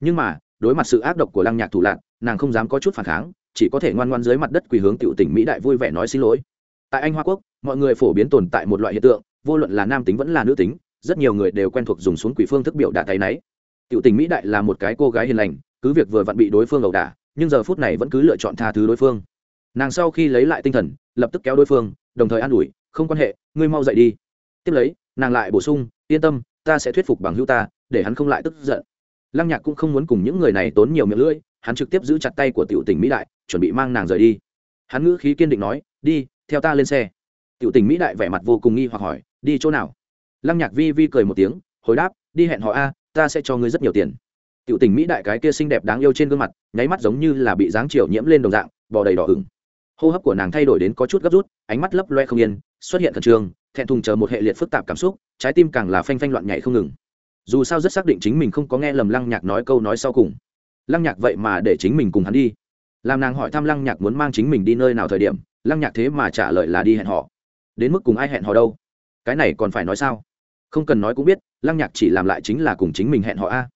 Nhưng mà đối mặt sự ác độc của lăng nhạc thủ lạc nàng không dám có chút phản kháng, chỉ có thể ngoan ngoan dưới mặt đất quỳ hướng tiểu tỉnh mỹ đại vui vẻ nói xin lỗi. Tại anh hoa quốc, mọi người phổ biến tồn tại một loại hiện tượng, vô luận là nam tính vẫn là nữ tính, rất nhiều người đều quen thuộc dùng xuống quỷ phương thức biểu đả tay náy. Tiểu tình mỹ đại là một cái cô gái hiền lành, cứ việc vừa vặn bị đối phương ẩu đả, nhưng giờ phút này vẫn cứ lựa chọn tha thứ đối phương. Nàng sau khi lấy lại tinh thần, lập tức kéo đối phương, đồng thời an ủi, không quan hệ, ngươi mau dậy đi. Tiếp lấy, nàng lại bổ sung, yên tâm, ta sẽ thuyết phục bằng hữu ta, để hắn không lại tức giận lăng nhạc cũng không muốn cùng những người này tốn nhiều miệng lưỡi, hắn trực tiếp giữ chặt tay của tiểu tỉnh mỹ đại, chuẩn bị mang nàng rời đi. Hắn ngữ khí kiên định nói, đi, theo ta lên xe. Tiểu tỉnh mỹ đại vẻ mặt vô cùng nghi hoặc hỏi, đi chỗ nào? Lăng nhạc vi vi cười một tiếng, hồi đáp, đi hẹn họ a, ta sẽ cho ngươi rất nhiều tiền. Tiểu tỉnh mỹ đại cái kia xinh đẹp đáng yêu trên gương mặt, nháy mắt giống như là bị dáng chiều nhiễm lên đồng dạng, bò đầy đỏ ửng. Hô hấp của nàng thay đổi đến có chút gấp rút, ánh mắt lấp loe không yên, xuất hiện khẩn trương, thẹn thùng chờ một hệ liệt phức tạp cảm xúc, trái tim càng là phanh phanh loạn nhảy không ngừng dù sao rất xác định chính mình không có nghe lầm lăng nhạc nói câu nói sau cùng. Lăng nhạc vậy mà để chính mình cùng hắn đi. Làm nàng hỏi thăm lăng nhạc muốn mang chính mình đi nơi nào thời điểm, lăng nhạc thế mà trả lời là đi hẹn họ đến mức cùng ai hẹn họ đâu? Cái này còn phải nói sao? Không cần nói cũng biết, lăng nhạc chỉ làm lại chính là cùng chính mình hẹn họ a.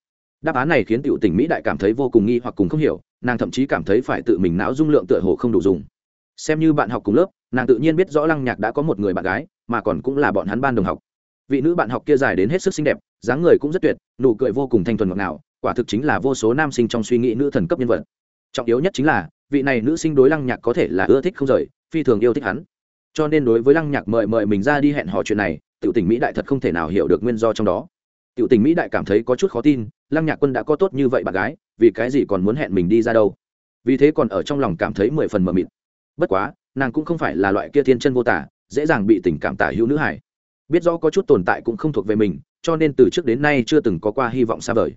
Đáp án này khiến tiểu Tỉnh mỹ đại cảm thấy vô cùng nghi hoặc cùng không hiểu, nàng thậm chí cảm thấy phải tự mình não dung lượng tựa hồ không đủ dùng. Xem như bạn học cùng lớp, nàng tự nhiên biết rõ lăng nhạc đã có một người bạn gái, mà còn cũng là bọn hắn ban đồng học. Vị nữ bạn học kia dài đến hết sức xinh đẹp dáng người cũng rất tuyệt, nụ cười vô cùng thanh thuần ngọt ngào, quả thực chính là vô số nam sinh trong suy nghĩ nữ thần cấp nhân vật. Trọng yếu nhất chính là, vị này nữ sinh đối lăng nhạc có thể là ưa thích không rời, phi thường yêu thích hắn. Cho nên đối với lăng nhạc mời mời mình ra đi hẹn hò chuyện này, tiểu tình mỹ đại thật không thể nào hiểu được nguyên do trong đó. Tiểu tình mỹ đại cảm thấy có chút khó tin, lăng nhạc quân đã có tốt như vậy bạn gái, vì cái gì còn muốn hẹn mình đi ra đâu? Vì thế còn ở trong lòng cảm thấy mười phần mờ mịt. Bất quá, nàng cũng không phải là loại kia thiên chân vô tả, dễ dàng bị tình cảm tả hữu nữ hải biết rõ có chút tồn tại cũng không thuộc về mình cho nên từ trước đến nay chưa từng có qua hy vọng xa vời.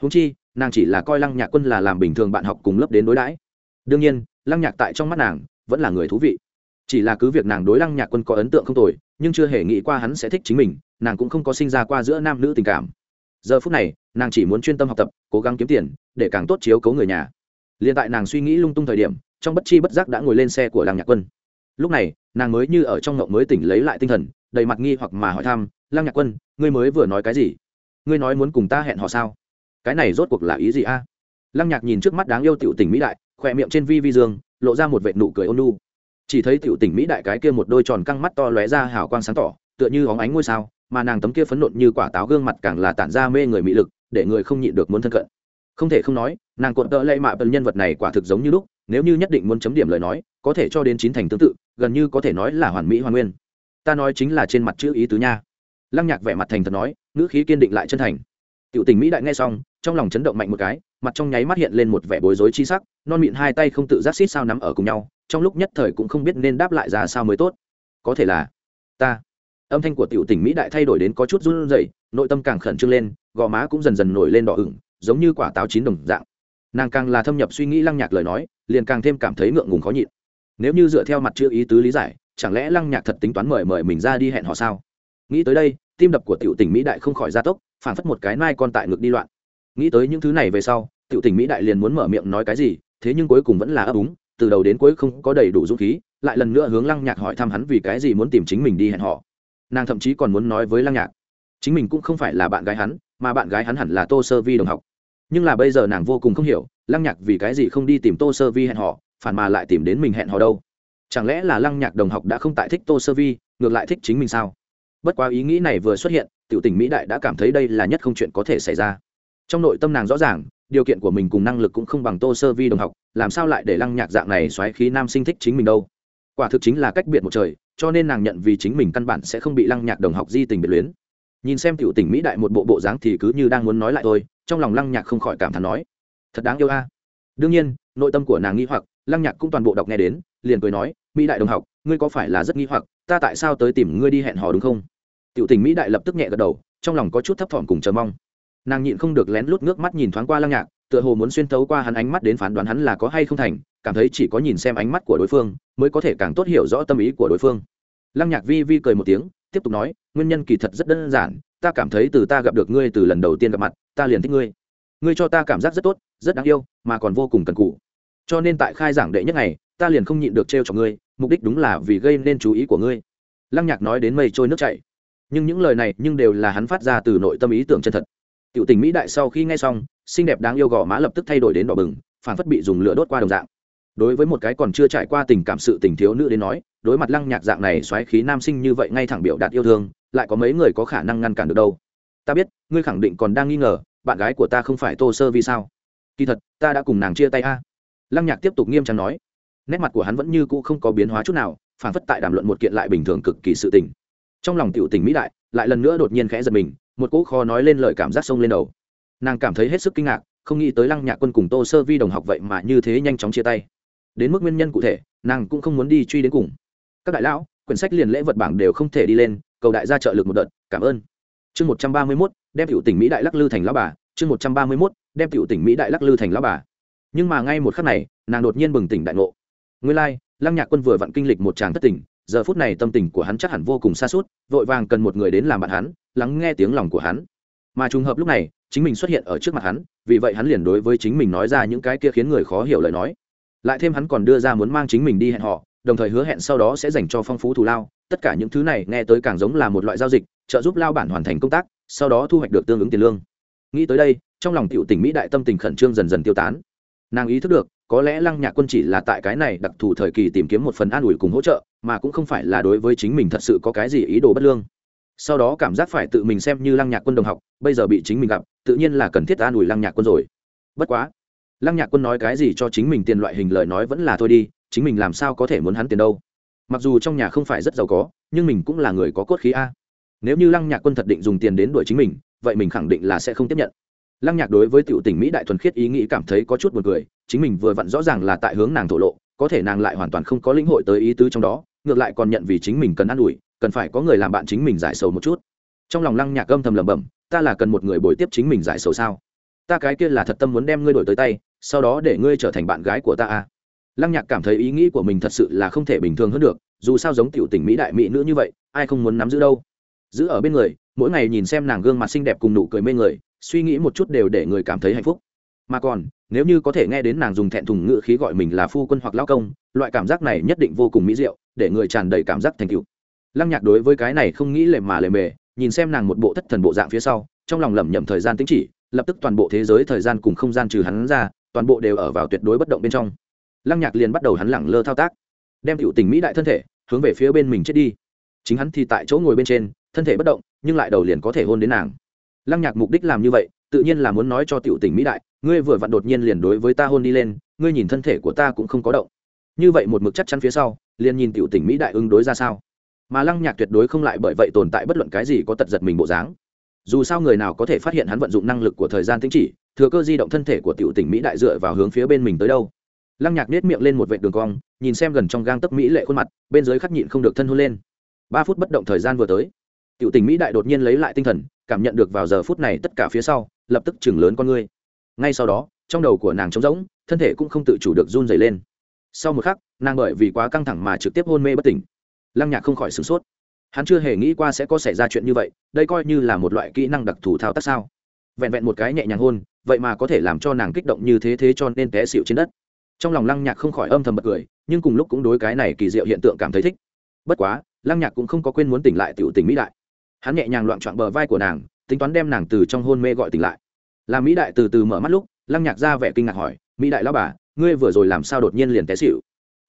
Húng chi, nàng chỉ là coi lăng nhạc quân là làm bình thường bạn học cùng lớp đến đối đãi. Đương nhiên, lăng nhạc tại trong mắt nàng, vẫn là người thú vị. Chỉ là cứ việc nàng đối lăng nhạc quân có ấn tượng không tồi, nhưng chưa hề nghĩ qua hắn sẽ thích chính mình, nàng cũng không có sinh ra qua giữa nam nữ tình cảm. Giờ phút này, nàng chỉ muốn chuyên tâm học tập, cố gắng kiếm tiền, để càng tốt chiếu cấu người nhà. L i ê n tại nàng suy nghĩ lung tung thời điểm, trong bất chi bất giác đã ngồi lên xe của làng nhạc quân. Lúc này, nàng mới như ở trong ngộng mới tỉnh lấy lại tinh thần, đầy mặt nghi hoặc mà hỏi thăm lăng nhạc quân, ngươi mới vừa nói cái gì? Ngươi nói muốn cùng ta hẹn họ sao? Cái này rốt cuộc là ý gì a? Lăng nhạc nhìn trước mắt đáng yêu tiểu tỉnh mỹ đại, khỏe miệng trên vi vi dương, lộ ra một vệ nụ cười ôn nu chỉ thấy tiểu tỉnh mỹ đại cái kia một đôi tròn căng mắt to lóe ra hào quang sáng tỏ, tựa như óng ánh ngôi sao, mà nàng tấm kia phấn nộn như quả táo gương mặt càng là tản ra mê người mỹ lực, để người không nhịn được muốn thân cận. Không thể không nói, nàng cuộn tợ lệ mạ bần nhân vật này quả thực giống như lúc, nếu như nhất định muốn chấm điểm lời nói, có thể cho đến chín thành tương tự, gần như có thể nói là hoàn mỹ hoàn nguyên. Ta nói chính là trên mặt chữ ý tứ nha lăng nhạc vẻ mặt thành thật nói, ngữ khí kiên định lại chân thành. Tiểu tình mỹ đại nghe xong, trong lòng chấn động mạnh một cái, mặt trong nháy mắt hiện lên một vẻ bối rối chi sắc, non mịn hai tay không tự giác xít sao nắm ở cùng nhau, trong lúc nhất thời cũng không biết nên đáp lại ra sao mới tốt. Có thể là ta. Âm thanh của tiểu tình mỹ đại thay đổi đến có chút run rẩy, nội tâm càng khẩn trương lên, gò má cũng dần dần nổi lên đỏ ửng, giống như quả táo chín đồng dạng. Nàng càng là thâm nhập suy nghĩ lăng nhạc lời nói, liền càng thêm cảm thấy ngượng ngùng khó nhịn. Nếu như dựa theo mặt chữ ý tứ lý giải, chẳng lẽ lăng nhạc thật tính toán mời mời mình ra đi hẹn họ sao? Nghĩ tới đây, tim đập của tiểu tỉnh mỹ đại không khỏi gia tốc phản phất một cái nai con tại ngực đi loạn. Nghĩ tới những thứ này về sau, tiểu tỉnh mỹ đại liền muốn mở miệng nói cái gì, thế nhưng cuối cùng vẫn là ấp úng, từ đầu đến cuối không có đầy đủ dũng khí, lại lần nữa hướng lăng nhạc hỏi thăm hắn vì cái gì muốn tìm chính mình đi hẹn họ. Nàng thậm chí còn muốn nói với lăng nhạc, chính mình cũng không phải là bạn gái hắn, mà bạn gái hắn hẳn là tô sơ vi đồng học. Nhưng là bây giờ nàng vô cùng không hiểu, lăng nhạc vì cái gì không đi tìm tô sơ vi hẹn họ, phản mà lại tìm đến mình hẹn họ đâu? Chẳng lẽ là lăng nhạc đồng học đã không tại thích tô sơ vi, ngược lại thích chính mình sao? Bất quá ý nghĩ này vừa xuất hiện, tiểu tình mỹ đại đã cảm thấy đây là nhất không chuyện có thể xảy ra. Trong nội tâm nàng rõ ràng, điều kiện của mình cùng năng lực cũng không bằng tô sơ vi đồng học, làm sao lại để lăng nhạc dạng này xoáy khí nam sinh thích chính mình đâu? Quả thực chính là cách biệt một trời, cho nên nàng nhận vì chính mình căn bản sẽ không bị lăng nhạc đồng học di tình biệt luyến. Nhìn xem tiểu tỉnh mỹ đại một bộ bộ dáng thì cứ như đang muốn nói lại thôi, trong lòng lăng nhạc không khỏi cảm thán nói, thật đáng yêu a. Đương nhiên, nội tâm của nàng nghi hoặc, lăng nhạc cũng toàn bộ đọc nghe đến, liền cười nói, mỹ đại đồng học, ngươi có phải là rất nghi hoặc, ta tại sao tới tìm ngươi đi hẹn hò đúng không? Tiểu tình mỹ đại lập tức nhẹ gật đầu, trong lòng có chút thấp thỏm cùng chờ mong. Nàng nhịn không được lén lút nước mắt nhìn thoáng qua lăng nhạc, tựa hồ muốn xuyên tấu qua hắn ánh mắt đến phán đoán hắn là có hay không thành, cảm thấy chỉ có nhìn xem ánh mắt của đối phương, mới có thể càng tốt hiểu rõ tâm ý của đối phương. Lăng nhạc vi vi cười một tiếng, tiếp tục nói, nguyên nhân kỳ thật rất đơn giản, ta cảm thấy từ ta gặp được ngươi từ lần đầu tiên gặp mặt, ta liền thích ngươi. Ngươi cho ta cảm giác rất tốt, rất đáng yêu, mà còn vô cùng cần cụ cho nên tại khai giảng đệ nhất ngày, ta liền không nhịn được trêu cho ngươi, mục đích đúng là vì gây nên chú ý của ngươi. Lăng nhạc nói đến mây trôi nước chảy nhưng những lời này nhưng đều là hắn phát ra từ nội tâm ý tưởng chân thật. Tiểu tình mỹ đại sau khi nghe xong, xinh đẹp đáng yêu gò má lập tức thay đổi đến đỏ bừng, phản phất bị dùng lửa đốt qua đồng dạng. Đối với một cái còn chưa trải qua tình cảm sự tình thiếu nữ đến nói, đối mặt lăng nhạc dạng này xoáy khí nam sinh như vậy ngay thẳng biểu đạt yêu thương, lại có mấy người có khả năng ngăn cản được đâu. Ta biết, ngươi khẳng định còn đang nghi ngờ, bạn gái của ta không phải tô sơ vì sao? Kỳ thật, ta đã cùng nàng chia tay a. Lăng nhạc tiếp tục nghiêm trang nói. Nét mặt của hắn vẫn như cũ không có biến hóa chút nào, phản phất tại đàm luận một kiện lại bình thường cực kỳ sự tình trong lòng tiểu tình mỹ đại lại lần nữa đột nhiên khẽ giật mình một cỗ khó nói lên lời cảm giác sông lên đầu. Nàng cảm thấy hết sức kinh ngạc không nghĩ tới lăng nhạc quân cùng tô sơ vi đồng học vậy mà như thế nhanh chóng chia tay. Đến mức nguyên nhân cụ thể nàng cũng không muốn đi truy đến cùng. Các đại lão quyển sách liền lễ vật bảng đều không thể đi lên cầu đại gia trợ lực một đợt cảm ơn. Chương một trăm ba mươi mốt đem tiểu tỉnh mỹ đại lắc lư thành lão bà. Chương một trăm ba mươi mốt đem tiểu tỉnh mỹ đại lắc lư thành lão bà. Nhưng mà ngay một khắc này nàng đột nhiên bừng tỉnh đại ngộ. Nguyên lai、like, lăng nhạc quân vừa vặn kinh lịch một tràng thất tỉnh giờ phút này tâm tình của hắn chắc hẳn vô cùng xa suốt, vội vàng cần một người đến làm bạn hắn, lắng nghe tiếng lòng của hắn. Mà trùng hợp lúc này, chính mình xuất hiện ở trước mặt hắn, vì vậy hắn liền đối với chính mình nói ra những cái kia khiến người khó hiểu lời nói. Lại thêm hắn còn đưa ra muốn mang chính mình đi hẹn họ đồng thời hứa hẹn sau đó sẽ dành cho phong phú thù lao. Tất cả những thứ này nghe tới càng giống là một loại giao dịch, trợ giúp lao bản hoàn thành công tác, sau đó thu hoạch được tương ứng tiền lương. Nghĩ tới đây, trong lòng tiểu tỉnh mỹ đại tâm tình khẩn trương dần dần tiêu tán. Nàng ý thức được, có lẽ lăng nhạc quân chỉ là tại cái này đặc thù thời kỳ tìm kiếm một phần an ủi cùng hỗ trợ mà cũng không phải là đối với chính mình thật sự có cái gì ý đồ bất lương. Sau đó cảm giác phải tự mình xem như lăng nhạc quân đồng học, bây giờ bị chính mình gặp, tự nhiên là cần thiết an ủi lăng nhạc quân rồi. Bất quá, lăng nhạc quân nói cái gì cho chính mình tiền loại hình lời nói vẫn là thôi đi, chính mình làm sao có thể muốn hắn tiền đâu. Mặc dù trong nhà không phải rất giàu có, nhưng mình cũng là người có cốt khí a. Nếu như lăng nhạc quân thật định dùng tiền đến đuổi chính mình, vậy mình khẳng định là sẽ không tiếp nhận. Lăng nhạc đối với tiểu tỉnh mỹ đại thuần khiết ý nghĩ cảm thấy có chút b u ồ n cười, chính mình vừa vặn rõ ràng là tại hướng nàng thổ lộ, có thể nàng lại hoàn toàn không có lĩnh hội tới ý tứ trong đó ngược lại còn nhận vì chính mình cần ă n ủi, cần phải có người làm bạn chính mình giải sầu một chút. Trong lòng lăng nhạc âm thầm lẩm bẩm, ta là cần một người bồi tiếp chính mình giải sầu sao? Ta cái kia là thật tâm muốn đem ngươi đổi tới tay, sau đó để ngươi trở thành bạn gái của ta à? Lăng nhạc cảm thấy ý nghĩ của mình thật sự là không thể bình thường hơn được, dù sao giống tiểu tình mỹ đại mỹ nữ như vậy, ai không muốn nắm giữ đâu. Giữ ở bên người, mỗi ngày nhìn xem nàng gương mặt xinh đẹp cùng nụ cười mê người, suy nghĩ một chút đều để người cảm thấy hạnh phúc. Mà còn nếu như có thể nghe đến nàng dùng thẹn thùng ngữ khí gọi mình là phu quân hoặc lao công, loại cảm giác này nhất định vô cùng mỹ diệu, để người tràn đầy cảm giác thành cựu lăng nhạc đối với cái này không nghĩ lề mà lề mề, nhìn xem nàng một bộ thất thần bộ dạng phía sau, trong lòng lẩm nhẩm thời gian tính chỉ, lập tức toàn bộ thế giới thời gian cùng không gian trừ hắn ra, toàn bộ đều ở vào tuyệt đối bất động bên trong. Lăng nhạc liền bắt đầu hắn lẳng lơ thao tác, đem cựu tình mỹ đại thân thể hướng về phía bên mình chết đi. Chính hắn thì tại chỗ ngồi bên trên, thân thể bất động, nhưng lại đầu liền có thể hôn đến nàng. Lăng nhạc mục đích làm như vậy, tự nhiên là muốn nói cho tiểu tình mỹ đại ngươi vừa vặn đột nhiên liền đối với ta hôn đi lên, ngươi nhìn thân thể của ta cũng không có động. Như vậy một mực chắc chắn phía sau, liền nhìn tiểu tỉnh mỹ đại ứng đối ra sao. Mà lăng nhạc tuyệt đối không lại bởi vậy tồn tại bất luận cái gì có tật giật mình bộ dáng. Dù sao người nào có thể phát hiện hắn vận dụng năng lực của thời gian tính chỉ, thừa cơ di động thân thể của tiểu tỉnh mỹ đại dựa vào hướng phía bên mình tới đâu. Lăng nhạc nết miệng lên một vệ đường cong, nhìn xem gần trong gang tấc mỹ lệ khuôn mặt, bên dưới khắc nhịn không được thân hôn lên. Ba phút bất động thời gian vừa tới, tiểu tỉnh mỹ đại đột nhiên lấy lại tinh thần, cảm nhận được vào giờ phút này tất cả phía sau, lập tức chừng lớn con ngươi ngay sau đó, trong đầu của nàng trống rỗng, thân thể cũng không tự chủ được run dày lên. Sau một khắc, nàng bởi vì quá căng thẳng mà trực tiếp hôn mê bất tỉnh. Lăng nhạc không khỏi sửng sốt. Hắn chưa hề nghĩ qua sẽ có xảy ra chuyện như vậy, đây coi như là một loại kỹ năng đặc thù thao tác sao? Vẹn vẹn một cái nhẹ nhàng hôn, vậy mà có thể làm cho nàng kích động như thế thế cho nên té xịu trên đất. Trong lòng lăng nhạc không khỏi âm thầm bật cười, nhưng cùng lúc cũng đối cái này kỳ diệu hiện tượng cảm thấy thích. Bất quá, lăng nhạc cũng không có quên muốn tỉnh lại tiểu tỉnh mỹ đại. Hắn nhẹ nhàng loạn trọn bờ vai của nàng, tính toán đem nàng từ trong hôn mê gọi tỉnh lại làm mỹ đại từ từ mở mắt lúc, lăng nhạc ra vẻ kinh ngạc hỏi, mỹ đại lao bà, ngươi vừa rồi làm sao đột nhiên liền té xịu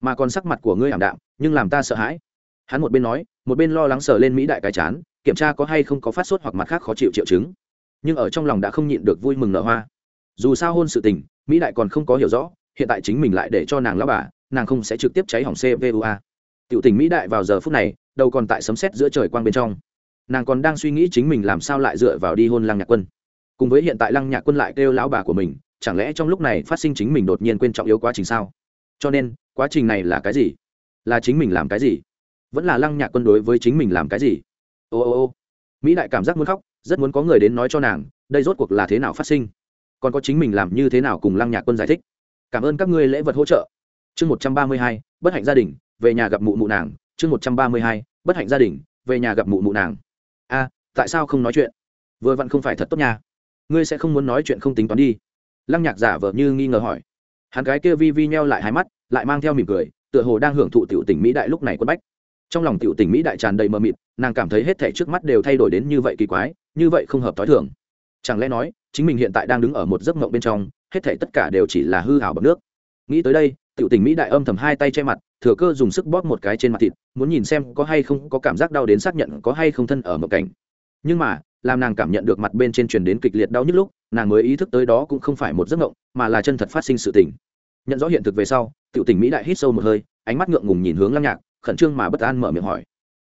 mà còn sắc mặt của ngươi ảm đạm, nhưng làm ta sợ hãi. Hắn một bên nói, một bên lo lắng sờ lên mỹ đại cái chán, kiểm tra có hay không có phát sốt hoặc mặt khác khó chịu triệu chứng. Nhưng ở trong lòng đã không nhịn được vui mừng nở hoa. Dù sao hôn sự tình, mỹ đại còn không có hiểu rõ, hiện tại chính mình lại để cho nàng lao bà, nàng không sẽ trực tiếp cháy hỏng cvua tiểu tình mỹ đại vào giờ phút này, đầu còn tại sấm sét giữa trời quang bên trong. Nàng còn đang suy nghĩ chính mình làm sao lại dựa vào đi hôn lăng nhạc quân cùng với hiện tại lăng nhạc quân lại kêu lão bà của mình, chẳng lẽ trong lúc này phát sinh chính mình đột nhiên quên trọng yếu quá trình sao? Cho nên, quá trình này là cái gì? Là chính mình làm cái gì? Vẫn là lăng nhạc quân đối với chính mình làm cái gì? Ô ô ô. Mỹ đại cảm giác muốn khóc, rất muốn có người đến nói cho nàng, đây rốt cuộc là thế nào phát sinh? Còn có chính mình làm như thế nào cùng lăng nhạc quân giải thích? Cảm ơn các ngươi lễ vật hỗ trợ. Chương một trăm ba mươi hai, bất hạnh gia đình, về nhà gặp mụ mụ nàng. Chương một trăm ba mươi hai, bất hạnh gia đình, về nhà gặp mụ mụ nàng. A, tại sao không nói chuyện? Vừa vặn không phải thật tốt nha ngươi sẽ không muốn nói chuyện không tính toán đi. Lăng nhạc giả vờ như nghi ngờ hỏi. Hắn gái kia vi vi nheo lại hai mắt, lại mang theo mỉm cười, tựa hồ đang hưởng thụ tiểu tỉnh mỹ đại lúc này quất bách. Trong lòng tiểu tỉnh mỹ đại tràn đầy mờ mịt, nàng cảm thấy hết thảy trước mắt đều thay đổi đến như vậy kỳ quái, như vậy không hợp t h o i thường. Chẳng lẽ nói, chính mình hiện tại đang đứng ở một giấc mộng bên trong, hết thảy tất cả đều chỉ là hư hảo bậc nước? Nghĩ tới đây, tiểu Tỉnh mỹ đại âm thầm hai tay che mặt, thừa cơ dùng sức bóp một cái trên mặt thịt, muốn nhìn xem có hay không có cảm giác đau đến xác nhận có hay không thân ở mộng cảnh. Nhưng mà làm nàng cảm nhận được mặt bên trên truyền đến kịch liệt đau nhức lúc, nàng mới ý thức tới đó cũng không phải một giấc mộng, mà là chân thật phát sinh sự tình. Nhận rõ hiện thực về sau, tiểu tình mỹ đại hít sâu một hơi, ánh mắt ngượng ngùng nhìn hướng lăng nhạc, khẩn trương mà bất an mở miệng hỏi.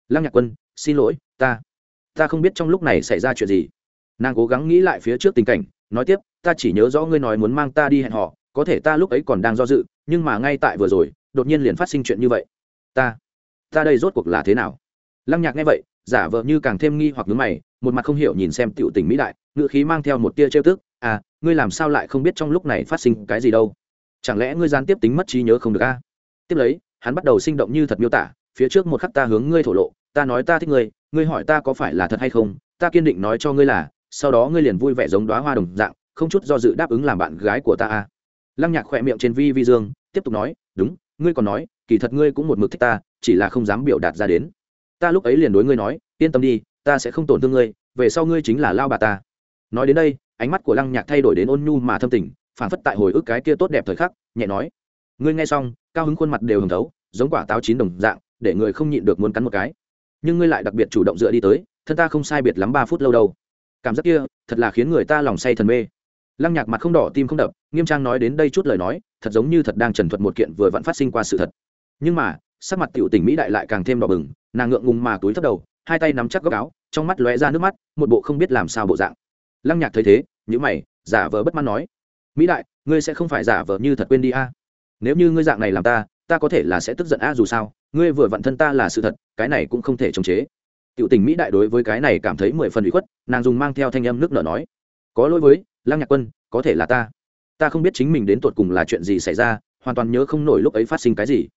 Lăng nhạc quân, xin lỗi, ta ta không biết trong lúc này xảy ra chuyện gì. Nàng cố gắng nghĩ lại phía trước tình cảnh, nói tiếp, ta chỉ nhớ rõ ngươi nói muốn mang ta đi hẹn họ có thể ta lúc ấy còn đang do dự, nhưng mà ngay tại vừa rồi, đột nhiên liền phát sinh chuyện như vậy. Ta ta đây rốt cuộc là thế nào? Lăng nhạc nghe vậy, giả vờ như càng thêm nghi hoặc nhướng mày, một mặt không hiểu nhìn xem tiểu tình mỹ đại ngựa khí mang theo một tia trêu tức à ngươi làm sao lại không biết trong lúc này phát sinh cái gì đâu? Chẳng lẽ ngươi gián tiếp tính mất trí nhớ không được a? À? tiếp lấy, hắn bắt đầu sinh động như thật miêu tả, phía trước một khắc ta hướng ngươi thổ lộ, ta nói ta thích ngươi ngươi hỏi ta có phải là thật hay không, ta kiên định nói cho ngươi là, sau đó ngươi liền vui vẻ giống đoá hoa đồng dạng, không chút do dự đáp ứng làm bạn gái của ta a. Lăng nhạc khỏe miệng trên vi vi dương, tiếp tục nói, đúng, ngươi còn nói, kỳ thật ngươi cũng một mực thích ta, chỉ là không dám biểu đạt ra đến ta lúc ấy liền đối ngươi nói, yên tâm đi, ta sẽ không tổn thương ngươi, về sau ngươi chính là lao bà ta. Nói đến đây, ánh mắt của lăng nhạc thay đổi đến ôn nhu mà thâm tình, phản phất tại hồi ức cái kia tốt đẹp thời khắc, nhẹ nói, ngươi nghe xong, cao hứng khuôn mặt đều hồng thấu, giống quả táo chín đồng dạng, để người không nhịn được muốn cắn một cái. Nhưng ngươi lại đặc biệt chủ động dựa đi tới, thân ta không sai biệt lắm ba phút lâu đâu. Cảm giác kia, thật là khiến người ta lòng say thần mê. Lăng nhạc mặt không đỏ tim không đập, nghiêm trang nói đến đây chút lời nói, thật giống như thật đang trần thuật một kiện vừa vặn phát sinh qua sự thật. Nhưng mà, sắc mặt tiểu tình mỹ đại lại càng thêm đỏ bừng nàng ngượng ngùng mà túi thấp đầu, hai tay nắm chắc góc áo, trong mắt lóe ra nước mắt, một bộ không biết làm sao bộ dạng. Lăng nhạc thấy thế nhữ mày, giả vờ bất mãn nói, mỹ đại, ngươi sẽ không phải giả vờ như thật quên đi a? Nếu như ngươi dạng này làm ta ta có thể là sẽ tức giận a dù sao, ngươi vừa vặn thân ta là sự thật, cái này cũng không thể chống chế. Tiểu tình mỹ đại đối với cái này cảm thấy mười phần bị khuất, nàng dùng mang theo thanh âm nước nở nói, có lỗi với, lăng nhạc quân, có thể là ta. Ta không biết chính mình đến tột cùng là chuyện gì xảy ra, hoàn toàn nhớ không nổi lúc ấy phát sinh cái gì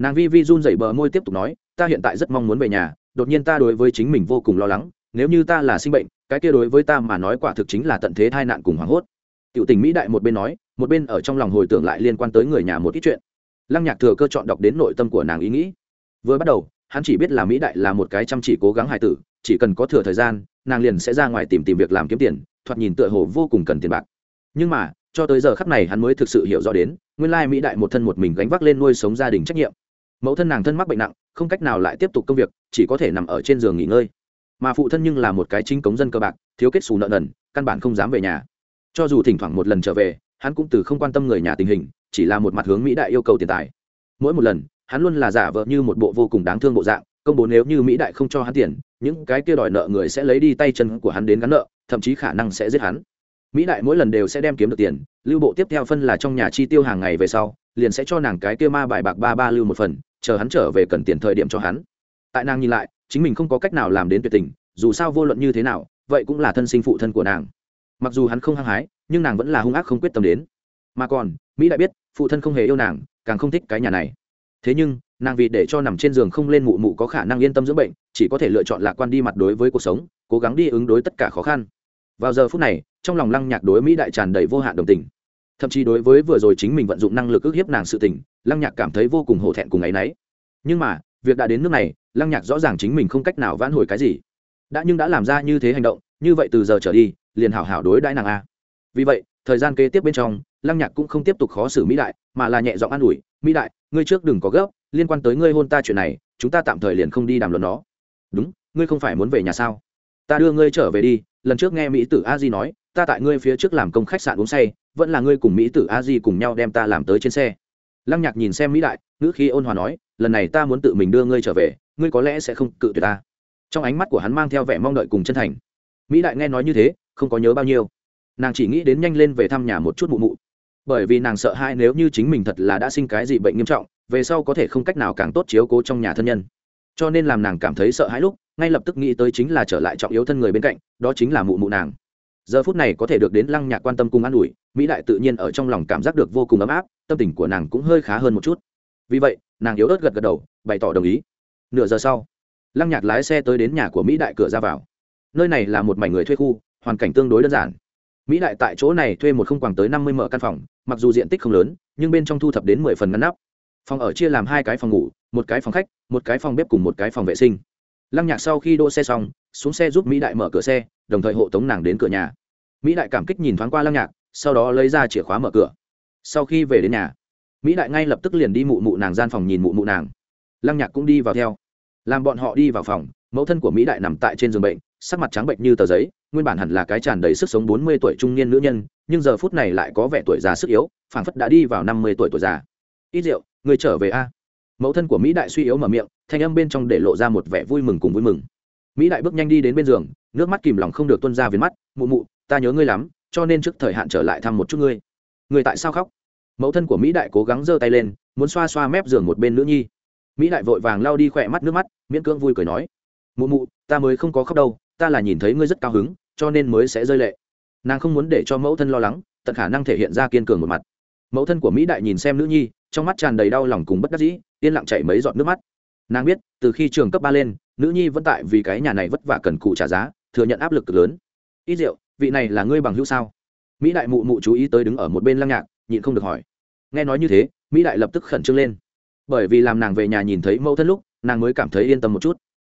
nàng vi vi run dậy bờ môi tiếp tục nói, ta hiện tại rất mong muốn về nhà, đột nhiên ta đối với chính mình vô cùng lo lắng, nếu như ta là sinh bệnh, cái kia đối với ta mà nói quả thực chính là tận thế tai nạn cùng hoảng hốt. Tiểu tình mỹ đại một bên nói, một bên ở trong lòng hồi tưởng lại liên quan tới người nhà một ít chuyện. Lăng nhạc thừa cơ chọn đọc đến nội tâm của nàng ý nghĩ. Vừa bắt đầu, hắn chỉ biết là mỹ đại là một cái chăm chỉ cố gắng hài tử, chỉ cần có thừa thời gian, nàng liền sẽ ra ngoài tìm tìm việc làm kiếm tiền, thoạt nhìn tựa hồ vô cùng cần tiền bạc. Nhưng mà, cho tới giờ khắc này hắn mới thực sự hiểu rõ đến, nguyên lai mỹ đại một thân một mình gánh vác lên nuôi sống gia đình trách nhiệm mẫu thân nàng thân mắc bệnh nặng, không cách nào lại tiếp tục công việc, chỉ có thể nằm ở trên giường nghỉ ngơi. Mà phụ thân nhưng là một cái chính cống dân cơ bạc, thiếu kết xù nợ nần, căn bản không dám về nhà. Cho dù thỉnh thoảng một lần trở về, hắn cũng từ không quan tâm người nhà tình hình, chỉ là một mặt hướng mỹ đại yêu cầu tiền tài. Mỗi một lần, hắn luôn là giả vợ như một bộ vô cùng đáng thương bộ dạng, công bố nếu như mỹ đại không cho hắn tiền, những cái kia đòi nợ người sẽ lấy đi tay chân của hắn đến gắn nợ, thậm chí khả năng sẽ giết hắn. Mỹ đại mỗi lần đều sẽ đem kiếm được tiền, lưu bộ tiếp theo phân là trong nhà chi tiêu hàng ngày về sau, liền sẽ cho nàng cái kia ma bài bạc ba ba lưu một phần chờ hắn trở về cần tiền thời điểm cho hắn. Tại nàng nhìn lại, chính mình không có cách nào làm đến tuyệt tình, dù sao vô luận như thế nào, vậy cũng là thân sinh phụ thân của nàng. Mặc dù hắn không hăng hái, nhưng nàng vẫn là hung ác không quyết tâm đến. Mà còn, mỹ đại biết, phụ thân không hề yêu nàng, càng không thích cái nhà này. Thế nhưng, nàng vì để cho nằm trên giường không lên mụ mụ có khả năng yên tâm dưỡng bệnh, chỉ có thể lựa chọn lạc quan đi mặt đối với cuộc sống, cố gắng đi ứng đối tất cả khó khăn. Vào giờ phút này, trong lòng lăng nhạc đối mỹ đại tràn đầy vô hạn đồng tình. Thậm chí đối với vừa rồi chính mình vận dụng năng lực ức hiếp nàng sự tình lăng nhạc cảm thấy vô cùng hổ thẹn cùng ấ y n ấ y nhưng mà, việc đã đến nước này, lăng nhạc rõ ràng chính mình không cách nào vãn hồi cái gì. Đã nhưng đã làm ra như thế hành động, như vậy từ giờ trở đi, liền hảo hảo đối đãi nàng a. Vì vậy, thời gian kế tiếp bên trong, lăng nhạc cũng không tiếp tục khó xử mỹ đại, mà là nhẹ giọng an ủi, mỹ đại, ngươi trước đừng có gấp, liên quan tới ngươi hôn ta chuyện này, chúng ta tạm thời liền không đi đàm luận nó. Đúng, ngươi không phải muốn về nhà sao? Ta đưa ngươi trở về đi, lần trước nghe mỹ tử a di nói, ta tại ngươi phía trước làm công khách sạn uống say, vẫn là ngươi cùng mỹ tử a di cùng nhau đem ta làm tới trên xe lăng nhạc nhìn xem mỹ đại, ngữ khi ôn hòa nói, lần này ta muốn tự mình đưa ngươi trở về, ngươi có lẽ sẽ không cự tuyệt ta. Trong ánh mắt của hắn mang theo vẻ mong đợi cùng chân thành. Mỹ đại nghe nói như thế, không có nhớ bao nhiêu. Nàng chỉ nghĩ đến nhanh lên về thăm nhà một chút mụ mụ. Bởi vì nàng sợ hai nếu như chính mình thật là đã sinh cái gì bệnh nghiêm trọng, về sau có thể không cách nào càng tốt chiếu cố trong nhà thân nhân. Cho nên làm nàng cảm thấy sợ hãi lúc, ngay lập tức nghĩ tới chính là trở lại trọng yếu thân người bên cạnh, đó chính là mụ mụ nàng giờ phút này có thể được đến lăng nhạc quan tâm cùng an ủi, mỹ đại tự nhiên ở trong lòng cảm giác được vô cùng ấm áp, tâm tình của nàng cũng hơi khá hơn một chút. Vì vậy, nàng yếu ớt gật gật đầu, bày tỏ đồng ý. Nửa giờ sau, lăng nhạc lái xe tới đến nhà của mỹ đại cửa ra vào. Nơi này là một mảnh người thuê khu, hoàn cảnh tương đối đơn giản. Mỹ đại tại chỗ này thuê một không khoảng tới năm mươi mở căn phòng, mặc dù diện tích không lớn, nhưng bên trong thu thập đến mười phần ngăn nắp. Phòng ở chia làm hai cái phòng ngủ, một cái phòng khách, một cái phòng bếp cùng một cái phòng vệ sinh. Lăng nhạc sau khi đỗ xe xong, xuống xe giúp mỹ đại mở cửa xe, đồng thời hộ tống nàng đến cửa nhà mỹ đại cảm kích nhìn thoáng qua lăng nhạc, sau đó lấy ra chìa khóa mở cửa. Sau khi về đến nhà, mỹ đại ngay lập tức liền đi mụ mụ nàng gian phòng nhìn mụ mụ nàng. Lăng nhạc cũng đi vào theo. Làm bọn họ đi vào phòng, mẫu thân của mỹ đại nằm tại trên giường bệnh, sắc mặt trắng bệnh như tờ giấy, nguyên bản hẳn là cái tràn đầy sức sống bốn mươi tuổi trung niên nữ nhân, nhưng giờ phút này lại có vẻ tuổi già sức yếu, phảng phất đã đi vào năm mươi tuổi tuổi già. Ít rượu, người trở về a. Mẫu thân của mỹ đại suy yếu mở miệng, thanh âm bên trong để lộ ra một vẻ vui mừng cùng vui mừng. Mỹ đại bước nhanh đi đến bên giường, nước mắt kìm lòng không được tuân ra viền mắt, mụ mụ ta nhớ ngươi lắm, cho nên trước thời hạn trở lại thăm một chút ngươi. Người tại sao khóc? Mẫu thân của mỹ đại cố gắng giơ tay lên, muốn xoa xoa mép giường một bên nữ nhi. Mỹ đại vội vàng lao đi khỏe mắt nước mắt, miễn cưỡng vui cười nói, mụ mụ, ta mới không có khóc đâu, ta là nhìn thấy ngươi rất cao hứng, cho nên mới sẽ rơi lệ. Nàng không muốn để cho mẫu thân lo lắng, tận khả năng thể hiện ra kiên cường một mặt. Mẫu thân của mỹ đại nhìn xem nữ nhi, trong mắt tràn đầy đau lòng cùng bất đắc dĩ, yên lặng chảy mấy giọt nước mắt. Nàng biết, từ khi trường cấp ba lên, nữ nhi vẫn tại vì cái nhà này vất vả cần cụ trả giá, thừa nhận áp lực cực lớn. Ít rượu vị này là ngươi bằng hữu sao? Mỹ đại mụ mụ chú ý tới đứng ở một bên lăng nhạc, nhịn không được hỏi. Nghe nói như thế, mỹ đại lập tức khẩn trương lên. Bởi vì làm nàng về nhà nhìn thấy mẫu thân lúc, nàng mới cảm thấy yên tâm một chút.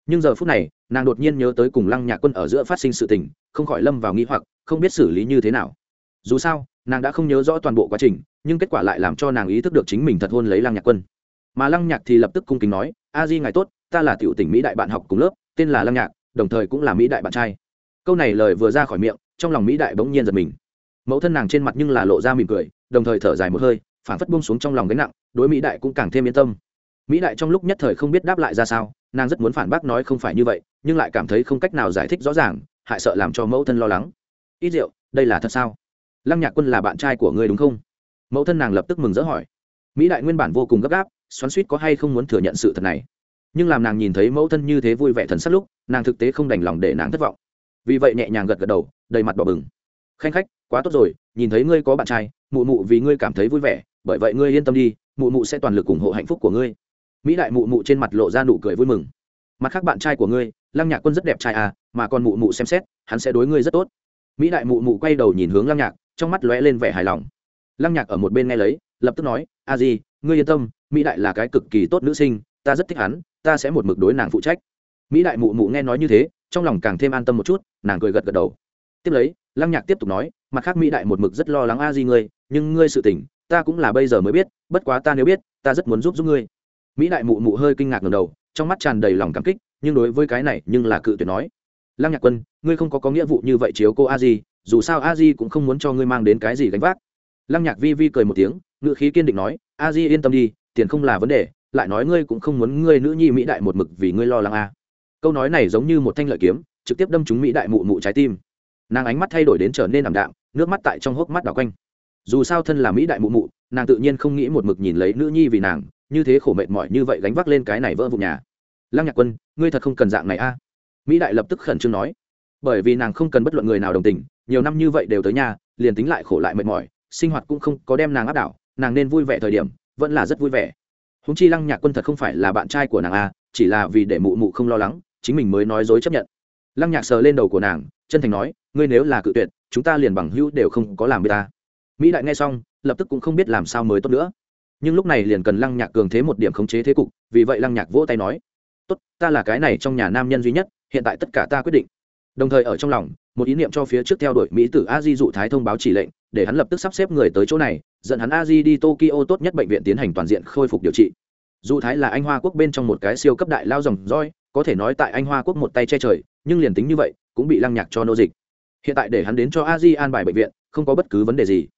Nhưng giờ phút này, nàng đột nhiên nhớ tới cùng lăng nhạc quân ở giữa phát sinh sự tình, không khỏi lâm vào nghĩ hoặc, không biết xử lý như thế nào. Dù sao, nàng đã không nhớ rõ toàn bộ quá trình, nhưng kết quả lại làm cho nàng ý thức được chính mình thật hôn lấy lăng nhạc quân. Mà lăng nhạc thì lập tức cung kính nói, a di ngài tốt, ta là tiểu tỉnh mỹ đại bạn học cùng lớp, tên là lăng nhạc, đồng thời cũng là mỹ đại bạn trai. Câu này lời vừa ra khỏi miệng trong lòng mỹ đại bỗng nhiên giật mình. Mẫu thân nàng trên mặt nhưng là lộ ra mỉm cười, đồng thời thở dài một hơi phản phất buông xuống trong lòng gánh nặng, đối mỹ đại cũng càng thêm yên tâm. Mỹ đại trong lúc nhất thời không biết đáp lại ra sao, nàng rất muốn phản bác nói không phải như vậy, nhưng lại cảm thấy không cách nào giải thích rõ ràng, hại sợ làm cho mẫu thân lo lắng. Ít rượu, đây là thật sao? Lăng nhạc quân là bạn trai của ngươi đúng không? Mẫu thân nàng lập tức mừng rỡ hỏi. Mỹ đại nguyên bản vô cùng gấp gáp, xoắn suýt có hay không muốn thừa nhận sự thật này. Nhưng làm nàng nhìn thấy mẫu thân như thế vui vẻ thần sắc lúc, nàng thực tế không đành lòng để nàng thất vọng. Vì vậy nhẹ nhàng gật gật đầu đầy mặt đỏ bừng. Khanh khách, quá tốt rồi, nhìn thấy ngươi có bạn trai, mụ mụ vì ngươi cảm thấy vui vẻ, bởi vậy ngươi yên tâm đi, mụ mụ sẽ toàn lực ủng hộ hạnh phúc của ngươi. Mỹ đại mụ mụ trên mặt lộ ra nụ cười vui mừng. Mặt khác bạn trai của ngươi, lăng nhạc quân rất đẹp trai à mà còn mụ mụ xem xét, hắn sẽ đối ngươi rất tốt. Mỹ đại mụ mụ quay đầu nhìn hướng lăng nhạc, trong mắt lóe lên vẻ hài lòng. Lăng nhạc ở một bên nghe lấy, lập tức nói, a di, ngươi yên tâm, mỹ đại là cái cực kỳ tốt nữ sinh, ta rất thích hắn, ta sẽ một mực đối nàng phụ trách. Mỹ đại mụ mụ nghe nói như thế, trong lòng càng thêm an tâm một chút, nàng cười gật gật đầu tiếp lấy, lăng nhạc tiếp tục nói, mặt khác mỹ đại một mực rất lo lắng a di ngươi, nhưng ngươi sự tình, ta cũng là bây giờ mới biết, bất quá ta nếu biết, ta rất muốn giúp giúp ngươi. Mỹ đại mụ mụ hơi kinh ngạc ngầm đầu, trong mắt tràn đầy lòng cảm kích, nhưng đối với cái này, nhưng là cự tuyệt nói, lăng nhạc quân, ngươi không có có nghĩa vụ như vậy chiếu cô a di, dù sao a di cũng không muốn cho ngươi mang đến cái gì gánh vác. Lăng nhạc vi vi cười một tiếng ngự khí kiên định nói, a di yên tâm đi, tiền không là vấn đề, lại nói ngươi cũng không muốn ngươi nữ nhi mỹ đại một mực vì ngươi lo lắng a. Câu nói này giống như một thanh lợi kiếm, trực tiếp đâm trúng mỹ đại mụ mụ trái tim nàng ánh mắt thay đổi đến trở nên ảm đạm, nước mắt tại trong hốc mắt đảo quanh. Dù sao thân là mỹ đại mụ mụ, nàng tự nhiên không nghĩ một mực nhìn lấy nữ nhi vì nàng, như thế khổ mệt mỏi như vậy gánh vác lên cái này vỡ vụ nhà. Lăng nhạc quân, ngươi thật không cần dạng này a. Mỹ đại lập tức khẩn trương nói. Bởi vì nàng không cần bất luận người nào đồng tình, nhiều năm như vậy đều tới nhà, liền tính lại khổ lại mệt mỏi, sinh hoạt cũng không có đem nàng áp đảo, nàng nên vui vẻ thời điểm, vẫn là rất vui vẻ. Húng chi lăng nhạc quân thật không phải là bạn trai của nàng a, chỉ là vì để mụ mụ không lo lắng, chính mình mới nói dối chấp nhận. Lăng nhạc sờ lên đầu của nàng chân thành nói, ngươi nếu là cự tuyệt, chúng ta liền bằng hữu đều không có làm với ta. Mỹ đại nghe xong, lập tức cũng không biết làm sao mới tốt nữa. Nhưng lúc này liền cần lăng nhạc cường thế một điểm khống chế thế cục, vì vậy lăng nhạc vỗ tay nói, tốt, ta là cái này trong nhà nam nhân duy nhất, hiện tại tất cả ta quyết định. Đồng thời ở trong lòng, một ý niệm cho phía trước theo đuổi mỹ tử a di dụ thái thông báo chỉ lệnh, để hắn lập tức sắp xếp người tới chỗ này, dẫn hắn a di đi tokyo tốt nhất bệnh viện tiến hành toàn diện khôi phục điều trị. Dụ thái là anh hoa quốc bên trong một cái siêu cấp đại lao dòng roi có thể nói tại anh hoa quốc một tay che trời, nhưng liền tính như vậy cũng bị lăng nhạc cho nô dịch. Hiện tại để hắn đến cho a di an bài bệnh viện, không có bất cứ vấn đề gì.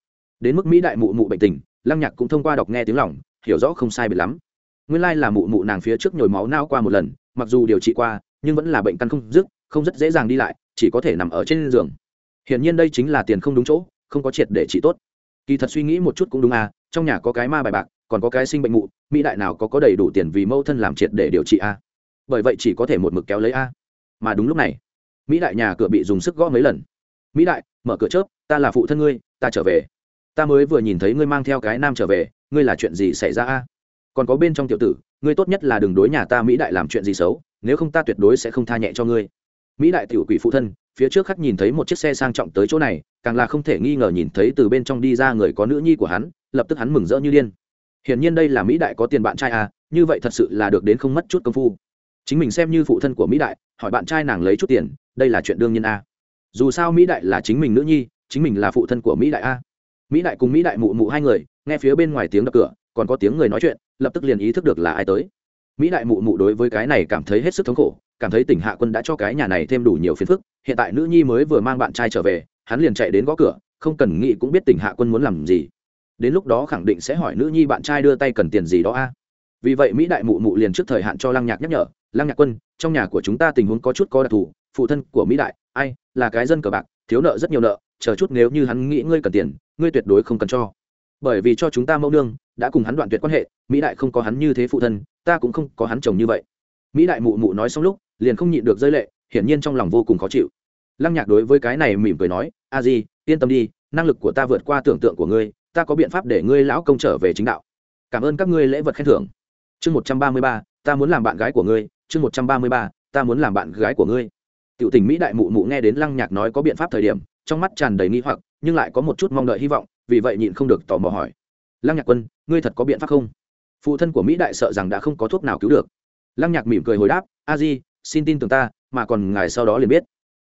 Đến mức mỹ đại mụ mụ bệnh tình, lăng nhạc cũng thông qua đọc nghe tiếng lòng, hiểu rõ không sai biệt lắm. Nguyên lai là mụ mụ nàng phía trước nhồi máu nao qua một lần, mặc dù điều trị qua, nhưng vẫn là bệnh căn không dứt, không rất dễ dàng đi lại, chỉ có thể nằm ở trên giường. Hiển nhiên đây chính là tiền không đúng chỗ, không có triệt để trị tốt. Kỳ thật suy nghĩ một chút cũng đúng à trong nhà có cái ma bài bạc, còn có cái sinh bệnh mụ, mỹ đại nào có có đầy đủ tiền vì mâu thân làm triệt để điều trị a à? bởi vậy chỉ có thể một mực kéo lấy a. Mà đúng lúc này mỹ đại nhà cửa bị dùng sức gõ mấy lần. Mỹ đại, mở cửa chớp, ta là phụ thân ngươi, ta trở về. Ta mới vừa nhìn thấy ngươi mang theo cái nam trở về, ngươi là chuyện gì xảy ra a? Còn có bên trong tiểu tử, ngươi tốt nhất là đừng đối nhà ta mỹ đại làm chuyện gì xấu, nếu không ta tuyệt đối sẽ không tha nhẹ cho ngươi. Mỹ đại tiểu quỷ phụ thân, phía trước khắc nhìn thấy một chiếc xe sang trọng tới chỗ này, càng là không thể nghi ngờ nhìn thấy từ bên trong đi ra người có nữ nhi của hắn, lập tức hắn mừng rỡ như điên. Hiển nhiên đây là mỹ đại có tiền bạn trai à như vậy thật sự là được đến không mất chút công phu chính mình xem như phụ thân của mỹ đại, hỏi bạn trai nàng lấy chút tiền, đây là chuyện đương nhiên a. Dù sao mỹ đại là chính mình nữ nhi, chính mình là phụ thân của mỹ đại a. Mỹ đại cùng mỹ đại mụ mụ hai người, nghe phía bên ngoài tiếng đập cửa, còn có tiếng người nói chuyện, lập tức liền ý thức được là ai tới. Mỹ đại mụ mụ đối với cái này cảm thấy hết sức thống khổ, cảm thấy tỉnh hạ quân đã cho cái nhà này thêm đủ nhiều phiền phức, hiện tại nữ nhi mới vừa mang bạn trai trở về, hắn liền chạy đến gõ cửa, không cần nghĩ cũng biết tỉnh hạ quân muốn làm gì. Đến lúc đó khẳng định sẽ hỏi nữ nhi bạn trai đưa tay cần tiền gì đó a. Vì vậy mỹ đại mụ mụ liền trước thời hạn cho lăng nhạc nhắc nhở lăng nhạc quân, trong nhà của chúng ta tình huống có chút có đặc thù, phụ thân của mỹ đại, ai, là cái dân cờ bạc, thiếu nợ rất nhiều nợ, chờ chút nếu như hắn nghĩ ngươi cần tiền, ngươi tuyệt đối không cần cho. Bởi vì cho chúng ta mẫu nương, đã cùng hắn đoạn tuyệt quan hệ, mỹ đại không có hắn như thế phụ thân, ta cũng không có hắn chồng như vậy. Mỹ đại mụ mụ nói xong lúc, liền không nhịn được rơi lệ, hiển nhiên trong lòng vô cùng khó chịu. Lăng nhạc đối với cái này mỉm cười nói, a di, yên tâm đi, năng lực của ta vượt qua tưởng tượng của ngươi, ta có biện pháp để ngươi lão công trở về chính đạo. Cảm ơn các ngươi lễ vật khen thưởng chương một trăm ba mươi ba, ta muốn làm bạn gái của ngươi, chương một trăm ba mươi ba, ta muốn làm bạn gái của ngươi. Tiểu tình mỹ đại mụ mụ nghe đến lăng nhạc nói có biện pháp thời điểm, trong mắt tràn đầy nghi hoặc, nhưng lại có một chút mong đợi hy vọng, vì vậy nhịn không được tò mò hỏi. Lăng nhạc quân, ngươi thật có biện pháp không? Phụ thân của mỹ đại sợ rằng đã không có thuốc nào cứu được. Lăng nhạc mỉm cười hồi đáp, a di, xin tin tưởng ta, mà còn ngài sau đó liền biết.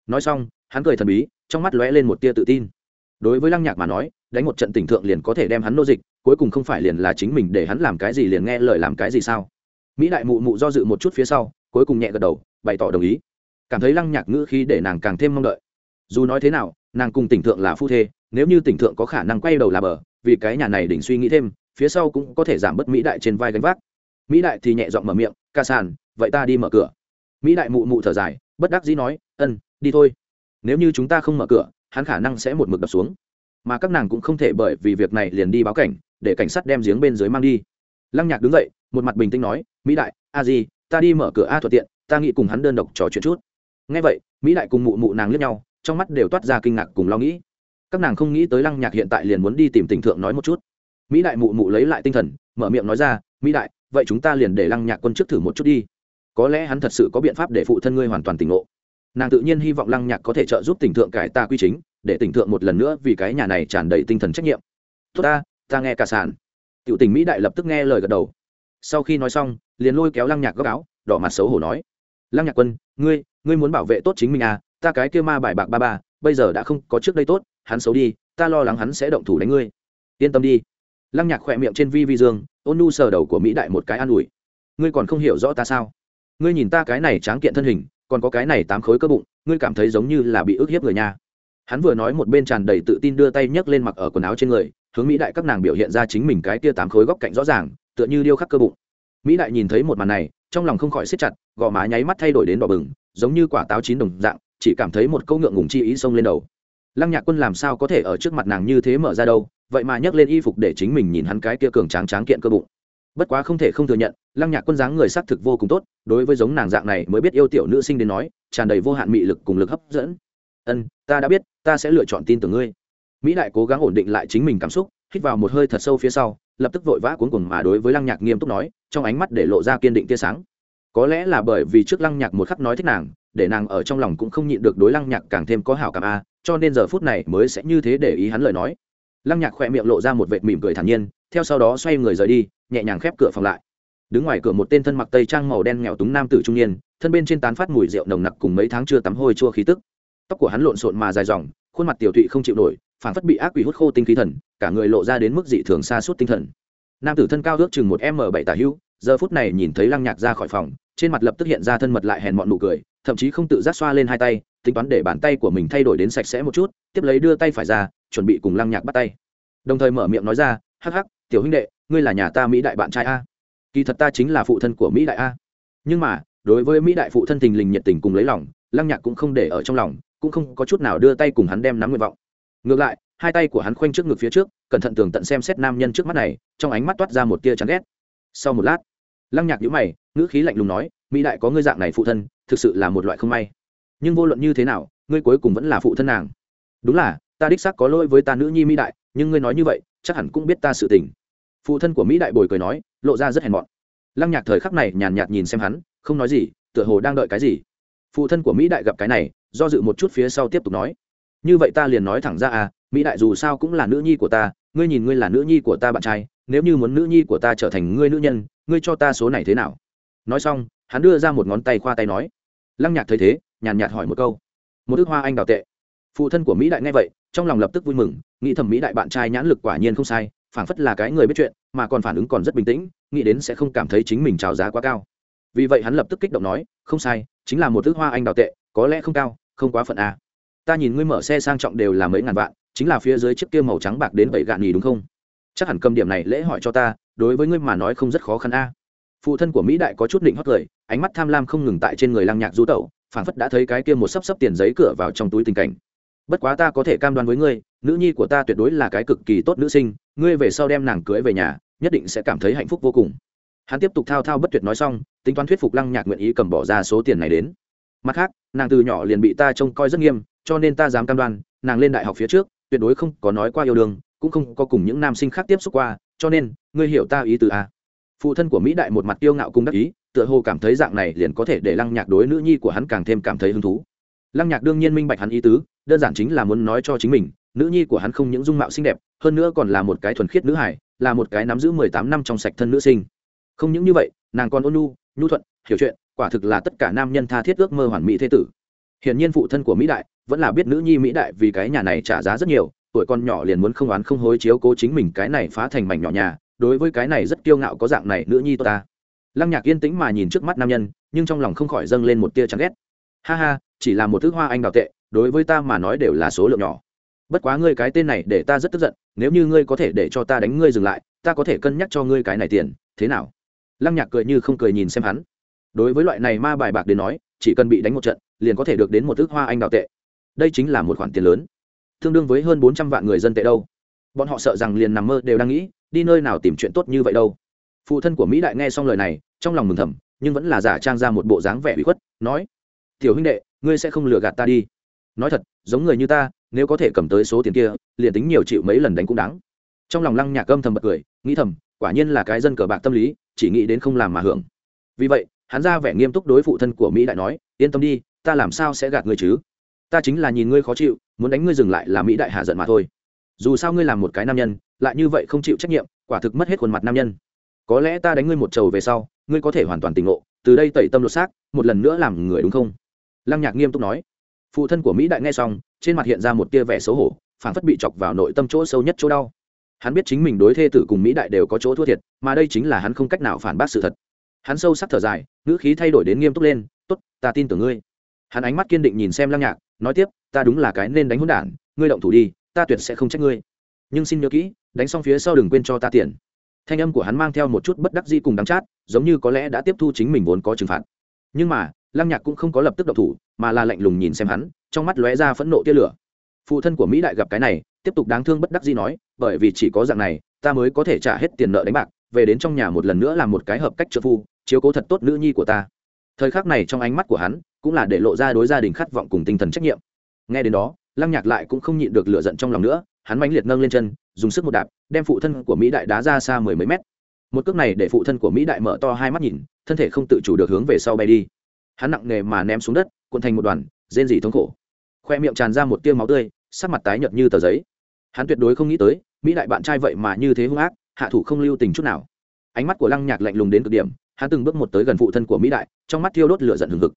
Nói xong, hắn cười thần bí, trong mắt lóe lên một tia tự tin. Đối với lăng nhạc mà nói, đánh một trận tỉnh thượng liền có thể đem hắn nô dịch cuối cùng không phải liền là chính mình để hắn làm cái gì liền nghe lời làm cái gì sao? Mỹ đại mụ mụ do dự một chút phía sau, cuối cùng nhẹ gật đầu, bày tỏ đồng ý. Cảm thấy lăng nhạc ngữ khi để nàng càng thêm mong đợi. Dù nói thế nào, nàng cùng tỉnh thượng là phu thê, nếu như tỉnh thượng có khả năng quay đầu là bờ, vì cái nhà này đỉnh suy nghĩ thêm, phía sau cũng có thể giảm bớt mỹ đại trên vai gánh vác. Mỹ đại thì nhẹ giọng mở miệng, ca sàn, vậy ta đi mở cửa. Mỹ đại mụ mụ thở dài, bất đắc dĩ nói, ân, đi thôi. Nếu như chúng ta không mở cửa, hắn khả năng sẽ một mực đập xuống. Mà các nàng cũng không thể bởi vì việc này liền đi báo cảnh để cảnh sát đem giếng bên dưới mang đi. Lăng nhạc đứng dậy, một mặt bình tĩnh nói, mỹ đại, a di, ta đi mở cửa a thuận tiện, ta nghĩ cùng hắn đơn độc trò chuyện chút. Ngay vậy, mỹ đại cùng mụ mụ nàng lướt nhau, trong mắt đều toát ra kinh ngạc cùng lo nghĩ. Các nàng không nghĩ tới lăng nhạc hiện tại liền muốn đi tìm tình thượng nói một chút. Mỹ đại mụ mụ lấy lại tinh thần, mở miệng nói ra, mỹ đại, vậy chúng ta liền để lăng nhạc quân trước thử một chút đi. Có lẽ hắn thật sự có biện pháp để phụ thân ngươi hoàn toàn tỉnh ngộ. Nàng tự nhiên hy vọng lăng nhạc có thể trợ giúp tỉnh thượng cải ta quy chính, để tỉnh thượng một lần nữa vì cái nhà này tràn đầy tinh thần trách nhiệm. Tốt ta ta nghe cả sàn. tiểu tình mỹ đại lập tức nghe lời gật đầu. Sau khi nói xong, liền lôi kéo lăng nhạc góc áo, đỏ mặt xấu hổ nói, lăng nhạc quân, ngươi ngươi muốn bảo vệ tốt chính mình à ta cái kia ma bài bạc ba ba, bây giờ đã không có trước đây tốt, hắn xấu đi, ta lo lắng hắn sẽ động thủ đánh ngươi. Yên tâm đi. Lăng nhạc khỏe miệng trên vi vi dương, ôn nu sờ đầu của mỹ đại một cái an ủi, ngươi còn không hiểu rõ ta sao? Ngươi nhìn ta cái này tráng kiện thân hình, còn có cái này tám khối cơ bụng, ngươi cảm thấy giống như là bị ức hiếp người nha. Hắn vừa nói một bên tràn đầy tự tin đưa tay nhấc lên mặc ở quần áo trên người hướng mỹ đại các nàng biểu hiện ra chính mình cái tia tám khối góc cạnh rõ ràng, tựa như điêu khắc cơ bụng. Mỹ đại nhìn thấy một màn này, trong lòng không khỏi siết chặt, gò má nháy mắt thay đổi đến đỏ bừng, giống như quả táo chín đồng dạng, chỉ cảm thấy một câu ngượng ngùng chi ý xông lên đầu. Lăng nhạc quân làm sao có thể ở trước mặt nàng như thế mở ra đâu, vậy mà nhấc lên y phục để chính mình nhìn hắn cái kia cường tráng tráng kiện cơ bụng. Bất quá không thể không thừa nhận, lăng nhạc quân dáng người xác thực vô cùng tốt, đối với giống nàng dạng này mới biết yêu tiểu nữ sinh đến nói, tràn đầy vô hạn mị lực cùng lực hấp dẫn. Ân, ta đã biết, ta sẽ lựa chọn tin tưởng ngươi mỹ đại cố gắng ổn định lại chính mình cảm xúc, hít vào một hơi thật sâu phía sau, lập tức vội vã cuốn cùng mà đối với lăng nhạc nghiêm túc nói, trong ánh mắt để lộ ra kiên định tia sáng. Có lẽ là bởi vì trước lăng nhạc một khắc nói thích nàng, để nàng ở trong lòng cũng không nhịn được đối lăng nhạc càng thêm có hảo cảm a, cho nên giờ phút này mới sẽ như thế để ý hắn lời nói. Lăng nhạc khỏe miệng lộ ra một vệt mỉm cười thản nhiên, theo sau đó xoay người rời đi, nhẹ nhàng khép cửa phòng lại. Đứng ngoài cửa một tên thân mặc tây trang màu đen nghèo túng nam tử trung niên, thân bên trên tán phát mùi rượu nồng nặc cùng mấy tháng chưa tắm hôi chua khí tức. Tóc của hắn lộn xộn mà dài dòng, khuôn mặt tiểu thụy không chịu nổi phản phất bị ác quỷ hút khô tinh khí thần, cả người lộ ra đến mức dị thường xa suốt tinh thần. Nam tử thân cao ước chừng một m bảy tả hữu, giờ phút này nhìn thấy lăng nhạc ra khỏi phòng, trên mặt lập tức hiện ra thân mật lại hèn mọn nụ cười, thậm chí không tự giác xoa lên hai tay, tính toán để bàn tay của mình thay đổi đến sạch sẽ một chút, tiếp lấy đưa tay phải ra, chuẩn bị cùng lăng nhạc bắt tay. Đồng thời mở miệng nói ra, hắc hắc, tiểu huynh đệ, ngươi là nhà ta mỹ đại bạn trai a. Kỳ thật ta chính là phụ thân của mỹ đại a. Nhưng mà, đối với mỹ đại phụ thân tình lình nhiệt tình cùng lấy lòng, lăng nhạc cũng không để ở trong lòng, cũng không có chút nào đưa tay cùng hắn đem nắm nguyện vọng ngược lại, hai tay của hắn khoanh trước ngực phía trước, cẩn thận tường tận xem xét nam nhân trước mắt này, trong ánh mắt toát ra một tia chán ghét. Sau một lát, lăng nhạc nhữ mày, ngữ khí lạnh lùng nói, mỹ đại có ngươi dạng này phụ thân, thực sự là một loại không may. Nhưng vô luận như thế nào, ngươi cuối cùng vẫn là phụ thân nàng. Đúng là, ta đích xác có lỗi với ta nữ nhi mỹ đại, nhưng ngươi nói như vậy, chắc hẳn cũng biết ta sự tình. Phụ thân của mỹ đại bồi cười nói, lộ ra rất hèn mọn. Lăng nhạc thời khắc này nhàn nhạt nhìn xem hắn, không nói gì, tựa hồ đang đợi cái gì. Phụ thân của mỹ đại gặp cái này, do dự một chút phía sau tiếp tục nói như vậy ta liền nói thẳng ra à mỹ đại dù sao cũng là nữ nhi của ta, ngươi nhìn ngươi là nữ nhi của ta bạn trai, nếu như muốn nữ nhi của ta trở thành ngươi nữ nhân, ngươi cho ta số này thế nào? Nói xong, hắn đưa ra một ngón tay khoa tay nói. Lăng nhạc thấy thế, nhàn nhạt hỏi một câu. Một ước hoa anh đào tệ. Phụ thân của mỹ đại nghe vậy, trong lòng lập tức vui mừng, nghĩ thầm mỹ đại bạn trai nhãn lực quả nhiên không sai, phảng phất là cái người biết chuyện, mà còn phản ứng còn rất bình tĩnh, nghĩ đến sẽ không cảm thấy chính mình trào giá quá cao. Vì vậy hắn lập tức kích động nói, không sai, chính là một ước hoa anh đào tệ, có lẽ không cao, không quá phận a ta nhìn ngươi mở xe sang trọng đều là mấy ngàn vạn, chính là phía dưới chiếc kia màu trắng bạc đến bảy gạn nhì đúng không? Chắc hẳn cầm điểm này lễ hỏi cho ta, đối với ngươi mà nói không rất khó khăn a. Phụ thân của mỹ đại có chút định hót cười, ánh mắt tham lam không ngừng tại trên người lăng nhạc du tẩu, phảng phất đã thấy cái kia một sấp sấp tiền giấy cửa vào trong túi tình cảnh. Bất quá ta có thể cam đoan với ngươi, nữ nhi của ta tuyệt đối là cái cực kỳ tốt nữ sinh, ngươi về sau đem nàng cưới về nhà, nhất định sẽ cảm thấy hạnh phúc vô cùng. Hắn tiếp tục thao thao bất tuyệt nói xong, tính toán thuyết phục lăng nhạc nguyện ý cầm bỏ ra số tiền này đến mặt khác, nàng từ nhỏ liền bị ta trông coi rất nghiêm, cho nên ta dám cam đoan, nàng lên đại học phía trước, tuyệt đối không có nói qua yêu đương, cũng không có cùng những nam sinh khác tiếp xúc qua, cho nên, ngươi hiểu ta ý từ a. Phụ thân của mỹ đại một mặt tiêu ngạo cung đắc ý, tựa hồ cảm thấy dạng này liền có thể để lăng nhạc đối nữ nhi của hắn càng thêm cảm thấy hứng thú. Lăng nhạc đương nhiên minh bạch hắn ý tứ, đơn giản chính là muốn nói cho chính mình, nữ nhi của hắn không những dung mạo xinh đẹp, hơn nữa còn là một cái thuần khiết nữ hải là một cái nắm giữ mười tám năm trong sạch thân nữ sinh. Không những như vậy, nàng còn ôn nhu nhu thuận, hiểu chuyện quả thực là tất cả nam nhân tha thiết ước mơ hoàn mỹ thế tử. Hiển nhiên phụ thân của mỹ đại vẫn là biết nữ nhi mỹ đại vì cái nhà này trả giá rất nhiều, tuổi con nhỏ liền muốn không oán không hối chiếu cố chính mình cái này phá thành mảnh nhỏ nhà, đối với cái này rất kiêu ngạo có dạng này nữ nhi ta. Lăng nhạc yên tĩnh mà nhìn trước mắt nam nhân, nhưng trong lòng không khỏi dâng lên một tia chán ghét. Ha ha, chỉ là một thứ hoa anh đào tệ, đối với ta mà nói đều là số lượng nhỏ. Bất quá ngươi cái tên này để ta rất tức giận, nếu như ngươi có thể để cho ta đánh ngươi dừng lại, ta có thể cân nhắc cho ngươi cái này tiền, thế nào? Lăng nhạc cười như không cười nhìn xem hắn đối với loại này ma bài bạc đến nói, chỉ cần bị đánh một trận, liền có thể được đến một ước hoa anh đào tệ. Đây chính là một khoản tiền lớn. Tương đương với hơn bốn trăm vạn người dân tệ đâu. Bọn họ sợ rằng liền nằm mơ đều đang nghĩ, đi nơi nào tìm chuyện tốt như vậy đâu. Phụ thân của mỹ đại nghe xong lời này, trong lòng mừng thầm, nhưng vẫn là giả trang ra một bộ dáng vẻ bị khuất, nói, tiểu huynh đệ, ngươi sẽ không lừa gạt ta đi. Nói thật, giống người như ta, nếu có thể cầm tới số tiền kia, liền tính nhiều chịu mấy lần đánh cũng đáng. Trong lòng lăng nhạc âm thầm bật cười, nghĩ thầm, quả nhiên là cái dân cờ bạc tâm lý, chỉ nghĩ đến không làm mà hưởng. Vì vậy hắn ra vẻ nghiêm túc đối phụ thân của mỹ đại nói, yên tâm đi, ta làm sao sẽ gạt ngươi chứ? Ta chính là nhìn ngươi khó chịu, muốn đánh ngươi dừng lại là mỹ đại hạ giận mà thôi. Dù sao ngươi làm một cái nam nhân, lại như vậy không chịu trách nhiệm, quả thực mất hết khuôn mặt nam nhân. Có lẽ ta đánh ngươi một trầu về sau, ngươi có thể hoàn toàn tỉnh ngộ, từ đây tẩy tâm lột xác, một lần nữa làm người đúng không? Lăng nhạc nghiêm túc nói. Phụ thân của mỹ đại nghe xong, trên mặt hiện ra một tia vẻ xấu hổ phản phất bị chọc vào nội tâm chỗ sâu nhất chỗ đau. Hắn biết chính mình đối thê tử cùng mỹ đại đều có chỗ thua thiệt, mà đây chính là hắn không cách nào phản bác sự thật hắn sâu sắc thở dài, ngữ khí thay đổi đến nghiêm túc lên t ố t ta tin tưởng ngươi. Hắn ánh mắt kiên định nhìn xem lăng nhạc, nói tiếp, ta đúng là cái nên đánh hôn đản, ngươi động thủ đi, ta tuyệt sẽ không trách ngươi. Nhưng xin nhớ kỹ, đánh xong phía sau đừng quên cho ta tiền. Thanh âm của hắn mang theo một chút bất đắc dĩ cùng đắng chát, giống như có lẽ đã tiếp thu chính mình vốn có trừng phạt. Nhưng mà, lăng nhạc cũng không có lập tức động thủ, mà là lạnh lùng nhìn xem hắn, trong mắt lóe ra phẫn nộ tia lửa. Phụ thân của mỹ đại gặp cái này, tiếp tục đáng thương bất đắc dĩ nói, bởi vì chỉ có dạng này, ta mới có thể trả hết tiền nợ đánh bạc, về đến trong nhà một lần nữa làm một cái hợp cách trợ phu chiếu cố thật tốt nữ nhi của ta. Thời khắc này trong ánh mắt của hắn cũng là để lộ ra đối gia đình khát vọng cùng tinh thần trách nhiệm. Nghe đến đó, lăng nhạc lại cũng không nhịn được lửa giận trong lòng nữa, hắn mãnh liệt nâng lên chân, dùng sức một đạp, đem phụ thân của mỹ đại đá ra xa mười mấy mét. Một cước này để phụ thân của mỹ đại mở to hai mắt nhìn, thân thể không tự chủ được hướng về sau bay đi. Hắn nặng nề mà ném xuống đất, cuộn thành một đoàn, rên rỉ thống khổ. Khoe miệng tràn ra một tiêu máu tươi, sắc mặt tái nhợt như tờ giấy. Hắn tuyệt đối không nghĩ tới, mỹ đại bạn trai vậy mà như thế hung ác, hạ thủ không lưu tình chút nào. Ánh mắt của lăng nhạc lạnh lùng đến cực điểm hắn từng bước một tới gần phụ thân của mỹ đại, trong mắt thiêu đốt lửa giận hừng hực.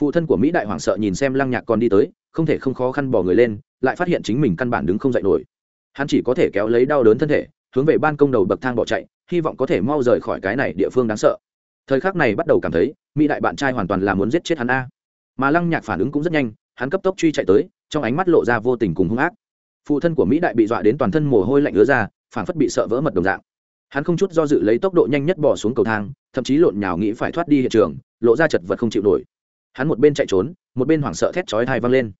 Phụ thân của mỹ đại hoảng sợ nhìn xem lăng nhạc còn đi tới, không thể không khó khăn bỏ người lên, lại phát hiện chính mình căn bản đứng không dậy nổi. Hắn chỉ có thể kéo lấy đau đớn thân thể, hướng về ban công đầu bậc thang bỏ chạy, hy vọng có thể mau rời khỏi cái này địa phương đáng sợ. Thời khắc này bắt đầu cảm thấy, mỹ đại bạn trai hoàn toàn là muốn giết chết hắn a. Mà lăng nhạc phản ứng cũng rất nhanh, hắn cấp tốc truy chạy tới, trong ánh mắt lộ ra vô tình cùng hung ác. Phụ thân của mỹ đại bị dọa đến toàn thân mồ hôi lạnh ứa ra phản phất bị sợ vỡ mật đồng dạng hắn không chút do dự lấy tốc độ nhanh nhất bỏ xuống cầu thang, thậm chí lộn nhào nghĩ phải thoát đi hiện trường, lộ ra chật vật không chịu nổi. Hắn một bên chạy trốn, một bên hoảng sợ thét chói thai văng lên.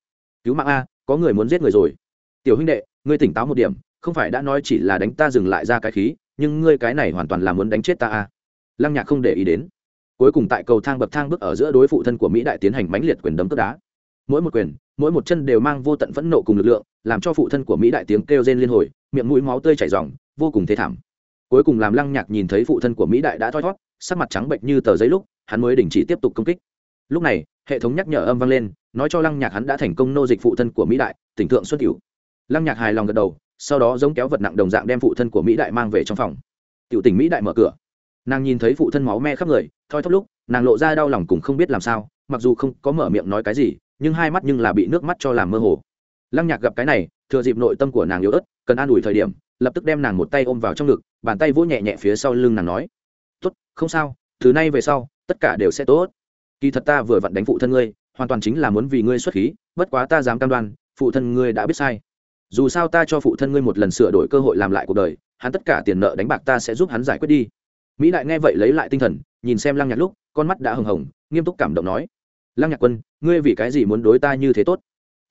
Cứu mạng a, có người muốn giết người rồi. Tiểu huynh đệ, ngươi tỉnh táo một điểm, không phải đã nói chỉ là đánh ta dừng lại ra cái khí, nhưng ngươi cái này hoàn toàn là muốn đánh chết ta a. Lăng nhạc không để ý đến. Cuối cùng tại cầu thang bậc thang bước ở giữa đối phụ thân của mỹ đại tiến hành mãnh liệt quyền đấm tức đá. Mỗi một quyền, mỗi một chân đều mang vô tận phẫn nộ cùng lực lượng, làm cho phụ thân của mỹ đại tiếng kêu rên liên hồi, miệng mũi máu tươi chảy ròng, vô cùng thế thảm cuối cùng làm lăng nhạc nhìn thấy phụ thân của mỹ đại đã thoi thót, sắc mặt trắng bệnh như tờ giấy lúc, hắn mới đình chỉ tiếp tục công kích. Lúc này, hệ thống nhắc nhở âm vang lên, nói cho lăng nhạc hắn đã thành công nô dịch phụ thân của mỹ đại, tỉnh thượng xuất cửu lăng nhạc hài lòng gật đầu, sau đó giống kéo vật nặng đồng dạng đem phụ thân của mỹ đại mang về trong phòng. Tiểu tỉnh mỹ đại mở cửa. Nàng nhìn thấy phụ thân máu me khắp người, thoi thóp lúc, nàng lộ ra đau lòng cùng không biết làm sao, mặc dù không có mở miệng nói cái gì, nhưng hai mắt nhưng là bị nước mắt cho làm mơ hồ. Lăng nhạc gặp cái này, thừa dịp nội tâm của nàng yếu ớt, cần an ủi thời điểm lập tức đem nàng một tay ôm vào trong ngực, bàn tay vỗ nhẹ nhẹ phía sau lưng nàng nói, tốt, không sao, từ nay về sau, tất cả đều sẽ tốt. Kỳ thật ta vừa vặn đánh phụ thân ngươi, hoàn toàn chính là muốn vì ngươi xuất khí, bất quá ta dám cam đoan, phụ thân ngươi đã biết sai. Dù sao ta cho phụ thân ngươi một lần sửa đổi cơ hội làm lại cuộc đời, hắn tất cả tiền nợ đánh bạc ta sẽ giúp hắn giải quyết đi. Mỹ đại nghe vậy lấy lại tinh thần, nhìn xem lăng nhạc lúc, con mắt đã hồng hồng, nghiêm túc cảm động nói, lăng nhạc quân, ngươi vì cái gì muốn đối ta như thế tốt?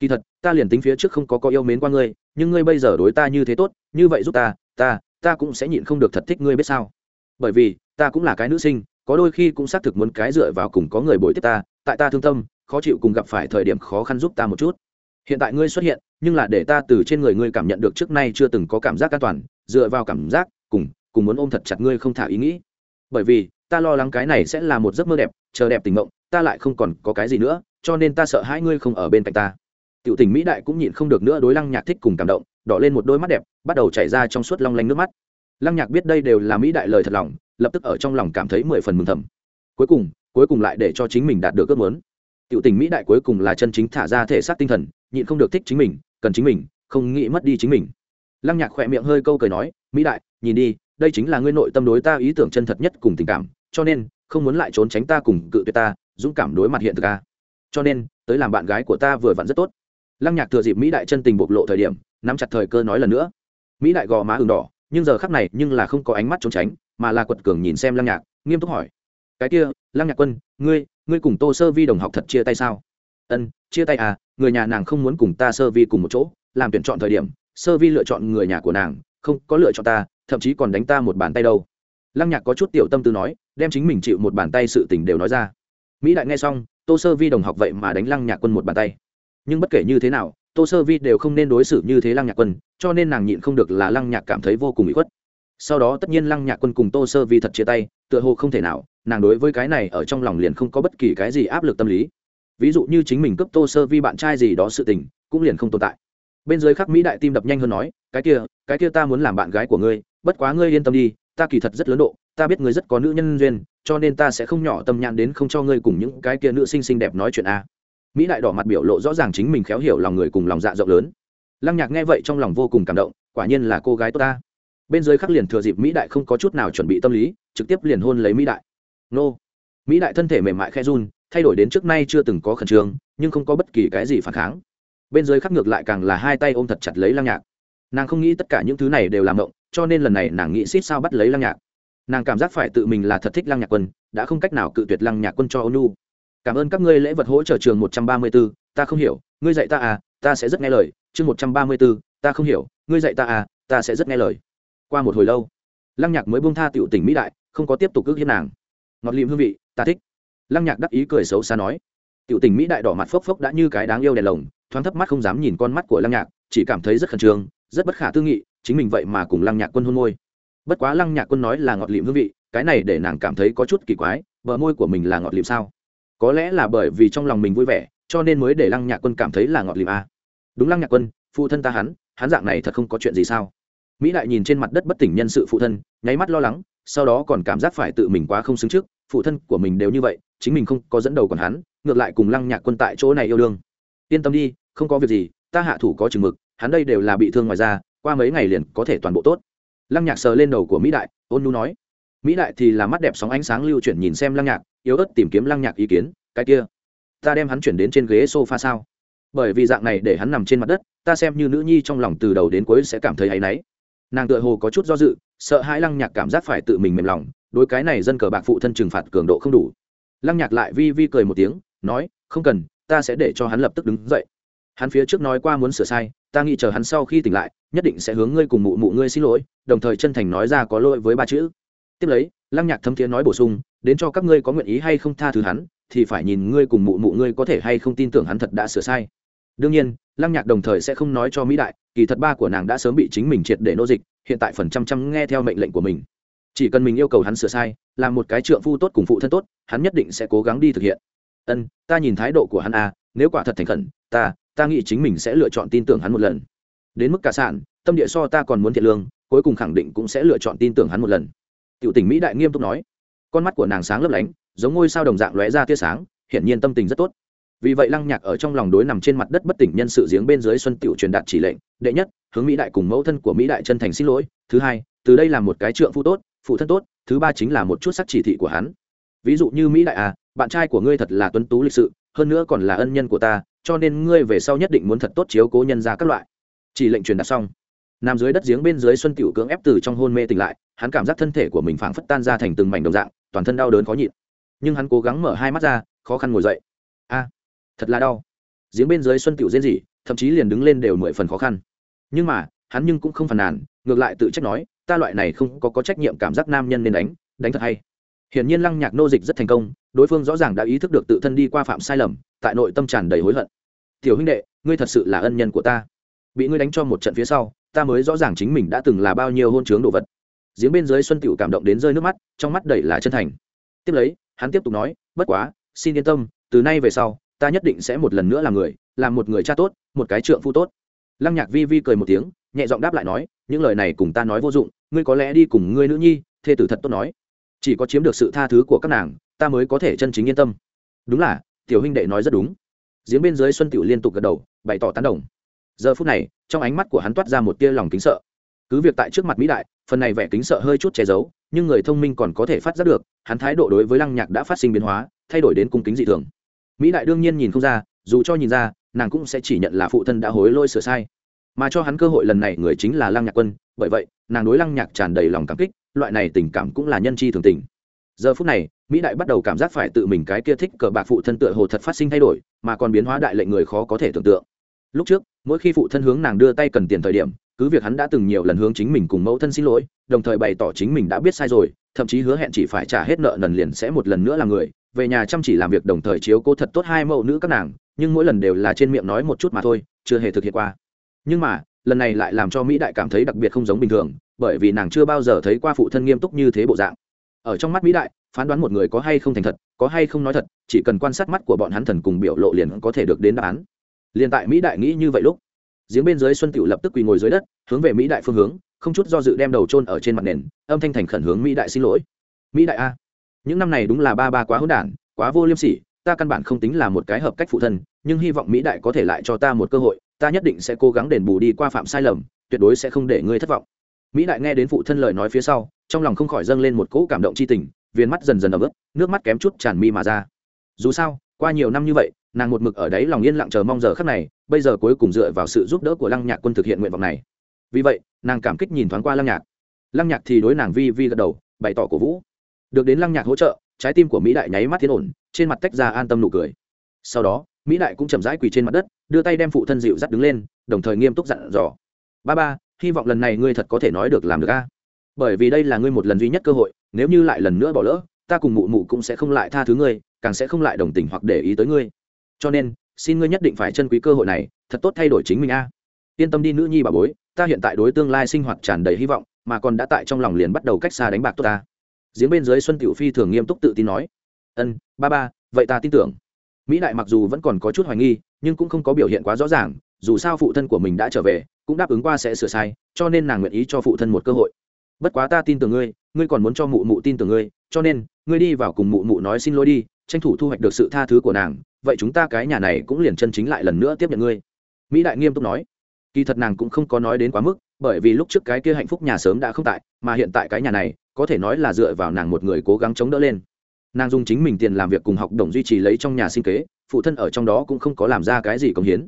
Kỳ thật, ta liền tính phía trước không có có yêu mến qua ngươi, nhưng ngươi bây giờ đối ta như thế tốt, như vậy giúp ta ta ta cũng sẽ nhịn không được thật thích ngươi biết sao. Bởi vì, ta cũng là cái nữ sinh, có đôi khi cũng xác thực muốn cái dựa vào cùng có người bồi tiếp ta, tại ta thương tâm, khó chịu cùng gặp phải thời điểm khó khăn giúp ta một chút. Hiện tại ngươi xuất hiện, nhưng là để ta từ trên người ngươi cảm nhận được trước nay chưa từng có cảm giác an toàn, dựa vào cảm giác, cùng cùng muốn ôm thật chặt ngươi không thả ý nghĩ. Bởi vì, ta lo lắng cái này sẽ là một giấc mơ đẹp, chờ đẹp tình mộng ta lại không còn có cái gì nữa, cho nên ta sợ hai ngươi không ở bên cạnh ta tiểu tình mỹ đại cũng nhịn không được nữa đối lăng nhạc thích cùng cảm động, đỏ lên một đôi mắt đẹp, bắt đầu chảy ra trong suốt long lanh nước mắt. Lăng nhạc biết đây đều là mỹ đại lời thật lòng, lập tức ở trong lòng cảm thấy mười phần mừng thầm. Cuối cùng cuối cùng lại để cho chính mình đạt được ước muốn. Tiểu tình mỹ đại cuối cùng là chân chính thả ra thể xác tinh thần, nhịn không được thích chính mình, cần chính mình, không nghĩ mất đi chính mình. Lăng nhạc khỏe miệng hơi câu cười nói, mỹ đại, nhìn đi, đây chính là ngươi nội tâm đối ta ý tưởng chân thật nhất cùng tình cảm, cho nên, không muốn lại trốn tránh ta cùng cự tuyệt ta, dũng cảm đối mặt hiện thực ta. Cho nên, tới làm bạn gái của ta vừa vặn rất tốt lăng nhạc thừa dịp mỹ đại chân tình bộc lộ thời điểm, nắm chặt thời cơ nói lần nữa. Mỹ đại gò má ừng đỏ, nhưng giờ khắc này nhưng là không có ánh mắt trốn tránh, mà là quật cường nhìn xem lăng nhạc, nghiêm túc hỏi. Cái kia, lăng nhạc quân, ngươi ngươi cùng tô sơ vi đồng học thật chia tay sao? Ân, chia tay à người nhà nàng không muốn cùng ta sơ vi cùng một chỗ, làm tuyển chọn thời điểm, sơ vi lựa chọn người nhà của nàng, không có lựa chọn ta, thậm chí còn đánh ta một bàn tay đâu. Lăng nhạc có chút tiểu tâm tư nói, đem chính mình chịu một bàn tay sự tình đều nói ra. Mỹ đại nghe xong, tô sơ vi đồng học vậy mà đánh lăng nhạc quân một bàn tay nhưng bất kể như thế nào, tô sơ vi đều không nên đối xử như thế lăng nhạc quân, cho nên nàng nhịn không được là lăng nhạc cảm thấy vô cùng bị khuất. Sau đó tất nhiên lăng nhạc quân cùng tô sơ vi thật chia tay, tựa hồ không thể nào, nàng đối với cái này ở trong lòng liền không có bất kỳ cái gì áp lực tâm lý. Ví dụ như chính mình cấp tô sơ vi bạn trai gì đó sự tình, cũng liền không tồn tại. Bên dưới khắc mỹ đại tim đập nhanh hơn nói, cái kia cái kia ta muốn làm bạn gái của ngươi, bất quá ngươi yên tâm đi, ta kỳ thật rất lớn độ, ta biết ngươi rất có nữ nhân duyên, cho nên ta sẽ không nhỏ tâm nhãn đến không cho ngươi cùng những cái kia nữ sinh xinh đẹp nói chuyện a mỹ đại đỏ mặt biểu lộ rõ ràng chính mình khéo hiểu lòng người cùng lòng dạ rộng lớn. Lăng nhạc nghe vậy trong lòng vô cùng cảm động, quả nhiên là cô gái tốt ta. Bên dưới khắc liền thừa dịp mỹ đại không có chút nào chuẩn bị tâm lý, trực tiếp liền hôn lấy mỹ đại. Nô. Mỹ đại thân thể mềm mại khe run, thay đổi đến trước nay chưa từng có khẩn trương, nhưng không có bất kỳ cái gì phản kháng. Bên dưới khắc ngược lại càng là hai tay ôm thật chặt lấy lăng nhạc. Nàng không nghĩ tất cả những thứ này đều làm động cho nên lần này nàng nghĩ xít sao bắt lấy lăng nhạc. Nàng cảm giác phải tự mình là thật thích lăng nhạc quân, đã không cách nào cự tuyệt lăng nhạc quân cho ônu cảm ơn các ngươi lễ vật hỗ trợ trường một trăm ba mươi b ố ta không hiểu, ngươi dạy ta à ta sẽ rất nghe lời. Chương một trăm ba mươi b ố ta không hiểu, ngươi dạy ta à ta sẽ rất nghe lời. Qua một hồi lâu, lăng nhạc mới buông tha tiểu tỉnh mỹ đại, không có tiếp tục ước hiếp nàng. Ngọt lịm hương vị, ta thích. Lăng nhạc đắc ý cười xấu xa nói. Tiểu tỉnh mỹ đại đỏ mặt phốc phốc đã như cái đáng yêu đèn lồng, thoáng thấp mắt không dám nhìn con mắt của lăng nhạc, chỉ cảm thấy rất khẩn trương, rất bất khả tư nghị, chính mình vậy mà cùng lăng nhạc quân hôn môi. Bất quá lăng nhạc quân nói là ngọt lịm hương vị, cái này để nàng cảm thấy có chút kỳ quái, bờ môi của mình là ngọt lịm sao? Có lẽ là bởi vì trong lòng mình vui vẻ, cho nên mới để lăng nhạc quân cảm thấy là ngọt lịm a đúng lăng nhạc quân, phụ thân ta hắn hắn dạng này thật không có chuyện gì sao? Mỹ đại nhìn trên mặt đất bất tỉnh nhân sự phụ thân, nháy mắt lo lắng, sau đó còn cảm giác phải tự mình quá không xứng trước, phụ thân của mình đều như vậy, chính mình không có dẫn đầu còn hắn, ngược lại cùng lăng nhạc quân tại chỗ này yêu đương. Yên tâm đi, không có việc gì, ta hạ thủ có chừng mực, hắn đây đều là bị thương ngoài ra qua mấy ngày liền có thể toàn bộ tốt. Lăng nhạc sờ lên đầu của mỹ đại, ôn nu nói. Mỹ đại thì là mắt đẹp sóng ánh sáng lưu chuyển nhìn xem lăng nhạc yếu ớt tìm kiếm lăng nhạc ý kiến, cái kia, ta đem hắn chuyển đến trên ghế sofa sao? Bởi vì dạng này để hắn nằm trên mặt đất, ta xem như nữ nhi trong lòng từ đầu đến cuối sẽ cảm thấy hay náy. Nàng tựa hồ có chút do dự, sợ hãi lăng nhạc cảm giác phải tự mình mềm lòng, đối cái này dân cờ bạc phụ thân trừng phạt cường độ không đủ. Lăng nhạc lại vi vi cười một tiếng, nói, không cần, ta sẽ để cho hắn lập tức đứng dậy. Hắn phía trước nói qua muốn sửa sai, ta nghĩ chờ hắn sau khi tỉnh lại, nhất định sẽ hướng ngươi cùng mụ mụ ngươi xin lỗi, đồng thời chân thành nói ra có lỗi với ba chữ. Tiếp lấy, lăng nhạc thấm thiế nói bổ sung đến cho các ngươi có nguyện ý hay không tha thứ hắn, thì phải nhìn ngươi cùng mụ mụ ngươi có thể hay không tin tưởng hắn thật đã sửa sai. Đương nhiên, lăng nhạc đồng thời sẽ không nói cho mỹ đại, kỳ thật ba của nàng đã sớm bị chính mình triệt để nô dịch, hiện tại phần trăm trăm nghe theo mệnh lệnh của mình. Chỉ cần mình yêu cầu hắn sửa sai, làm một cái trượng phu tốt cùng phụ thân tốt, hắn nhất định sẽ cố gắng đi thực hiện. Ân, ta nhìn thái độ của hắn à nếu quả thật thành khẩn, ta ta nghĩ chính mình sẽ lựa chọn tin tưởng hắn một lần. Đến mức cả sản, tâm địa so ta còn muốn thiện lương, cuối cùng khẳng định cũng sẽ lựa chọn tin tưởng hắn một lần. Tiểu tình mỹ đại nghiêm túc nói con mắt của nàng sáng lấp lánh, giống ngôi sao đồng dạng lóe ra tia sáng, hiển nhiên tâm tình rất tốt. Vì vậy lăng nhạc ở trong lòng đối nằm trên mặt đất bất tỉnh nhân sự giếng bên dưới xuân tiểu truyền đạt chỉ lệnh, đệ nhất, hướng mỹ đại cùng mẫu thân của mỹ đại chân thành xin lỗi. Thứ hai, từ đây là một cái trượng phụ tốt, phụ thân tốt. Thứ ba chính là một chút sắc chỉ thị của hắn. Ví dụ như mỹ đại à bạn trai của ngươi thật là tuấn tú lịch sự, hơn nữa còn là ân nhân của ta, cho nên ngươi về sau nhất định muốn thật tốt chiếu cố nhân ra các loại. Chỉ lệnh truyền đạt xong. Nằm dưới đất giếng bên dưới xuân tiểu cưỡng ép từ trong hôn mê tỉnh lại, hắn cảm giác thân thể của mình phảng phất tan ra thành từng mảnh đồng dạng toàn thân đau đớn khó nhịn. Nhưng hắn cố gắng mở hai mắt ra khó khăn ngồi dậy. A thật là đau. Giếng bên dưới xuân tiểu rên rỉ thậm chí liền đứng lên đều mười phần khó khăn. Nhưng mà hắn nhưng cũng không phàn nàn ngược lại tự trách nói ta loại này không có, có trách nhiệm cảm giác nam nhân nên đánh đánh thật hay. Hiển nhiên lăng nhạc nô dịch rất thành công đối phương rõ ràng đã ý thức được tự thân đi qua phạm sai lầm tại nội tâm tràn đầy hối hận. Tiểu huynh đệ ngươi thật sự là ân nhân của ta. Bị ngươi đánh cho một trận phía sau ta mới rõ ràng chính mình đã từng là bao nhiêu hôn chướng đồ vật giếng bên dưới xuân tiểu cảm động đến rơi nước mắt, trong mắt đầy là chân thành. Tiếp lấy, hắn tiếp tục nói, bất quá, xin yên tâm, từ nay về sau, ta nhất định sẽ một lần nữa làm người làm một người cha tốt, một cái trượng phu tốt. Lăng nhạc vi vi cười một tiếng, nhẹ giọng đáp lại nói, những lời này cùng ta nói vô dụng, ngươi có lẽ đi cùng ngươi nữ nhi, thê tử thật tốt nói. Chỉ có chiếm được sự tha thứ của các nàng, ta mới có thể chân chính yên tâm. Đúng là, tiểu huynh đệ nói rất đúng. Giếng bên dưới xuân tiểu liên tục gật đầu, bày tỏ tán đồng. Giờ phút này, trong ánh mắt của hắn toát ra một tia lòng kính sợ cứ việc tại trước mặt mỹ đại, phần này vẻ kính sợ hơi chút che giấu, nhưng người thông minh còn có thể phát giác được, hắn thái độ đối với lăng nhạc đã phát sinh biến hóa, thay đổi đến cung kính dị thường. Mỹ đại đương nhiên nhìn không ra, dù cho nhìn ra, nàng cũng sẽ chỉ nhận là phụ thân đã hối lôi sửa sai. Mà cho hắn cơ hội lần này người chính là lăng nhạc quân, bởi vậy, nàng đối lăng nhạc tràn đầy lòng cảm kích, loại này tình cảm cũng là nhân chi thường tình. Giờ phút này, mỹ đại bắt đầu cảm giác phải tự mình cái kia thích cờ bạc phụ thân tựa hồ thật phát sinh thay đổi, mà còn biến hóa đại lệnh người khó có thể tưởng tượng. Lúc trước, mỗi khi phụ thân hướng nàng đưa tay cần tiền thời điểm cứ việc hắn đã từng nhiều lần hướng chính mình cùng mẫu thân xin lỗi, đồng thời bày tỏ chính mình đã biết sai rồi, thậm chí hứa hẹn chỉ phải trả hết nợ nần liền sẽ một lần nữa là người, về nhà chăm chỉ làm việc đồng thời chiếu cố thật tốt hai mẫu nữ các nàng, nhưng mỗi lần đều là trên miệng nói một chút mà thôi, chưa hề thực hiện qua. Nhưng mà, lần này lại làm cho mỹ đại cảm thấy đặc biệt không giống bình thường, bởi vì nàng chưa bao giờ thấy qua phụ thân nghiêm túc như thế bộ dạng. Ở trong mắt mỹ đại, phán đoán một người có hay không thành thật, có hay không nói thật, chỉ cần quan sát mắt của bọn hắn thần cùng biểu lộ liền có thể được đến đáp án. Liền tại mỹ đại nghĩ như vậy lúc giếng bên dưới xuân Tiểu lập tức quỳ ngồi dưới đất, hướng về mỹ đại phương hướng, không chút do dự đem đầu trôn ở trên mặt nền, âm thanh thành khẩn hướng mỹ đại xin lỗi. Mỹ đại a, những năm này đúng là ba ba quá hỗn đản, quá vô liêm sỉ, ta căn bản không tính là một cái hợp cách phụ thân, nhưng hy vọng mỹ đại có thể lại cho ta một cơ hội, ta nhất định sẽ cố gắng đền bù đi qua phạm sai lầm, tuyệt đối sẽ không để ngươi thất vọng. Mỹ đại nghe đến phụ thân lời nói phía sau, trong lòng không khỏi dâng lên một cỗ cảm động c h i tình viên mắt dần dần ấm ức nước mắt kém chút tràn mi mà ra. Dù sao, qua nhiều năm như vậy nàng một mực ở đấy lòng yên lặng chờ mong giờ khắc này, bây giờ cuối cùng dựa vào sự giúp đỡ của lăng nhạc quân thực hiện nguyện vọng này. Vì vậy, nàng cảm kích nhìn thoáng qua lăng nhạc. Lăng nhạc thì đối nàng vi vi gật đầu, bày tỏ cổ vũ. Được đến lăng nhạc hỗ trợ, trái tim của mỹ đại nháy mắt thiên ổn, trên mặt tách ra an tâm nụ cười. Sau đó, mỹ đại cũng chậm rãi quỳ trên mặt đất, đưa tay đem phụ thân dịu dắt đứng lên, đồng thời nghiêm túc dặn dò. Ba ba, hy vọng lần này ngươi thật có thể nói được làm được a. Bởi vì đây là ngươi một lần duy nhất cơ hội, nếu như lại lần nữa bỏ lỡ, ta cùng mụ mụ cũng sẽ không lại tha thứ ngươi, càng sẽ không lại đồng tình hoặc để ý tới ngươi cho nên, xin ngươi nhất định phải trân quý cơ hội này, thật tốt thay đổi chính mình a. Yên tâm đi nữ nhi bà bối, ta hiện tại đối tương lai sinh hoạt tràn đầy hy vọng, mà còn đã tại trong lòng liền bắt đầu cách xa đánh bạc tốt ta. Giếng bên dưới xuân tiểu phi thường nghiêm túc tự tin nói. Ân, ba ba, vậy ta tin tưởng. Mỹ đại mặc dù vẫn còn có chút hoài nghi, nhưng cũng không có biểu hiện quá rõ ràng, dù sao phụ thân của mình đã trở về, cũng đáp ứng qua sẽ sửa sai, cho nên nàng nguyện ý cho phụ thân một cơ hội. Bất quá ta tin tưởng ngươi ngươi còn muốn cho mụ mụ tin tưởng ngươi, cho nên, ngươi đi vào cùng mụ mụ nói xin lỗi đi, tranh thủ thu hoạch được sự tha thứ của nàng vậy chúng ta cái nhà này cũng liền chân chính lại lần nữa tiếp nhận ngươi. Mỹ đại nghiêm túc nói. Kỳ thật nàng cũng không có nói đến quá mức, bởi vì lúc trước cái kia hạnh phúc nhà sớm đã không tại, mà hiện tại cái nhà này, có thể nói là dựa vào nàng một người cố gắng chống đỡ lên. Nàng dùng chính mình tiền làm việc cùng học đồng duy trì lấy trong nhà sinh kế, phụ thân ở trong đó cũng không có làm ra cái gì công hiến.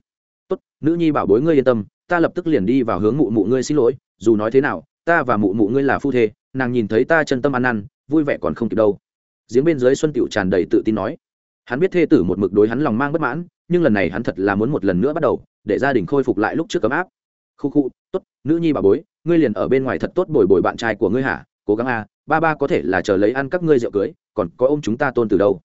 Tốt, nữ nhi bảo bối ngươi yên tâm, ta lập tức liền đi vào hướng mụ mụ ngươi xin lỗi, dù nói thế nào, ta và mụ mụ ngươi là phu thê, nàng nhìn thấy ta chân tâm ăn ăn vui vẻ còn không kịp đâu. Giếng bên dưới xuân tiểu tràn đầy tự tin nói hắn biết thê tử một mực đối hắn lòng mang bất mãn, nhưng lần này hắn thật là muốn một lần nữa bắt đầu, để gia đình khôi phục lại lúc trước cấm áp. Khu khu, tốt, nữ nhi bà bối, ngươi liền ở bên ngoài thật tốt bồi bồi bạn trai của ngươi hả? Cố gắng a, ba ba có thể là chờ lấy ăn các ngươi rượu cưới, còn có ôm chúng ta tôn từ đâu?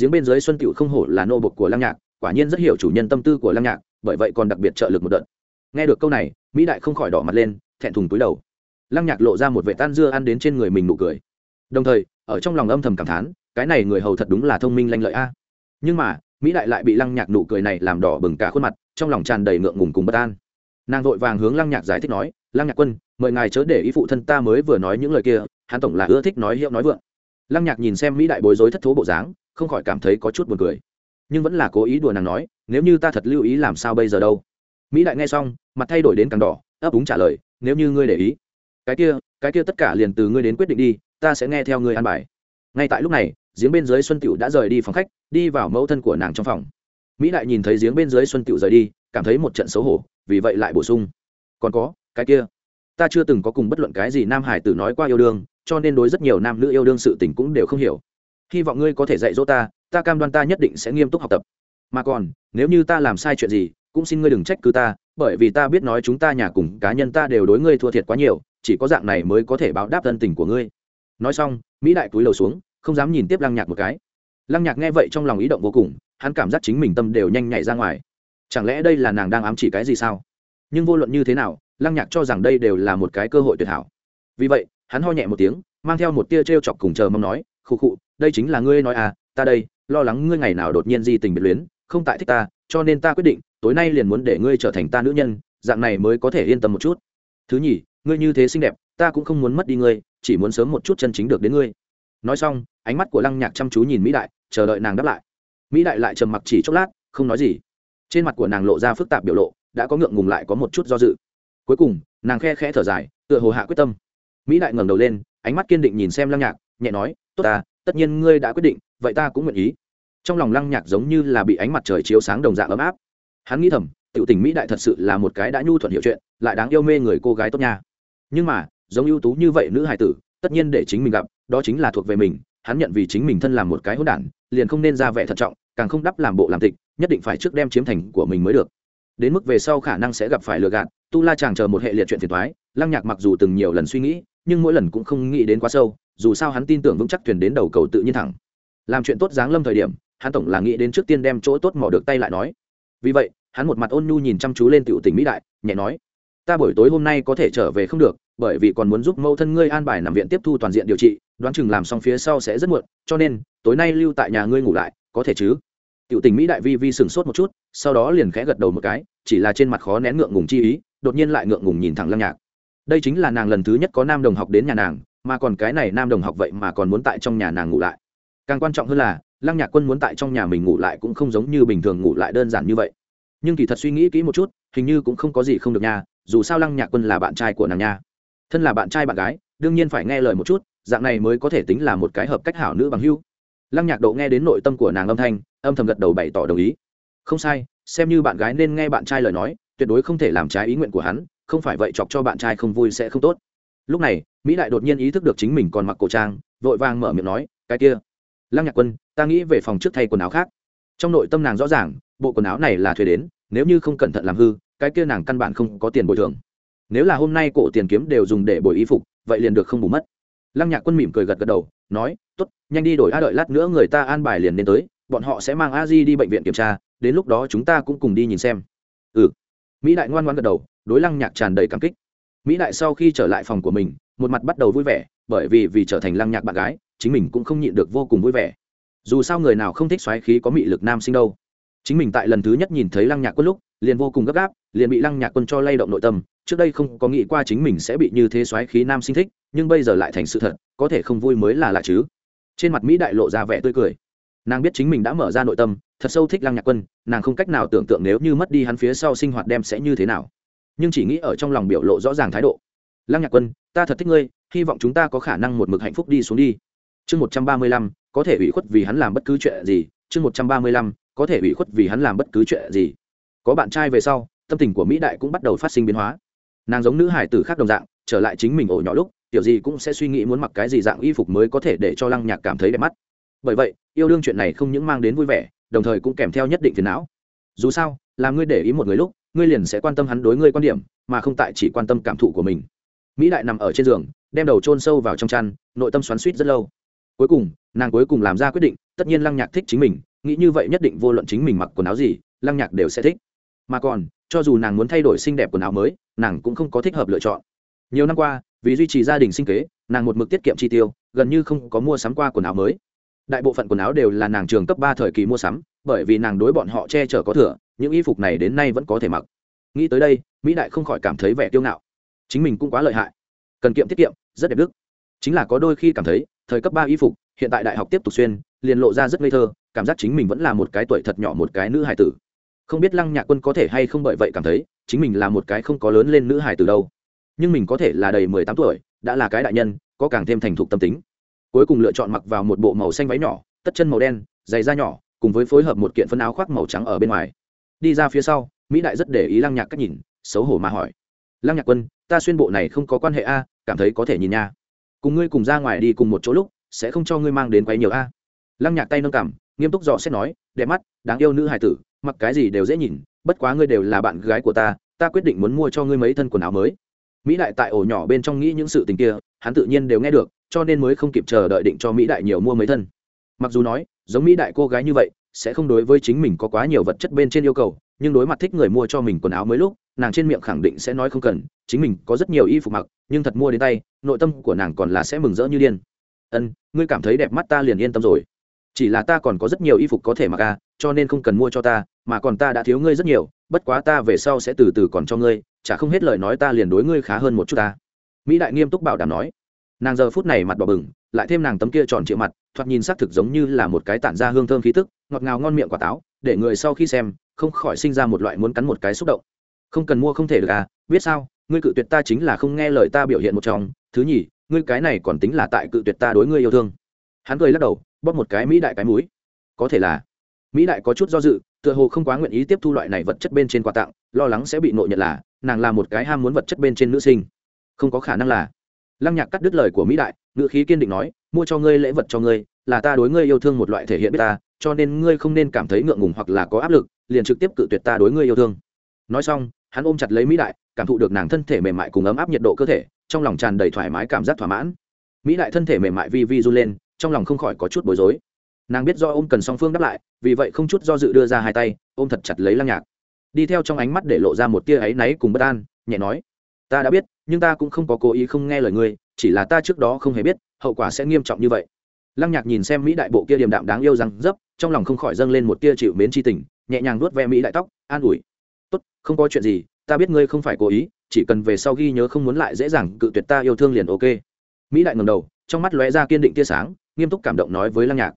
Giếng bên dưới xuân cựu không hổ là nô bộc của lăng nhạc, quả nhiên rất hiểu chủ nhân tâm tư của lăng nhạc, bởi vậy còn đặc biệt trợ lực một đợt. Nghe được câu này, mỹ đại không khỏi đỏ mặt lên, thẹn thùng túi đầu. Lăng nhạc lộ ra một vệ tan dưa ăn đến trên người mình nụ cười. Đồng thời, ở trong lòng âm thầm cảm thán, cái này người hầu thật đúng là thông minh lanh lợi a nhưng mà, mỹ đại lại bị lăng nhạc nụ cười này làm đỏ bừng cả khuôn mặt, trong lòng tràn đầy ngượng ngùng cùng bất an. Nàng vội vàng hướng lăng nhạc giải thích nói, lăng nhạc quân, mời ngài chớ để ý phụ thân ta mới vừa nói những lời kia, hắn tổng là ưa thích nói hiệu nói vượng. Lăng nhạc nhìn xem mỹ đại bối rối thất thố bộ dáng, không khỏi cảm thấy có chút buồn cười. Nhưng vẫn là cố ý đùa nàng nói, nếu như ta thật lưu ý làm sao bây giờ đâu? Mỹ đại nghe xong, mặt thay đổi đến càng đỏ, ấp úng trả lời, nếu như ngươi để ý, cái kia cái kia tất cả liền từ ngươi đến quyết định đi, ta sẽ nghe theo ngươi an bài. Ngay tại lúc này giếng bên dưới xuân tiểu đã rời đi phòng khách, đi vào mẫu thân của nàng trong phòng. Mỹ đại nhìn thấy giếng bên dưới xuân tiểu rời đi, cảm thấy một trận xấu hổ, vì vậy lại bổ sung. Còn có, cái kia, ta chưa từng có cùng bất luận cái gì nam hải tử nói qua yêu đương, cho nên đối rất nhiều nam nữ yêu đương sự tình cũng đều không hiểu. Hy vọng ngươi có thể dạy dỗ ta ta cam đoan ta nhất định sẽ nghiêm túc học tập. Mà còn, nếu như ta làm sai chuyện gì, cũng xin ngươi đừng trách cứ ta, bởi vì ta biết nói chúng ta nhà cùng cá nhân ta đều đối ngươi thua thiệt quá nhiều, chỉ có dạng này mới có thể báo đáp thân tình của ngươi. Nói xong, mỹ đại túi lầu xuống không dám nhìn tiếp lăng nhạc một cái. Lăng nhạc nghe vậy trong lòng ý động vô cùng, hắn cảm giác chính mình tâm đều nhanh nhảy ra ngoài. Chẳng lẽ đây là nàng đang ám chỉ cái gì sao? Nhưng vô luận như thế nào, lăng nhạc cho rằng đây đều là một cái cơ hội tuyệt hảo. Vì vậy, hắn ho nhẹ một tiếng, mang theo một tia t r e o chọc cùng chờ mong nói, khụ khụ, đây chính là ngươi nói à ta đây, lo lắng ngươi ngày nào đột nhiên di tình biệt luyến, không tại thích ta, cho nên ta quyết định, tối nay liền muốn để ngươi trở thành ta nữ nhân, dạng này mới có thể yên tâm một chút. Thứ nhì, ngươi như thế xinh đẹp, ta cũng không muốn mất đi ngươi, chỉ muốn sớm một chút chân chính được đến ngươi nói xong, ánh mắt của lăng nhạc chăm chú nhìn mỹ đại, chờ đợi nàng đáp lại. Mỹ đại lại trầm mặc chỉ chốc lát, không nói gì. Trên mặt của nàng lộ ra phức tạp biểu lộ, đã có ngượng ngùng lại có một chút do dự. Cuối cùng, nàng khe khẽ thở dài, tựa hồ hạ quyết tâm. Mỹ đại ngẩng đầu lên, ánh mắt kiên định nhìn xem lăng nhạc, nhẹ nói, tốt ta, tất nhiên ngươi đã quyết định, vậy ta cũng nguyện ý. Trong lòng lăng nhạc giống như là bị ánh mặt trời chiếu sáng đồng dạng ấm áp. Hắn nghĩ thầm, tiểu tình mỹ đại thật sự là một cái đã nhu thuận hiểu chuyện, lại đáng yêu mê người cô gái tốt nha. Nhưng mà, giống ưu tú như vậy nữ hài tử, tất nhiên để chính mình gặp đó chính là thuộc về mình, hắn nhận vì chính mình thân làm một cái hỗn đản, liền không nên ra vẻ thận trọng, càng không đắp làm bộ làm tịch, nhất định phải trước đem chiếm thành của mình mới được. Đến mức về sau khả năng sẽ gặp phải lừa gạt, tu la chàng chờ một hệ liệt chuyện phiền thoái lăng nhạc mặc dù từng nhiều lần suy nghĩ, nhưng mỗi lần cũng không nghĩ đến quá sâu, dù sao hắn tin tưởng vững chắc thuyền đến đầu cầu tự nhiên thẳng. Làm chuyện tốt dáng lâm thời điểm, hắn tổng là nghĩ đến trước tiên đem chỗ tốt mỏ được tay lại nói. Vì vậy, hắn một mặt ôn nhu nhìn chăm chú lên tiểu Tỉnh mỹ đại, nhẹ nói, ta buổi tối hôm nay có thể trở về không được bởi vì còn muốn giúp mẫu thân ngươi an bài nằm viện tiếp thu toàn diện điều trị, đoán chừng làm xong phía sau sẽ rất muộn, cho nên, tối nay lưu tại nhà ngươi ngủ lại, có thể chứ? Tiểu tình mỹ đại vi vi sửng sốt một chút, sau đó liền khẽ gật đầu một cái, chỉ là trên mặt khó nén ngượng ngùng chi ý, đột nhiên lại ngượng ngùng nhìn thẳng lăng nhạc. Đây chính là nàng lần thứ nhất có nam đồng học đến nhà nàng, mà còn cái này nam đồng học vậy mà còn muốn tại trong nhà nàng ngủ lại. Càng quan trọng hơn là, lăng nhạc quân muốn tại trong nhà mình ngủ lại cũng không giống như bình thường ngủ lại đơn giản như vậy. Nhưng kỳ thật suy nghĩ kỹ một chút, hình như cũng không có gì không được nha, dù sao lăng nhạc quân là bạn trai của nàng nha thân là bạn trai bạn gái, đương nhiên phải nghe lời một chút, dạng này mới có thể tính là một cái hợp cách hảo nữ bằng hưu lăng nhạc độ nghe đến nội tâm của nàng âm thanh, âm thầm gật đầu bày tỏ đồng ý. Không sai, xem như bạn gái nên nghe bạn trai lời nói, tuyệt đối không thể làm trái ý nguyện của hắn, không phải vậy chọc cho bạn trai không vui sẽ không tốt. Lúc này, mỹ đại đột nhiên ý thức được chính mình còn mặc cổ trang, vội vàng mở miệng nói, cái kia, lăng nhạc quân, ta nghĩ về phòng trước thay quần áo khác. Trong nội tâm nàng rõ ràng, bộ quần áo này là thuê đến, nếu như không cẩn thận làm hư, cái kia nàng căn bản không có tiền bồi thường nếu là hôm nay cổ tiền kiếm đều dùng để bồi y phục, vậy liền được không bù mất. Lăng nhạc quân mỉm cười gật gật đầu, nói t ố t nhanh đi đổi a đợi lát nữa người ta an bài liền đến tới, bọn họ sẽ mang a di đi bệnh viện kiểm tra, đến lúc đó chúng ta cũng cùng đi nhìn xem. Ừ. Mỹ đại ngoan ngoan gật đầu, đối lăng nhạc tràn đầy cảm kích. Mỹ đại sau khi trở lại phòng của mình, một mặt bắt đầu vui vẻ, bởi vì vì trở thành lăng nhạc bạn gái, chính mình cũng không nhịn được vô cùng vui vẻ. Dù sao người nào không thích xoáy khí có mị lực nam sinh đâu. Chính mình tại lần thứ nhất nhìn thấy lăng nhạc quân lúc, liền vô cùng gấp gáp, liền bị lăng nhạc quân cho lay động nội tâm trước đây không có nghĩ qua chính mình sẽ bị như thế xoáy khí nam sinh thích, nhưng bây giờ lại thành sự thật, có thể không vui mới là lạ chứ. Trên mặt mỹ đại lộ ra vẻ tươi cười. Nàng biết chính mình đã mở ra nội tâm, thật sâu thích lăng nhạc quân, nàng không cách nào tưởng tượng nếu như mất đi hắn phía sau sinh hoạt đem sẽ như thế nào. Nhưng chỉ nghĩ ở trong lòng biểu lộ rõ ràng thái độ. Lăng nhạc quân, ta thật thích ngươi, hy vọng chúng ta có khả năng một mực hạnh phúc đi xuống đi. Chương một trăm ba mươi lăm, có thể ủy khuất vì hắn làm bất cứ chuyện gì. Chương một trăm ba mươi lăm, có thể ủy khuất vì hắn làm bất cứ chuyện gì. Có bạn trai về sau, tâm tình của mỹ đại cũng bắt đầu phát sinh biến hóa nàng giống nữ hải tử khác đồng dạng, trở lại chính mình ổ nhỏ lúc kiểu gì cũng sẽ suy nghĩ muốn mặc cái gì dạng y phục mới có thể để cho lăng nhạc cảm thấy đẹp mắt. Bởi vậy, yêu đương chuyện này không những mang đến vui vẻ, đồng thời cũng kèm theo nhất định phiền não. Dù sao là ngươi để ý một người lúc, ngươi liền sẽ quan tâm hắn đối ngươi quan điểm, mà không tại chỉ quan tâm cảm thụ của mình. Mỹ đại nằm ở trên giường, đem đầu chôn sâu vào trong chăn, nội tâm xoắn suýt rất lâu. Cuối cùng, nàng cuối cùng làm ra quyết định, tất nhiên lăng nhạc thích chính mình, nghĩ như vậy nhất định vô luận chính mình mặc quần áo gì, lăng nhạc đều sẽ thích. Mà còn cho dù nàng muốn thay đổi xinh đẹp quần áo mới, nàng cũng không có thích hợp lựa chọn. Nhiều năm qua, vì duy trì gia đình sinh kế, nàng một mực tiết kiệm chi tiêu, gần như không có mua sắm qua quần áo mới. Đại bộ phận quần áo đều là nàng trường cấp ba thời kỳ mua sắm, bởi vì nàng đối bọn họ che chở có thừa, những y phục này đến nay vẫn có thể mặc. Nghĩ tới đây, mỹ đại không khỏi cảm thấy vẻ tiêu ngạo. Chính mình cũng quá lợi hại. Cần kiệm tiết kiệm, rất đẹp đức. Chính là có đôi khi cảm thấy, thời cấp ba y phục, hiện tại đại học tiếp tục xuyên, liền lộ ra rất ngây thơ, cảm giác chính mình vẫn là một cái tuổi thật nhỏ một cái nữ hài tử không biết lăng nhạc quân có thể hay không bởi vậy cảm thấy chính mình là một cái không có lớn lên nữ hài tử đâu. Nhưng mình có thể là đầy mười tám tuổi, đã là cái đại nhân, có càng thêm thành thục tâm tính. Cuối cùng lựa chọn mặc vào một bộ màu xanh váy nhỏ, tất chân màu đen, giày da nhỏ, cùng với phối hợp một kiện phân áo khoác màu trắng ở bên ngoài. Đi ra phía sau, mỹ đại rất để ý lăng nhạc cách nhìn, xấu hổ mà hỏi. Lăng nhạc quân, ta xuyên bộ này không có quan hệ a, cảm thấy có thể nhìn nha. Cùng ngươi cùng ra ngoài đi cùng một chỗ lúc, sẽ không cho ngươi mang đến quay nhiều a. Lăng nhạc tay nâng cảm nghiêm túc dò xét nói, đẹp mắt, đáng yêu nữ hài tử mặc cái gì đều dễ nhìn, bất quá ngươi đều là bạn gái của ta ta quyết định muốn mua cho ngươi mấy thân quần áo mới. Mỹ đại tại ổ nhỏ bên trong nghĩ những sự tình kia, hắn tự nhiên đều nghe được, cho nên mới không kịp chờ đợi định cho mỹ đại nhiều mua mấy thân. Mặc dù nói, giống mỹ đại cô gái như vậy, sẽ không đối với chính mình có quá nhiều vật chất bên trên yêu cầu, nhưng đối mặt thích người mua cho mình quần áo mới lúc, nàng trên miệng khẳng định sẽ nói không cần, chính mình có rất nhiều y phục mặc, nhưng thật mua đến tay, nội tâm của nàng còn là sẽ mừng rỡ như điên. Ân, ngươi cảm thấy đẹp mắt ta liền yên tâm rồi. Chỉ là ta còn có rất nhiều y phục có thể mặc à cho nên không cần mua cho ta mà còn ta đã thiếu ngươi rất nhiều, bất quá ta về sau sẽ từ từ còn cho ngươi, chả không hết lời nói ta liền đối ngươi khá hơn một chút ta. Mỹ đại nghiêm túc bảo đảm nói. Nàng giờ phút này mặt đỏ bừng, lại thêm nàng tấm kia tròn trịa mặt, thoạt nhìn xác thực giống như là một cái tản ra hương thơm khí tức, ngọt ngào ngon miệng quả táo, để người sau khi xem, không khỏi sinh ra một loại muốn cắn một cái xúc động. Không cần mua không thể được à biết sao, ngươi cự tuyệt ta chính là không nghe lời ta biểu hiện một trong, thứ nhì, ngươi cái này còn tính là tại cự tuyệt ta đối ngươi yêu thương. Hắn cười lắc đầu, bóp một cái mỹ đại cái mũi. Có thể là. Mỹ đại có chút do dự tựa hồ không quá nguyện ý tiếp thu loại này vật chất bên trên quà tặng, lo lắng sẽ bị nội nhận là, nàng là một cái ham muốn vật chất bên trên nữ sinh. Không có khả năng là. Lăng nhạc cắt đứt lời của mỹ đại, ngữ khí kiên định nói, mua cho ngươi lễ vật cho ngươi, là ta đối ngươi yêu thương một loại thể hiện biết ta, cho nên ngươi không nên cảm thấy ngượng ngùng hoặc là có áp lực, liền trực tiếp cự tuyệt ta đối ngươi yêu thương. Nói xong, hắn ôm chặt lấy mỹ đại, cảm thụ được nàng thân thể mềm mại cùng ấm áp nhiệt độ cơ thể, trong lòng tràn đầy thoải mái cảm giác thỏa mãn. Mỹ đại thân thể mềm mại vi vi run lên, trong lòng không khỏi có chút bối rối nàng biết do ôm cần song phương đáp lại, vì vậy không chút do dự đưa ra hai tay, ôm thật chặt lấy lăng nhạc. Đi theo trong ánh mắt để lộ ra một tia áy náy cùng bất an, nhẹ nói, ta đã biết, nhưng ta cũng không có cố ý không nghe lời ngươi, chỉ là ta trước đó không hề biết, hậu quả sẽ nghiêm trọng như vậy. Lăng nhạc nhìn xem mỹ đại bộ kia điềm đạm đáng yêu rằng dấp, trong lòng không khỏi dâng lên một tia chịu mến tri tình, nhẹ nhàng nuốt ve mỹ đại tóc, an ủi, tốt, không có chuyện gì, ta biết ngươi không phải cố ý, chỉ cần về sau ghi nhớ không muốn lại dễ dàng cự tuyệt ta yêu thương liền ok. Mỹ đại ngầm đầu, trong mắt lóe ra kiên định tia sáng, nghiêm túc cảm động nói với lăng nhạc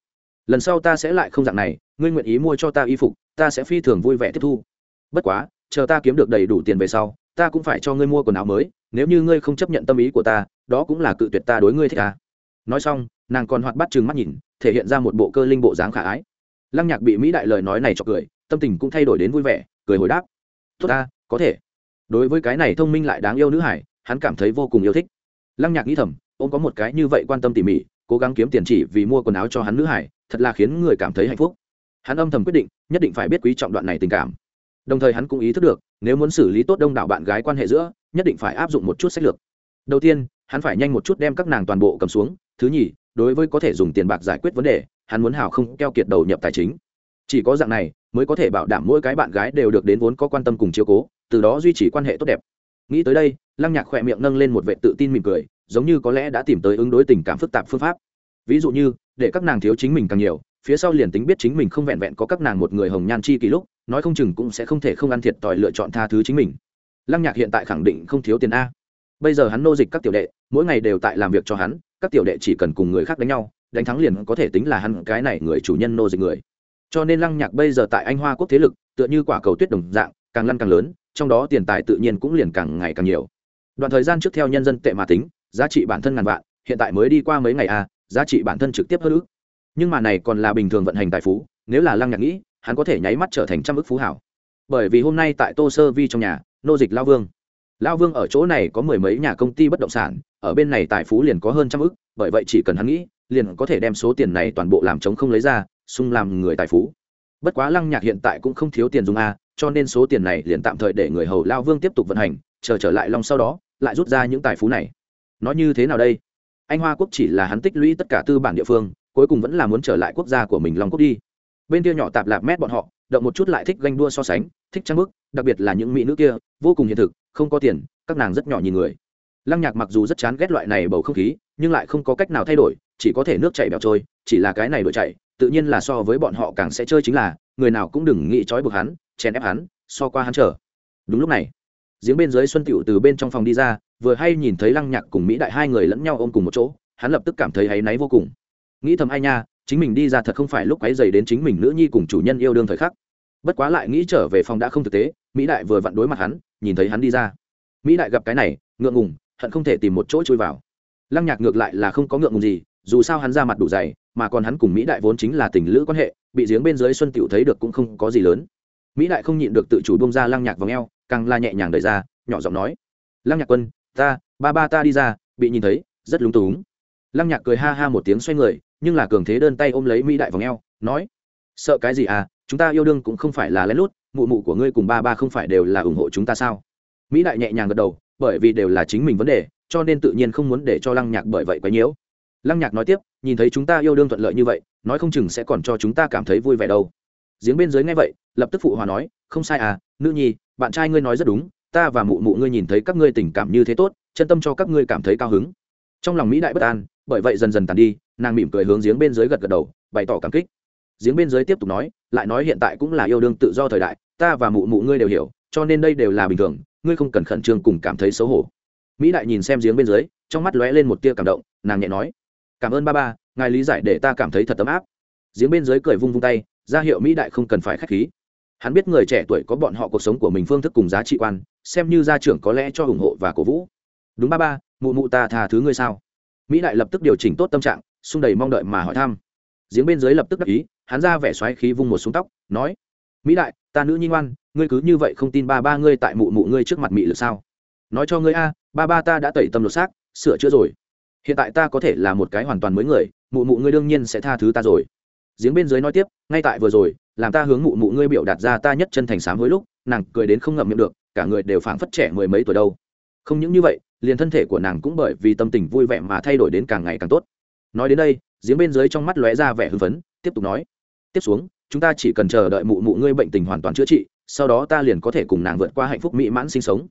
lần sau ta sẽ lại không dạng này, ngươi nguyện ý mua cho ta y phục, ta sẽ phi thường vui vẻ tiếp thu. Bất quá, chờ ta kiếm được đầy đủ tiền về sau, ta cũng phải cho ngươi mua quần áo mới, nếu như ngươi không chấp nhận tâm ý của ta, đó cũng là cự tuyệt ta đối ngươi thích ta nói xong, nàng còn hoạt bắt chừng mắt nhìn, thể hiện ra một bộ cơ linh bộ dáng khả ái. Lăng nhạc bị mỹ đại lời nói này cho cười, tâm tình cũng thay đổi đến vui vẻ, cười hồi đáp. Tốt ta, có thể. Đối với cái này thông minh lại đáng yêu nữ hải, hắn cảm thấy vô cùng yêu thích. Lăng nhạc nghĩ thầm ông có một cái như vậy quan tâm tỉ mỉ, cố gắng kiếm tiền chỉ vì mua quần áo cho hắn nữ hải, thật là khiến người cảm thấy hạnh phúc. Hắn âm thầm quyết định, nhất định phải biết quý trọng đoạn này tình cảm. Đồng thời hắn cũng ý thức được, nếu muốn xử lý tốt đông đảo bạn gái quan hệ giữa, nhất định phải áp dụng một chút sách lược. Đầu tiên, hắn phải nhanh một chút đem các nàng toàn bộ cầm xuống. Thứ nhì, đối với có thể dùng tiền bạc giải quyết vấn đề, hắn muốn hào không keo kiệt đầu nhập tài chính. Chỉ có dạng này, mới có thể bảo đảm mỗi cái bạn gái đều được đến vốn có quan tâm cùng chiếu cố, từ đó duy trì quan hệ tốt đẹp. Nghĩ tới đây, lăng nhạc khỏe miệng nâng lên một vệ tự tin mỉm cười giống như có lẽ đã tìm tới ứng đối tình cảm phức tạp phương pháp. Ví dụ như, để các nàng thiếu chính mình càng nhiều, phía sau liền tính biết chính mình không vẹn vẹn có các nàng một người hồng nhan chi kỳ lúc, nói không chừng cũng sẽ không thể không ăn thiệt tỏi lựa chọn tha thứ chính mình. Lăng nhạc hiện tại khẳng định không thiếu tiền a. Bây giờ hắn nô dịch các tiểu đệ, mỗi ngày đều tại làm việc cho hắn, các tiểu đệ chỉ cần cùng người khác đánh nhau, đánh thắng liền có thể tính là hắn cái này người chủ nhân nô dịch người. Cho nên lăng nhạc bây giờ tại anh hoa quốc thế lực, tựa như quả cầu tuyết đồng dạng, càng lăn càng lớn, trong đó tiền tài tự nhiên cũng liền càng ngày càng nhiều. Đoạn thời gian trước theo nhân dân tệ mà tính giá trị bản thân ngàn vạn, hiện tại mới đi qua mấy ngày à giá trị bản thân trực tiếp hơn ước. Nhưng mà này còn là bình thường vận hành tài phú, nếu là lăng nhạc nghĩ, hắn có thể nháy mắt trở thành trăm ước phú hảo. Bởi vì hôm nay tại tô sơ vi trong nhà, nô dịch lao vương. Lao vương ở chỗ này có mười mấy nhà công ty bất động sản, ở bên này tài phú liền có hơn trăm ước, bởi vậy chỉ cần hắn nghĩ, liền có thể đem số tiền này toàn bộ làm chống không lấy ra, xung làm người tài phú. Bất quá lăng nhạc hiện tại cũng không thiếu tiền dùng a cho nên số tiền này liền tạm thời để người hầu lao vương tiếp tục vận hành, chờ trở lại long sau đó, lại rút ra những tài phú này nói như thế nào đây? Anh hoa quốc chỉ là hắn tích lũy tất cả tư bản địa phương cuối cùng vẫn là muốn trở lại quốc gia của mình long quốc đi. Bên kia nhỏ tạp lạp mét bọn họ động một chút lại thích ganh đua so sánh thích trang bức đặc biệt là những mỹ nữ kia vô cùng hiện thực không có tiền các nàng rất nhỏ nhìn người. Lăng nhạc mặc dù rất chán ghét loại này bầu không khí nhưng lại không có cách nào thay đổi chỉ có thể nước chảy bẹo trôi chỉ là cái này đổi chạy, tự nhiên là so với bọn họ càng sẽ chơi chính là người nào cũng đừng nghĩ trói buộc hắn chèn ép hắn so qua hắn chờ. Đúng lúc này giếng bên dưới xuân Tiệu từ bên trong phòng đi ra vừa hay nhìn thấy lăng nhạc cùng mỹ đại hai người lẫn nhau ôm cùng một chỗ, hắn lập tức cảm thấy áy náy vô cùng. Nghĩ thầm ai nha, chính mình đi ra thật không phải lúc ấy dày đến chính mình nữ nhi cùng chủ nhân yêu đương thời khắc. Bất quá lại nghĩ trở về phòng đã không thực tế, mỹ đại vừa vặn đối mặt hắn, nhìn thấy hắn đi ra. Mỹ đại gặp cái này, ngượng ngùng, hận không thể tìm một chỗ chui vào. Lăng nhạc ngược lại là không có ngượng ngùng gì, dù sao hắn ra mặt đủ dày, mà còn hắn cùng mỹ đại vốn chính là tình lữ quan hệ, bị giếng bên dưới xuân tiểu thấy được cũng không có gì lớn. Mỹ đại không nhịn được tự chủ bông ra lăng nhạc vòng eo, càng la nhẹ nhàng đời ra, nhỏ giọng nói, lăng nhạc quân ta, ba ba ta đi ra, bị nhìn thấy, rất lúng túng. Lăng nhạc cười ha ha một tiếng xoay người, nhưng là cường thế đơn tay ôm lấy mỹ đại vòng eo, nói, sợ cái gì à chúng ta yêu đương cũng không phải là lén lút, mụ mụ của ngươi cùng ba ba không phải đều là ủng hộ chúng ta sao? Mỹ đại nhẹ nhàng gật đầu, bởi vì đều là chính mình vấn đề, cho nên tự nhiên không muốn để cho lăng nhạc bởi vậy quá nhiễu. Lăng nhạc nói tiếp, nhìn thấy chúng ta yêu đương thuận lợi như vậy, nói không chừng sẽ còn cho chúng ta cảm thấy vui vẻ đâu. Giếng bên dưới nghe vậy, lập tức phụ hòa nói, không sai à nữ nhi, bạn trai ngươi nói rất đúng ta và mụ mụ ngươi nhìn thấy các ngươi tình cảm như thế tốt, chân tâm cho các ngươi cảm thấy cao hứng. Trong lòng mỹ đại bất an, bởi vậy dần dần tàn đi, nàng mỉm cười hướng giếng bên dưới gật gật đầu, bày tỏ cảm kích. Giếng bên dưới tiếp tục nói, lại nói hiện tại cũng là yêu đương tự do thời đại, ta và mụ mụ ngươi đều hiểu, cho nên đây đều là bình thường, ngươi không cần khẩn trương cùng cảm thấy xấu hổ. Mỹ đại nhìn xem giếng bên dưới, trong mắt lóe lên một tia cảm động, nàng nhẹ nói, cảm ơn ba ba, ngài lý giải để ta cảm thấy thật ấm áp. Giếng bên dưới cười vung vung tay, ra hiệu mỹ đại không cần phải k h á c h khí. Hắn biết người trẻ tuổi có bọn họ cuộc sống của mình phương thức cùng giá trị quan xem như gia trưởng có lẽ cho ủng hộ và cổ vũ. Đúng ba ba, mụ mụ ta tha thứ ngươi sao? Mỹ đại lập tức điều chỉnh tốt tâm trạng, xung đầy mong đợi mà hỏi thăm. Giếng bên dưới lập tức đắc ý, hắn ra vẻ xoáy khí vung một xuống tóc, nói, mỹ đại, ta nữ nhi ngoan, ngươi cứ như vậy không tin ba ba ngươi tại mụ mụ ngươi trước mặt mỹ lực sao? Nói cho ngươi a, ba ba ta đã tẩy tâm lột xác, sửa chữa rồi. Hiện tại ta có thể là một cái hoàn toàn mới người, mụ mụ ngươi đương nhiên sẽ tha thứ ta rồi. Giếng bên dưới nói tiếp, ngay tại vừa rồi, làm ta hướng mụ mụ ngươi biểu đạt ra ta nhất chân thành sám hối lúc, nàng cười đến không ngậm miệng được cả người đều phảng phất trẻ mười mấy tuổi đâu. Không những như vậy, liền thân thể của nàng cũng bởi vì tâm tình vui vẻ mà thay đổi đến càng ngày càng tốt. Nói đến đây, giếng bên dưới trong mắt lóe ra vẻ hưng phấn, tiếp tục nói. Tiếp xuống, chúng ta chỉ cần chờ đợi mụ mụ ngươi bệnh tình hoàn toàn chữa trị, sau đó ta liền có thể cùng nàng vượt qua hạnh phúc mỹ mãn sinh sống.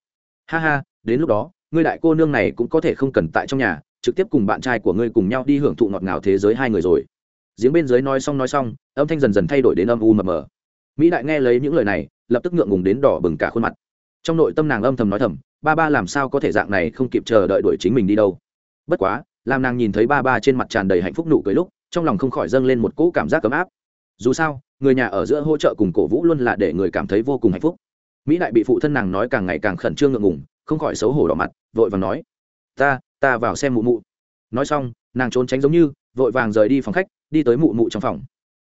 Ha ha, đến lúc đó, ngươi đại cô nương này cũng có thể không cần tại trong nhà, trực tiếp cùng bạn trai của ngươi cùng nhau đi hưởng thụ ngọt ngào thế giới hai người rồi. Giếng bên dưới nói xong nói xong, âm thanh dần dần thay đổi đến âm u mờ mờ. Mỹ đại nghe lấy những lời này, lập tức ngượng ngùng đến đỏ bừng cả khuôn mặt trong nội tâm nàng âm thầm nói thầm, ba ba làm sao có thể dạng này không kịp chờ đợi đuổi chính mình đi đâu. Bất quá, làm nàng nhìn thấy ba ba trên mặt tràn đầy hạnh phúc nụ cười lúc, trong lòng không khỏi dâng lên một cỗ cảm giác ấm áp. Dù sao, người nhà ở giữa hỗ trợ cùng cổ vũ luôn là để người cảm thấy vô cùng hạnh phúc. Mỹ đại bị phụ thân nàng nói càng ngày càng khẩn trương ngượng ngùng, không khỏi xấu hổ đỏ mặt, vội vàng nói, ta ta vào xem mụ mụ. Nói xong, nàng trốn tránh giống như, vội vàng rời đi phòng khách, đi tới mụ mụ trong phòng.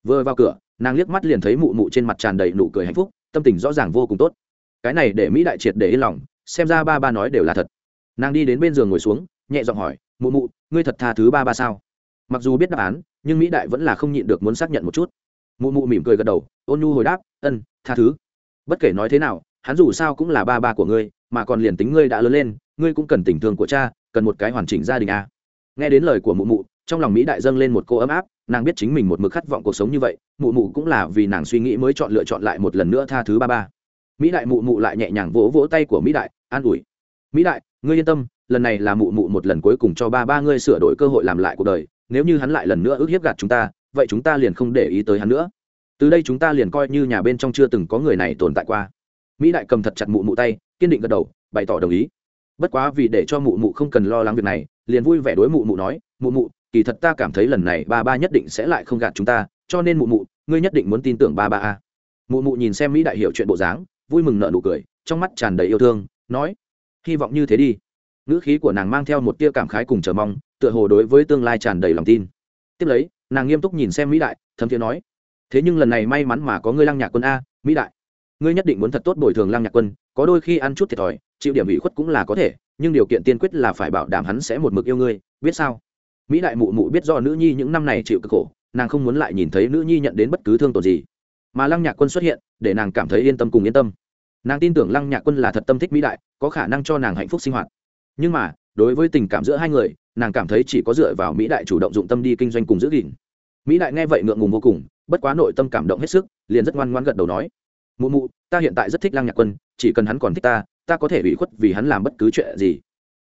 Vừa vào cửa, nàng liếc mắt liền thấy mụ mụ trên mặt tràn đầy nụ cười hạnh phúc, tâm tình rõ ràng vô cùng tốt cái này để mỹ đại triệt để yên lòng, xem ra ba ba nói đều là thật. Nàng đi đến bên giường ngồi xuống, nhẹ giọng hỏi, mụ mụ, ngươi thật tha thứ ba ba sao? Mặc dù biết đáp án, nhưng mỹ đại vẫn là không nhịn được muốn xác nhận một chút. Mụ mụ mỉm cười gật đầu, ôn nhu hồi đáp, ân, tha thứ. Bất kể nói thế nào, hắn dù sao cũng là ba ba của ngươi, mà còn liền tính ngươi đã lớn lên, ngươi cũng cần tình thương của cha, cần một cái hoàn chỉnh gia đình a. À. nghe đến lời của mụ mụ, trong lòng mỹ đại dâng lên một cô ấm áp, nàng biết chính mình một mực khát vọng cuộc sống như vậy, mụ mụ cũng là vì nàng suy nghĩ mới chọn lựa chọn lại một lần nữa tha thứ ba ba mỹ đại mụ mụ lại nhẹ nhàng vỗ vỗ tay của mỹ đại, an ủi. Mỹ đại, ngươi yên tâm, lần này là mụ mụ một lần cuối cùng cho ba ba ngươi sửa đổi cơ hội làm lại cuộc đời, nếu như hắn lại lần nữa ước hiếp gạt chúng ta, vậy chúng ta liền không để ý tới hắn nữa. Từ đây chúng ta liền coi như nhà bên trong chưa từng có người này tồn tại qua. Mỹ đại cầm thật chặt mụ mụ tay, kiên định gật đầu, bày tỏ đồng ý. Bất quá vì để cho mụ mụ không cần lo lắng việc này, liền vui vẻ đối mụ mụ nói, mụ mụ, kỳ thật ta cảm thấy lần này ba ba nhất định sẽ lại không gạt chúng ta, cho nên mụ mụ, ngươi nhất định muốn tin tưởng ba ba a. Mụ mụ nhìn xem mỹ đại hiểu chuyện bộ dáng vui mừng nợ nụ cười, trong mắt tràn đầy yêu thương, nói, hy vọng như thế đi. Ngữ khí của nàng mang theo một tia cảm khái cùng chờ mong, tựa hồ đối với tương lai tràn đầy lòng tin. Tiếp lấy, nàng nghiêm túc nhìn xem mỹ đại, thấm thiế nói, thế nhưng lần này may mắn mà có ngươi lăng nhạc quân a, mỹ đại. Ngươi nhất định muốn thật tốt bồi thường lăng nhạc quân, có đôi khi ăn chút thiệt thòi, chịu điểm ủy khuất cũng là có thể, nhưng điều kiện tiên quyết là phải bảo đảm hắn sẽ một mực yêu ngươi, biết sao? Mỹ đại mụ mụ biết do nữ nhi những năm này chịu cực khổ, nàng không muốn lại nhìn thấy nữ nhi nhận đến bất cứ thương tổn gì mà lăng nhạc quân xuất hiện, để nàng cảm thấy yên tâm cùng yên tâm. Nàng tin tưởng lăng nhạc quân là thật tâm thích mỹ đại, có khả năng cho nàng hạnh phúc sinh hoạt. Nhưng mà, đối với tình cảm giữa hai người, nàng cảm thấy chỉ có dựa vào mỹ đại chủ động dụng tâm đi kinh doanh cùng giữ gìn. Mỹ đại nghe vậy ngượng ngùng vô cùng, bất quá nội tâm cảm động hết sức, liền rất ngoan ngoan gật đầu nói, mụ mụ, ta hiện tại rất thích lăng nhạc quân, chỉ cần hắn còn thích ta ta có thể bị khuất vì hắn làm bất cứ chuyện gì.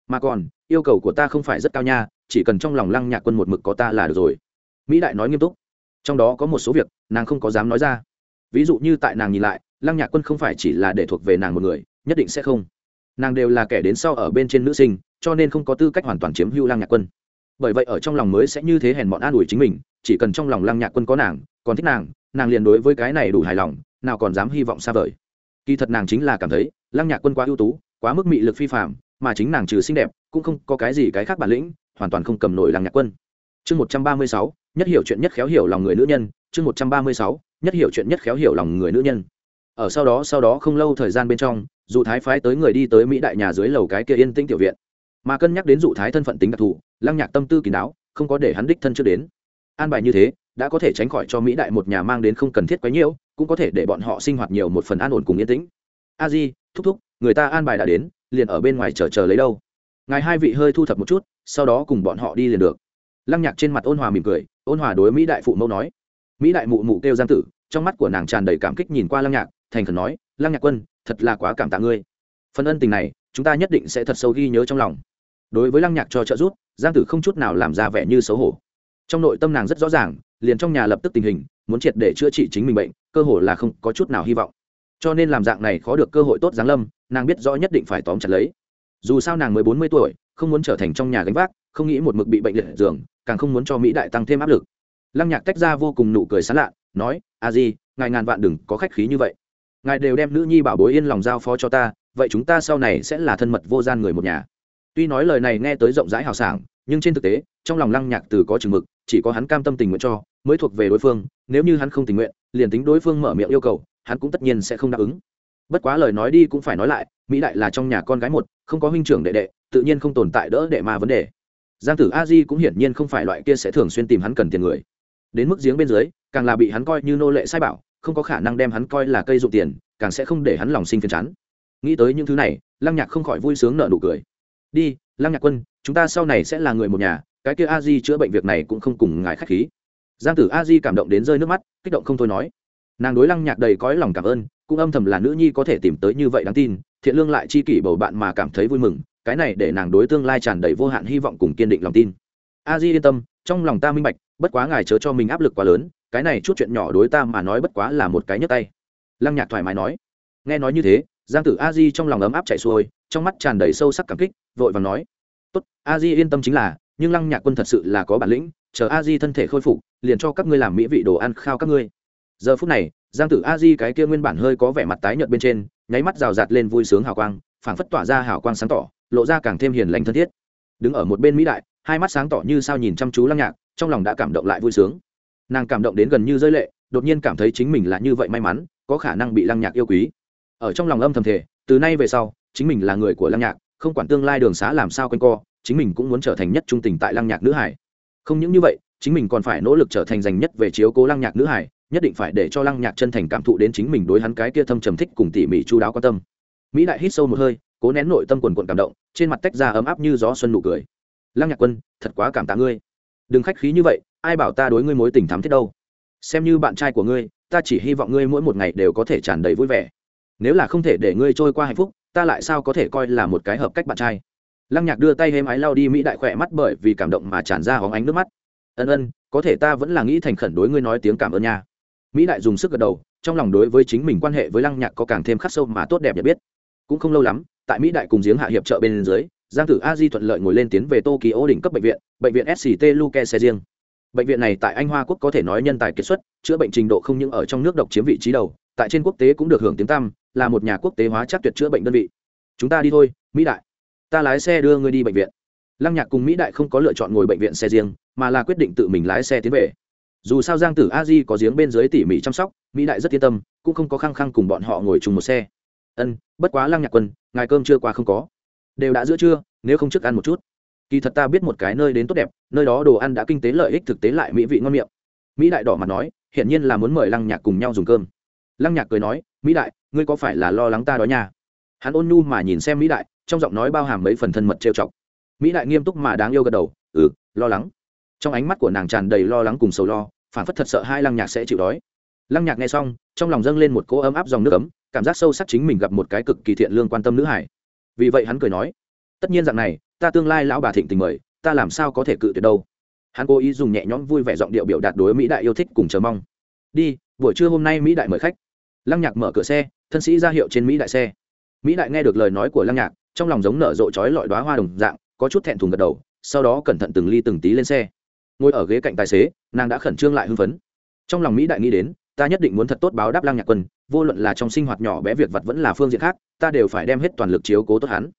Mà còn, yêu cầu của ta không phải rất cao nha, chỉ cần trong lòng lăng nhạc quân một mực có ta là được rồi. Mỹ đại nói nghiêm túc. Trong đó có một số việc, nàng không có dám nói ra ví dụ như tại nàng nhìn lại, lăng nhạc quân không phải chỉ là để thuộc về nàng một người, nhất định sẽ không. Nàng đều là kẻ đến sau ở bên trên nữ sinh, cho nên không có tư cách hoàn toàn chiếm hữu lăng nhạc quân. Bởi vậy ở trong lòng mới sẽ như thế hèn bọn an ủi chính mình, chỉ cần trong lòng lăng nhạc quân có nàng, còn thích nàng nàng liền đối với cái này đủ hài lòng, nào còn dám hy vọng xa vời. Kỳ thật nàng chính là cảm thấy, lăng nhạc quân quá ưu tú, quá mức mị lực phi phạm mà chính nàng trừ xinh đẹp, cũng không có cái gì cái khác bản lĩnh, hoàn toàn không cầm nổi lăng nhạc quân. Chương một trăm ba mươi sáu, nhất hiểu chuyện nhất khéo hiểu lòng người nữ nhân, chương một trăm ba mươi sáu nhất hiểu chuyện nhất khéo hiểu lòng người nữ nhân. Ở sau đó sau đó không lâu thời gian bên trong, dụ thái phái tới người đi tới mỹ đại nhà dưới lầu cái kia yên tĩnh tiểu viện. Mà cân nhắc đến dụ thái thân phận tính đặc thù, lăng nhạc tâm tư kín đáo, không có để hắn đích thân trước đến. An bài như thế, đã có thể tránh khỏi cho mỹ đại một nhà mang đến không cần thiết quấy nhiễu, cũng có thể để bọn họ sinh hoạt nhiều một phần an ổn cùng yên tĩnh. A di, thúc thúc, người ta an bài đã đến, liền ở bên ngoài chờ chờ lấy đâu. Ngài hai vị hơi thu thập một chút, sau đó cùng bọn họ đi liền được. Lăng nhạc trên mặt ôn hòa mỉm cười, ôn hòa đối mỹ đại phụ mẫu nói mỹ đại mụ mụ kêu giang tử, trong mắt của nàng tràn đầy cảm kích nhìn qua lăng nhạc, thành khẩn nói, lăng nhạc quân, thật là quá cảm tạ ngươi. Phần ân tình này, chúng ta nhất định sẽ thật sâu ghi nhớ trong lòng. Đối với lăng nhạc cho trợ giúp, giang tử không chút nào làm ra vẻ như xấu hổ. Trong nội tâm nàng rất rõ ràng, liền trong nhà lập tức tình hình, muốn triệt để chữa trị chính mình bệnh, cơ hội là không có chút nào hy vọng. Cho nên làm dạng này khó được cơ hội tốt giáng lâm, nàng biết rõ nhất định phải tóm chặt lấy. Dù sao nàng mới bốn mươi tuổi, không muốn trở thành trong nhà gánh vác, không nghĩ một mực bị bệnh liệt giường, càng không muốn cho mỹ đại tăng thêm áp lực lăng nhạc tách ra vô cùng nụ cười sán lạ, nói, a di, ngài ngàn vạn đừng có khách khí như vậy. Ngài đều đem nữ nhi bảo bối yên lòng giao phó cho ta, vậy chúng ta sau này sẽ là thân mật vô gian người một nhà. Tuy nói lời này nghe tới rộng rãi hào sảng, nhưng trên thực tế, trong lòng lăng nhạc từ có chừng mực, chỉ có hắn cam tâm tình nguyện cho, mới thuộc về đối phương, nếu như hắn không tình nguyện, liền tính đối phương mở miệng yêu cầu, hắn cũng tất nhiên sẽ không đáp ứng. Bất quá lời nói đi cũng phải nói lại, mỹ đại là trong nhà con gái một, không có huynh trưởng đệ đệ, tự nhiên không tồn tại đỡ đệ mà vấn đề. Giang tử a di cũng hiển nhiên không phải loại kia sẽ thường xuyên tìm hắn cần tiền người đến mức giếng bên dưới, càng là bị hắn coi như nô lệ sai bảo, không có khả năng đem hắn coi là cây dụng tiền, càng sẽ không để hắn lòng sinh phiền chán. Nghĩ tới những thứ này, lăng nhạc không khỏi vui sướng nợ nụ cười. Đi, lăng nhạc quân, chúng ta sau này sẽ là người một nhà, cái kia a di chữa bệnh việc này cũng không cùng ngài k h á c h khí. Giang tử a di cảm động đến rơi nước mắt, kích động không thôi nói. Nàng đối lăng nhạc đầy cõi lòng cảm ơn, cũng âm thầm là nữ nhi có thể tìm tới như vậy đáng tin, thiện lương lại chi kỷ bầu bạn mà cảm thấy vui mừng, cái này để nàng đối tương lai tràn đầy vô hạn hy vọng cùng kiên định lòng tin. A di yên tâm trong lòng ta minh bạch, bất quá ngài chớ cho mình áp lực quá lớn, cái này chút chuyện nhỏ đối ta mà nói bất quá là một cái nhấp tay. Lăng nhạc thoải mái nói. Nghe nói như thế, giang tử a di trong lòng ấm áp chạy xuôi, trong mắt tràn đầy sâu sắc cảm kích, vội và nói, tốt, a di yên tâm chính là, nhưng lăng nhạc quân thật sự là có bản lĩnh, chờ a di thân thể khôi phục, liền cho các ngươi làm mỹ vị đồ ăn khao các ngươi. Giờ phút này, giang tử a di cái kia nguyên bản hơi có vẻ mặt tái nhợt bên trên, nháy mắt rào rạt lên vui sướng hào quang, phảng phất tỏa ra hào quang sáng tỏ, lộ ra càng thêm hiền lành thân thiết. Đứng ở một bên mỹ đại hai mắt sáng tỏ như sao nhìn chăm chú lăng nhạc, trong lòng đã cảm động lại vui sướng. Nàng cảm động đến gần như rơi lệ, đột nhiên cảm thấy chính mình là như vậy may mắn, có khả năng bị lăng nhạc yêu quý. Ở trong lòng âm thầm thể từ nay về sau, chính mình là người của lăng nhạc, không quản tương lai đường xá làm sao quanh co, chính mình cũng muốn trở thành nhất trung tình tại lăng nhạc nữ hải. Không những như vậy, chính mình còn phải nỗ lực trở thành giành nhất về chiếu cố lăng nhạc nữ hải, nhất định phải để cho lăng nhạc chân thành cảm thụ đến chính mình đối hắn cái kia thâm trầm thích cùng tỉ mỉ chu đáo quan tâm. Mỹ đại hít sâu một hơi, cố nén nội tâm quần quận cảm động, trên mặt tách ra ấm áp như gió xuân nụ cười lăng nhạc quân, thật quá cảm tạ ngươi. Đừng khách khí như vậy, ai bảo ta đối ngươi mối tình thắm thiết đâu. Xem như bạn trai của ngươi, ta chỉ hy vọng ngươi mỗi một ngày đều có thể tràn đầy vui vẻ. Nếu là không thể để ngươi trôi qua hạnh phúc, ta lại sao có thể coi là một cái hợp cách bạn trai? Lăng nhạc đưa tay hêm ái lao đi mỹ đại khỏe mắt bởi vì cảm động mà tràn ra hóng ánh nước mắt. Ân ân, có thể ta vẫn là nghĩ thành khẩn đối ngươi nói tiếng cảm ơn nha. Mỹ đại dùng sức gật đầu, trong lòng đối với chính mình quan hệ với lăng nhạc có càng thêm khắc sâu mà tốt đẹp nhận biết. Cũng không lâu lắm, tại mỹ đại cùng giếng hạ hiệp trợ bên dưới giang tử a di thuận lợi ngồi lên tiến về tokyo đỉnh cấp bệnh viện bệnh viện sct luke xe riêng. Bệnh viện này tại anh hoa quốc có thể nói nhân tài kiệt xuất, chữa bệnh trình độ không những ở trong nước độc chiếm vị trí đầu, tại trên quốc tế cũng được hưởng tiếng tăm, là một nhà quốc tế hóa chắc tuyệt chữa bệnh đơn vị. Chúng ta đi thôi, mỹ đại. Ta lái xe đưa ngươi đi bệnh viện. Lăng nhạc cùng mỹ đại không có lựa chọn ngồi bệnh viện xe riêng, mà là quyết định tự mình lái xe tiến về. Dù sao giang tử a di có giếng bên dưới tỉ mỉ chăm sóc, mỹ đại rất yên tâm, cũng không có khăng khăng cùng bọn họ ngồi chung một xe. Ân, bất quá lăng nhạc quân, ngài cơm chưa qua không có đều đã giữa trưa, nếu không trước ăn một chút. Kỳ thật ta biết một cái nơi đến tốt đẹp, nơi đó đồ ăn đã kinh tế lợi ích thực tế lại mỹ vị ngon miệng. Mỹ đại đỏ mặt nói, hiển nhiên là muốn mời lăng nhạc cùng nhau dùng cơm. Lăng nhạc cười nói, mỹ đại, ngươi có phải là lo lắng ta đó nha? Hắn ôn nhu mà nhìn xem mỹ đại, trong giọng nói bao hàm mấy phần thân mật trêu chọc. Mỹ đại nghiêm túc mà đáng yêu gật đầu ừ lo lắng. Trong ánh mắt của nàng tràn đầy lo lắng cùng sầu lo phản phất thật sợ hai lăng nhạc sẽ chịu đói. Lăng nhạc nghe xong, trong lòng dâng lên một cỗ ấm áp dòng nước ấm, cảm giác sâu sắc chính mình gặp một cái cực kỳ thiện lương quan tâm nữ hải vì vậy hắn cười nói, tất nhiên dạng này, ta tương lai lão bà thịnh tình mời, ta làm sao có thể cự tuyệt đâu. Hắn cố ý dùng nhẹ nhõm vui vẻ giọng điệu biểu đạt đối mỹ đại yêu thích cùng chờ mong. Đi, buổi trưa hôm nay mỹ đại mời khách. Lăng nhạc mở cửa xe, thân sĩ ra hiệu trên mỹ đại xe. Mỹ đại nghe được lời nói của lăng nhạc, trong lòng giống nở rộ trói lọi đoá hoa đồng dạng, có chút thẹn thùng gật đầu, sau đó cẩn thận từng ly từng tí lên xe. Ngồi ở ghế cạnh tài xế, nàng đã khẩn trương lại hưng phấn. Trong lòng mỹ đại nghĩ đến, ta nhất định muốn thật tốt báo đáp lăng nhạc quân vô luận là trong sinh hoạt nhỏ bé việc vật vẫn là phương diện khác, ta đều phải đem hết toàn lực chiếu cố tốt hắn.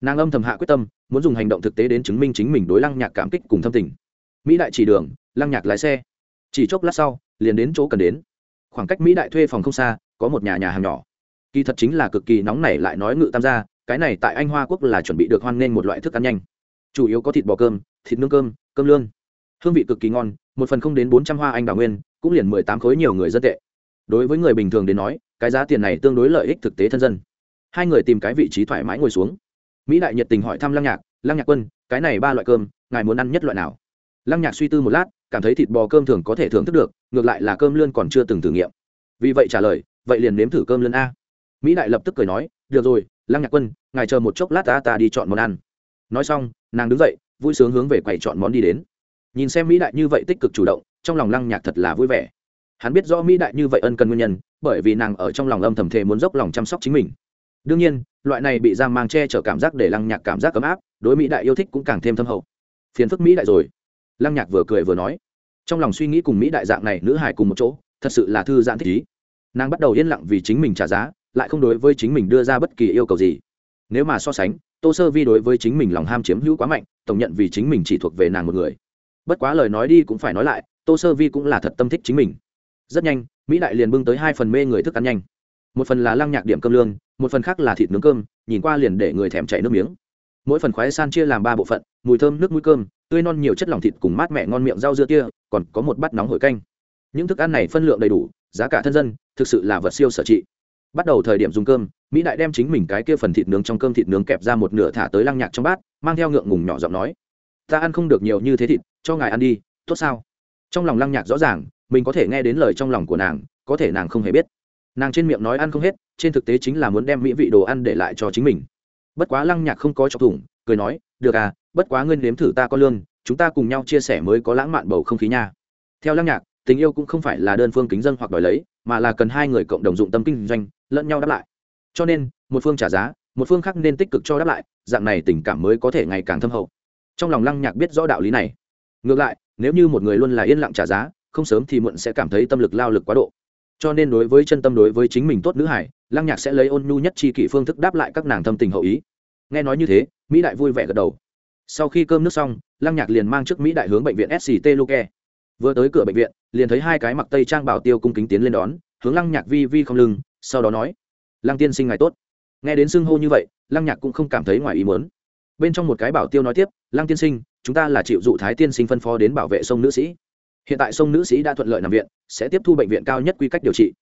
Nàng âm thầm hạ quyết tâm, muốn dùng hành động thực tế đến chứng minh chính mình đối lăng nhạc cảm kích cùng thâm tình. Mỹ đại chỉ đường, lăng nhạc lái xe. Chỉ chốc lát sau, liền đến chỗ cần đến. Khoảng cách mỹ đại thuê phòng không xa, có một nhà nhà hàng nhỏ. Kỳ thật chính là cực kỳ nóng nảy lại nói ngự tam gia, cái này tại anh hoa quốc là chuẩn bị được hoan nghênh một loại thức ăn nhanh. Chủ yếu có thịt bò cơm, thịt nướng cơm cơm lương. Hương vị cực kỳ ngon, một phần không đến bốn trăm hoa anh đào nguyên, cũng liền mười tám khối nhiều người dân tệ đối với người bình thường đến nói, cái giá tiền này tương đối lợi ích thực tế thân dân. Hai người tìm cái vị trí thoải mái ngồi xuống. Mỹ đại nhiệt tình hỏi thăm lăng nhạc lăng nhạc quân, cái này ba loại cơm, ngài muốn ăn nhất loại nào? Lăng nhạc suy tư một lát, cảm thấy thịt bò cơm thường có thể thưởng thức được, ngược lại là cơm lươn còn chưa từng thử nghiệm. Vì vậy trả lời, vậy liền nếm thử cơm lươn a. Mỹ đại lập tức cười nói, được rồi, lăng nhạc quân, ngài chờ một chốc lát ta ta đi chọn món ăn. Nói xong, nàng đứng dậy, vui sướng hướng về quầy chọn món đi đến. Nhìn xem mỹ đại như vậy tích cực chủ động, trong lòng lăng nhạc thật là vui vẻ hắn biết rõ mỹ đại như vậy ân cần nguyên nhân, bởi vì nàng ở trong lòng âm thầm thề muốn dốc lòng chăm sóc chính mình. đương nhiên, loại này bị giang mang che chở cảm giác để lăng nhạc cảm giác ấm áp, đối mỹ đại yêu thích cũng càng thêm thâm hậu. phiền phức mỹ đại rồi. lăng nhạc vừa cười vừa nói. trong lòng suy nghĩ cùng mỹ đại dạng này nữ hải cùng một chỗ, thật sự là thư giãn thích ý. nàng bắt đầu yên lặng vì chính mình trả giá, lại không đối với chính mình đưa ra bất kỳ yêu cầu gì. nếu mà so sánh, tô sơ vi đối với chính mình lòng ham chiếm hữu quá mạnh, tổng nhận vì chính mình chỉ thuộc về nàng một người. bất quá lời nói đi cũng phải nói lại, tô sơ vi cũng là thật tâm thích chính mình rất nhanh, mỹ đại liền bưng tới hai phần mê người thức ăn nhanh. Một phần là lăng nhạc điểm cơm lương, một phần khác là thịt nướng cơm, nhìn qua liền để người thèm chảy nước miếng. Mỗi phần khoái san chia làm ba bộ phận, mùi thơm, nước mũi cơm, tươi non nhiều chất lỏng thịt cùng mát mẹ ngon miệng rau dưa kia, còn có một bát nóng hổi canh. Những thức ăn này phân lượng đầy đủ, giá cả thân dân, thực sự là vật siêu sở trị. Bắt đầu thời điểm dùng cơm, mỹ đại đem chính mình cái kia phần thịt nướng trong cơm thịt nướng kẹp ra một nửa thả tới lăng nhạc trong bát, mang theo ngượng ngùng nhỏ giọng nói, ta ăn không được nhiều như thế thịt, cho ngài ăn đi, tốt sao? Trong lòng lăng nhạc rõ ràng mình có thể nghe đến lời trong lòng của nàng, có thể nàng không hề biết. Nàng trên miệng nói ăn không hết, trên thực tế chính là muốn đem mỹ vị đồ ăn để lại cho chính mình. Bất quá lăng nhạc không có chọc thủng, cười nói, được à bất quá ngươi nếm thử ta có lương, chúng ta cùng nhau chia sẻ mới có lãng mạn bầu không khí nha. Theo lăng nhạc, tình yêu cũng không phải là đơn phương kính dân hoặc đòi lấy, mà là cần hai người cộng đồng dụng tâm kinh doanh, lẫn nhau đáp lại. Cho nên, một phương trả giá, một phương khác nên tích cực cho đáp lại, dạng này tình cảm mới có thể ngày càng thâm hậu. Trong lòng lăng nhạc biết rõ đạo lý này. Ngược lại, nếu như một người luôn là yên lặng trả giá không sớm thì muộn sẽ cảm thấy tâm lực lao lực quá độ. Cho nên đối với chân tâm đối với chính mình tốt nữ hải, lăng nhạc sẽ lấy ôn nhu nhất chi kỷ phương thức đáp lại các nàng thâm tình hậu ý. Nghe nói như thế, mỹ đại vui vẻ gật đầu. Sau khi cơm nước xong, lăng nhạc liền mang trước mỹ đại hướng bệnh viện sct luke. Vừa tới cửa bệnh viện, liền thấy hai cái mặc tây trang bảo tiêu cung kính tiến lên đón, hướng lăng nhạc vi vi không lưng, sau đó nói, lăng tiên sinh ngài tốt. Nghe đến xưng hô như vậy, lăng nhạc cũng không cảm thấy ngoài ý muốn. Bên trong một cái bảo tiêu nói tiếp, lăng tiên sinh, chúng ta là chịu dụ thái tiên sinh phân phó đến bảo vệ sông nữ sĩ hiện tại sông nữ sĩ đã thuận lợi nằm viện, sẽ tiếp thu bệnh viện cao nhất quy cách điều trị.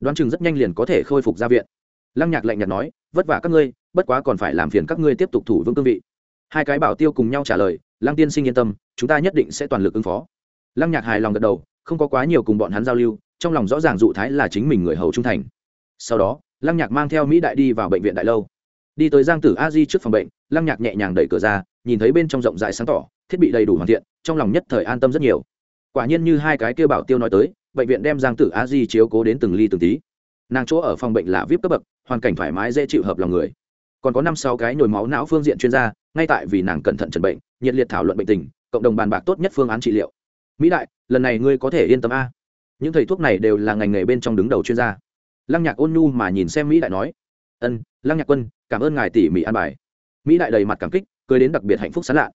Đoán chừng rất nhanh liền có thể khôi phục ra viện. Lăng nhạc lạnh nhạt nói, vất vả các ngươi, bất quá còn phải làm phiền các ngươi tiếp tục thủ vững cương vị. Hai cái bảo tiêu cùng nhau trả lời, lăng tiên sinh yên tâm, chúng ta nhất định sẽ toàn lực ứng phó. Lăng nhạc hài lòng gật đầu, không có quá nhiều cùng bọn hắn giao lưu, trong lòng rõ ràng dụ thái là chính mình người hầu trung thành. Sau đó, lăng nhạc mang theo mỹ đại đi vào bệnh viện đại lâu. Đi tới giang tử a di trước phòng bệnh, lăng nhạc nhẹ nhàng đẩy cửa ra, nhìn thấy bên trong rộng rãi sáng tỏ, thiết bị đầy đủ hoàn thiện, trong lòng nhất thời an tâm rất nhiều quả nhiên như hai cái kêu bảo tiêu nói tới, bệnh viện đem giang tử a di chiếu cố đến từng ly từng tí. Nàng chỗ ở phòng bệnh là vip cấp bậc, hoàn cảnh thoải mái dễ chịu hợp lòng người. Còn có năm sáu cái nhồi máu não phương diện chuyên gia, ngay tại vì nàng cẩn thận chẩn bệnh, nhiệt liệt thảo luận bệnh tình, cộng đồng bàn bạc tốt nhất phương án trị liệu. Mỹ đại, lần này ngươi có thể yên tâm a. Những thầy thuốc này đều là ngành nghề bên trong đứng đầu chuyên gia. Lăng nhạc ôn nhu mà nhìn xem mỹ đại nói, ân, lăng nhạc quân, cảm ơn ngài tỉ mỉ an bài. Mỹ đại đầy mặt cảm kích, cười đến đặc biệt hạnh phúc sán lạ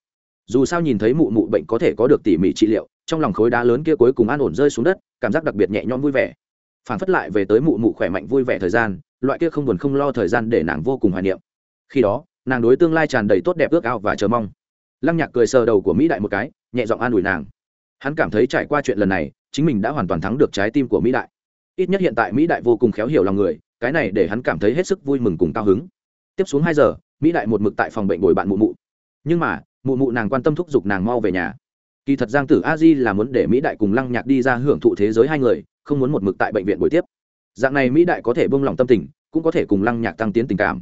dù sao nhìn thấy mụ mụ bệnh có thể có được tỉ mỉ trị liệu, trong lòng khối đá lớn kia cuối cùng an ổn rơi xuống đất, cảm giác đặc biệt nhẹ nhõm vui vẻ. Phản phất lại về tới mụ mụ khỏe mạnh vui vẻ thời gian, loại kia không buồn không lo thời gian để nàng vô cùng hoài niệm. Khi đó, nàng đối tương lai tràn đầy tốt đẹp ước ao và chờ mong. Lăng nhạc cười sờ đầu của mỹ đại một cái, nhẹ giọng an ủi nàng. Hắn cảm thấy trải qua chuyện lần này, chính mình đã hoàn toàn thắng được trái tim của mỹ đại. Ít nhất hiện tại mỹ đại vô cùng khéo hiểu lòng người, cái này để hắn cảm thấy hết sức vui mừng cùng cao hứng. Tiếp xuống hai giờ, mỹ đại một mực tại phòng bệnh bồi bạn mụ mụ. Nhưng mà mụ mụ nàng quan tâm thúc giục nàng mau về nhà. Kỳ thật giang tử a di là muốn để mỹ đại cùng lăng nhạc đi ra hưởng thụ thế giới hai người, không muốn một mực tại bệnh viện buổi tiếp. Dạng này mỹ đại có thể bông lòng tâm tình, cũng có thể cùng lăng nhạc tăng tiến tình cảm.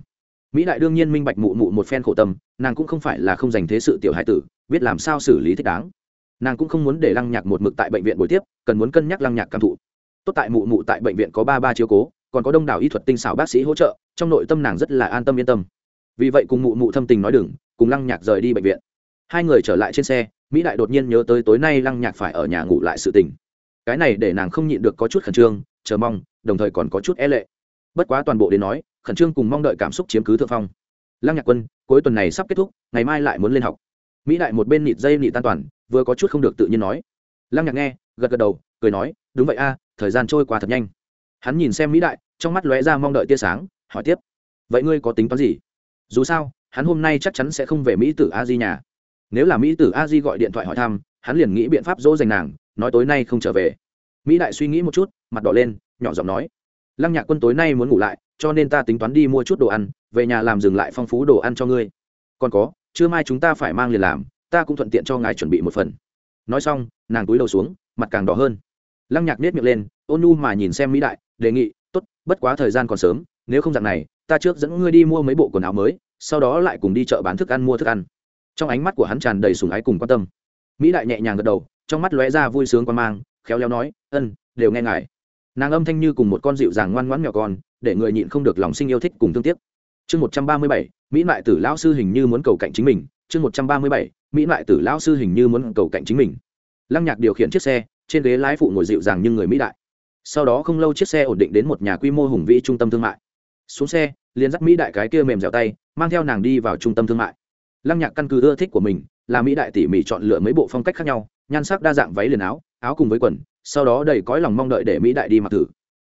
Mỹ đại đương nhiên minh bạch mụ mụ một phen khổ tâm, nàng cũng không phải là không dành thế sự tiểu hải tử, biết làm sao xử lý thích đáng. Nàng cũng không muốn để lăng nhạc một mực tại bệnh viện buổi tiếp, cần muốn cân nhắc lăng nhạc cảm thụ. Tốt tại mụ mụ tại bệnh viện có ba ba chiếu cố, còn có đông đảo y thuật tinh xảo bác sĩ hỗ trợ, trong nội tâm nàng rất là an tâm yên tâm. Vì vậy cùng mụ mụ thâm tình nói đừng, cùng lăng nhạc rời đi bệnh viện hai người trở lại trên xe, mỹ đại đột nhiên nhớ tới tối nay lăng nhạc phải ở nhà ngủ lại sự tình. Cái này để nàng không nhịn được có chút khẩn trương, chờ mong, đồng thời còn có chút e lệ. Bất quá toàn bộ đến nói, khẩn trương cùng mong đợi cảm xúc chiếm cứ thượng phong. Lăng nhạc quân, cuối tuần này sắp kết thúc, ngày mai lại muốn lên học. Mỹ đại một bên nịt dây nịt tan toàn, vừa có chút không được tự nhiên nói. Lăng nhạc nghe, gật gật đầu, cười nói, đúng vậy a, thời gian trôi qua thật nhanh. Hắn nhìn xem mỹ đại, trong mắt lóe ra mong đợi tia sáng, hỏi tiếp, vậy ngươi có tính toán gì? Dù sao, hắn hôm nay chắc chắn sẽ không về mỹ tử a di nhà nếu là mỹ tử a di gọi điện thoại hỏi thăm, hắn liền nghĩ biện pháp dỗ dành nàng, nói tối nay không trở về. Mỹ đại suy nghĩ một chút, mặt đỏ lên, nhỏ giọng nói. Lăng nhạc quân tối nay muốn ngủ lại, cho nên ta tính toán đi mua chút đồ ăn, về nhà làm dừng lại phong phú đồ ăn cho ngươi. Còn có, trưa mai chúng ta phải mang liền làm, ta cũng thuận tiện cho ngài chuẩn bị một phần. Nói xong, nàng túi đầu xuống, mặt càng đỏ hơn. Lăng nhạc nết miệng lên, ôn nhu mà nhìn xem mỹ đại, đề nghị t ố t bất quá thời gian còn sớm, nếu không dạng này, ta trước dẫn ngươi đi mua mấy bộ quần áo mới, sau đó lại cùng đi chợ bán thức ăn mua thức ăn trong ánh mắt của hắn tràn đầy sùng ái cùng quan tâm. Mỹ đại nhẹ nhàng gật đầu, trong mắt lóe ra vui sướng quan mang, khéo léo nói, ân, đều nghe ngài. Nàng âm thanh như cùng một con dịu dàng ngoan ngoãn nhỏ con, để người nhịn không được lòng sinh yêu thích cùng thương tiếc. Chương một trăm ba mươi bảy, mỹ mại tử lão sư hình như muốn cầu cạnh chính mình. Chương một trăm ba mươi bảy, mỹ mại tử lão sư hình như muốn cầu cạnh chính mình. Lăng nhạc điều khiển chiếc xe, trên ghế lái phụ ngồi dịu dàng như người mỹ đại. Sau đó không lâu chiếc xe ổn định đến một nhà quy mô hùng vĩ trung tâm thương mại. Xuống xe, liền dắt mỹ đại cái kia mềm dẻo tay, mang theo nàng đi vào trung tâm thương mại lăng nhạc căn cứ ưa thích của mình, là mỹ đại tỉ mỉ chọn lựa mấy bộ phong cách khác nhau, nhan sắc đa dạng váy liền áo áo cùng với quần, sau đó đầy cõi lòng mong đợi để mỹ đại đi mặc thử.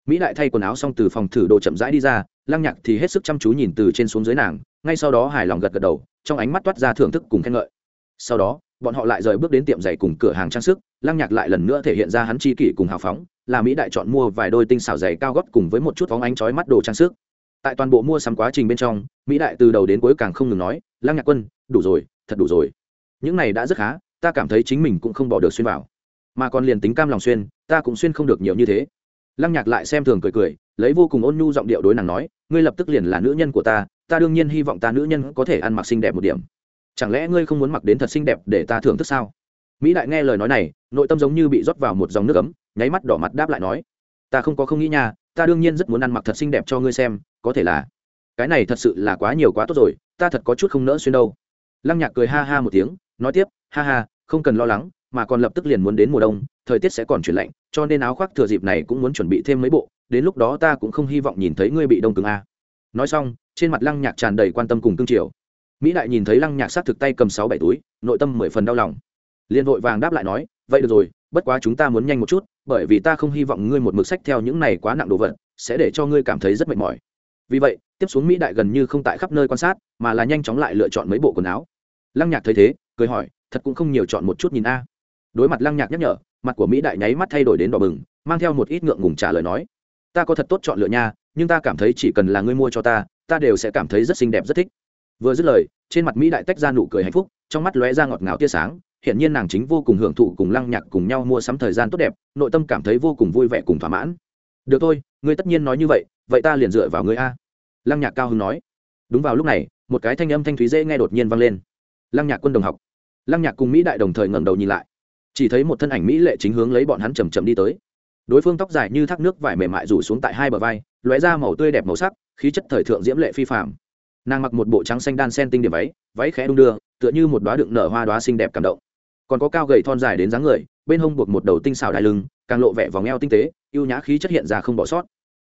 Mỹ đại thay quần áo xong từ phòng thử đồ chậm rãi đi ra, lăng nhạc thì hết sức chăm chú nhìn từ trên xuống dưới nàng, ngay sau đó hài lòng gật gật đầu, trong ánh mắt toát ra thưởng thức cùng khen ngợi. Sau đó, bọn họ lại rời bước đến tiệm giày cùng cửa hàng trang sức, lăng nhạc lại lần nữa thể hiện ra hắn chi kỷ cùng hào phóng, là mỹ đại chọn mua vài đôi tinh xảo giày cao gót cùng với một chút phóng ánh chói mắt đồ trang sức tại toàn bộ mua sắm quá trình bên trong, mỹ đại từ đầu đến cuối càng không ngừng nói, lăng nhạc quân, đủ rồi, thật đủ rồi. Những này đã rất khá, ta cảm thấy chính mình cũng không bỏ được xuyên vào. Mà còn liền tính cam lòng xuyên, ta cũng xuyên không được nhiều như thế. Lăng nhạc lại xem thường cười cười, lấy vô cùng ôn nhu giọng điệu đối nàng nói, ngươi lập tức liền là nữ nhân của ta ta đương nhiên hy vọng ta nữ nhân có thể ăn mặc xinh đẹp một điểm. Chẳng lẽ ngươi không muốn mặc đến thật xinh đẹp để ta thưởng thức sao? Mỹ đại nghe lời nói này, nội tâm giống như bị rót vào một dòng nước ấm, nháy mắt đỏ mặt đáp lại nói, ta không có không nghĩ nha, ta đương nhiên rất muốn ăn mặc thật xinh đẹp cho ngươi xem có thể là, cái này thật sự là quá nhiều quá tốt rồi, ta thật có chút không nỡ xuyên đâu. Lăng nhạc cười ha ha một tiếng, nói tiếp, ha ha, không cần lo lắng, mà còn lập tức liền muốn đến mùa đông, thời tiết sẽ còn chuyển lạnh, cho nên áo khoác thừa dịp này cũng muốn chuẩn bị thêm mấy bộ, đến lúc đó ta cũng không hy vọng nhìn thấy ngươi bị đông cứng a. Nói xong, trên mặt lăng nhạc tràn đầy quan tâm cùng cương triều. Mỹ đại nhìn thấy lăng nhạc sát thực tay cầm sáu bảy túi, nội tâm mười phần đau lòng. Liền vội vàng đáp lại nói, vậy được rồi, bất quá chúng ta muốn nhanh một chút, bởi vì ta không hy vọng ngươi một mực sách theo những này quá nặng đồ vật, sẽ để cho ngươi cảm thấy rất mệt mỏi vì vậy, tiếp xuống mỹ đại gần như không tại khắp nơi quan sát, mà là nhanh chóng lại lựa chọn mấy bộ quần áo. Lăng nhạc thấy thế, cười hỏi, thật cũng không nhiều chọn một chút nhìn a. Đối mặt lăng nhạc nhắc nhở, mặt của mỹ đại nháy mắt thay đổi đến đỏ bừng, mang theo một ít ngượng ngùng trả lời nói, ta có thật tốt chọn lựa nha, nhưng ta cảm thấy chỉ cần là ngươi mua cho ta ta đều sẽ cảm thấy rất xinh đẹp, rất thích. Vừa dứt lời, trên mặt mỹ đại tách ra nụ cười hạnh phúc, trong mắt lóe ra ngọt ngào tia sáng hiện nhiên nàng chính vô cùng hưởng thụ cùng lăng nhạc cùng nhau mua sắm thời gian tốt đẹp, nội tâm cảm thấy vô cùng vui vẻ cùng thỏa mãn. Được thôi, ngươi tất nhiên nói như vậy vậy ta liền dựa vào ngươi a. Lăng nhạc cao hưng nói. Đúng vào lúc này, một cái thanh âm thanh thúy dễ nghe đột nhiên vang lên. Lăng nhạc quân đồng học. Lăng nhạc cùng mỹ đại đồng thời ngẩng đầu nhìn lại. Chỉ thấy một thân ảnh mỹ lệ chính hướng lấy bọn hắn chầm chậm đi tới. Đối phương tóc dài như thác nước vải mềm mại rủ xuống tại hai bờ vai, lóe ra màu tươi đẹp màu sắc, khí chất thời thượng diễm lệ phi phạm nàng mặc một bộ trắng xanh đan sen tinh điểm váy váy khẽ đung đưa, tựa như một đoá đựng nở hoa đoá xinh đẹp cảm động. Còn có cao gầy thon dài đến dáng người, bên hông buộc một đầu tinh xào đai lưng, càng lộ vẻ vòng eo tinh tế, ưu nhã khí chất hiện ra không bỏ sót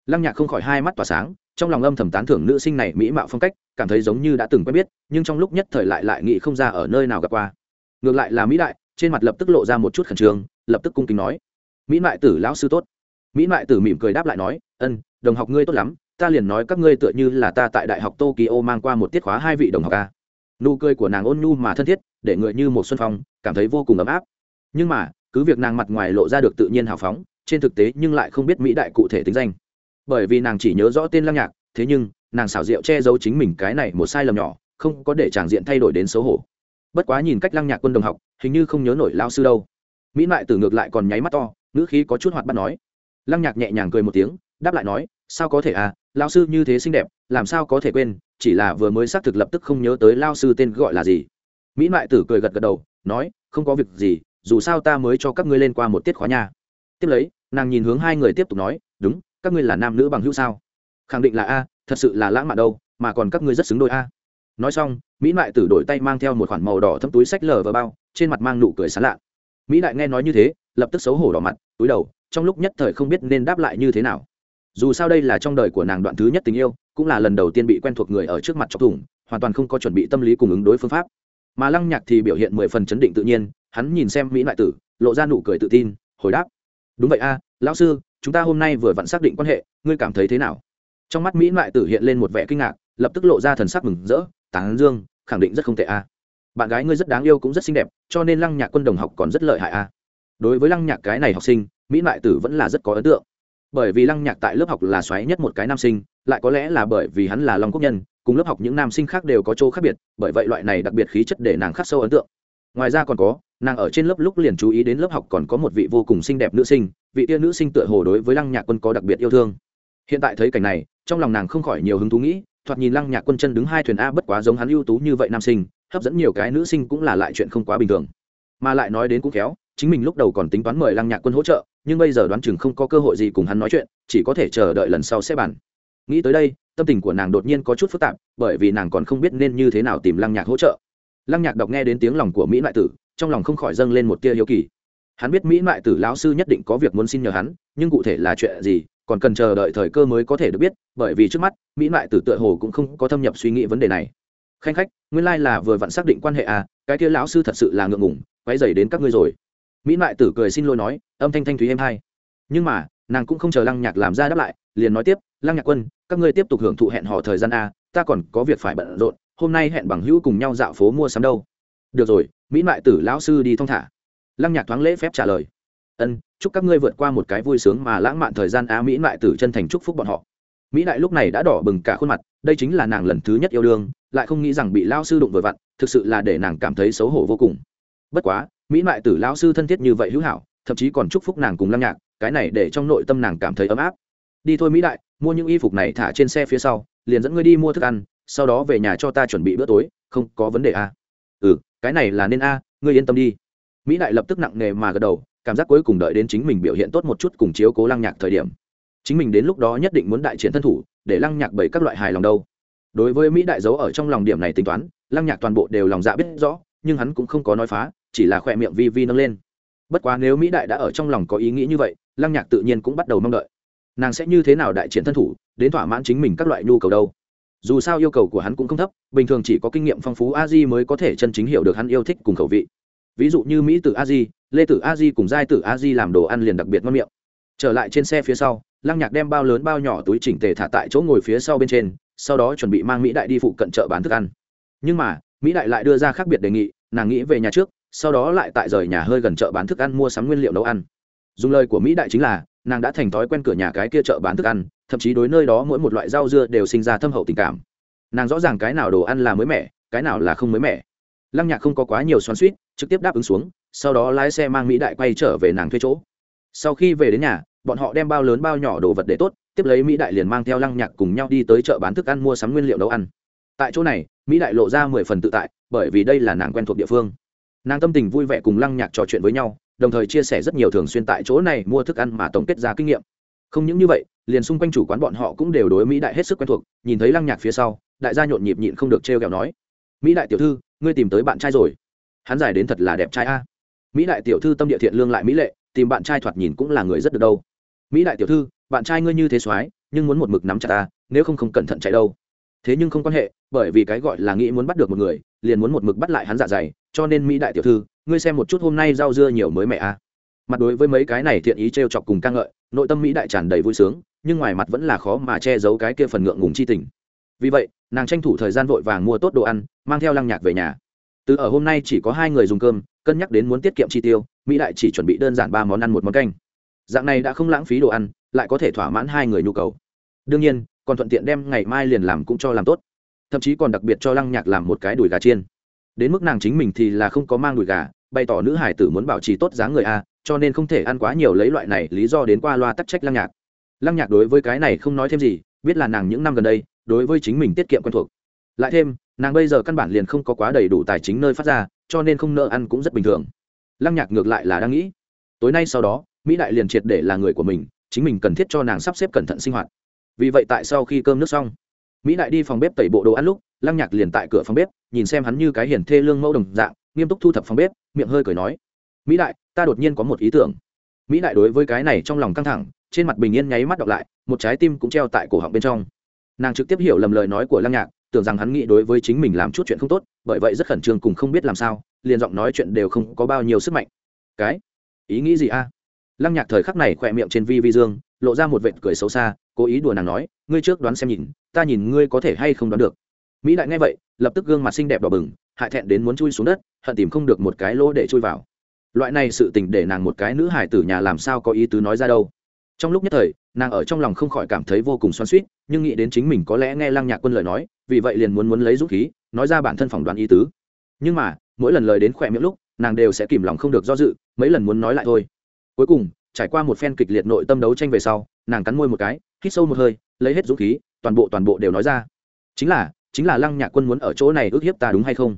lăng nhạc không khỏi hai mắt tỏa sáng, trong lòng âm thầm tán thưởng nữ sinh này mỹ mạo phong cách, cảm thấy giống như đã từng quen biết, nhưng trong lúc nhất thời lại lại nghĩ không ra ở nơi nào gặp qua. Ngược lại là mỹ đại, trên mặt lập tức lộ ra một chút khẩn trương, lập tức cung kính nói, mỹ mại tử lão sư tốt. Mỹ mại tử mỉm cười đáp lại nói, ân, đồng học ngươi tốt lắm, ta liền nói các ngươi tựa như là ta tại đại học tokyo mang qua một tiết khóa hai vị đồng học a. Nụ cười của nàng ôn nhu mà thân thiết, để người như một xuân phong, cảm thấy vô cùng ấm áp. Nhưng mà, cứ việc nàng mặt ngoài lộ ra được tự nhiên hào phóng, trên thực tế nhưng lại không biết mỹ đại cụ thể tính danh bởi vì nàng chỉ nhớ rõ tên lăng nhạc, thế nhưng, nàng xảo diệu che giấu chính mình cái này một sai lầm nhỏ, không có để tràng diện thay đổi đến xấu hổ. Bất quá nhìn cách lăng nhạc quân đồng học, hình như không nhớ nổi lao sư đâu. Mỹ mại tử ngược lại còn nháy mắt to, ngữ khí có chút hoạt bắt nói. Lăng nhạc nhẹ nhàng cười một tiếng, đáp lại nói, sao có thể à lao sư như thế xinh đẹp, làm sao có thể quên, chỉ là vừa mới xác thực lập tức không nhớ tới lao sư tên gọi là gì. Mỹ mại tử cười gật gật đầu, nói, không có việc gì, dù sao ta mới cho các ngươi lên qua một tiết khóa nha. Tiếp lấy, nàng nhìn hướng hai người tiếp tục nói, đúng các ngươi là nam nữ bằng hữu sao? Khẳng định là a, thật sự là lãng mạn đâu, mà còn các ngươi rất xứng đôi a. Nói xong, mỹ mại tử đổi tay mang theo một khoản màu đỏ thâm túi sách lờ vào bao, trên mặt mang nụ cười sán lạ. Mỹ đại nghe nói như thế, lập tức xấu hổ đỏ mặt, túi đầu, trong lúc nhất thời không biết nên đáp lại như thế nào. Dù sao đây là trong đời của nàng đoạn thứ nhất tình yêu, cũng là lần đầu tiên bị quen thuộc người ở trước mặt chọc thủng, hoàn toàn không có chuẩn bị tâm lý cùng ứng đối phương pháp. Mà lăng nhạc thì biểu hiện mười phần chấn định tự nhiên, hắn nhìn xem mỹ đại tử, lộ ra nụ cười tự tin, hồi đáp. Đúng vậy a, lão sư chúng ta hôm nay vừa vặn xác định quan hệ, ngươi cảm thấy thế nào? Trong mắt mỹ mại tử hiện lên một vẻ kinh ngạc, lập tức lộ ra thần sắc mừng rỡ, tán dương, khẳng định rất không tệ a. Bạn gái ngươi rất đáng yêu cũng rất xinh đẹp, cho nên lăng nhạc quân đồng học còn rất lợi hại a. Đối với lăng nhạc cái này học sinh, mỹ mại tử vẫn là rất có ấn tượng. Bởi vì lăng nhạc tại lớp học là xoáy nhất một cái nam sinh, lại có lẽ là bởi vì hắn là long quốc nhân, cùng lớp học những nam sinh khác đều có chỗ khác biệt, bởi vậy loại này đặc biệt khí chất để nàng khắc sâu ấn tượng. Ngoài ra còn có nàng ở trên lớp lúc liền chú ý đến lớp học còn có một vị vô cùng xinh đẹp nữ sinh, vị tia nữ sinh tựa hồ đối với lăng nhạc quân có đặc biệt yêu thương. Hiện tại thấy cảnh này, trong lòng nàng không khỏi nhiều hứng thú nghĩ, thoạt nhìn lăng nhạc quân chân đứng hai thuyền a bất quá giống hắn ưu tú như vậy nam sinh, hấp dẫn nhiều cái nữ sinh cũng là lại chuyện không quá bình thường. Mà lại nói đến cũng khéo, chính mình lúc đầu còn tính toán mời lăng nhạc quân hỗ trợ, nhưng bây giờ đoán chừng không có cơ hội gì cùng hắn nói chuyện, chỉ có thể chờ đợi lần sau sẽ bàn. Nghĩ tới đây, tâm tình của nàng đột nhiên có chút phức tạp, bởi vì nàng còn không biết nên như thế nào tìm lăng nhạc hỗ trợ. Lăng nhạc đọc nghe đến tiếng lòng của mỹ lại tử trong lòng không khỏi dâng lên một tia hiếu kỳ. Hắn biết mỹ mại tử lão sư nhất định có việc muốn xin nhờ hắn, nhưng cụ thể là chuyện gì, còn cần chờ đợi thời cơ mới có thể được biết, bởi vì trước mắt, mỹ mại tử tựa hồ cũng không có thâm nhập suy nghĩ vấn đề này. Khanh khách, nguyên lai là vừa vặn xác định quan hệ à cái kia lão sư thật sự là ngượng ngủng quay dày đến các ngươi rồi. Mỹ mại tử cười xin lỗi nói, âm thanh thanh thúy êm hai. Nhưng mà, nàng cũng không chờ lăng nhạc làm ra đáp lại, liền nói tiếp, lăng nhạc quân, các ngươi tiếp tục hưởng thụ hẹn hò thời gian a ta còn có việc phải bận rộn, hôm nay hẹn bằng hữu cùng nhau dạo phố mua sắm đâu được rồi, mỹ mại tử lão sư đi thong thả. Lăng nhạc thoáng lễ phép trả lời. Ân, chúc các ngươi vượt qua một cái vui sướng mà lãng mạn thời gian á, mỹ mại tử chân thành chúc phúc bọn họ. Mỹ đại lúc này đã đỏ bừng cả khuôn mặt, đây chính là nàng lần thứ nhất yêu đương, lại không nghĩ rằng bị lao sư đụng vừa vặn, thực sự là để nàng cảm thấy xấu hổ vô cùng. Bất quá, mỹ mại tử lao sư thân thiết như vậy hữu hảo, thậm chí còn chúc phúc nàng cùng lăng nhạc, cái này để trong nội tâm nàng cảm thấy ấm áp. Đi thôi mỹ đại, mua những y phục này thả trên xe phía sau, liền dẫn ngươi đi mua thức ăn, sau đó về nhà cho ta chuẩn bị bữa tối, không có vấn đề à? ừ cái này là nên a à, ngươi yên tâm đi. Mỹ đại lập tức nặng nề mà gật đầu cảm giác cuối cùng đợi đến chính mình biểu hiện tốt một chút cùng chiếu cố lăng nhạc thời điểm. Chính mình đến lúc đó nhất định muốn đại chiến thân thủ để lăng nhạc bày các loại hài lòng đâu. Đối với mỹ đại giấu ở trong lòng điểm này tính toán lăng nhạc toàn bộ đều lòng dạ biết rõ nhưng hắn cũng không có nói phá chỉ là khỏe miệng vi vi nâng lên. Bất quá nếu mỹ đại đã ở trong lòng có ý nghĩ như vậy lăng nhạc tự nhiên cũng bắt đầu mong đợi. Nàng sẽ như thế nào đại chiến thân thủ đến thỏa mãn chính mình các loại nhu cầu đâu? Dù sao yêu cầu của hắn cũng không thấp, bình thường chỉ có kinh nghiệm phong phú a di mới có thể chân chính hiểu được hắn yêu thích cùng khẩu vị. Ví dụ như mỹ tử a di, lê tử a di cùng giai tử a di làm đồ ăn liền đặc biệt ngon miệng. Trở lại trên xe phía sau, lăng nhạc đem bao lớn bao nhỏ túi chỉnh tề thả tại chỗ ngồi phía sau bên trên, sau đó chuẩn bị mang mỹ đại đi phụ cận chợ bán thức ăn. Nhưng mà, mỹ đại lại đưa ra khác biệt đề nghị, nàng nghĩ về nhà trước, sau đó lại tại rời nhà hơi gần chợ bán thức ăn mua sắm nguyên liệu nấu ăn. Dùng lời của mỹ đại chính là nàng đã thành thói quen cửa nhà cái kia chợ bán thức ăn, thậm chí đối nơi đó mỗi một loại rau dưa đều sinh ra thâm hậu tình cảm. Nàng rõ ràng cái nào đồ ăn là mới mẻ, cái nào là không mới mẻ. Lăng nhạc không có quá nhiều xoắn suýt trực tiếp đáp ứng xuống, sau đó lái xe mang mỹ đại quay trở về nàng thuê chỗ. Sau khi về đến nhà, bọn họ đem bao lớn bao nhỏ đồ vật để tốt, tiếp lấy mỹ đại liền mang theo lăng nhạc cùng nhau đi tới chợ bán thức ăn mua sắm nguyên liệu nấu ăn. Tại chỗ này, mỹ đại lộ ra mười phần tự tại, bởi vì đây là nàng quen thuộc địa phương. Nàng tâm tình vui vẻ cùng lăng nhạc trò chuyện với nhau đồng thời chia sẻ rất nhiều thường xuyên tại chỗ này mua thức ăn mà tổng kết ra kinh nghiệm. Không những như vậy, liền xung quanh chủ quán bọn họ cũng đều đối mỹ đại hết sức quen thuộc, nhìn thấy lăng nhạc phía sau, đại gia nhộn nhịp nhịn không được trêu ghẹo nói, mỹ đại tiểu thư, ngươi tìm tới bạn trai rồi. Hắn giải đến thật là đẹp trai a. Mỹ đại tiểu thư tâm địa thiện lương lại mỹ lệ, tìm bạn trai thoạt nhìn cũng là người rất được đâu. Mỹ đại tiểu thư, bạn trai ngươi như thế soái nhưng muốn một mực nắm chặt ta, nếu không không cẩn thận chạy đâu. Thế nhưng không quan hệ, bởi vì cái gọi là nghĩ muốn bắt được một người, liền muốn một mực bắt lại hắn dạ dày, cho nên mỹ đại tiểu thư ngươi xem một chút hôm nay rau dưa nhiều mới mẹ a mặt đối với mấy cái này thiện ý t r e o chọc cùng ca ngợi, nội tâm mỹ đại tràn đầy vui sướng, nhưng ngoài mặt vẫn là khó mà che giấu cái kia phần ngượng ngùng chi tình. Vì vậy, nàng tranh thủ thời gian vội vàng mua tốt đồ ăn, mang theo lăng nhạc về nhà. Từ ở hôm nay chỉ có hai người dùng cơm, cân nhắc đến muốn tiết kiệm chi tiêu, mỹ đại chỉ chuẩn bị đơn giản ba món ăn một món canh. Dạng này đã không lãng phí đồ ăn, lại có thể thỏa mãn hai người nhu cầu. Đương nhiên, còn thuận tiện đem ngày mai liền làm cũng cho làm tốt. Thậm chí còn đặc biệt cho lăng nhạc làm một cái đùi gà chiên. Đến mức nàng chính mình thì là không có mang đùi gà bày tỏ nữ hải tử muốn bảo trì tốt dáng người a cho nên không thể ăn quá nhiều lấy loại này lý do đến qua loa tắc trách lăng nhạc. Lăng nhạc đối với cái này không nói thêm gì, biết là nàng những năm gần đây, đối với chính mình tiết kiệm quen thuộc. Lại thêm, nàng bây giờ căn bản liền không có quá đầy đủ tài chính nơi phát ra, cho nên không nợ ăn cũng rất bình thường. Lăng nhạc ngược lại là đang nghĩ, tối nay sau đó, mỹ đại liền triệt để là người của mình, chính mình cần thiết cho nàng sắp xếp cẩn thận sinh hoạt. Vì vậy tại sau khi cơm nước xong, mỹ đại đi phòng bếp tẩy bộ đồ ăn lúc, lăng nhạc liền tại cửa phòng bếp, nhìn xem hắn như cái hiển thê lương mẫu đồng dạng nghiêm túc thu thập phòng bếp, miệng hơi cười nói, mỹ đại, ta đột nhiên có một ý tưởng. Mỹ đại đối với cái này trong lòng căng thẳng, trên mặt bình yên nháy mắt đọc lại, một trái tim cũng treo tại cổ họng bên trong. Nàng trực tiếp hiểu lầm lời nói của lăng nhạc, tưởng rằng hắn nghĩ đối với chính mình làm chút chuyện không tốt, bởi vậy rất khẩn trương cùng không biết làm sao, liền giọng nói chuyện đều không có bao nhiêu sức mạnh. Cái? Ý nghĩ gì a? Lăng nhạc thời khắc này khỏe miệng trên vi vi dương, lộ ra một vệt cười xấu xa, cố ý đùa nàng nói, ngươi trước đoán xem nhìn, ta nhìn ngươi có thể hay không đoán được. Mỹ đại nghe vậy, lập tức gương mặt xinh đẹp đỏ bừng hại thẹn đến muốn chui xuống đất, hận tìm không được một cái lỗ để chui vào. Loại này sự tình để nàng một cái nữ hải tử nhà làm sao có ý tứ nói ra đâu. Trong lúc nhất thời, nàng ở trong lòng không khỏi cảm thấy vô cùng xoan suýt nhưng nghĩ đến chính mình có lẽ nghe lăng nhạc quân lời nói, vì vậy liền muốn muốn lấy dũng khí, nói ra bản thân phỏng đoán ý tứ. Nhưng mà, mỗi lần lời đến khỏe miệng lúc, nàng đều sẽ kìm lòng không được do dự, mấy lần muốn nói lại thôi. Cuối cùng, trải qua một phen kịch liệt nội tâm đấu tranh về sau, nàng cắn môi một cái, hít sâu một hơi, lấy hết dũng khí, toàn bộ toàn bộ đều nói ra. Chính là chính là lăng nhạc quân muốn ở chỗ này ước hiếp ta đúng hay không?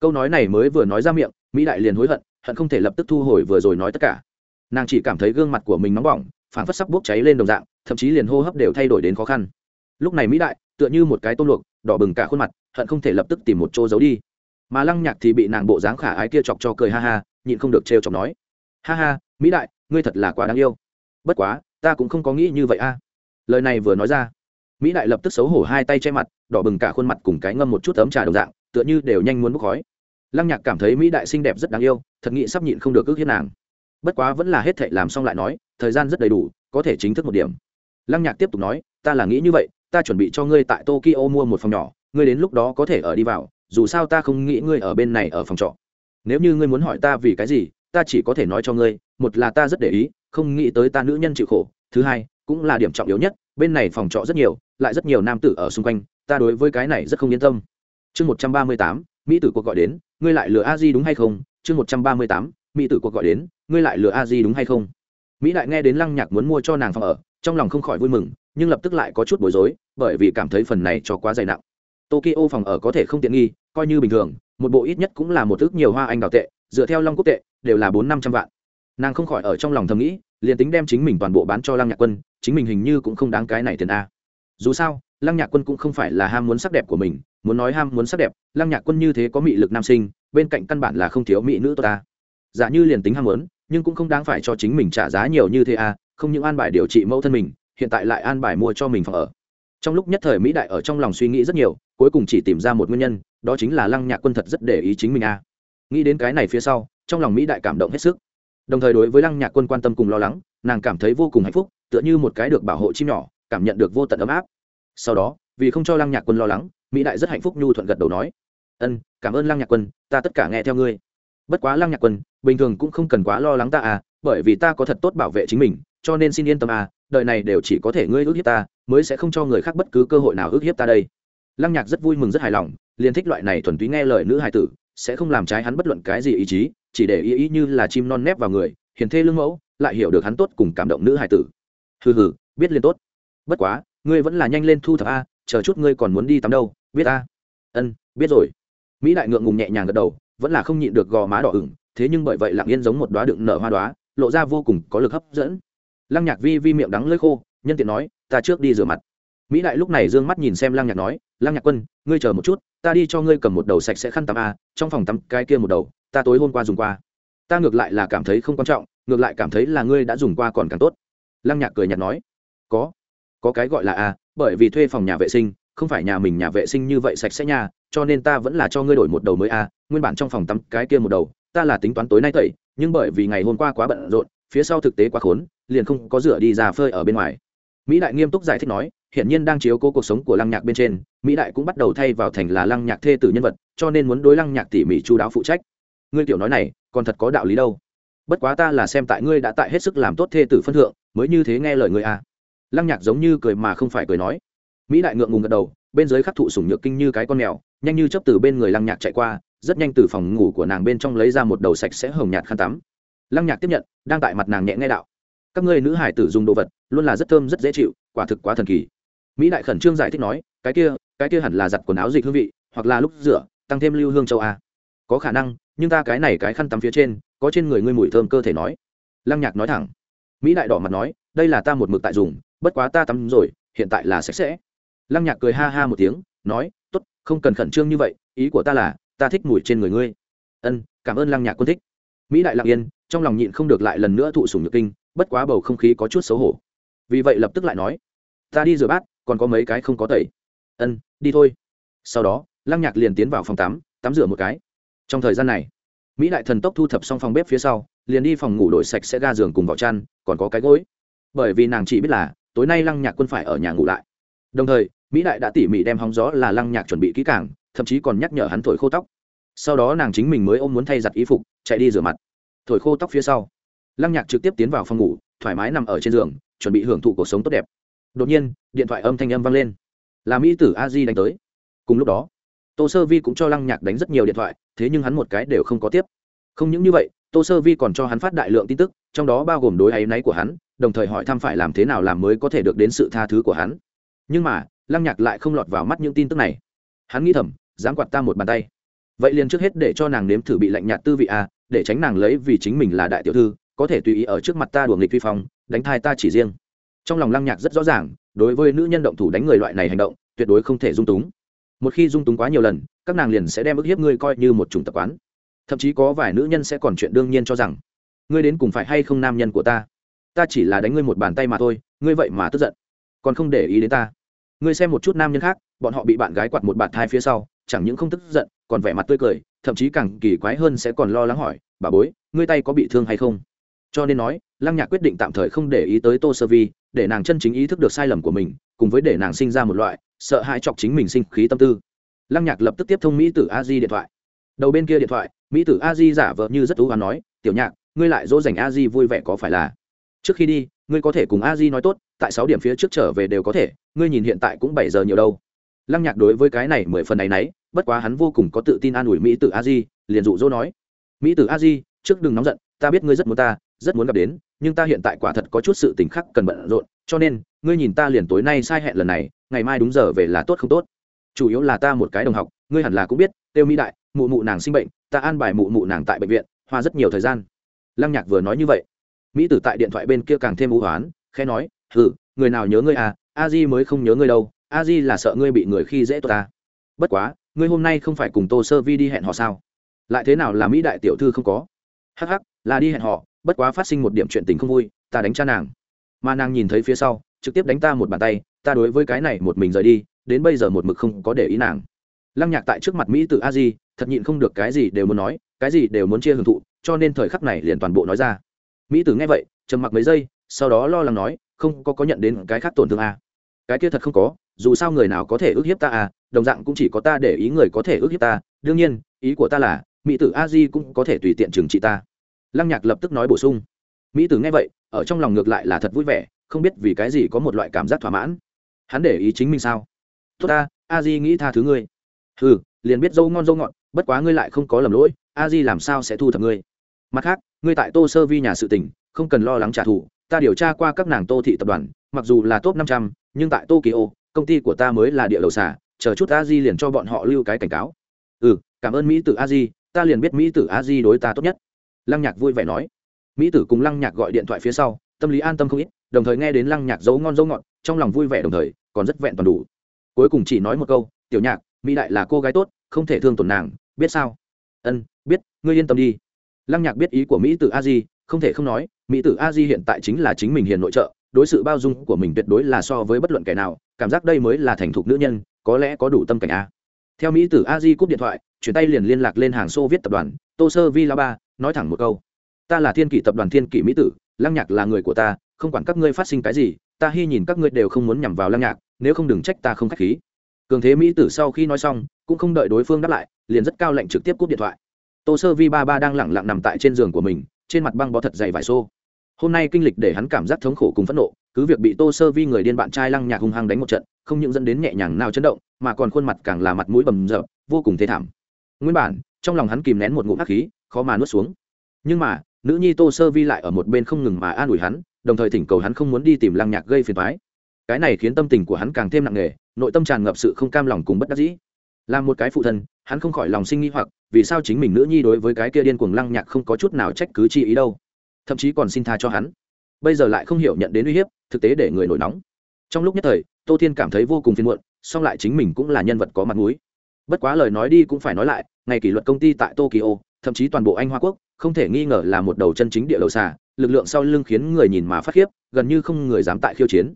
Câu nói này mới vừa nói ra miệng, mỹ đại liền hối hận hận không thể lập tức thu hồi vừa rồi nói tất cả. Nàng chỉ cảm thấy gương mặt của mình nóng bỏng, phản phất sắc bốc cháy lên đồng dạng, thậm chí liền hô hấp đều thay đổi đến khó khăn. Lúc này mỹ đại, tựa như một cái tôm luộc, đỏ bừng cả khuôn mặt, hận không thể lập tức tìm một chỗ giấu đi. Mà lăng nhạc thì bị nàng bộ dáng khả ái kia chọc cho cười ha ha, nhịn không được trêu chọc nói. Ha ha, mỹ đại, ngươi thật là quá đáng yêu. Bất quá, ta cũng không có nghĩ như vậy a. Lời này vừa nói ra, mỹ đại lập tức xấu hổ hai tay che mặt, đỏ bừng cả khuôn mặt cùng cái ngâm một chút ấm trà đồng dạng, tựa như đều nhanh muốn bốc khói lăng nhạc cảm thấy mỹ đại xinh đẹp rất đáng yêu, thật nghĩ sắp nhịn không được ước hiếp nàng. Bất quá vẫn là hết thệ làm xong lại nói, thời gian rất đầy đủ, có thể chính thức một điểm. Lăng nhạc tiếp tục nói, ta là nghĩ như vậy, ta chuẩn bị cho ngươi tại tokyo mua một phòng nhỏ, ngươi đến lúc đó có thể ở đi vào, dù sao ta không nghĩ ngươi ở bên này ở phòng trọ. Nếu như ngươi muốn hỏi ta vì cái gì, ta chỉ có thể nói cho ngươi, một là ta rất để ý, không nghĩ tới ta nữ nhân chịu khổ, thứ hai, cũng là điểm trọng yếu nhất, bên này phòng trọ rất nhiều, lại rất nhiều nam tử ở xung quanh, ta đối với cái này rất không yên tâm. Chương một trăm ba mươi tám mỹ tử cuộc gọi đến, ngươi lại lừa a di đúng hay không? Chương một trăm ba mươi tám, mỹ tử cuộc gọi đến, ngươi lại lừa a di đúng hay không? Mỹ đại nghe đến lăng nhạc muốn mua cho nàng phòng ở, trong lòng không khỏi vui mừng, nhưng lập tức lại có chút bối rối, bởi vì cảm thấy phần này cho quá dày nặng. Tokyo phòng ở có thể không tiện nghi, coi như bình thường, một bộ ít nhất cũng là một ước nhiều hoa anh đào tệ, dựa theo long quốc tệ, đều là bốn năm trăm vạn. Nàng không khỏi ở trong lòng thầm nghĩ, liền tính đem chính mình toàn bộ bán cho lăng nhạc quân, chính mình hình như cũng không đáng cái này tiền a. Dù sao lăng nhạc quân cũng không phải là ham muốn sắc đẹp của mình, muốn nói ham muốn sắc đẹp, lăng nhạc quân như thế có mị lực nam sinh, bên cạnh căn bản là không thiếu mỹ nữ tốt ta. Giả như liền tính ham muốn, nhưng cũng không đáng phải cho chính mình trả giá nhiều như thế a không những an bài điều trị mẫu thân mình, hiện tại lại an bài mua cho mình phòng ở. Trong lúc nhất thời mỹ đại ở trong lòng suy nghĩ rất nhiều, cuối cùng chỉ tìm ra một nguyên nhân, đó chính là lăng nhạc quân thật rất để ý chính mình a nghĩ đến cái này phía sau, trong lòng mỹ đại cảm động hết sức. Đồng thời đối với lăng nhạc quân quan tâm cùng lo lắng, nàng cảm thấy vô cùng hạnh phúc, tựa như một cái được bảo hộ chim nhỏ, cảm nhận được vô tận ấm áp sau đó, vì không cho lăng nhạc quân lo lắng, mỹ đại rất hạnh phúc nhu thuận gật đầu nói, ân, cảm ơn lăng nhạc quân, ta tất cả nghe theo ngươi. Bất quá lăng nhạc quân, bình thường cũng không cần quá lo lắng ta à bởi vì ta có thật tốt bảo vệ chính mình, cho nên xin yên tâm à đời này đều chỉ có thể ngươi ước hiếp ta, mới sẽ không cho người khác bất cứ cơ hội nào ước hiếp ta đây. Lăng nhạc rất vui mừng rất hài lòng, liền thích loại này thuần túy nghe lời nữ hài tử, sẽ không làm trái hắn bất luận cái gì ý chí, chỉ để ý ý như là chim non nép vào người, hiền thê lương mẫu, lại hiểu được hắn tốt cùng cảm động nữ hài tử. Hừ hừ, biết liền tốt. Bất quá ngươi vẫn là nhanh lên thu thập a, chờ chút ngươi còn muốn đi tắm đâu, biết a? Ân, biết rồi. Mỹ đại ngượng ngùng nhẹ nhàng gật đầu, vẫn là không nhịn được gò má đỏ ửng, thế nhưng bởi vậy lặng yên giống một đoá đựng nở hoa đoá lộ ra vô cùng có lực hấp dẫn. Lăng nhạc vi vi miệng đắng lơi khô, nhân tiện nói, ta trước đi rửa mặt. Mỹ đại lúc này d ư ơ n g mắt nhìn xem lăng nhạc nói, lăng nhạc quân, ngươi chờ một chút, ta đi cho ngươi cầm một đầu sạch sẽ khăn tắm a, trong phòng tắm cái kia một đầu, ta tối hôm qua dùng qua. Ta ngược lại là cảm thấy không quan trọng, ngược lại cảm thấy là ngươi đã dùng qua còn càng tốt. Lăng nhạc cười nhạt nói, có có cái gọi là a, bởi vì thuê phòng nhà vệ sinh, không phải nhà mình nhà vệ sinh như vậy sạch sẽ nhà cho nên ta vẫn là cho ngươi đổi một đầu mới a, nguyên bản trong phòng tắm cái kia một đầu, ta là tính toán tối nay tẩy, nhưng bởi vì ngày hôm qua quá bận rộn, phía sau thực tế quá khốn, liền không có rửa đi ra phơi ở bên ngoài. Mỹ đại nghiêm túc giải thích nói, hiển nhiên đang chiếu cố cuộc sống của lăng nhạc bên trên, mỹ đại cũng bắt đầu thay vào thành là lăng nhạc thê tử nhân vật, cho nên muốn đối lăng nhạc tỉ mỉ chú đáo phụ trách. Ngươi tiểu nói này, còn thật có đạo lý đâu. Bất quá ta là xem tại ngươi đã tại hết sức làm tốt thê tử phân thượng, mới như thế nghe lời ngươi à lăng nhạc giống như cười mà không phải cười nói. Mỹ đại ngượng ngùng gật đầu, bên dưới khắc thụ sủng nhược kinh như cái con mèo, nhanh như chấp từ bên người lăng nhạc chạy qua, rất nhanh từ phòng ngủ của nàng bên trong lấy ra một đầu sạch sẽ hồng nhạt khăn tắm. Lăng nhạc tiếp nhận, đang tại mặt nàng nhẹ nghe đạo. Các ngươi nữ hải tử dùng đồ vật, luôn là rất thơm, rất dễ chịu, quả thực quá thần kỳ. Mỹ đại khẩn trương giải thích nói, cái kia cái kia hẳn là giặt quần áo dịch hương vị, hoặc là lúc rửa, tăng thêm lưu hương châu a. Có khả năng, nhưng ta cái này cái khăn tắm phía trên, có trên người ngươi mùi thơm cơ thể nói. Lăng nhạc nói thẳng. Mỹ đại đỏ mặt nói, đây là ta một mực tại dùng bất quá ta tắm rồi, hiện tại là sạch sẽ. Lăng nhạc cười ha ha một tiếng, nói t ố t không cần khẩn trương như vậy, ý của ta là, ta thích mùi trên người ngươi. Ân, cảm ơn lăng nhạc quân thích. Mỹ đại lặng yên, trong lòng nhịn không được lại lần nữa thụ sùng nhược kinh, bất quá bầu không khí có chút xấu hổ. Vì vậy lập tức lại nói, ta đi rửa bát, còn có mấy cái không có tẩy. Ân, đi thôi. Sau đó, lăng nhạc liền tiến vào phòng tắm tắm rửa một cái. Trong thời gian này, mỹ đại thần tốc thu thập xong phòng bếp phía sau, liền đi phòng ngủ đổi sạch sẽ ga giường cùng vào chăn, còn có cái gối. Bởi vì nàng chỉ biết là tối nay lăng nhạc quân phải ở nhà ngủ lại. Đồng thời, mỹ đại đã tỉ mỉ đem hóng gió là lăng nhạc chuẩn bị kỹ càng, thậm chí còn nhắc nhở hắn thổi khô tóc. Sau đó nàng chính mình mới ôm muốn thay giặt y phục, chạy đi rửa mặt. Thổi khô tóc phía sau, lăng nhạc trực tiếp tiến vào phòng ngủ, thoải mái nằm ở trên giường, chuẩn bị hưởng thụ cuộc sống tốt đẹp. Đột nhiên, điện thoại âm thanh âm vang lên. Là mỹ tử a di đánh tới. Cùng lúc đó, tô sơ vi cũng cho lăng nhạc đánh rất nhiều điện thoại, thế nhưng hắn một cái đều không có tiếp. Không những như vậy, tô sơ vi còn cho hắn phát đại lượng tin tức, trong đó bao gồm đối áy náy của hắn đồng thời hỏi thăm phải làm thế nào làm mới có thể được đến sự tha thứ của hắn. Nhưng mà, lăng nhạc lại không lọt vào mắt những tin tức này. Hắn nghĩ thầm, dám quạt ta một bàn tay. Vậy liền trước hết để cho nàng nếm thử bị lạnh nhạt tư vị a để tránh nàng lấy vì chính mình là đại tiểu thư, có thể tùy ý ở trước mặt ta đùa nghịch vi phong, đánh thai ta chỉ riêng. Trong lòng lăng nhạc rất rõ ràng, đối với nữ nhân động thủ đánh người loại này hành động, tuyệt đối không thể dung túng. Một khi dung túng quá nhiều lần, các nàng liền sẽ đem ức hiếp ngươi coi như một chủng tập quán. Thậm chí có vài nữ nhân sẽ còn chuyện đương nhiên cho rằng, ngươi đến cùng phải hay không nam nhân của ta ta chỉ là đánh ngươi một bàn tay mà thôi, ngươi vậy mà tức giận. Còn không để ý đến ta. Ngươi xem một chút nam nhân khác, bọn họ bị bạn gái quạt một bạt thai phía sau, chẳng những không tức giận, còn vẻ mặt tươi cười, thậm chí càng kỳ quái hơn sẽ còn lo lắng hỏi, bà bối, ngươi tay có bị thương hay không? Cho nên nói, lăng nhạc quyết định tạm thời không để ý tới tô sơ vi, để nàng chân chính ý thức được sai lầm của mình, cùng với để nàng sinh ra một loại sợ hãi chọc chính mình sinh khí tâm tư. Lăng nhạc lập tức tiếp thông mỹ tử a di điện thoại. Đầu bên kia điện thoại, mỹ tử a di giả vờ như rất thú và nói, tiểu nhạc, ngươi lại dỗ dành a di vui vẻ có phải là? Trước khi đi, ngươi có thể cùng a di nói tốt, tại sáu điểm phía trước trở về đều có thể, ngươi nhìn hiện tại cũng bảy giờ nhiều đâu. Lăng nhạc đối với cái này mười phần này nấy bất quá hắn vô cùng có tự tin an ủi mỹ tử a di, liền dụ dỗ nói. Mỹ tử a di, trước đừng nóng giận, ta biết ngươi rất muốn ta, rất muốn gặp đến, nhưng ta hiện tại quả thật có chút sự tình khác cần bận rộn, cho nên, ngươi nhìn ta liền tối nay sai hẹn lần này, ngày mai đúng giờ về là tốt không tốt. Chủ yếu là ta một cái đồng học, ngươi hẳn là cũng biết, tiêu mỹ đại, mụ mụ nàng sinh bệnh, ta an bài mụ mụ nàng tại bệnh viện, hoa rất nhiều thời gian. Lăng nhạc vừa nói như vậy mỹ tử tại điện thoại bên kia càng thêm ưu hoán, khẽ nói, hừ, người nào nhớ ngươi à? A di mới không nhớ ngươi đâu. A di là sợ ngươi bị người khi dễ tốt ta. Bất quá, ngươi hôm nay không phải cùng tô sơ vi đi hẹn họ sao? Lại thế nào là mỹ đại tiểu thư không có? Hắc hắc, là đi hẹn họ bất quá phát sinh một điểm chuyện tình không vui, ta đánh cha nàng. Mà nàng nhìn thấy phía sau, trực tiếp đánh ta một bàn tay, ta đối với cái này một mình rời đi, đến bây giờ một mực không có để ý nàng. Lăng nhạc tại trước mặt mỹ tự a di, thật nhịn không được cái gì đều muốn nói, cái gì đều muốn chia hưởng thụ, cho nên thời khắc này liền toàn bộ nói ra mỹ tử nghe vậy, trầm mặc mấy giây, sau đó lo lắng nói, không, có có nhận đến cái khác tổn thương à. cái kia thật không có, dù sao người nào có thể ức hiếp ta à? Đồng dạng cũng chỉ có ta để ý người có thể ức hiếp ta. Đương nhiên, ý của ta là, mỹ tử a di cũng có thể tùy tiện trừng trị ta. Lăng nhạc lập tức nói bổ sung. Mỹ tử nghe vậy, ở trong lòng ngược lại là thật vui vẻ, không biết vì cái gì có một loại cảm giác thỏa mãn. Hắn để ý chính mình sao? Tốt ta, a di nghĩ tha thứ ngươi. Ừ liền biết dâu ngon dâu ngọt, bất quá ngươi lại không có lầm lỗi, a di làm sao sẽ thu thập ngươi? Mặt khác ngươi tại tô sơ vi nhà sự tình, không cần lo lắng trả thù, ta điều tra qua các nàng tô thị tập đoàn, mặc dù là top năm trăm, nhưng tại tokyo, công ty của ta mới là địa đầu xả chờ chút a di liền cho bọn họ lưu cái cảnh cáo. Ừ cảm ơn mỹ tử a di, ta liền biết mỹ tử a di đối ta tốt nhất. Lăng nhạc vui vẻ nói. Mỹ tử cùng lăng nhạc gọi điện thoại phía sau, tâm lý an tâm không ít, đồng thời nghe đến lăng nhạc dấu ngon dấu ngọt, trong lòng vui vẻ đồng thời, còn rất vẹn toàn đủ. Cuối cùng chỉ nói một câu, tiểu nhạc, mỹ đại là cô gái tốt, không thể thương tổn nàng, biết sao? Ân, biết, ngươi yên tâm đi lăng nhạc biết ý của mỹ tử a di, không thể không nói, mỹ tử a di hiện tại chính là chính mình hiền nội trợ, đối sự bao dung của mình tuyệt đối là so với bất luận kẻ nào, cảm giác đây mới là thành thục nữ nhân, có lẽ có đủ tâm cảnh a. Theo mỹ tử a di cúp điện thoại, chuyển tay liền liên lạc lên hàng xô viết tập đoàn, tô sơ vi la ba, nói thẳng một câu. Ta là thiên kỷ tập đoàn thiên kỷ mỹ tử, lăng nhạc là người của ta, không quản các ngươi phát sinh cái gì, ta hy nhìn các ngươi đều không muốn nhằm vào lăng nhạc, nếu không đừng trách ta không k h á c h khí. Cường thế mỹ tử sau khi nói xong, cũng không đợi đối phương đáp lại, liền rất cao lệnh trực tiếp cúp điện thoại tô sơ vi ba ba đang lẳng lặng nằm tại trên giường của mình, trên mặt băng bó thật dày vải xô. Hôm nay kinh lịch để hắn cảm giác thống khổ cùng phẫn nộ, cứ việc bị tô sơ vi người điên bạn trai lăng nhạc hung hăng đánh một trận, không những dẫn đến nhẹ nhàng nào chấn động, mà còn khuôn mặt càng là mặt mũi bầm rợp vô cùng thê thảm. Nguyên bản, trong lòng hắn kìm nén một ngụm hắc khí, khó mà nuốt xuống. Nhưng mà, nữ nhi tô sơ vi lại ở một bên không ngừng mà an ủi hắn, đồng thời thỉnh cầu hắn không muốn đi tìm lăng nhạc gây phiền thoái cái này khiến tâm tình của hắn càng thêm nặng nề, nội tâm tràn ngập sự không cam lòng cùng bất đắc dĩ. Là một cái phụ thân, hắn không khỏi lòng sinh nghi hoặc vì sao chính mình nữ nhi đối với cái kia điên cuồng lăng nhạc không có chút nào trách cứ chi ý đâu? Thậm chí còn xin tha cho hắn. Bây giờ lại không hiểu nhận đến uy hiếp, thực tế để người nổi nóng. Trong lúc nhất thời, tô thiên cảm thấy vô cùng phiền muộn, song lại chính mình cũng là nhân vật có mặt mũi. Bất quá lời nói đi cũng phải nói lại, ngày kỷ luật công ty tại tokyo, thậm chí toàn bộ anh hoa quốc, không thể nghi ngờ là một đầu chân chính địa đầu xà, lực lượng sau lưng khiến người nhìn mà phát khiếp, gần như không người dám tại khiêu chiến.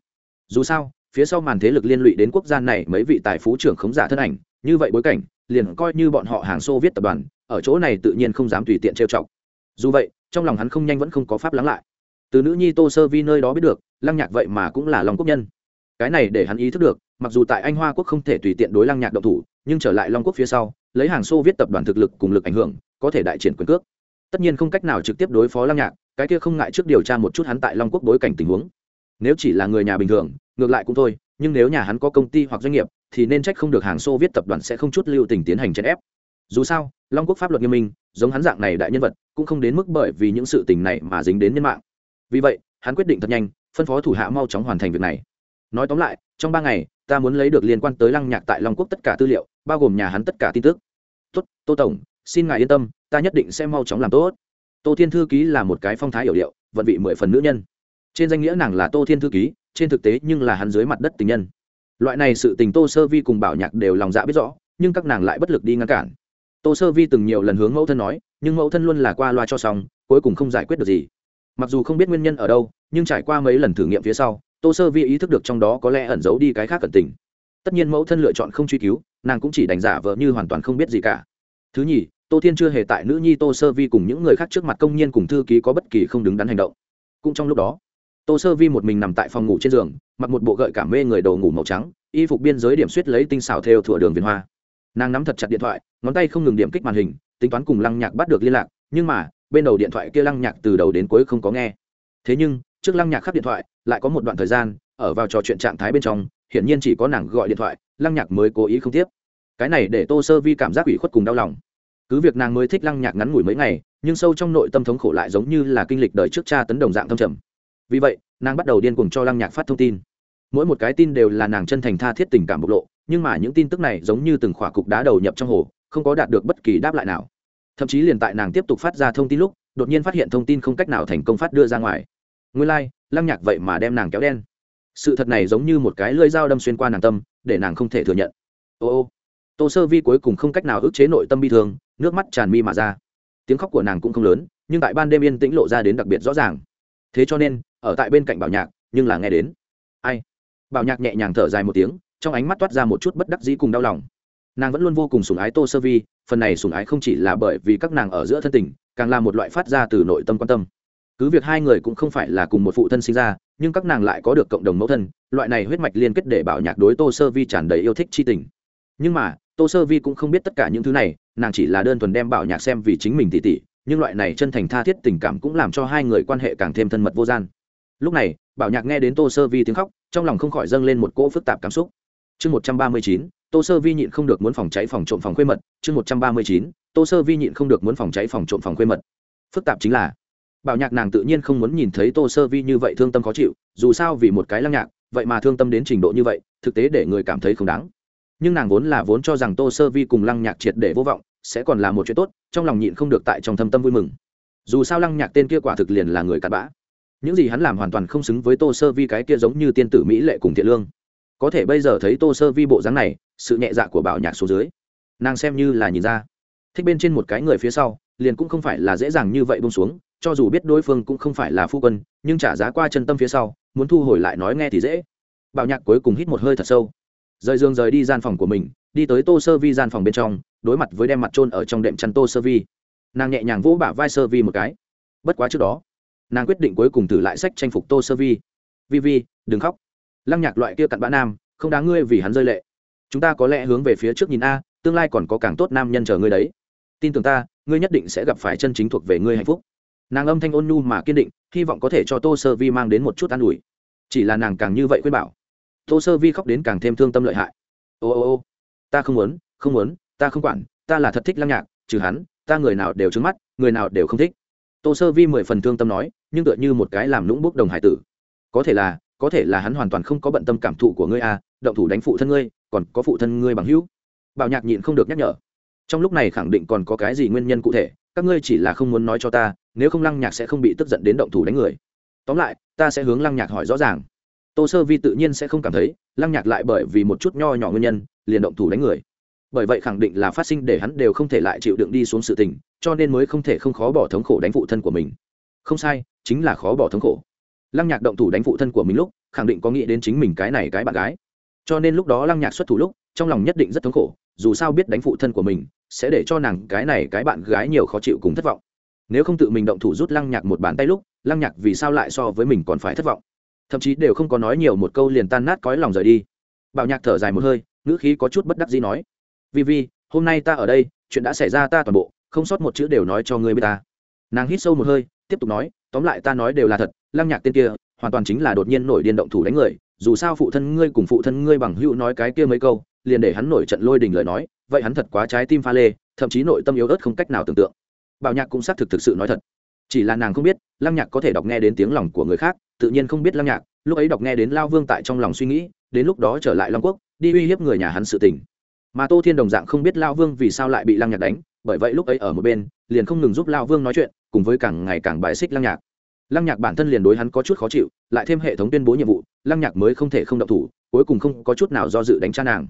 Dù sao, phía sau màn thế lực liên lụy đến quốc gia này mấy vị tài phú trưởng khống giả thân ảnh như vậy bối cảnh, liền coi như bọn họ hàng xô viết tập đoàn, ở chỗ này tự nhiên không dám tùy tiện trêu chọc. Dù vậy, trong lòng hắn không nhanh vẫn không có pháp lắng lại. Từ nữ nhi tô sơ vi nơi đó biết được, lăng nhạc vậy mà cũng là lòng quốc nhân. Cái này để hắn ý thức được, mặc dù tại anh hoa quốc không thể tùy tiện đối lăng nhạc động thủ, nhưng trở lại long quốc phía sau, lấy hàng xô viết tập đoàn thực lực cùng lực ảnh hưởng, có thể đại triển quyền cước. Tất nhiên không cách nào trực tiếp đối phó lăng nhạc, cái kia không ngại trước điều tra một chút hắn tại long quốc bối cảnh tình huống. Nếu chỉ là người nhà bình thường, ngược lại cũng thôi nhưng nếu nhà hắn có công ty hoặc doanh nghiệp, thì nên trách không được hàng xô viết tập đoàn sẽ không chút lưu tình tiến hành chèn ép. Dù sao, long quốc pháp luật nghiêm minh, giống hắn dạng này đại nhân vật, cũng không đến mức bởi vì những sự tình này mà dính đến nhân mạng. Vì vậy, hắn quyết định thật nhanh, phân phó thủ hạ mau chóng hoàn thành việc này. Nói tóm lại, trong ba ngày, ta muốn lấy được liên quan tới lăng nhạc tại long quốc tất cả tư liệu, bao gồm nhà hắn tất cả tin tức. Tốt, tô tổng, xin ngài yên tâm, ta nhất định sẽ mau chóng làm tốt. Tô thiên thư ký là một cái phong thái hiểu điệu, vận vị mười phần nữ nhân. Trên danh nghĩa nàng là tô thiên thư ký trên thực tế nhưng là hắn dưới mặt đất tình nhân. Loại này sự tình tô sơ vi cùng bảo nhạc đều lòng dạ biết rõ, nhưng các nàng lại bất lực đi ngăn cản. Tô sơ vi từng nhiều lần hướng mẫu thân nói, nhưng mẫu thân luôn là qua loa cho xong, cuối cùng không giải quyết được gì. Mặc dù không biết nguyên nhân ở đâu, nhưng trải qua mấy lần thử nghiệm phía sau, tô sơ vi ý thức được trong đó có lẽ ẩn giấu đi cái khác cẩn tình. Tất nhiên mẫu thân lựa chọn không truy cứu, nàng cũng chỉ đánh giả vợ như hoàn toàn không biết gì cả. Thứ nhì, tô thiên chưa hề tại nữ nhi tô sơ vi cùng những người khác trước mặt công nhân cùng thư ký có bất kỳ không đứng đắn hành động. Cũng trong lúc đó tô sơ vi một mình nằm tại phòng ngủ trên giường, mặc một bộ gợi cảm mê người đầu ngủ màu trắng, y phục biên giới điểm suýt lấy tinh xảo theo thủa đường viền hoa. Nàng nắm thật chặt điện thoại, ngón tay không ngừng điểm kích màn hình, tính toán cùng lăng nhạc bắt được liên lạc, nhưng mà, bên đầu điện thoại kia lăng nhạc từ đầu đến cuối không có nghe. Thế nhưng, trước lăng nhạc khắp điện thoại, lại có một đoạn thời gian, ở vào trò chuyện trạng thái bên trong, hiển nhiên chỉ có nàng gọi điện thoại, lăng nhạc mới cố ý không tiếp. Cái này để tô sơ vi cảm giác ủy khuất cùng đau lòng. Cứ việc nàng mới thích lăng nhạc ngắn ngủi mấy ngày, nhưng sâu trong nội tâm thống khổ lại giống như là kinh lịch đời trước cha tấn đồng dạng thâm trầm vì vậy nàng bắt đầu điên cuồng cho lăng nhạc phát thông tin. Mỗi một cái tin đều là nàng chân thành tha thiết tình cảm bộc lộ nhưng mà những tin tức này giống như từng khỏa cục đá đầu nhập trong hồ không có đạt được bất kỳ đáp lại nào. Thậm chí liền tại nàng tiếp tục phát ra thông tin lúc đột nhiên phát hiện thông tin không cách nào thành công phát đưa ra ngoài. Nguyên lai、like, lăng nhạc vậy mà đem nàng kéo đen. Sự thật này giống như một cái lưỡi dao đâm xuyên qua nàng tâm để nàng không thể thừa nhận. Ô ô tô sơ vi cuối cùng không cách nào ức chế nội tâm bi thương nước mắt tràn mi mà ra. Tiếng khóc của nàng cũng không lớn nhưng tại ban đêm yên tĩnh lộ ra đến đặc biệt rõ ràng. Thế cho nên ở tại bên cạnh bảo nhạc, nhưng là nghe đến. Ai? Bảo nhạc nhẹ nhàng thở dài một tiếng, trong ánh mắt toát ra một chút bất đắc dĩ cùng đau lòng. Nàng vẫn luôn vô cùng sủng ái tô sơ vi, phần này sủng ái không chỉ là bởi vì các nàng ở giữa thân tình, càng là một loại phát ra từ nội tâm quan tâm. Cứ việc hai người cũng không phải là cùng một phụ thân sinh ra, nhưng các nàng lại có được cộng đồng mẫu thân, loại này huyết mạch liên kết để bảo nhạc đối tô sơ vi tràn đầy yêu thích c h i tình. Nhưng mà, tô sơ vi cũng không biết tất cả những thứ này, nàng chỉ là đơn thuần đem bảo nhạc xem vì chính mình tỉ tỉ, nhưng loại này chân thành tha thiết tình cảm cũng làm cho hai người quan hệ càng thêm thân mật vô gian lúc này, bảo nhạc nghe đến tô sơ vi tiếng khóc, trong lòng không khỏi dâng lên một cỗ phức tạp cảm xúc. Chương một trăm ba mươi chín, tô sơ vi nhịn không được muốn phòng cháy phòng trộm phòng khuê mật. Chương một trăm ba mươi chín, tô sơ vi nhịn không được muốn phòng cháy phòng trộm phòng khuê mật. Phức tạp chính là, bảo nhạc nàng tự nhiên không muốn nhìn thấy tô sơ vi như vậy thương tâm khó chịu, dù sao vì một cái lăng nhạc, vậy mà thương tâm đến trình độ như vậy, thực tế để người cảm thấy không đáng. Nhưng nàng vốn là vốn cho rằng tô sơ vi cùng lăng nhạc triệt để vô vọng, sẽ còn là một chuyện tốt, trong lòng nhịn không được tại trong thâm tâm vui mừng. Dù sao lăng nhạc tên kia quả thực liền là người cặn bã những gì hắn làm hoàn toàn không xứng với tô sơ vi cái kia giống như tiên tử mỹ lệ cùng thiện lương. Có thể bây giờ thấy tô sơ vi bộ dáng này, sự nhẹ dạ của bảo nhạc số dưới, nàng xem như là nhìn ra. Thích bên trên một cái người phía sau, liền cũng không phải là dễ dàng như vậy bông xuống, cho dù biết đối phương cũng không phải là phu quân, nhưng trả giá qua chân tâm phía sau, muốn thu hồi lại nói nghe thì dễ. Bảo nhạc cuối cùng hít một hơi thật sâu. Rời giường rời đi gian phòng của mình, đi tới tô sơ vi gian phòng bên trong, đối mặt với đem mặt trôn ở trong đệm chăn tô sơ vi. Nàng nhẹ nhàng vỗ bả vai sơ vi một cái. Bất quá trước đó nàng quyết định cuối cùng thử lại sách tranh phục tô sơ vi. Vi vi, đừng khóc. Lăng nhạc loại kia cặn bã nam, không đáng ngươi vì hắn rơi lệ. Chúng ta có lẽ hướng về phía trước nhìn a, tương lai còn có càng tốt nam nhân chờ ngươi đấy. Tin tưởng ta, ngươi nhất định sẽ gặp phải chân chính thuộc về ngươi hạnh phúc. Nàng âm thanh ôn nhu mà kiên định, hy vọng có thể cho tô sơ vi mang đến một chút an ủi. Chỉ là nàng càng như vậy khuyên bảo, tô sơ vi khóc đến càng thêm thương tâm lợi hại. Ô ô ô, ta không muốn không muốn, ta không quản, ta là thật thích lăng nhạc, trừ hắn, ta người nào đều trứng mắt, người nào đều không thích tô sơ vi mười phần thương tâm nói, nhưng tựa như một cái làm lũng bốc đồng hải tử. Có thể là, có thể là hắn hoàn toàn không có bận tâm cảm thụ của ngươi à động thủ đánh phụ thân ngươi, còn có phụ thân ngươi bằng hữu. Bảo nhạc nhịn không được nhắc nhở. Trong lúc này khẳng định còn có cái gì nguyên nhân cụ thể, các ngươi chỉ là không muốn nói cho ta, nếu không lăng nhạc sẽ không bị tức giận đến động thủ đánh người. Tóm lại, ta sẽ hướng lăng nhạc hỏi rõ ràng. Tô sơ vi tự nhiên sẽ không cảm thấy, lăng nhạc lại bởi vì một chút nho nhỏ nguyên nhân, liền động thủ đánh người bởi vậy khẳng định là phát sinh để hắn đều không thể lại chịu đựng đi xuống sự tình, cho nên mới không thể không khó bỏ thống khổ đánh phụ thân của mình. Không sai, chính là khó bỏ thống khổ. Lăng nhạc động thủ đánh phụ thân của mình lúc, khẳng định có nghĩ đến chính mình cái này cái bạn gái. Cho nên lúc đó lăng nhạc xuất thủ lúc, trong lòng nhất định rất thống khổ, dù sao biết đánh phụ thân của mình, sẽ để cho nàng cái này cái bạn gái nhiều khó chịu cùng thất vọng. Nếu không tự mình động thủ rút lăng nhạc một bàn tay lúc, lăng nhạc vì sao lại so với mình còn phải thất vọng? Thậm chí đều không có nói nhiều một câu liền tan nát cõi lòng rời đi. Bảo nhạc thở dài một hơi, ngữ khí có chút bất đắc gì nói vi vi, hôm nay ta ở đây, chuyện đã xảy ra ta toàn bộ, không sót một chữ đều nói cho ngươi biết ta. Nàng hít sâu một hơi, tiếp tục nói, tóm lại ta nói đều là thật, lăng nhạc tên kia, hoàn toàn chính là đột nhiên nổi điên động thủ đánh người, dù sao phụ thân ngươi cùng phụ thân ngươi bằng hữu nói cái kia mấy câu, liền để hắn nổi trận lôi đình lời nói, vậy hắn thật quá trái tim pha lê, thậm chí nội tâm yếu ớt không cách nào tưởng tượng. Bảo nhạc cũng xác thực thực sự nói thật. Chỉ là nàng không biết, lăng nhạc có thể đọc nghe đến tiếng lòng của người khác, tự nhiên không biết lăng nhạc, lúc ấy đọc nghe đến lao vương tại trong lòng suy nghĩ, đến lúc đó trở lại long quốc, đi uy hiếp người nhà hắn sự tình mà tô thiên đồng dạng không biết lao vương vì sao lại bị lăng nhạc đánh, bởi vậy lúc ấy ở một bên, liền không ngừng giúp lao vương nói chuyện, cùng với càng ngày càng bài xích lăng nhạc. Lăng nhạc bản thân liền đối hắn có chút khó chịu, lại thêm hệ thống tuyên bố nhiệm vụ, lăng nhạc mới không thể không động thủ, cuối cùng không có chút nào do dự đánh cha nàng.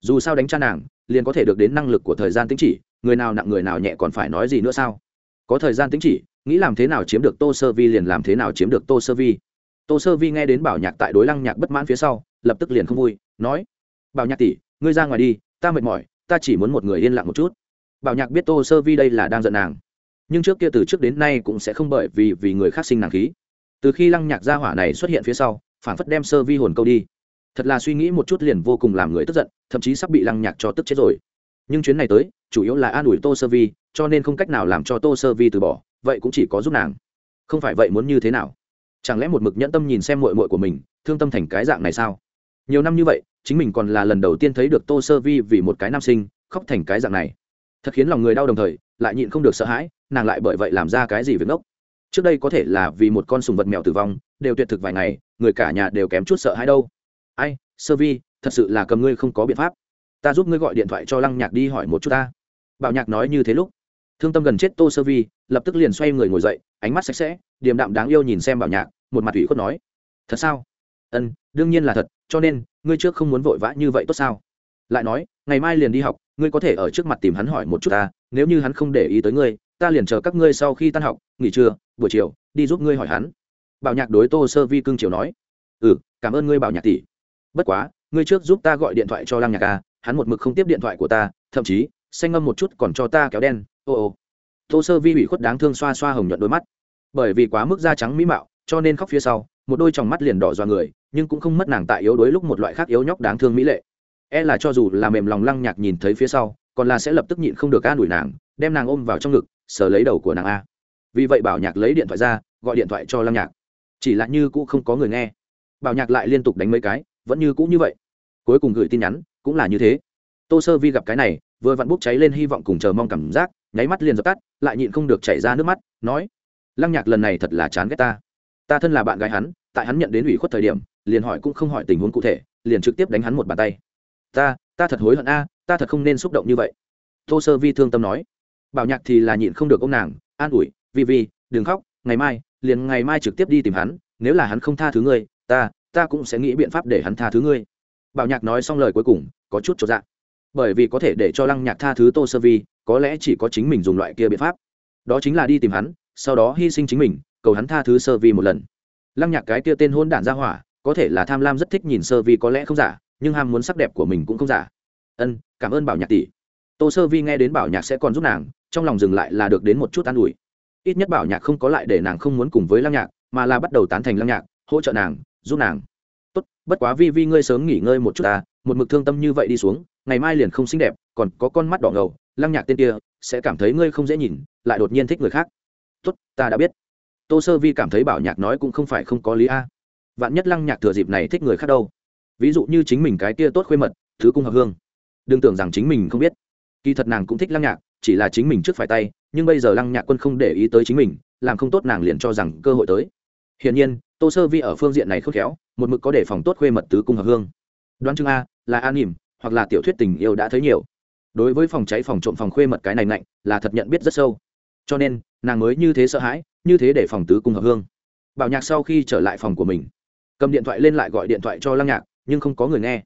Dù sao đánh cha nàng, liền có thể được đến năng lực của thời gian tính chỉ, người nào nặng người nào nhẹ còn phải nói gì nữa sao? Có thời gian tính chỉ, nghĩ làm thế nào chiếm được tô sơ vi liền làm thế nào chiếm được tô sơ vi. Tô sơ vi nghe đến bảo nhạc tại đối lăng nhạc bất mãn phía sau, lập tức liền không vui, nói, bảo nhạc tỷ, ngươi ra ngoài đi ta mệt mỏi, ta chỉ muốn một người yên lặng một chút. Bảo nhạc biết tô sơ vi đây là đang giận nàng. Nhưng trước kia từ trước đến nay cũng sẽ không bởi vì vì người khác sinh nàng khí. Từ khi lăng nhạc gia hỏa này xuất hiện phía sau, phản phất đem sơ vi hồn câu đi. Thật là suy nghĩ một chút liền vô cùng làm người tức giận, thậm chí sắp bị lăng nhạc cho tức chết rồi. Nhưng chuyến này tới, chủ yếu là an ủi tô sơ vi, cho nên không cách nào làm cho tô sơ vi từ bỏ, vậy cũng chỉ có giúp nàng. Không phải vậy muốn như thế nào? Chẳng lẽ một mực nhẫn tâm nhìn xem mội mội của mình, thương tâm thành cái dạng này sao? Nhiều năm như vậy chính mình còn là lần đầu tiên thấy được tô sơ vi vì một cái nam sinh, khóc thành cái dạng này. Thật khiến lòng người đau đồng thời, lại nhịn không được sợ hãi, nàng lại bởi vậy làm ra cái gì việc ngốc. Trước đây có thể là vì một con sùng vật mèo tử vong, đều tuyệt thực vài ngày, người cả nhà đều kém chút sợ hãi đâu. Ai, sơ vi, thật sự là cầm ngươi không có biện pháp. Ta giúp ngươi gọi điện thoại cho lăng nhạc đi hỏi một chút ta. Bảo nhạc nói như thế lúc, thương tâm gần chết tô sơ vi, lập tức liền xoay người ngồi dậy, ánh mắt sạch sẽ, điềm đạm đáng yêu nhìn xem bảo nhạc, một mặt ủy khuất nói, thật sao? Ân, đương nhiên là thật, cho nên ngươi trước không muốn vội vã như vậy tốt sao? Lại nói, ngày mai liền đi học, ngươi có thể ở trước mặt tìm hắn hỏi một chút ta, nếu như hắn không để ý tới ngươi, ta liền chờ các ngươi sau khi tan học, nghỉ trưa, buổi chiều, đi giúp ngươi hỏi hắn. Bảo nhạc đối tô sơ vi cưng chiều nói. Ừ cảm ơn ngươi bảo nhạc tỷ. Bất quá, ngươi trước giúp ta gọi điện thoại cho lăng nhạc a hắn một mực không tiếp điện thoại của ta, thậm chí, xanh ngâm một chút còn cho ta kéo đen, ô ô. Tô sơ vi ủy khuất đáng thương xoa xoa hồng nhuận đôi mắt. Bởi vì quá mức da trắng mỹ mạo, cho nên khóc phía sau, một đôi tròng mắt liền đỏ dọa người nhưng cũng không mất nàng tại yếu đuối lúc một loại khác yếu nhóc đáng thương mỹ lệ. E là cho dù là mềm lòng lăng nhạc nhìn thấy phía sau, còn là sẽ lập tức nhịn không được an ủi nàng, đem nàng ôm vào trong ngực, sờ lấy đầu của nàng a. Vì vậy bảo nhạc lấy điện thoại ra, gọi điện thoại cho lăng nhạc. Chỉ là như cũ không có người nghe. Bảo nhạc lại liên tục đánh mấy cái, vẫn như cũ như vậy. Cuối cùng gửi tin nhắn, cũng là như thế. Tô sơ vi gặp cái này, vừa vặn bốc cháy lên hy vọng cùng chờ mong cảm giác, nháy mắt liền dập tắt, lại nhịn không được chảy ra nước mắt, nói, lăng nhạc lần này thật là chán ghét ta. Ta thân là bạn gái hắn, tại hắn nhận đến ủy khuất thời điểm liền hỏi cũng không hỏi tình huống cụ thể, liền trực tiếp đánh hắn một bàn tay. Ta ta thật hối hận a, ta thật không nên xúc động như vậy. Tô sơ vi thương tâm nói. Bảo nhạc thì là nhịn không được ông nàng, an ủi, vi vi, đừng khóc, ngày mai, liền ngày mai trực tiếp đi tìm hắn, nếu là hắn không tha thứ ngươi, ta ta cũng sẽ nghĩ biện pháp để hắn tha thứ ngươi. Bảo nhạc nói xong lời cuối cùng, có chút cho dạ. Bởi vì có thể để cho lăng nhạc tha thứ tô sơ vi, có lẽ chỉ có chính mình dùng loại kia biện pháp. Đó chính là đi tìm hắn, sau đó hy sinh chính mình, cầu hắn tha thứ sơ vi một lần. Lăng nhạc cái kia tên hôn đản ra hỏa có thể là tham lam rất thích nhìn sơ vi có lẽ không giả, nhưng ham muốn sắc đẹp của mình cũng không giả. Ân, cảm ơn bảo nhạc tỷ. Tô sơ vi nghe đến bảo nhạc sẽ còn giúp nàng, trong lòng dừng lại là được đến một chút an ủi. Ít nhất bảo nhạc không có lại để nàng không muốn cùng với lăng nhạc, mà là bắt đầu tán thành lăng nhạc, hỗ trợ nàng, giúp nàng. Tốt, bất quá vi vi ngươi sớm nghỉ ngơi một chút ta một mực thương tâm như vậy đi xuống, ngày mai liền không xinh đẹp, còn có con mắt đỏ ngầu, lăng nhạc tên kia sẽ cảm thấy ngươi không dễ nhìn, lại đột nhiên thích người khác. Tốt, ta đã biết. Tô sơ vi cảm thấy bảo nhạc nói cũng không phải không có lý a vạn nhất lăng nhạc thừa dịp này thích người khác đâu. Ví dụ như chính mình cái kia tốt khuê mật, thứ cung hợp hương. Đừng tưởng rằng chính mình không biết. Kỳ thật nàng cũng thích lăng nhạc, chỉ là chính mình trước phải tay, nhưng bây giờ lăng nhạc quân không để ý tới chính mình, làm không tốt nàng liền cho rằng cơ hội tới. Hiển nhiên, tô sơ vi ở phương diện này khôn khéo, một mực có đề phòng tốt khuê mật tứ cung hợp hương. Đoán chừng a, là an nỉm hoặc là tiểu thuyết tình yêu đã thấy nhiều. Đối với phòng cháy phòng trộm phòng khuê mật cái này mạnh là thật nhận biết rất sâu. Cho nên, nàng mới như thế sợ hãi, như thế để phòng tứ cung hợp hương. Bảo nhạc sau khi trở lại phòng của mình cầm điện thoại lên lại gọi điện thoại cho lăng nhạc, nhưng không có người nghe.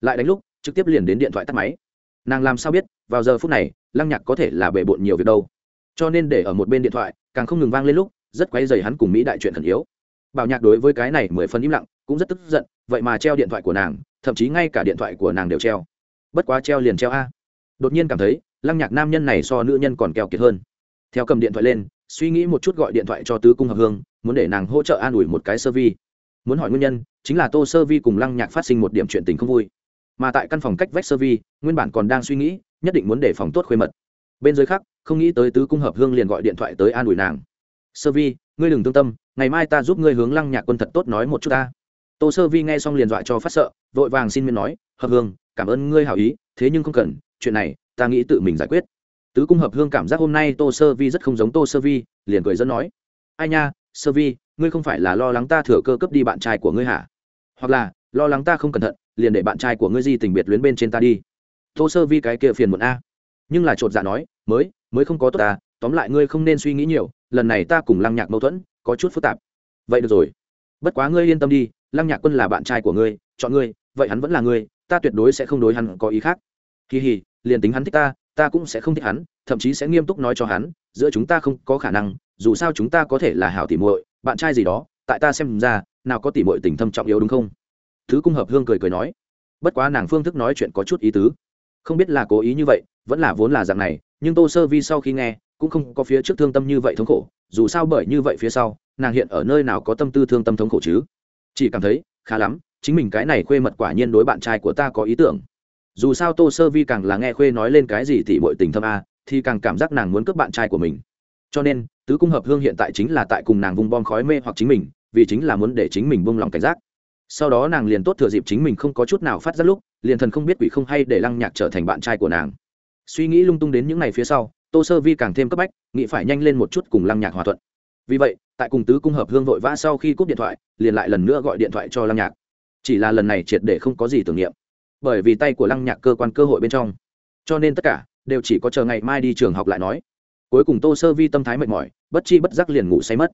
Lại đánh lúc, trực tiếp liền đến điện thoại tắt máy. Nàng làm sao biết, vào giờ phút này, lăng nhạc có thể là bề bộn nhiều việc đâu. Cho nên để ở một bên điện thoại, càng không ngừng vang lên lúc, rất quay dày hắn cùng mỹ đại chuyện khẩn yếu. Bảo nhạc đối với cái này mười phần im lặng, cũng rất tức giận, vậy mà treo điện thoại của nàng, thậm chí ngay cả điện thoại của nàng đều treo. Bất quá treo liền treo a. Đột nhiên cảm thấy, lăng nhạc nam nhân này so nữ nhân còn keo kiệt hơn. Theo cầm điện thoại lên, suy nghĩ một chút gọi điện thoại cho tứ cung hợp hương, muốn để nàng hỗ trợ an ủi một cái sơ vi muốn hỏi nguyên nhân, chính là tô sơ vi cùng lăng nhạc phát sinh một điểm chuyện tình không vui. Mà tại căn phòng cách vách sơ vi, nguyên bản còn đang suy nghĩ, nhất định muốn đề phòng tốt khuê mật. Bên dưới khác, không nghĩ tới tứ cung hợp hương liền gọi điện thoại tới an ủi nàng. Sơ vi, ngươi đừng tương tâm, ngày mai ta giúp ngươi hướng lăng nhạc quân thật tốt nói một chút ta. Tô sơ vi nghe xong liền dọa cho phát sợ, vội vàng xin miên nói, hợp hương, cảm ơn ngươi hảo ý, thế nhưng không cần, chuyện này, ta nghĩ tự mình giải quyết. Tứ cung hợp hương cảm giác hôm nay tô sơ vi rất không giống tô sơ vi, liền cười dẫn nói, ai nha sơ vi, ngươi không phải là lo lắng ta thừa cơ cấp đi bạn trai của ngươi hả? Hoặc là, lo lắng ta không cẩn thận, liền để bạn trai của ngươi di tình biệt luyến bên trên ta đi. Tô sơ vi cái kia phiền muộn a. Nhưng là chột dạ nói, mới mới không có tốt ta, tóm lại ngươi không nên suy nghĩ nhiều, lần này ta cùng lăng nhạc mâu thuẫn, có chút phức tạp. Vậy được rồi. Bất quá ngươi yên tâm đi, lăng nhạc quân là bạn trai của ngươi, chọn ngươi, vậy hắn vẫn là ngươi, ta tuyệt đối sẽ không đối hắn có ý khác. Kỳ hì liền tính hắn thích ta ta cũng sẽ không thích hắn, thậm chí sẽ nghiêm túc nói cho hắn, giữa chúng ta không có khả năng dù sao chúng ta có thể là hảo tỉ muội, bạn trai gì đó, tại ta xem ra, nào có tỉ muội tình thâm trọng yếu đúng không? Thứ cung hợp hương cười cười nói. Bất quá nàng phương thức nói chuyện có chút ý tứ. Không biết là cố ý như vậy, vẫn là vốn là dạng này, nhưng tô sơ vi sau khi nghe, cũng không có phía trước thương tâm như vậy thống khổ, dù sao bởi như vậy phía sau, nàng hiện ở nơi nào có tâm tư thương tâm thống khổ chứ? Chỉ cảm thấy, khá lắm, chính mình cái này khuê mật quả nhiên đối bạn trai của ta có ý tưởng. Dù sao tô sơ vi càng là nghe khuê nói lên cái gì thì mọi tình thâm a, thì càng cảm giác nàng muốn cướp bạn trai của mình. Cho nên tứ cung hợp hương hiện tại chính là tại cùng nàng vung bom khói mê hoặc chính mình, vì chính là muốn để chính mình buông lòng cảnh giác. Sau đó nàng liền tốt thừa dịp chính mình không có chút nào phát giác lúc, liền thần không biết quỷ không hay để lăng nhạc trở thành bạn trai của nàng. Suy nghĩ lung tung đến những ngày phía sau, tô sơ vi càng thêm cấp bách, nghĩ phải nhanh lên một chút cùng lăng nhạc hòa thuận. Vì vậy, tại cùng tứ cung hợp hương vội vã sau khi cúp điện thoại, liền lại lần nữa gọi điện thoại cho lăng nhạc. Chỉ là lần này triệt để không có gì tưởng niệm. Bởi vì tay của lăng nhạc cơ quan cơ hội bên trong. Cho nên tất cả đều chỉ có chờ ngày mai đi trường học lại nói cuối cùng tô sơ vi tâm thái mệt mỏi, bất chi bất giác liền ngủ say mất.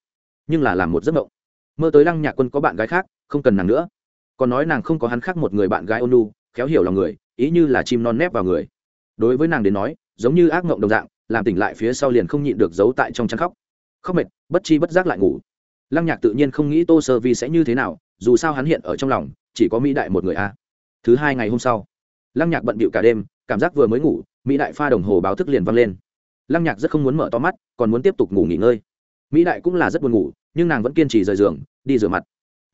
Nhưng là làm một giấc mộng. Mơ tới lăng nhạc quân có bạn gái khác, không cần nàng nữa. Còn nói nàng không có hắn khác một người bạn gái ôn khéo hiểu lòng người, ý như là chim non nép vào người. Đối với nàng đến nói, giống như ác mộng đồng dạng, làm tỉnh lại phía sau liền không nhịn được giấu tại trong chăn khóc. Khóc mệt, bất chi bất giác lại ngủ. Lăng nhạc tự nhiên không nghĩ tô sơ vi sẽ như thế nào, dù sao hắn hiện ở trong lòng, chỉ có mỹ đại một người a. Thứ hai ngày hôm sau, lăng nhạc bận bịu cả đêm, cảm giác vừa mới ngủ, mỹ đại pha đồng hồ báo thức liền văng lên lăng nhạc rất không muốn mở to mắt, còn muốn tiếp tục ngủ nghỉ ngơi. Mỹ đại cũng là rất buồn ngủ, nhưng nàng vẫn kiên trì rời giường, đi rửa mặt.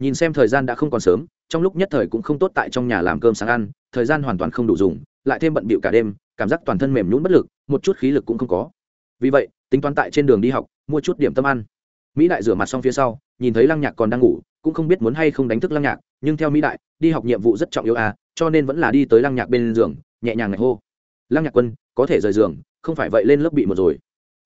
Nhìn xem thời gian đã không còn sớm, trong lúc nhất thời cũng không tốt tại trong nhà làm cơm sáng ăn, thời gian hoàn toàn không đủ dùng, lại thêm bận bịu cả đêm, cảm giác toàn thân mềm nhún bất lực, một chút khí lực cũng không có. Vì vậy, tính toán tại trên đường đi học, mua chút điểm tâm ăn. Mỹ đại rửa mặt xong phía sau, nhìn thấy lăng nhạc còn đang ngủ, cũng không biết muốn hay không đánh thức lăng nhạc, nhưng theo mỹ đại, đi học nhiệm vụ rất trọng yếu à cho nên vẫn là đi tới lăng nhạc bên giường, nhẹ nhàng ngạch hô. Lăng nhạc quân, có thể rời giường không phải vậy lên lớp bị một rồi.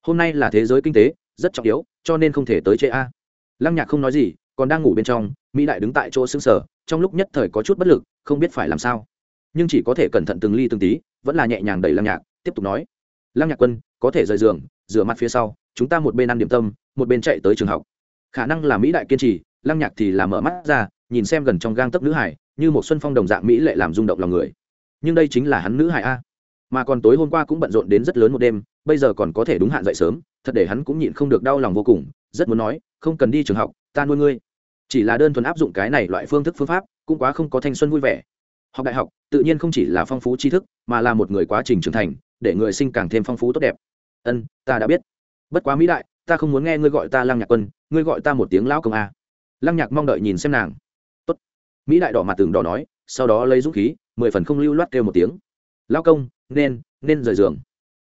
Hôm nay là thế giới kinh tế, rất trọng yếu, cho nên không thể tới chế a. Lăng nhạc không nói gì, còn đang ngủ bên trong, mỹ đại đứng tại chỗ xứng sở trong lúc nhất thời có chút bất lực, không biết phải làm sao. Nhưng chỉ có thể cẩn thận từng ly từng tí, vẫn là nhẹ nhàng đẩy lăng nhạc, tiếp tục nói. Lăng nhạc quân, có thể rời giường, rửa mặt phía sau, chúng ta một bên ăn điểm tâm, một bên chạy tới trường học. Khả năng là mỹ đại kiên trì, lăng nhạc thì là mở mắt ra, nhìn xem gần trong gang tấc nữ hải, như một xuân phong đồng dạng mỹ lệ làm rung động lòng người. Nhưng đây chính là hắn nữ hải a mà còn tối hôm qua cũng bận rộn đến rất lớn một đêm, bây giờ còn có thể đúng hạn dậy sớm, thật để hắn cũng nhịn không được đau lòng vô cùng, rất muốn nói, không cần đi trường học, ta nuôi ngươi. Chỉ là đơn thuần áp dụng cái này loại phương thức phương pháp, cũng quá không có thanh xuân vui vẻ. Học đại học, tự nhiên không chỉ là phong phú tri thức, mà là một người quá trình trưởng thành, để người sinh càng thêm phong phú tốt đẹp. Ân, ta đã biết. Bất quá mỹ đại, ta không muốn nghe ngươi gọi ta lăng nhạc quân, ngươi gọi ta một tiếng lão công a. Lăng nhạc mong đợi nhìn xem nàng. Tốt. mỹ đại đỏ mặt tường đỏ nói, sau đó lấy dũng khí, mười phần không lưu loát kêu một tiếng. Lão công nên nên rời giường.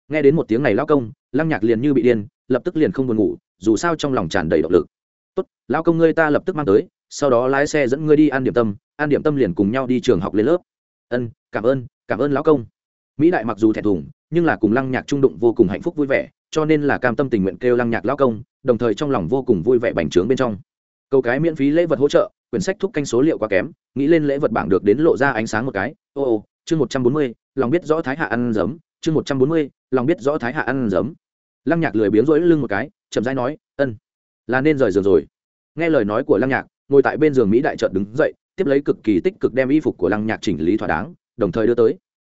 Nghe đến một tiếng này lão công, lăng nhạc liền như bị điên, lập tức liền không buồn ngủ, dù sao trong lòng tràn đầy động lực. Tốt, lão công ngươi ta lập tức mang tới, sau đó lái xe dẫn ngươi đi ăn điểm tâm ăn điểm tâm liền cùng nhau đi trường học lên lớp. Ân, cảm ơn cảm ơn lão công. Mỹ đại mặc dù thẹn thùng, nhưng là cùng lăng nhạc trung đụng vô cùng hạnh phúc vui vẻ, cho nên là cam tâm tình nguyện kêu lăng nhạc lão công, đồng thời trong lòng vô cùng vui vẻ bành trướng bên trong. Câu cái miễn phí lễ vật hỗ trợ, quyển sách thúc canh số liệu quá kém, nghĩ lên lễ vật bảng được đến lộ ra ánh sáng một cái. Ô ô, chương một trăm bốn mươi lòng biết rõ thái hạ ăn giấm, chương một trăm bốn mươi, lòng biết rõ thái hạ ăn giấm. Lăng nhạc lười biếng rỗi lưng một cái, chậm rãi nói, ân, là nên rời giường rồi. Nghe lời nói của lăng nhạc, ngồi tại bên giường mỹ đại trợt đứng dậy, tiếp lấy cực kỳ tích cực đem y phục của lăng nhạc chỉnh lý thỏa đáng, đồng thời đưa tới.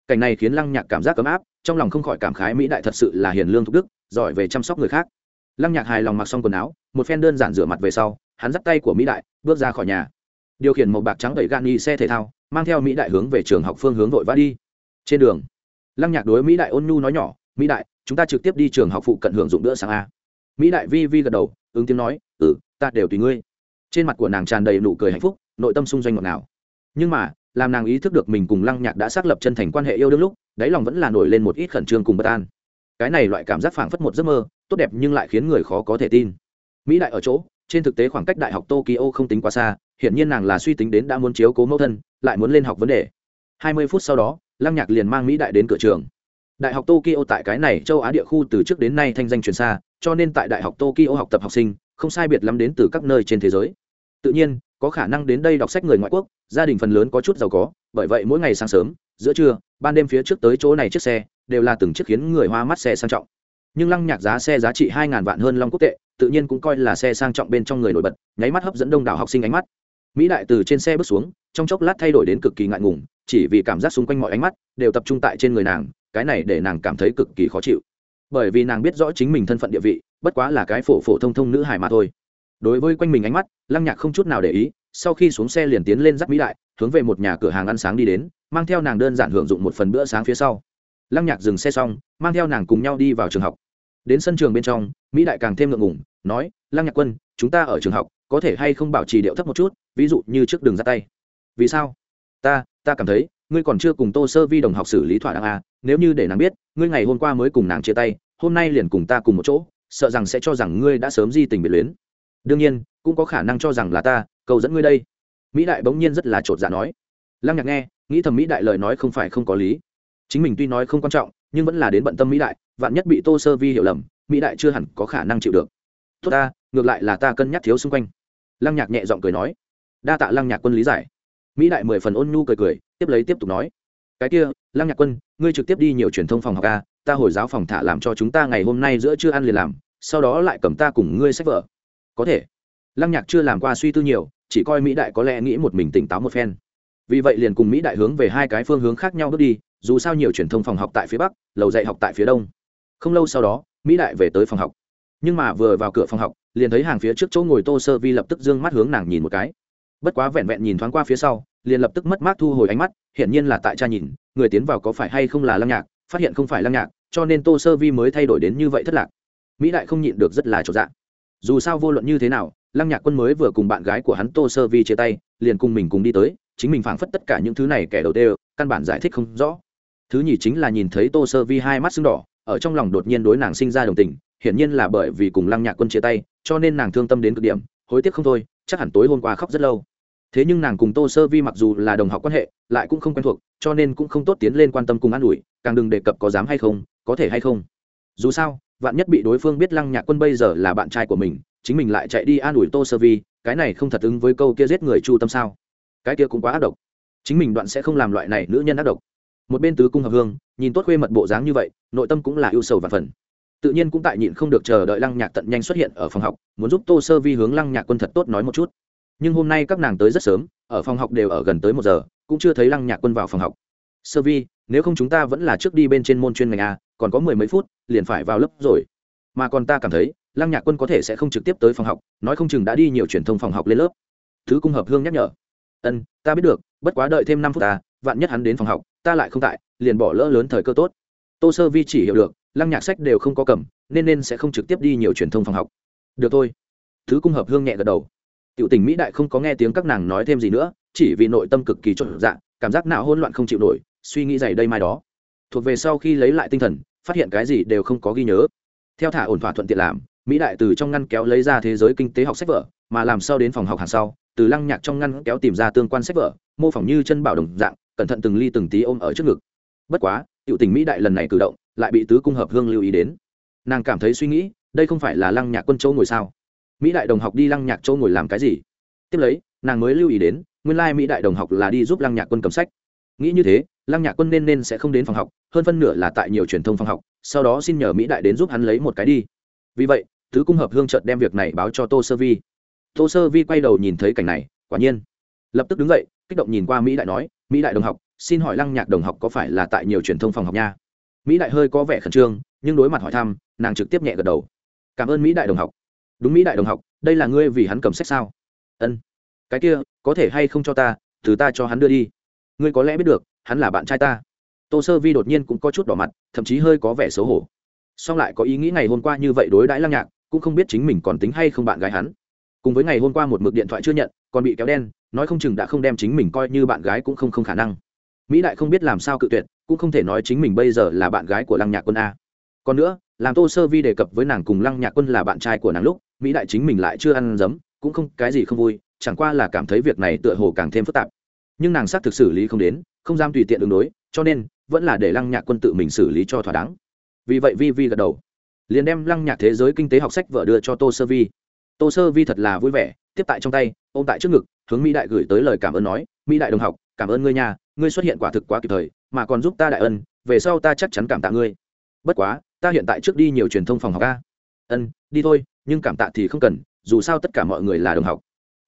Cảnh này khiến lăng nhạc cảm giác ấm áp, trong lòng không khỏi cảm khái mỹ đại thật sự là hiền lương thục đức, giỏi về chăm sóc người khác. Lăng nhạc hài lòng mặc xong quần áo, một phen đơn giản rửa mặt về sau, hắn dắt tay của mỹ đại, bước ra khỏi nhà. Điều khiển một bạc trắng đẩy gan y xe thể thao, mang theo mỹ đại hướng về trường học phương hướng vội vã đi trên đường, lăng nhạc đối mỹ đại ôn nhu nói nhỏ, mỹ đại, chúng ta trực tiếp đi trường học phụ cận hưởng dụng bữa sáng a. Mỹ đại vi vi gật đầu, ứng tiếng nói ừ ta đều tùy ngươi. Trên mặt của nàng tràn đầy nụ cười hạnh phúc, nội tâm xung doanh ngọt nào nhưng mà, làm nàng ý thức được mình cùng lăng nhạc đã xác lập chân thành quan hệ yêu đương lúc, đáy lòng vẫn là nổi lên một ít khẩn trương cùng bất an. Cái này loại cảm giác phảng phất một giấc mơ, tốt đẹp nhưng lại khiến người khó có thể tin. Mỹ đại ở chỗ, trên thực tế khoảng cách đại học tokyo không tính quá xa, hiển nhiên nàng là suy tính đến đã muốn chiếu cố mẫu thân, lại muốn lên học vấn đề. Hai mươi phút sau đó lăng nhạc liền mang mỹ đại đến cửa trường. Đại học tokyo tại cái này châu á địa khu từ trước đến nay thanh danh truyền xa, cho nên tại đại học tokyo học tập học sinh, không sai biệt lắm đến từ các nơi trên thế giới. Tự nhiên, có khả năng đến đây đọc sách người ngoại quốc, gia đình phần lớn có chút giàu có, bởi vậy mỗi ngày sáng sớm, giữa trưa, ban đêm phía trước tới chỗ này chiếc xe, đều là từng chiếc khiến người hoa mắt xe sang trọng. Nhưng lăng nhạc giá xe giá trị hai ngàn vạn hơn long quốc tệ, tự nhiên cũng coi là xe sang trọng bên trong người nổi bật, nháy mắt hấp dẫn đông đảo học sinh ánh mắt. Mỹ đại từ trên xe bước xuống, trong chốc lát thay đổi đến cực kỳ ngại ngùng chỉ vì cảm giác xung quanh mọi ánh mắt đều tập trung tại trên người nàng, cái này để nàng cảm thấy cực kỳ khó chịu. Bởi vì nàng biết rõ chính mình thân phận địa vị, bất quá là cái phổ phổ thông thông nữ hài mà thôi. Đối với quanh mình ánh mắt, lăng nhạc không chút nào để ý, sau khi xuống xe liền tiến lên dắt mỹ đại, hướng về một nhà cửa hàng ăn sáng đi đến, mang theo nàng đơn giản hưởng dụng một phần bữa sáng phía sau. Lăng nhạc dừng xe xong, mang theo nàng cùng nhau đi vào trường học. Đến sân trường bên trong, mỹ đại càng thêm ngượng ngủng nói, lăng nhạc quân, chúng ta ở trường học, có thể hay không bảo trì điệu thấp một chút, ví dụ như trước đường ra tay? Vì sao? Ta ta cảm thấy ngươi còn chưa cùng tô sơ vi đồng học xử lý thỏa đáng à, nếu như để nàng biết ngươi ngày hôm qua mới cùng nàng chia tay hôm nay liền cùng ta cùng một chỗ sợ rằng sẽ cho rằng ngươi đã sớm di tình biệt luyến. Đương nhiên cũng có khả năng cho rằng là ta cầu dẫn ngươi đây. Mỹ đại bỗng nhiên rất là chột dạ nói. Lăng nhạc nghe nghĩ thầm mỹ đại lời nói không phải không có lý. Chính mình tuy nói không quan trọng nhưng vẫn là đến bận tâm mỹ đại vạn nhất bị tô sơ vi hiểu lầm mỹ đại chưa hẳn có khả năng chịu được. Tốt ta ngược lại là ta cân nhắc thiếu xung quanh. Lăng nhạc nhẹ giọng cười nói. Đa tạ lăng nhạc quân lý giải mỹ đại mười phần ôn nhu cười cười, tiếp lấy tiếp tục nói. Cái kia, lăng nhạc quân, ngươi trực tiếp đi nhiều truyền thông phòng học a ta hồi giáo phòng thả làm cho chúng ta ngày hôm nay giữa chưa ăn liền làm, sau đó lại cầm ta cùng ngươi sách vở. Có thể. Lăng nhạc chưa làm qua suy tư nhiều, chỉ coi mỹ đại có lẽ nghĩ một mình tỉnh táo một phen. Vì vậy liền cùng mỹ đại hướng về hai cái phương hướng khác nhau bước đi, dù sao nhiều truyền thông phòng học tại phía bắc, lầu dạy học tại phía đông. Không lâu sau đó, mỹ đại về tới phòng học. Nhưng mà vừa vào cửa phòng học, liền thấy hàng phía trước chỗ ngồi tô sơ vi lập tức d ư ơ n g mắt hướng nàng nhìn một cái bất quá vẹn vẹn nhìn thoáng qua phía sau, liền lập tức mất mát thu hồi ánh mắt, hiển nhiên là tại cha nhìn, người tiến vào có phải hay không là lăng nhạc, phát hiện không phải lăng nhạc, cho nên tô sơ vi mới thay đổi đến như vậy thất lạc. Mỹ đại không nhịn được rất là trọn dạng dù sao vô luận như thế nào, lăng nhạc quân mới vừa cùng bạn gái của hắn tô sơ vi chia tay, liền cùng mình cùng đi tới, chính mình phảng phất tất cả những thứ này kẻ đầu tiên căn bản giải thích không rõ. Thứ nhì chính là nhìn thấy tô sơ vi hai mắt sưng đỏ, ở trong lòng đột nhiên đối nàng sinh ra đồng tình, hiển nhiên là bởi vì cùng lăng nhạc quân chia tay, cho nên nàng thương tâm đến cực điểm, hối tiếc không thôi chắc hẳn tối hôm qua khóc rất lâu. Thế nhưng nàng cùng tô sơ vi mặc dù là đồng học quan hệ, lại cũng không quen thuộc, cho nên cũng không tốt tiến lên quan tâm cùng an ủi, càng đừng đề cập có dám hay không, có thể hay không. Dù sao, vạn nhất bị đối phương biết lăng nhạc quân bây giờ là bạn trai của mình, chính mình lại chạy đi an ủi tô sơ vi, cái này không thật ứng với câu kia giết người chu tâm sao? Cái kia cũng quá ác độc. Chính mình đoạn sẽ không làm loại này nữ nhân ác độc. Một bên tứ cung hợp hương, nhìn tốt khuê mật bộ dáng như vậy, nội tâm cũng là ưu sầu và phần tự nhiên cũng tại nhịn không được chờ đợi lăng nhạc tận nhanh xuất hiện ở phòng học, muốn giúp tô sơ vi hướng lăng nhạc quân thật tốt nói một chút. Nhưng hôm nay các nàng tới rất sớm, ở phòng học đều ở gần tới một giờ, cũng chưa thấy lăng nhạc quân vào phòng học. Sơ vi, nếu không chúng ta vẫn là trước đi bên trên môn chuyên ngành a, còn có mười mấy phút, liền phải vào lớp rồi. Mà còn ta cảm thấy, lăng nhạc quân có thể sẽ không trực tiếp tới phòng học, nói không chừng đã đi nhiều truyền thông phòng học lên lớp. Thứ cung hợp hương nhắc nhở. Ân, ta biết được, bất quá đợi thêm năm phút ta, vạn nhất hắn đến phòng học, ta lại không tại, liền bỏ lỡ lớn thời cơ tốt. Tô sơ vi chỉ hiểu được lăng nhạc sách đều không có cầm, nên nên sẽ không trực tiếp đi nhiều truyền thông phòng học. Được thôi. Thứ cung hợp hương nhẹ gật đầu. Tiểu tình mỹ đại không có nghe tiếng các nàng nói thêm gì nữa, chỉ vì nội tâm cực kỳ trộn dạng cảm giác não hỗn loạn không chịu nổi, suy nghĩ dày đây mai đó. Thuộc về sau khi lấy lại tinh thần, phát hiện cái gì đều không có ghi nhớ. Theo thả ổn thỏa thuận tiện làm, mỹ đại từ trong ngăn kéo lấy ra thế giới kinh tế học sách vở, mà làm sao đến phòng học hàng sau, từ lăng nhạc trong ngăn kéo tìm ra tương quan sách vở, mô phỏng như chân bảo đồng dạng, cẩn thận từng ly từng tí ôm ở trước ngực. Bất quá tiểu tình mỹ đại lần này cử động, lại bị tứ cung hợp hương lưu ý đến. Nàng cảm thấy suy nghĩ, đây không phải là lăng nhạc quân châu ngồi sao? Mỹ đại đồng học đi lăng nhạc châu ngồi làm cái gì? Tiếp lấy, nàng mới lưu ý đến, nguyên lai mỹ đại đồng học là đi giúp lăng nhạc quân cầm sách. Nghĩ như thế, lăng nhạc quân nên nên sẽ không đến phòng học, hơn phân nửa là tại nhiều truyền thông phòng học, sau đó xin nhờ mỹ đại đến giúp hắn lấy một cái đi. Vì vậy, tứ cung hợp hương trợt đem việc này báo cho tô sơ vi. Tô sơ vi quay đầu nhìn thấy cảnh này, quả nhiên, lập tức đứng dậy, kích động nhìn qua mỹ đại nói, mỹ đại đồng học xin hỏi lăng nhạc đồng học có phải là tại nhiều truyền thông phòng học nha? Mỹ đại hơi có vẻ khẩn trương, nhưng đối mặt hỏi thăm, nàng trực tiếp nhẹ gật đầu. Cảm ơn mỹ đại đồng học. Đúng mỹ đại đồng học, đây là ngươi vì hắn cầm sách sao? Ân. Cái kia, có thể hay không cho ta, từ ta cho hắn đưa đi. Ngươi có lẽ biết được, hắn là bạn trai ta. Tô sơ vi đột nhiên cũng có chút đỏ mặt, thậm chí hơi có vẻ xấu hổ. Song lại có ý nghĩ ngày hôm qua như vậy đối đãi lăng nhạc, cũng không biết chính mình còn tính hay không bạn gái hắn. Cùng với ngày hôm qua một mực điện thoại chưa nhận, còn bị kéo đen, nói không chừng đã không đem chính mình coi như bạn gái cũng không không khả năng mỹ đại không biết làm sao cự tuyệt, cũng không thể nói chính mình bây giờ là bạn gái của lăng nhạc quân a. Còn nữa, làm tô sơ vi đề cập với nàng cùng lăng nhạc quân là bạn trai của nàng lúc, mỹ đại chính mình lại chưa ăn dấm cũng không, cái gì không vui, chẳng qua là cảm thấy việc này tựa hồ càng thêm phức tạp. Nhưng nàng xác thực xử lý không đến, không dám tùy tiện đường đối, cho nên, vẫn là để lăng nhạc quân tự mình xử lý cho thỏa đáng. Vì vậy vi vi gật đầu. Liền đem lăng nhạc thế giới kinh tế học sách vợ đưa cho tô sơ vi. Tô sơ vi thật là vui vẻ, tiếp tại trong tay, ôm tại trước ngực, hướng mỹ đại gửi tới lời cảm ơn nói, mỹ đại đồng học, cảm ơn ngươi nhà ngươi xuất hiện quả thực quá kịp thời, mà còn giúp ta đại ân, về sau ta chắc chắn cảm tạ ngươi. Bất quá, ta hiện tại trước đi nhiều truyền thông phòng học a. Ân, đi thôi, nhưng cảm tạ thì không cần, dù sao tất cả mọi người là đồng học.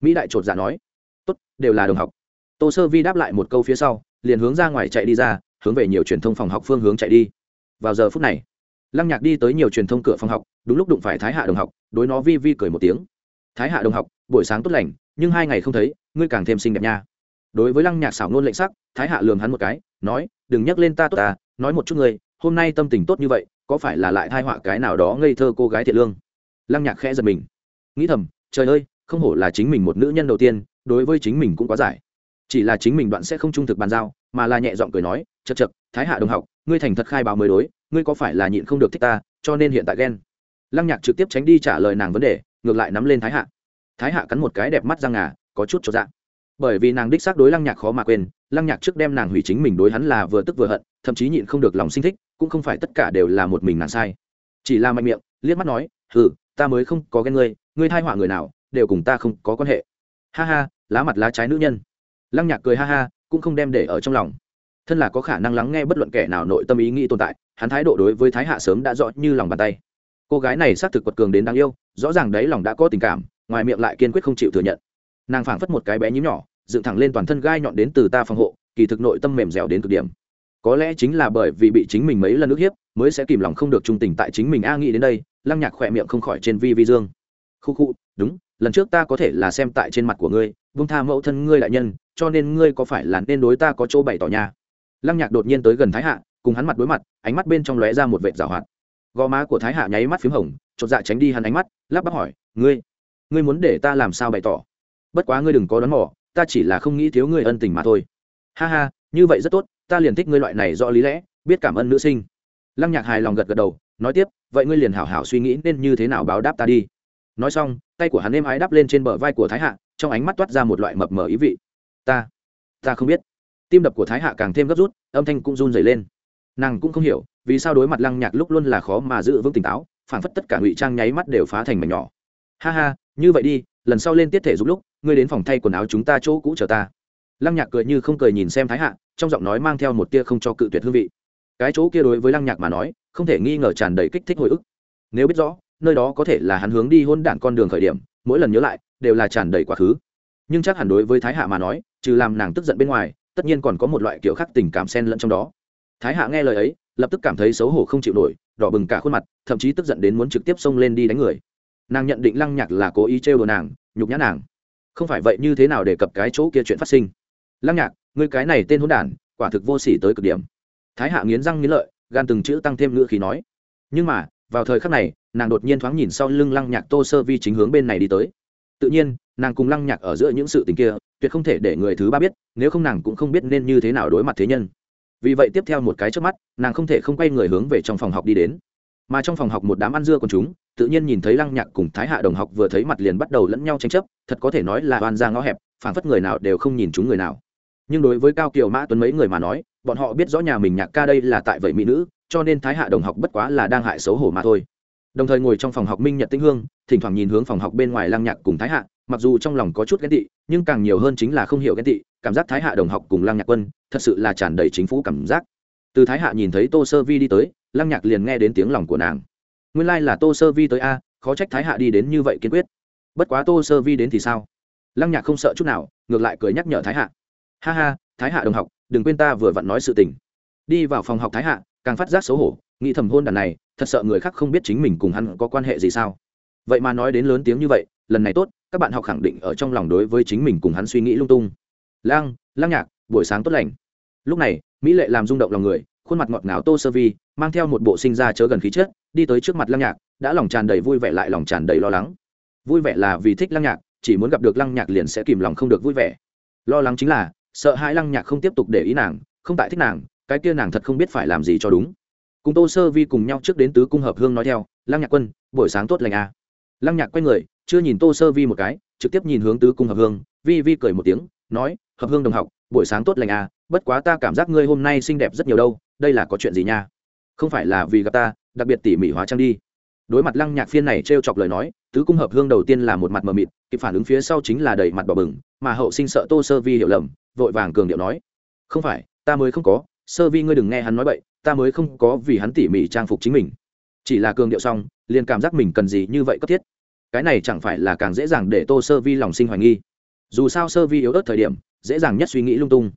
Mỹ đại chột dạ nói. Tốt, đều là đồng học. Tô sơ vi đáp lại một câu phía sau, liền hướng ra ngoài chạy đi ra, hướng về nhiều truyền thông phòng học phương hướng chạy đi. Vào giờ phút này, lăng nhạc đi tới nhiều truyền thông cửa phòng học, đúng lúc đụng phải thái hạ đồng học, đối nó vi vi cười một tiếng. Thái hạ đồng học, buổi sáng tốt lành, nhưng hai ngày không thấy, ngươi càng thêm xinh đẹp nha đối với lăng nhạc xảo nôn lệnh sắc, thái hạ lường hắn một cái, nói, đừng nhắc lên ta tốt ta, nói một chút ngươi, hôm nay tâm tình tốt như vậy, có phải là lại thai họa cái nào đó ngây thơ cô gái thiện lương? Lăng nhạc khẽ giật mình. Nghĩ thầm, trời ơi, không hổ là chính mình một nữ nhân đầu tiên, đối với chính mình cũng quá giải. Chỉ là chính mình đoạn sẽ không trung thực bàn giao, mà là nhẹ giọng cười nói chật chật thái hạ đồng học, ngươi thành thật khai báo mới đối, ngươi có phải là nhịn không được thích ta, cho nên hiện tại ghen. Lăng nhạc trực tiếp tránh đi trả lời nàng vấn đề, ngược lại nắm lên thái hạ. Thái hạ cắn một cái đẹp mắt răng ngà, có chút cho dạ bởi vì nàng đích xác đối lăng nhạc khó mà quên, lăng nhạc trước đem nàng hủy chính mình đối hắn là vừa tức vừa hận, thậm chí nhịn không được lòng sinh thích, cũng không phải tất cả đều là một mình nàng sai. Chỉ là mạnh miệng, liếc mắt nói ừ ta mới không có ghen ngươi ngươi thai họa người nào, đều cùng ta không có quan hệ. Ha ha, lá mặt lá trái nữ nhân. Lăng nhạc cười ha ha, cũng không đem để ở trong lòng. Thân là có khả năng lắng nghe bất luận kẻ nào nội tâm ý nghĩ tồn tại, hắn thái độ đối với thái hạ sớm đã rõ như lòng bàn tay. Cô gái này xác thực quật cường đến đáng yêu, rõ ràng đấy lòng đã có tình cảm, ngoài miệng lại kiên quyết không chịu thừa nhận. Nàng phảng phất một cái bé nhím nhỏ dựng thẳng lên toàn thân gai nhọn đến từ ta phòng hộ, kỳ thực nội tâm mềm dẻo đến cực điểm. Có lẽ chính là bởi vì bị chính mình mấy lần ức hiếp, mới sẽ kìm lòng không được trung tình tại chính mình a nghĩ đến đây, lăng nhạc khỏe miệng không khỏi trên vi vi dương. Khu khu, đúng, lần trước ta có thể là xem tại trên mặt của ngươi, vung tha mẫu thân ngươi đại nhân, cho nên ngươi có phải là nên đối ta có chỗ bày tỏ nha? Lăng nhạc đột nhiên tới gần thái hạ, cùng hắn mặt đối mặt, ánh mắt bên trong lóe ra một vệt rào hoạt. Gò má của thái hạ nháy mắt p h í m hồng, chột dạ tránh đi hắn ánh mắt, lắp bắp hỏi, ngươi ngươi muốn để ta làm sao bày tỏ? Bất quá ngươi đừng có đón mỏ ta chỉ là không nghĩ thiếu người ân tình mà thôi. Ha ha, như vậy rất tốt, ta liền thích ngươi loại này do lý lẽ, biết cảm ơn nữ sinh. Lăng nhạc hài lòng gật gật đầu, nói tiếp, vậy ngươi liền hảo hảo suy nghĩ nên như thế nào báo đáp ta đi. Nói xong, tay của hắn êm ái đáp lên trên bờ vai của thái hạ, trong ánh mắt toát ra một loại mập mờ ý vị. Ta ta không biết. Tim đập của thái hạ càng thêm gấp rút, âm thanh cũng run dày lên. Nàng cũng không hiểu, vì sao đối mặt lăng nhạc lúc luôn là khó mà giữ vững tỉnh táo phản phất tất cả ngụy trang nháy mắt đều phá thành mảnh nhỏ. Ha ha, như vậy đi lần sau lên tiết thể giúp lúc, ngươi đến phòng thay quần áo chúng ta chỗ cũ chờ ta. Lăng nhạc cười như không cười nhìn xem thái hạ, trong giọng nói mang theo một tia không cho cự tuyệt hương vị. Cái chỗ kia đối với lăng nhạc mà nói, không thể nghi ngờ tràn đầy kích thích hồi ức. Nếu biết rõ, nơi đó có thể là hắn hướng đi hôn đản con đường khởi điểm, mỗi lần nhớ lại, đều là tràn đầy quá khứ. Nhưng chắc hẳn đối với thái hạ mà nói, trừ làm nàng tức giận bên ngoài, tất nhiên còn có một loại kiểu khác tình cảm xen lẫn trong đó. Thái hạ nghe lời ấy, lập tức cảm thấy xấu hổ không chịu nổi, đỏ bừng cả khuôn mặt, thậm chí tức giận đến muốn trực tiếp xông lên đi đánh người nàng nhận định lăng nhạc là cố ý trêu đồ nàng, nhục nhã nàng. Không phải vậy như thế nào để cập cái chỗ kia chuyện phát sinh? Lăng nhạc người cái này tên hôn đản, quả thực vô sỉ tới cực điểm. Thái hạ nghiến răng nghiến lợi, gan từng chữ tăng thêm ngữ khí nói. Nhưng mà, vào thời khắc này, nàng đột nhiên thoáng nhìn sau lưng lăng nhạc tô sơ vi chính hướng bên này đi tới. Tự nhiên, nàng cùng lăng nhạc ở giữa những sự tình kia, tuyệt không thể để người thứ ba biết, nếu không nàng cũng không biết nên như thế nào đối mặt thế nhân. Vì vậy tiếp theo một cái trước mắt, nàng không thể không quay người hướng về trong phòng học đi đến mà trong phòng học một đám ăn dưa còn chúng, tự nhiên nhìn thấy lăng nhạc cùng thái hạ đồng học vừa thấy mặt liền bắt đầu lẫn nhau tranh chấp, thật có thể nói là oan ra ngõ hẹp phản phất người nào đều không nhìn chúng người nào. Nhưng đối với cao kiều mã tuấn mấy người mà nói, bọn họ biết rõ nhà mình nhạc ca đây là tại vậy mỹ nữ, cho nên thái hạ đồng học bất quá là đang hại xấu hổ mà thôi. Đồng thời ngồi trong phòng học minh nhật tinh hương, thỉnh thoảng nhìn hướng phòng học bên ngoài lăng nhạc cùng thái hạ, mặc dù trong lòng có chút ghen tị, nhưng càng nhiều hơn chính là không hiểu ghen tị, cảm giác thái hạ đồng học cùng lăng nhạc quân, thật sự là tràn đầy chính phủ cảm giác. Từ thái hạ nhìn thấy tô sơ vi đi tới lăng nhạc liền nghe đến tiếng lòng của nàng. Nguyên lai、like、là tô sơ vi tới a, khó trách thái hạ đi đến như vậy kiên quyết. Bất quá tô sơ vi đến thì sao? Lăng nhạc không sợ chút nào, ngược lại cười nhắc nhở thái hạ. Ha ha, thái hạ đồng học, đừng quên ta vừa vặn nói sự tình. Đi vào phòng học thái hạ, càng phát giác xấu hổ, nghĩ thầm hôn đàn này, thật sợ người khác không biết chính mình cùng hắn có quan hệ gì sao. Vậy mà nói đến lớn tiếng như vậy, lần này tốt, các bạn học khẳng định ở trong lòng đối với chính mình cùng hắn suy nghĩ lung tung. Lang lang nhạc, buổi sáng tốt lành. Lúc này, mỹ lệ làm rung động lòng người khuôn mặt ngọt ngào tô sơ vi, mang theo một bộ sinh ra chớ gần khí chất, đi tới trước mặt lăng nhạc, đã lòng tràn đầy vui vẻ lại lòng tràn đầy lo lắng. Vui vẻ là vì thích lăng nhạc, chỉ muốn gặp được lăng nhạc liền sẽ kìm lòng không được vui vẻ. Lo lắng chính là, sợ hai lăng nhạc không tiếp tục để ý nàng, không tại thích nàng, cái kia nàng thật không biết phải làm gì cho đúng. Cùng tô sơ vi cùng nhau trước đến tứ cung hợp hương nói theo, lăng nhạc quân, buổi sáng tốt lành à. lăng nhạc quay người, chưa nhìn tô sơ vi một cái, trực tiếp nhìn hướng tứ cung hợp hương, vi vi cười một tiếng, nói, hợp hương đồng học, buổi sáng tốt lành à bất quá ta cảm giác ngươi hôm nay xinh đẹp rất nhiều đâu đây là có chuyện gì nha? Không phải là vì gặp ta, đặc biệt tỉ mỉ hóa trang đi. Đối mặt lăng nhạc phiên này t r e o chọc lời nói, tứ cung hợp hương đầu tiên là một mặt mờ mịt, kịp phản ứng phía sau chính là đầy mặt bỏ bừng, mà hậu sinh sợ tô sơ vi hiểu lầm, vội vàng cường điệu nói, không phải, ta mới không có, sơ vi ngươi đừng nghe hắn nói vậy ta mới không có vì hắn tỉ mỉ trang phục chính mình. Chỉ là cường điệu xong, liền cảm giác mình cần gì như vậy cấp thiết. Cái này chẳng phải là càng dễ dàng để tô sơ vi lòng sinh hoài nghi. Dù sao sơ vi yếu ớt thời điểm, dễ dàng nhất suy nghĩ lung tung.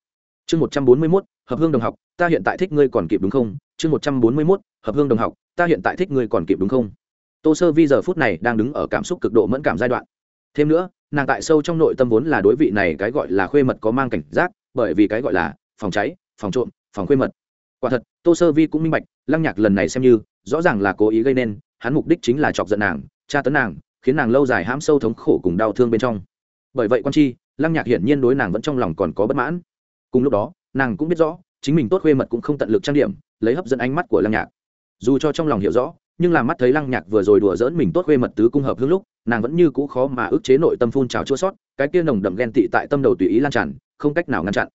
Chương một trăm bốn mươi mốt, hợp hương đồng học ta hiện tại thích ngươi còn kịp đúng không? Chương một trăm bốn mươi mốt, hợp hương đồng học, ta hiện tại thích ngươi còn kịp đúng không? Tô sơ vi giờ phút này đang đứng ở cảm xúc cực độ mẫn cảm giai đoạn. Thêm nữa, nàng tại sâu trong nội tâm vốn là đối vị này cái gọi là khuê mật có mang cảnh giác, bởi vì cái gọi là phòng cháy, phòng trộm, phòng khuê mật. Quả thật, tô sơ vi cũng minh bạch, lăng nhạc lần này xem như, rõ ràng là cố ý gây nên, hắn mục đích chính là chọc giận nàng, tra tấn nàng, khiến nàng lâu dài hãm sâu thống khổ cùng đau thương bên trong. Bởi vậy quan chi, lăng nhạc hiển nhiên đối nàng vẫn trong lòng còn có bất mãn. Cùng lúc đó, nàng cũng biết rõ chính mình tốt khuê mật cũng không tận lực trang điểm, lấy hấp dẫn ánh mắt của lăng nhạc. Dù cho trong lòng hiểu rõ, nhưng làm mắt thấy lăng nhạc vừa rồi đùa dỡn mình tốt khuê mật tứ cung hợp hương lúc, nàng vẫn như cũ khó mà ức chế nội tâm phun trào chua sót, cái kia nồng đậm ghen tị tại tâm đầu tùy ý lan tràn, không cách nào ngăn chặn.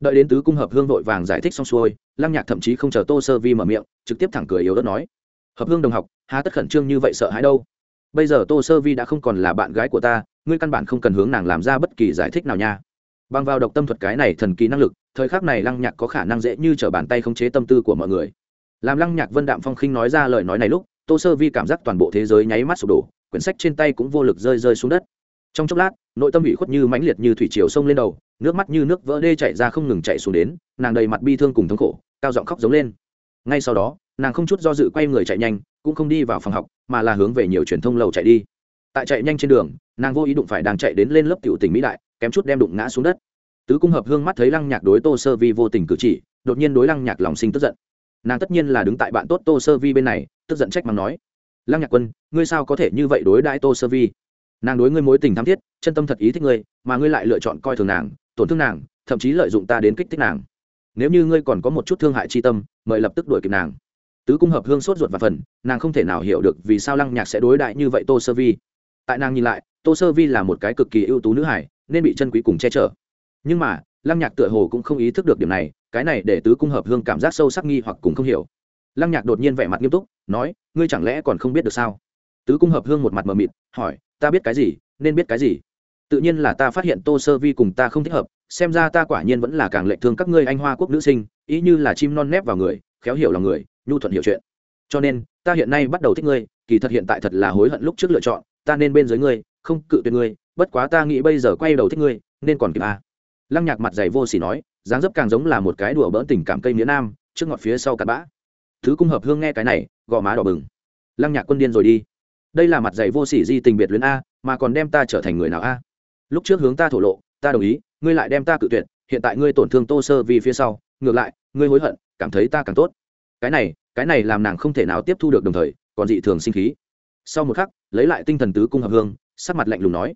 Đợi đến tứ cung hợp hương vội vàng giải thích xong xuôi, lăng nhạc thậm chí không chờ tô sơ vi mở miệng, trực tiếp thẳng cười yếu đất nói, hợp hương đồng học, há tất khẩn trương như vậy sợ hãi đâu? Bây giờ tô sơ vi đã không còn là bạn gái của ta, ngươi căn bản không cần hướng nàng làm ra bất kỳ giải thích nào nha. Bằng vào độc tâm thuật cái này thần kỳ năng lực thời khắc này lăng nhạc có khả năng dễ như t r ở bàn tay khống chế tâm tư của mọi người. Làm lăng nhạc vân đạm phong khinh nói ra lời nói này lúc, tô sơ vi cảm giác toàn bộ thế giới nháy mắt sụp đổ, quyển sách trên tay cũng vô lực rơi rơi xuống đất. Trong chốc lát, nội tâm bị khuất như mãnh liệt như thủy chiều sông lên đầu, nước mắt như nước vỡ đê chạy ra không ngừng chạy xuống đến, nàng đầy mặt bi thương cùng thống khổ, cao giọng khóc giống lên. Ngay sau đó, nàng không chút do dự quay người chạy nhanh, cũng không đi vào phòng học, mà là hướng về nhiều truyền thông lầu chạy đi. Tại chạy nhanh trên đường, nàng vô ý đụng phải đang chạy đến lên lớp cựu tỉnh mỹ đại, kém chút đem đụng ngã xuống đất tứ cung hợp hương mắt thấy lăng nhạc đối tô sơ vi vô tình cử chỉ, đột nhiên đối lăng nhạc lòng sinh tức giận. Nàng tất nhiên là đứng tại bạn tốt tô sơ vi bên này, tức giận trách mắng nói, lăng nhạc quân, ngươi sao có thể như vậy đối đãi tô sơ vi? Nàng đối ngươi mối tình thắm thiết, chân tâm thật ý thích ngươi, mà ngươi lại lựa chọn coi thường nàng, tổn thương nàng, thậm chí lợi dụng ta đến kích thích nàng. Nếu như ngươi còn có một chút thương hại chi tâm, mời lập tức đuổi kịp nàng. Tứ cung hợp hương sốt ruột và phần, nàng không thể nào hiểu được vì sao lăng nhạc sẽ đối đại như vậy tô sơ vi. Tại nàng nhìn lại, tô sơ vi là một cái cực kỳ ưu tú nữ hải, nên bị chân quý cùng che chở nhưng mà, lăng nhạc tựa hồ cũng không ý thức được điểm này, cái này để tứ cung hợp hương cảm giác sâu sắc nghi hoặc cùng không hiểu. Lăng nhạc đột nhiên vẻ mặt nghiêm túc, nói, ngươi chẳng lẽ còn không biết được sao? Tứ cung hợp hương một mặt mờ mịt, hỏi, ta biết cái gì, nên biết cái gì? Tự nhiên là ta phát hiện tô sơ vi cùng ta không thích hợp, xem ra ta quả nhiên vẫn là càng lệ thương các ngươi anh hoa quốc nữ sinh, ý như là chim non nép vào người, khéo hiểu lòng người, nhu thuận hiểu chuyện. Cho nên, ta hiện nay bắt đầu thích ngươi, kỳ thật hiện tại thật là hối hận lúc trước lựa chọn, ta nên bên dưới ngươi, không cự tuyệt ngươi, bất quá ta nghĩ bây giờ quay đầu thích ngươi, nên còn kịp à lăng nhạc mặt dày vô s ỉ nói, dáng dấp càng giống là một cái đùa bỡn tình cảm cây miến nam, trước ngọt phía sau cặp bã. Thứ cung hợp hương nghe cái này, gò má đỏ bừng. Lăng nhạc quân điên rồi đi. Đây là mặt dày vô s ỉ di tình biệt luyến a, mà còn đem ta trở thành người nào a? Lúc trước hướng ta thổ lộ, ta đồng ý, ngươi lại đem ta cự tuyệt, hiện tại ngươi tổn thương tô sơ vì phía sau, ngược lại, ngươi hối hận, cảm thấy ta càng tốt. Cái này cái này làm nàng không thể nào tiếp thu được đồng thời, còn dị thường sinh khí. Sau một khắc, lấy lại tinh thần tứ cung hợp hương, sắc mặt lạnh lùng nói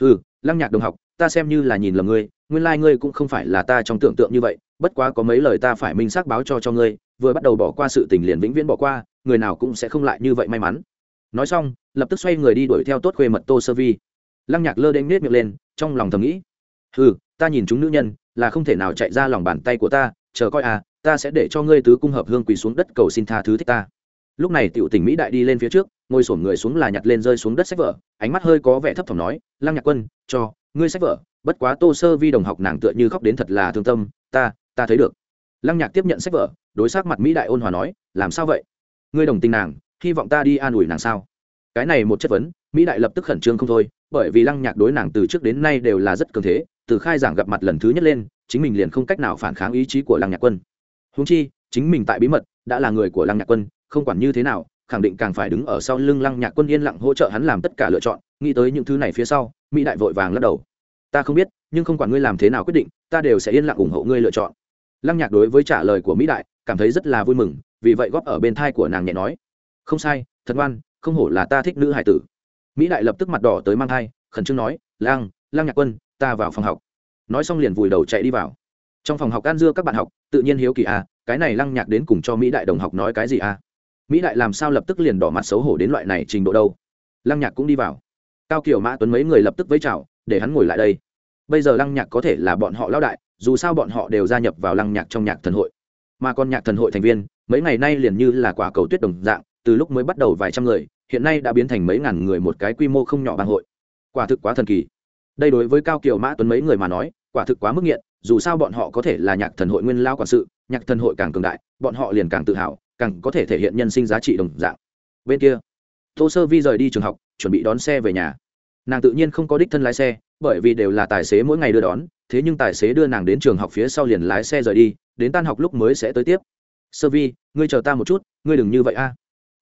ừ lăng nhạc đồng học, ta xem như là nhìn lầm ngươi nguyên lai、like、ngươi cũng không phải là ta trong tưởng tượng như vậy, bất quá có mấy lời ta phải minh xác báo cho cho ngươi, vừa bắt đầu bỏ qua sự tình liền vĩnh viễn bỏ qua, người nào cũng sẽ không lại như vậy may mắn. Nói xong, lập tức xoay người đi đuổi theo tốt khuê mật tô sơ vi. Lăng nhạc lơ đênh nết miệng lên, trong lòng thầm nghĩ ừ ta nhìn chúng nữ nhân, là không thể nào chạy ra lòng bàn tay của ta, chờ coi à ta sẽ để cho ngươi tứ cung hợp hương quỳ xuống đất cầu xin tha thứ thích ta. Lúc này tiểu tỉnh mỹ đại đi lên phía trước, ngồi sổm người xuống là nhặt lên rơi xuống đất sách vở, ánh mắt hơi có vẻ thấp thỏm nói, lăng nhạc quân, cho, ngươi sách vở bất quá tô sơ vi đồng học nàng tựa như khóc đến thật là thương tâm, ta ta thấy được. Lăng nhạc tiếp nhận sách vở, đối sắc mặt mỹ đại ôn hòa nói, làm sao vậy? Ngươi đồng tình nàng, hy vọng ta đi an ủi nàng sao? Cái này một chất vấn, mỹ đại lập tức khẩn trương không thôi, bởi vì lăng nhạc đối nàng từ trước đến nay đều là rất cường thế, từ khai giảng gặp mặt lần thứ nhất lên, chính mình liền không cách nào phản kháng ý chí của lăng nhạc quân. Húng chi, chính mình tại bí mật, đã là người của lăng nhạc quân, không quản như thế nào, khẳng định càng phải đứng ở sau lưng lăng nhạc quân yên lặng hỗ trợ hắn làm tất cả lựa chọn, nghĩ tới những thứ này phía sau, mỹ đại vội vàng lắc đầu ta không biết, nhưng không quản ngươi làm thế nào quyết định, ta đều sẽ yên lặng ủng hộ ngươi lựa chọn. Lăng nhạc đối với trả lời của mỹ đại, cảm thấy rất là vui mừng, vì vậy góp ở bên thai của nàng nhẹ nói. Không sai, thật ngoan, không hổ là ta thích nữ hải tử. Mỹ đại lập tức mặt đỏ tới mang thai, khẩn trương nói lang lang nhạc quân, ta vào phòng học. Nói xong liền vùi đầu chạy đi vào. Trong phòng học An dưa các bạn học, tự nhiên hiếu kỳ à cái này lăng nhạc đến cùng cho mỹ đại đồng học nói cái gì à? Mỹ đại làm sao lập tức liền đỏ mặt xấu hổ đến loại này trình độ đâu? Lăng nhạc cũng đi vào. Cao kiểu mã tuấn mấy người lập tức vẫy chào để hắn ngồi lại đây. Bây giờ lăng nhạc có thể là bọn họ lao đại, dù sao bọn họ đều gia nhập vào lăng nhạc trong nhạc thần hội. Mà còn nhạc thần hội thành viên, mấy ngày nay liền như là quả cầu tuyết đồng dạng, từ lúc mới bắt đầu vài trăm người, hiện nay đã biến thành mấy ngàn người một cái quy mô không nhỏ bang hội. Quả thực quá thần kỳ. Đây đối với cao kiều mã tuấn mấy người mà nói, quả thực quá mức nghiện, dù sao bọn họ có thể là nhạc thần hội nguyên lao quản sự, nhạc thần hội càng cường đại, bọn họ liền càng tự hào, càng có thể thể hiện nhân sinh giá trị đồng dạng. Bên kia, tô sơ vi rời đi trường học, chuẩn bị đón xe về nhà nàng tự nhiên không có đích thân lái xe, bởi vì đều là tài xế mỗi ngày đưa đón, thế nhưng tài xế đưa nàng đến trường học phía sau liền lái xe rời đi, đến tan học lúc mới sẽ tới tiếp. Sơ vi, ngươi chờ ta một chút, ngươi đừng như vậy a. À.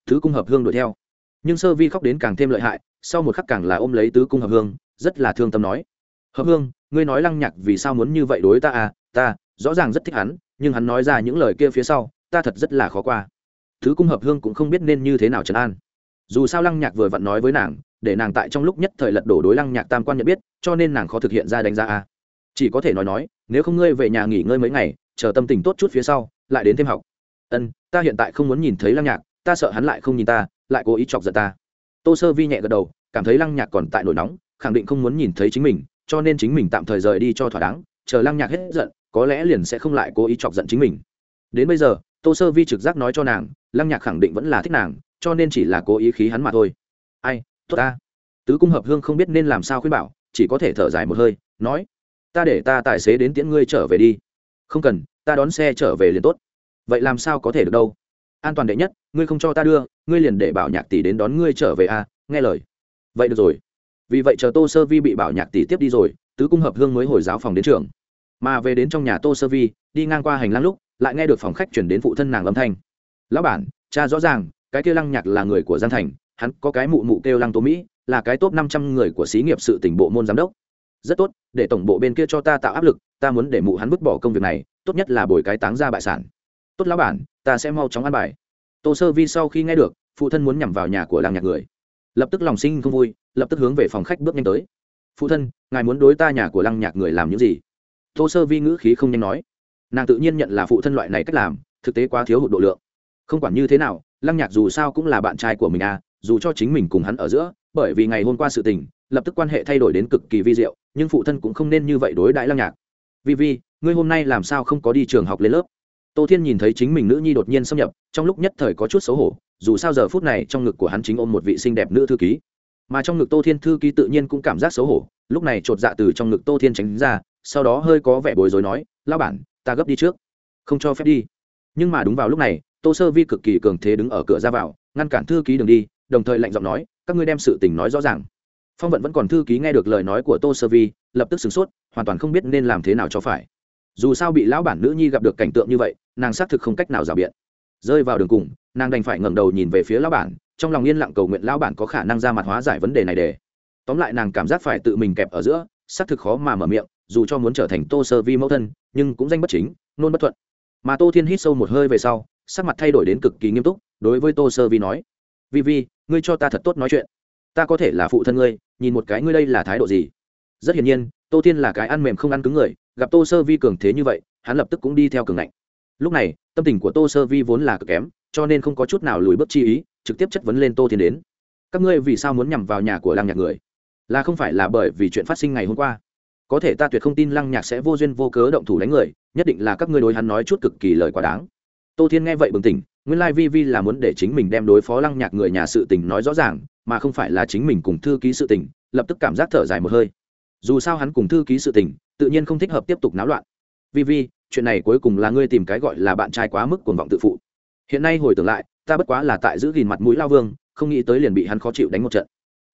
Thứ cung hợp hương đuổi theo. Nhưng sơ vi khóc đến càng thêm lợi hại, sau một khắc càng là ôm lấy tứ cung hợp hương, rất là thương tâm nói. Hợp hương, ngươi nói lăng nhạc vì sao muốn như vậy đối ta à? Ta, rõ ràng rất thích hắn, nhưng hắn nói ra những lời kia phía sau, ta thật rất là khó qua. Thứ cung hợp hương cũng không biết nên như thế nào trấn an. Dù sao lăng nhạc vừa vặn nói với nàng để nàng tại trong lúc nhất thời lật đổ đối lăng nhạc tam quan nhận biết, cho nên nàng khó thực hiện ra đánh giá a. Chỉ có thể nói nói, nếu không ngươi về nhà nghỉ ngơi mấy ngày, chờ tâm tình tốt chút phía sau, lại đến thêm học. Ân, ta hiện tại không muốn nhìn thấy lăng nhạc, ta sợ hắn lại không nhìn ta, lại cố ý chọc giận ta. Tô sơ vi nhẹ gật đầu, cảm thấy lăng nhạc còn tại nổi nóng, khẳng định không muốn nhìn thấy chính mình, cho nên chính mình tạm thời rời đi cho thỏa đáng, chờ lăng nhạc hết giận, có lẽ liền sẽ không lại cố ý chọc giận chính mình. Đến bây giờ, tô sơ vi trực giác nói cho nàng, lăng nhạc khẳng định vẫn là thích nàng, cho nên chỉ là cố ý khí hắn mà thôi. Ai tốt ta. Tứ cung hợp hương không biết nên làm sao khuyên bảo, chỉ có thể thở dài một hơi, nói, ta để ta tài xế đến tiễn ngươi trở về đi. Không cần, ta đón xe trở về liền tốt. Vậy làm sao có thể được đâu? An toàn đệ nhất, ngươi không cho ta đưa, ngươi liền để bảo nhạc tỷ đến đón ngươi trở về à nghe lời. Vậy được rồi. Vì vậy chờ tô sơ vi bị bảo nhạc tỷ tiếp đi rồi, tứ cung hợp hương mới hồi giáo phòng đến trường. Mà về đến trong nhà tô sơ vi, đi ngang qua hành lang lúc, lại nghe được phòng khách chuyển đến phụ thân nàng âm thanh. Lão bản, cha rõ ràng, cái kia lăng nhạc là người của giang thành hắn có cái mụ mụ kêu lăng tố mỹ, là cái top năm trăm người của xí nghiệp sự tỉnh bộ môn giám đốc. Rất tốt, để tổng bộ bên kia cho ta tạo áp lực, ta muốn để mụ hắn vứt bỏ công việc này, tốt nhất là bồi cái táng ra bại sản. Tốt lão bản, ta sẽ mau chóng ăn bài. Tô sơ vi sau khi nghe được, phụ thân muốn nhằm vào nhà của làng nhạc người. Lập tức lòng sinh không vui, lập tức hướng về phòng khách bước nhanh tới. Phụ thân, ngài muốn đối ta nhà của lăng nhạc người làm những gì? Tô sơ vi ngữ khí không nhanh nói. Nàng tự nhiên nhận là phụ thân loại này cách làm, thực tế quá thiếu hụt độ lượng. Không quản như thế nào, lăng nhạc dù sao cũng là bạn trai của mình à dù cho chính mình cùng hắn ở giữa, bởi vì ngày hôm qua sự tình, lập tức quan hệ thay đổi đến cực kỳ vi diệu, nhưng phụ thân cũng không nên như vậy đối đãi lăng nhạc. Vi vi, ngươi hôm nay làm sao không có đi trường học lên lớp? Tô thiên nhìn thấy chính mình nữ nhi đột nhiên xâm nhập, trong lúc nhất thời có chút xấu hổ, dù sao giờ phút này trong ngực của hắn chính ôm một vị xinh đẹp nữ thư ký. Mà trong ngực tô thiên thư ký tự nhiên cũng cảm giác xấu hổ, lúc này chột dạ từ trong ngực tô thiên tránh ra, sau đó hơi có vẻ bối rối nói lao bản, ta gấp đi trước, không cho phép đi. Nhưng mà đúng vào lúc này, tô sơ vi cực kỳ cường thế đứng ở cửa ra vào, ngăn cản thư ký đường đi đồng thời lạnh giọng nói, các ngươi đem sự tình nói rõ ràng. Phong vận vẫn còn thư ký nghe được lời nói của tô sơ vi, lập tức sửng sốt, hoàn toàn không biết nên làm thế nào cho phải. Dù sao bị lão bản nữ nhi gặp được cảnh tượng như vậy, nàng xác thực không cách nào rào biện. Rơi vào đường cùng, nàng đành phải ngẩng đầu nhìn về phía lão bản, trong lòng yên lặng cầu nguyện lão bản có khả năng ra mặt hóa giải vấn đề này để. Tóm lại nàng cảm giác phải tự mình kẹp ở giữa, xác thực khó mà mở miệng, dù cho muốn trở thành tô sơ vi mẫu thân, nhưng cũng danh bất chính, nôn bất thuận. Mà tô thiên hít sâu một hơi về sau, sắc mặt thay đổi đến cực kỳ nghiêm túc, đối với tô sơ vi nói vi vi, ngươi cho ta thật tốt nói chuyện. Ta có thể là phụ thân ngươi, nhìn một cái ngươi đây là thái độ gì? Rất hiển nhiên, tô thiên là cái ăn mềm không ăn cứng người, gặp tô sơ vi cường thế như vậy, hắn lập tức cũng đi theo cường ngạnh. Lúc này, tâm tình của tô sơ vi vốn là cực kém, cho nên không có chút nào lùi bước chi ý, trực tiếp chất vấn lên tô thiên đến. Các ngươi vì sao muốn nhằm vào nhà của lăng nhạc người? Là không phải là bởi vì chuyện phát sinh ngày hôm qua? Có thể ta tuyệt không tin lăng nhạc sẽ vô duyên vô cớ động thủ đánh người, nhất định là các ngươi đối hắn nói chút cực kỳ lời quá đáng. Tô thiên nghe vậy bừng tỉnh nguyên lai vi vi là muốn để chính mình đem đối phó lăng nhạc người nhà sự tình nói rõ ràng, mà không phải là chính mình cùng thư ký sự tình, lập tức cảm giác thở dài một hơi. Dù sao hắn cùng thư ký sự tình, tự nhiên không thích hợp tiếp tục náo loạn. Vi vi, chuyện này cuối cùng là ngươi tìm cái gọi là bạn trai quá mức cuồng vọng tự phụ. Hiện nay hồi tưởng lại, ta bất quá là tại giữ gìn mặt mũi lao vương, không nghĩ tới liền bị hắn khó chịu đánh một trận.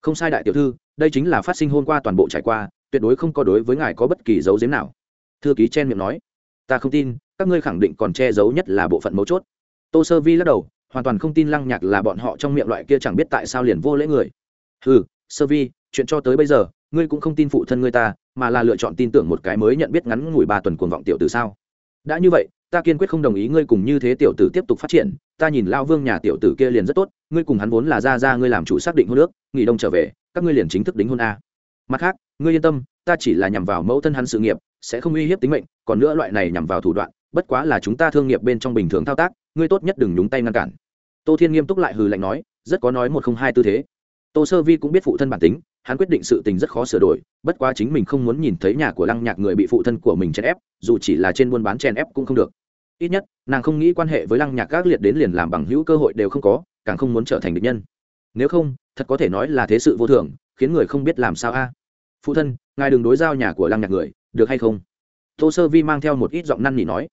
Không sai đại tiểu thư, đây chính là phát sinh hôm qua toàn bộ trải qua, tuyệt đối không có đối với ngài có bất kỳ dấu giếm nào. Thư ký chen miệng nói, ta không tin, các ngươi khẳng định còn che giấu nhất là bộ phận mấu chốt tô sơ vi lắc đầu, hoàn toàn không tin lăng nhạc là bọn họ trong miệng loại kia chẳng biết tại sao liền vô lễ người. Ừ sơ vi, chuyện cho tới bây giờ, ngươi cũng không tin phụ thân ngươi ta, mà là lựa chọn tin tưởng một cái mới nhận biết ngắn ngủi ba tuần cuồng vọng tiểu tử sao? Đã như vậy, ta kiên quyết không đồng ý ngươi cùng như thế tiểu tử tiếp tục phát triển, ta nhìn lao vương nhà tiểu tử kia liền rất tốt, ngươi cùng hắn vốn là ra ra ngươi làm chủ xác định hôn nước nghỉ đông trở về, các ngươi liền chính thức đính hôn a. Mặt khác, ngươi yên tâm, ta chỉ là nhằm vào mẫu thân hắn sự nghiệp, sẽ không uy hiếp tính mệnh, còn nữa loại này nhằm vào thủ đoạn bất quá là chúng ta thương nghiệp bên trong bình thường thao tác, ngươi tốt nhất đừng nhúng tay ngăn cản. Tô thiên nghiêm túc lại hừ lạnh nói, rất có nói một không hai tư thế. Tô sơ vi cũng biết phụ thân bản tính, hắn quyết định sự tình rất khó sửa đổi, bất quá chính mình không muốn nhìn thấy nhà của lăng nhạc người bị phụ thân của mình chèn ép, dù chỉ là trên buôn bán chèn ép cũng không được. Ít nhất, nàng không nghĩ quan hệ với lăng nhạc các liệt đến liền làm bằng hữu cơ hội đều không có, càng không muốn trở thành địch nhân. Nếu không, thật có thể nói là thế sự vô thường, khiến người không biết làm sao a. Phụ thân, ngài đừng đối giao nhà của lăng nhạc người, được hay không? Tô sơ vi mang theo một ít giọng năn nỉ nói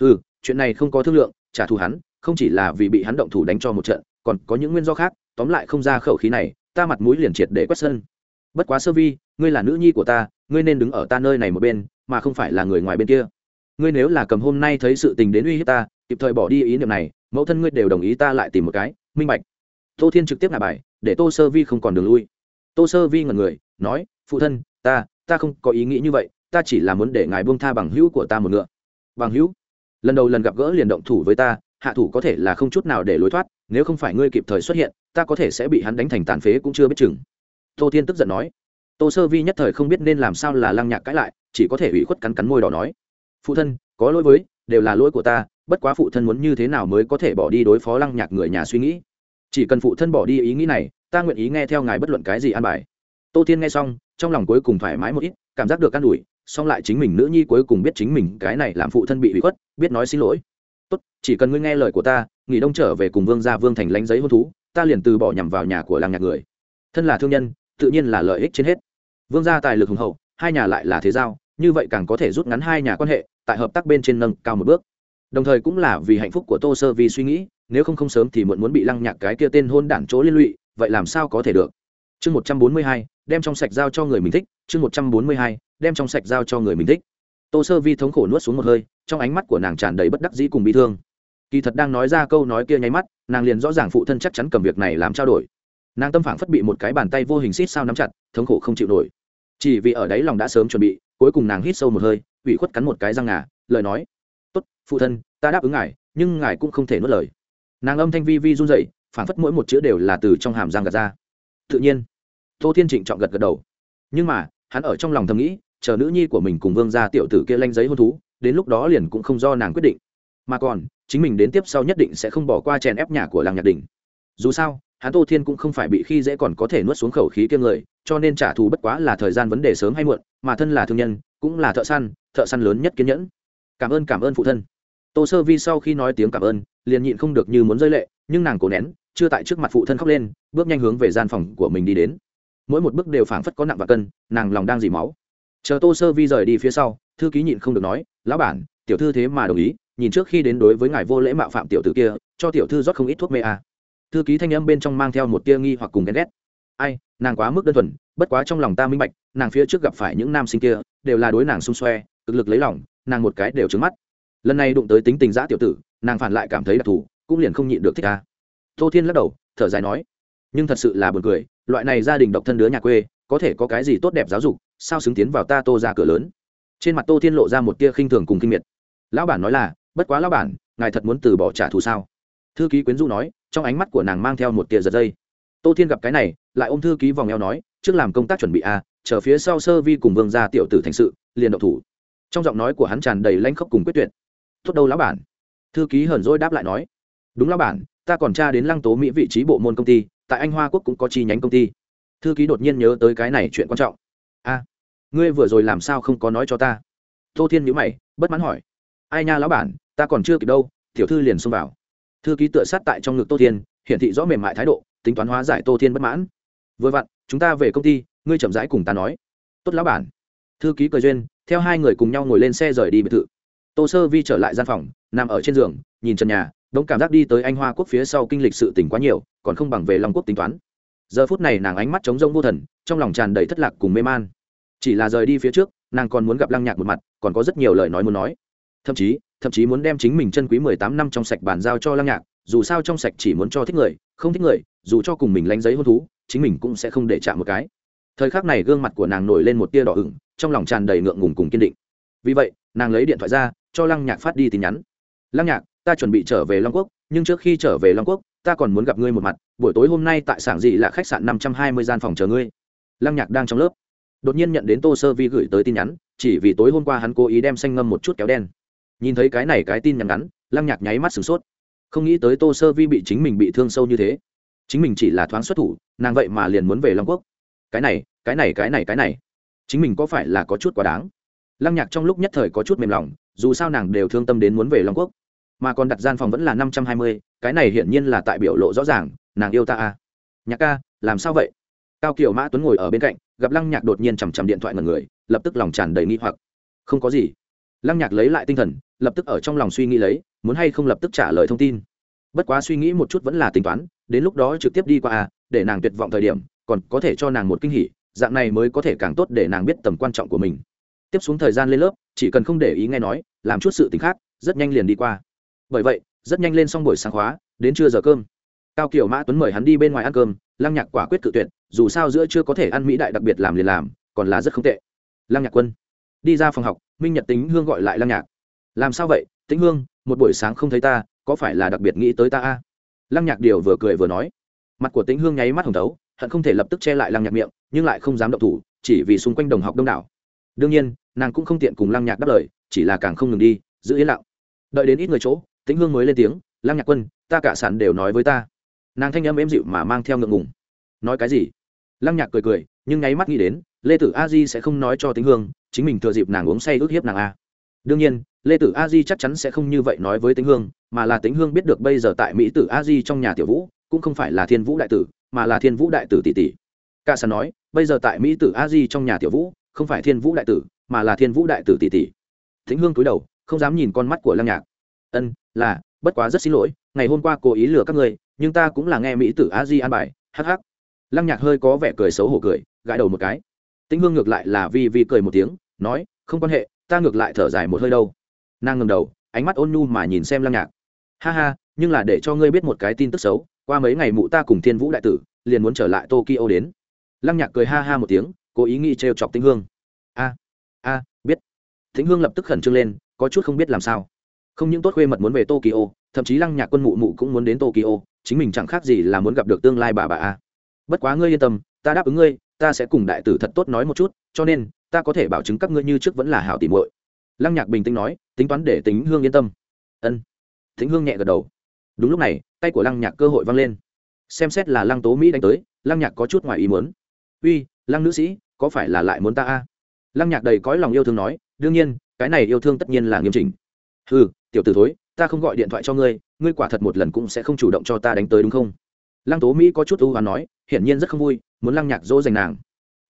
ừ chuyện này không có thương lượng, trả thù hắn, không chỉ là vì bị hắn động thủ đánh cho một trận, còn có những nguyên do khác, tóm lại không ra khẩu khí này, ta mặt mũi liền triệt để quét sân. Bất quá sơ vi, ngươi là nữ nhi của ta, ngươi nên đứng ở ta nơi này một bên, mà không phải là người ngoài bên kia. Ngươi nếu là cầm hôm nay thấy sự tình đến uy hiếp ta, kịp thời bỏ đi ý niệm này, mẫu thân ngươi đều đồng ý ta lại tìm một cái, minh bạch. Tô thiên trực tiếp là bài, để tô sơ vi không còn đường lui. Tô sơ vi ngần người, nói, phụ thân, ta ta không có ý nghĩ như vậy, ta chỉ là muốn để ngài buông tha bằng hữu của ta một ngựa. Bằng hữu? Lần đầu lần gặp gỡ liền động thủ với ta, hạ thủ có thể là không chút nào để lối thoát, nếu không phải ngươi kịp thời xuất hiện, ta có thể sẽ bị hắn đánh thành tàn phế cũng chưa biết chừng. Tô thiên tức giận nói. Tô sơ vi nhất thời không biết nên làm sao là lăng nhạc cãi lại, chỉ có thể ủy khuất cắn cắn môi đỏ nói. Phụ thân, có lỗi với, đều là lỗi của ta, bất quá phụ thân muốn như thế nào mới có thể bỏ đi đối phó lăng nhạc người nhà suy nghĩ? Chỉ cần phụ thân bỏ đi ý nghĩ này, ta nguyện ý nghe theo ngài bất luận cái gì an bài. Tô thiên nghe xong, trong lòng cuối cùng thoải mái một ít, cảm giác được an ủi song lại chính mình nữ nhi cuối cùng biết chính mình cái này làm phụ thân bị bị khuất, biết nói xin lỗi. Tốt, chỉ cần ngươi nghe lời của ta, nghỉ đông trở về cùng vương gia vương thành lánh giấy hôn thú, ta liền từ bỏ nhằm vào nhà của làng nhạc người. Thân là thương nhân, tự nhiên là lợi ích trên hết. Vương gia tài lực hùng hậu, hai nhà lại là thế giao, như vậy càng có thể rút ngắn hai nhà quan hệ, tại hợp tác bên trên nâng cao một bước. Đồng thời cũng là vì hạnh phúc của tô sơ vì suy nghĩ, nếu không không sớm thì muộn muốn bị lăng nhạc cái kia tên hôn đản chỗ liên lụy, vậy làm sao có thể được? Chương một trăm bốn mươi hai, đem trong sạch giao cho người mình thích, chương một trăm bốn mươi hai đem trong sạch giao cho người mình thích. Tô sơ vi thống khổ nuốt xuống một hơi trong ánh mắt của nàng tràn đầy bất đắc dĩ cùng bị thương. Kỳ thật đang nói ra câu nói kia nháy mắt nàng liền rõ ràng phụ thân chắc chắn cầm việc này làm trao đổi. Nàng tâm phản phất bị một cái bàn tay vô hình xít sao nắm chặt thống khổ không chịu nổi. Chỉ vì ở đấy lòng đã sớm chuẩn bị cuối cùng nàng hít sâu một hơi ủy khuất cắn một cái răng ngà lời nói tốt phụ thân ta đáp ứng ngài nhưng ngài cũng không thể nuốt lời. Nàng âm thanh vi vi run rẩy, phản phất mỗi một chữ đều là từ trong hàm răng gạt ra. Tự nhiên tô thiên trịnh chọn gật gật đầu. Nhưng mà hắn ở trong lòng thầm nghĩ chờ nữ nhi của mình cùng vương gia tiểu tử kia lanh giấy hôn thú, đến lúc đó liền cũng không do nàng quyết định. Mà còn, chính mình đến tiếp sau nhất định sẽ không bỏ qua chèn ép nhà của làng nhạc đình. Dù sao, hắn tô thiên cũng không phải bị khi dễ còn có thể nuốt xuống khẩu khí kiêng người, cho nên trả thù bất quá là thời gian vấn đề sớm hay muộn, mà thân là thương nhân, cũng là thợ săn thợ săn lớn nhất kiên nhẫn. Cảm ơn cảm ơn phụ thân. Tô sơ vi sau khi nói tiếng cảm ơn, liền nhịn không được như muốn rơi lệ, nhưng nàng cố nén, chưa tại trước mặt phụ thân khóc lên, bước nhanh hướng về gian phòng của mình đi đến. Mỗi một bước đều phảng phất có nặng và cân, nàng lòng đang dì máu chờ tô sơ vi rời đi phía sau, thư ký nhịn không được nói, lão bản, tiểu thư thế mà đồng ý, nhìn trước khi đến đối với ngài vô lễ mạo phạm tiểu tử kia, cho tiểu thư rót không ít thuốc mê à. thư ký thanh âm bên trong mang theo một tia nghi hoặc cùng ghen ghét. Ai, nàng quá mức đơn thuần, bất quá trong lòng ta minh bạch, nàng phía trước gặp phải những nam sinh kia, đều là đối nàng xung xoe, cực lực lấy lòng, nàng một cái đều trứng mắt. Lần này đụng tới tính tình giã tiểu tử, nàng phản lại cảm thấy đặc thù, cũng liền không nhịn được thích ta tô thiên lắc đầu, thở dài nói, nhưng thật sự là buồn cười, loại này gia đình độc thân đứa nhà quê, có thể có cái gì tốt đẹp giáo dục sao xứng tiến vào ta tô ra cửa lớn? Trên mặt tô thiên lộ ra một tia khinh thường cùng kinh miệt. Lão bản nói là bất quá lão bản ngài thật muốn từ bỏ trả thù sao? Thư ký quyến du nói trong ánh mắt của nàng mang theo một tia giật dây. Tô thiên gặp cái này lại ôm thư ký vòng eo nói trước làm công tác chuẩn bị a à, chờ phía sau sơ vi cùng vương gia tiểu tử thành sự liền độc thủ. Trong giọng nói của hắn tràn đầy lanh khốc cùng quyết tuyệt. Tốt đâu lão bản. Thư ký hờn dỗi đáp lại nói đúng lão bản ta còn tra đến lăng tố mỹ vị trí bộ môn công ty tại anh hoa quốc cũng có chi nhánh công ty. Thư ký đột nhiên nhớ tới cái này chuyện quan trọng ngươi vừa rồi làm sao không có nói cho ta? Tô thiên nhữ mày, bất mãn hỏi. Ai nha lão bản, ta còn chưa kịp đâu, tiểu thư liền xông vào. Thư ký tựa sát tại trong ngực tô thiên, hiển thị rõ mềm mại thái độ, tính toán hóa giải tô thiên bất mãn. Vừa vặn, chúng ta về công ty, ngươi chậm rãi cùng ta nói. Tốt lão bản. Thư ký cười duyên, theo hai người cùng nhau ngồi lên xe rời đi biệt thự. Tô sơ vi trở lại gian phòng, nằm ở trên giường, nhìn trần nhà, đống cảm giác đi tới anh hoa quốc phía sau kinh lịch sự tỉnh quá nhiều, còn không bằng về long quốc tính toán. Giờ phút này nàng ánh mắt trống rông vô thần, trong lòng tràn đầy thất lạc cùng mê man chỉ là rời đi phía trước, nàng còn muốn gặp lăng nhạc một mặt, còn có rất nhiều lời nói muốn nói. Thậm chí thậm chí muốn đem chính mình chân quý mười tám năm trong sạch bàn giao cho lăng nhạc, dù sao trong sạch chỉ muốn cho thích người, không thích người, dù cho cùng mình lánh giấy hôn thú, chính mình cũng sẽ không để chạm một cái. Thời khắc này gương mặt của nàng nổi lên một tia đỏ ửng, trong lòng tràn đầy ngượng ngùng cùng kiên định. Vì vậy, nàng lấy điện thoại ra, cho lăng nhạc phát đi tin nhắn. Lăng nhạc, ta chuẩn bị trở về long quốc, nhưng trước khi trở về long quốc, ta còn muốn gặp ngươi một mặt, buổi tối hôm nay tại sảng dị là khách sạn năm trăm hai mươi gian phòng chờ ngươi. Lăng nhạc đang trong lớp đột nhiên nhận đến tô sơ vi gửi tới tin nhắn, chỉ vì tối hôm qua hắn cố ý đem xanh ngâm một chút kéo đen. Nhìn thấy cái này cái tin nhắn ngắn, lăng nhạc nháy mắt sửng sốt. Không nghĩ tới tô sơ vi bị chính mình bị thương sâu như thế. Chính mình chỉ là thoáng xuất thủ, nàng vậy mà liền muốn về long quốc. Cái này cái này cái này cái này. Chính mình có phải là có chút quá đáng? Lăng nhạc trong lúc nhất thời có chút mềm lòng, dù sao nàng đều thương tâm đến muốn về long quốc. Mà còn đặt gian phòng vẫn là năm trăm hai mươi, cái này hiển nhiên là tại biểu lộ rõ ràng, nàng yêu ta à. Nhạc ca, làm sao vậy? Cao kiều mã tuấn ngồi ở bên cạnh gặp lăng nhạc đột nhiên chằm chằm điện thoại ngần người, lập tức lòng tràn đầy nghi hoặc. Không có gì. Lăng nhạc lấy lại tinh thần, lập tức ở trong lòng suy nghĩ lấy, muốn hay không lập tức trả lời thông tin. Bất quá suy nghĩ một chút vẫn là tính toán, đến lúc đó trực tiếp đi qua à để nàng tuyệt vọng thời điểm, còn có thể cho nàng một kinh hỉ, dạng này mới có thể càng tốt để nàng biết tầm quan trọng của mình. Tiếp xuống thời gian lên lớp, chỉ cần không để ý nghe nói, làm chút sự t khác, rất nhanh liền đi qua. Bởi vậy, rất nhanh lên xong buổi sáng khóa, đến trưa giờ cơm. Cao kiểu mã tuấn mời hắn đi bên ngoài ăn cơm, lăng nhạc quả quyết cự tuyệt dù sao giữa chưa có thể ăn mỹ đại đặc biệt làm liền làm, còn là rất không tệ. Lăng nhạc quân, đi ra phòng học, minh nhật tính hương gọi lại lăng nhạc. Làm sao vậy, Tĩnh hương, một buổi sáng không thấy ta, có phải là đặc biệt nghĩ tới ta a? Lăng nhạc điều vừa cười vừa nói. Mặt của Tĩnh hương nháy mắt hồng tấu hận không thể lập tức che lại lăng nhạc miệng, nhưng lại không dám động thủ, chỉ vì xung quanh đồng học đông đảo. Đương nhiên, nàng cũng không tiện cùng lăng nhạc đáp lời, chỉ là càng không ngừng đi, giữ yên lặng. Đợi đến ít người chỗ, tĩnh hương mới lên tiếng, lăng nhạc quân, ta cả sản đều nói với ta. Nàng thanh âm êm dịu mà mang theo ngượng ngùng nói cái gì? Lăng nhạc cười cười, nhưng nháy mắt nghĩ đến, lê tử a di sẽ không nói cho tính hương, chính mình thừa dịp nàng uống say ước hiếp nàng a. Đương nhiên, lê tử a di chắc chắn sẽ không như vậy nói với tính hương, mà là tính hương biết được bây giờ tại mỹ tử a di trong nhà tiểu vũ, cũng không phải là thiên vũ đại tử, mà là thiên vũ đại tử tỷ tỷ. Cả sản nói, bây giờ tại mỹ tử a di trong nhà tiểu vũ, không phải thiên vũ đại tử, mà là thiên vũ đại tử tỷ tỷ. Thính hương cúi đầu, không dám nhìn con mắt của lăng nhạc. Ân, là, bất quá rất xin lỗi, ngày hôm qua cố ý lừa các ngươi, nhưng ta cũng là nghe mỹ tử a di an bài hh lăng nhạc hơi có vẻ cười xấu hổ cười, gãi đầu một cái. Tĩnh hương ngược lại là vi vi cười một tiếng, nói, không quan hệ, ta ngược lại thở dài một hơi đâu. Nàng ngầm đầu, ánh mắt ôn nhu mà nhìn xem lăng nhạc. Ha ha, nhưng là để cho ngươi biết một cái tin tức xấu, qua mấy ngày mụ ta cùng thiên vũ đại tử, liền muốn trở lại tokyo đến. Lăng nhạc cười ha ha một tiếng, cố ý nghĩ trêu chọc tĩnh hương. A a, biết. Tĩnh hương lập tức khẩn trương lên, có chút không biết làm sao. Không những tốt khuê mật muốn về tokyo, thậm chí lăng nhạc quân mụ mụ cũng muốn đến tokyo, chính mình chẳng khác gì là muốn gặp được tương lai bà bà a bất quá ngươi yên tâm, ta đáp ứng ngươi, ta sẽ cùng đại tử thật tốt nói một chút, cho nên, ta có thể bảo chứng các ngươi như trước vẫn là hảo tìm muội. Lăng nhạc bình tĩnh nói, tính toán để tính hương yên tâm. Ân. Tính hương nhẹ gật đầu. Đúng lúc này, tay của lăng nhạc cơ hội văng lên. Xem xét là lăng tố mỹ đánh tới, lăng nhạc có chút ngoài ý muốn. Uy, lăng nữ sĩ, có phải là lại muốn ta a? Lăng nhạc đầy cõi lòng yêu thương nói, đương nhiên, cái này yêu thương tất nhiên là nghiêm chỉnh. Ừ tiểu t ử thối, ta không gọi điện thoại cho ngươi ngươi quả thật một lần cũng sẽ không chủ động cho ta đánh tới, đúng không? Lăng tố mỹ có chút ưu hoán nói, hiển nhiên rất không vui, muốn lăng nhạc dỗ dành nàng.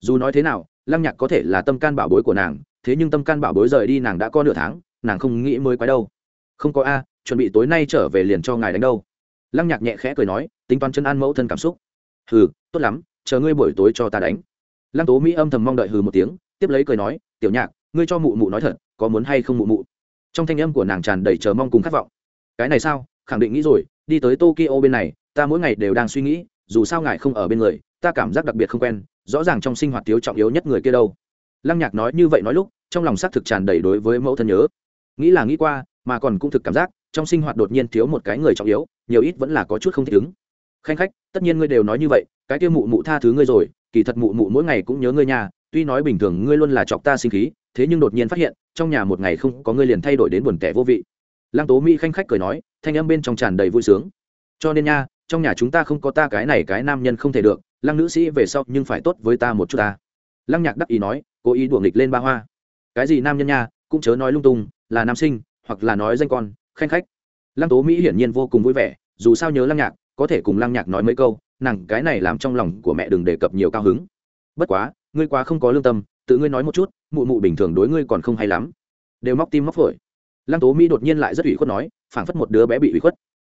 Dù nói thế nào, lăng nhạc có thể là tâm can bảo bối của nàng, thế nhưng tâm can bảo bối rời đi nàng đã có nửa tháng, nàng không nghĩ mới quái đâu. Không có a, chuẩn bị tối nay trở về liền cho ngài đánh đâu. Lăng nhạc nhẹ khẽ cười nói, tính toán chân an mẫu thân cảm xúc. Hừ, tốt lắm, chờ ngươi buổi tối cho ta đánh. Lăng tố mỹ âm thầm mong đợi hừ một tiếng, tiếp lấy cười nói, tiểu nhạc, ngươi cho mụ mụ nói thật, có muốn hay không mụ mụ? Trong thanh âm của nàng tràn đầy chờ mong cùng khát vọng. Cái này sao? Khẳng định nghĩ rồi, đi tới tokyo bên này ta mỗi ngày đều đang suy nghĩ, dù sao ngài không ở bên người, ta cảm giác đặc biệt không quen, rõ ràng trong sinh hoạt thiếu trọng yếu nhất người kia đâu. Lăng nhạc nói như vậy nói lúc, trong lòng xác thực tràn đầy đối với mẫu thân nhớ. Nghĩ là nghĩ qua, mà còn cũng thực cảm giác, trong sinh hoạt đột nhiên thiếu một cái người trọng yếu, nhiều ít vẫn là có chút không thích ứng. Khanh khách, tất nhiên ngươi đều nói như vậy, cái kia mụ mụ tha thứ ngươi rồi, kỳ thật mụ mụ mỗi ngày cũng nhớ ngươi nhà tuy nói bình thường ngươi luôn là chọc ta sinh khí, thế nhưng đột nhiên phát hiện, trong nhà một ngày không có ngươi liền thay đổi đến buồn tẻ vô vị. Lăng tố mỹ khanh khách cười nói, thanh âm bên trong tràn đầy vui sướng. Cho nên nha trong nhà chúng ta không có ta cái này cái nam nhân không thể được, lăng nữ sĩ về sau nhưng phải tốt với ta một chút ta. Lăng nhạc đắc ý nói, cố ý đuổi nghịch lên ba hoa. Cái gì nam nhân nha, cũng chớ nói lung tung, là nam sinh, hoặc là nói danh con, khanh khách. Lăng tố mỹ hiển nhiên vô cùng vui vẻ, dù sao nhớ lăng nhạc, có thể cùng lăng nhạc nói mấy câu, nàng cái này làm trong lòng của mẹ đừng đề cập nhiều cao hứng. Bất quá, ngươi quá không có lương tâm, tự ngươi nói một chút, mụ mụ bình thường đối ngươi còn không hay lắm. Đều móc tim móc phổi. Lăng tố mỹ đột nhiên lại rất ủy khuất nói, phảng phất một đứa bé bị ủy khuất.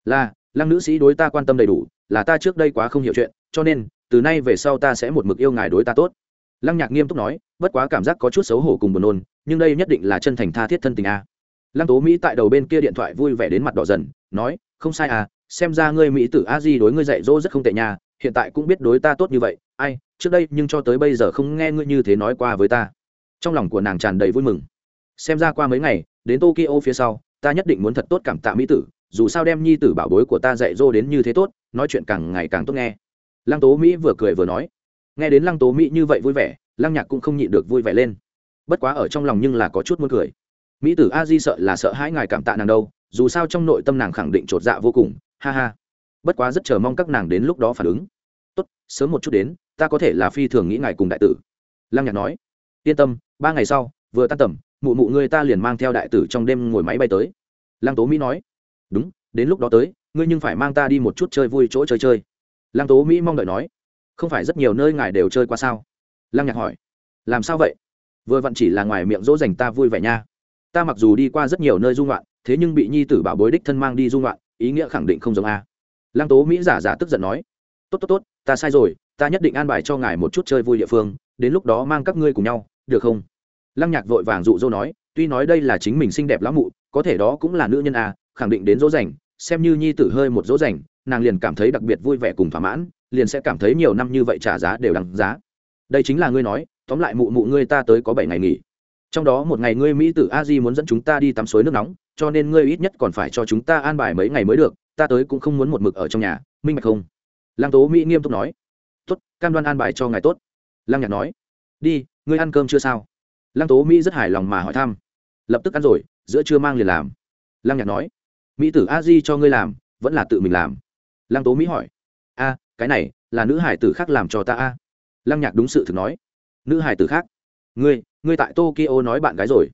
Là lăng nữ sĩ đối ta quan tâm đầy đủ, là ta trước đây quá không hiểu chuyện, cho nên, từ nay về sau ta sẽ một mực yêu ngài đối ta tốt. Lăng nhạc nghiêm túc nói, bất quá cảm giác có chút xấu hổ cùng buồn nôn, nhưng đây nhất định là chân thành tha thiết thân tình a. Lăng tố mỹ tại đầu bên kia điện thoại vui vẻ đến mặt đỏ dần, nói, không sai à xem ra ngươi mỹ tử a di đối ngươi dạy dỗ rất không tệ nhà hiện tại cũng biết đối ta tốt như vậy, ai, trước đây nhưng cho tới bây giờ không nghe ngươi như thế nói qua với ta. Trong lòng của nàng tràn đầy vui mừng. Xem ra qua mấy ngày, đến tokyo phía sau, ta nhất định muốn thật tốt cảm tạ mỹ tử dù sao đem nhi tử bảo bối của ta dạy dỗ đến như thế tốt, nói chuyện càng ngày càng tốt nghe. Lăng tố mỹ vừa cười vừa nói. Nghe đến lăng tố mỹ như vậy vui vẻ, lăng nhạc cũng không nhịn được vui vẻ lên. Bất quá ở trong lòng nhưng là có chút muốn cười. Mỹ tử a di sợ là sợ hãi ngài cảm tạ nàng đâu, dù sao trong nội tâm nàng khẳng định chột dạ vô cùng, ha ha. Bất quá rất chờ mong các nàng đến lúc đó phản ứng. Tốt, sớm một chút đến, ta có thể là phi thường nghĩ ngài cùng đại tử. Lăng nhạc nói. Yên tâm, ba ngày sau, vừa tan tầm, mụ mụ ngươi ta liền mang theo đại tử trong đêm ngồi máy bay tới. Lăng tố mỹ nói đúng, đến lúc đó tới, ngươi nhưng phải mang ta đi một chút chơi vui chỗ chơi chơi. Lăng tố mỹ mong đợi nói. Không phải rất nhiều nơi ngài đều chơi qua sao? Lăng nhạc hỏi. Làm sao vậy? Vừa vặn chỉ là ngoài miệng dỗ dành ta vui vẻ nha. Ta mặc dù đi qua rất nhiều nơi dung loạn thế nhưng bị nhi tử bảo bối đích thân mang đi dung loạn ý nghĩa khẳng định không giống a. Lăng tố mỹ giả giả tức giận nói. Tốt tốt tốt, ta sai rồi, ta nhất định an bài cho ngài một chút chơi vui địa phương, đến lúc đó mang các ngươi cùng nhau, được không? Lăng nhạc vội vàng dụ dỗ nói, tuy nói đây là chính mình xinh đẹp lắm mụ, có thể đó cũng là nữ nhân a khẳng định đến dỗ dành, xem như nhi tử hơi một dỗ dành, nàng liền cảm thấy đặc biệt vui vẻ cùng thỏa mãn, liền sẽ cảm thấy nhiều năm như vậy trả giá đều đằng giá. Đây chính là ngươi nói, tóm lại mụ mụ ngươi ta tới có bảy ngày nghỉ. Trong đó một ngày ngươi mỹ tử a di muốn dẫn chúng ta đi tắm suối nước nóng, cho nên ngươi ít nhất còn phải cho chúng ta an bài mấy ngày mới được, ta tới cũng không muốn một mực ở trong nhà, minh bạch không? Lăng tố mỹ nghiêm túc nói. Tốt, cam đoan an bài cho ngài tốt. Lăng nhạc nói. Đi, ngươi ăn cơm chưa sao? Lăng tố mỹ rất hài lòng mà hỏi thăm. Lập tức ăn rồi, giữa trưa mang liền làm. Lăng nhạc nói mỹ tử a di cho ngươi làm, vẫn là tự mình làm. Lăng tố mỹ hỏi. A, cái này, là nữ hải tử khác làm cho ta a. Lăng nhạc đúng sự thực nói. Nữ hải tử khác? Ngươi ngươi tại tokyo nói bạn gái rồi.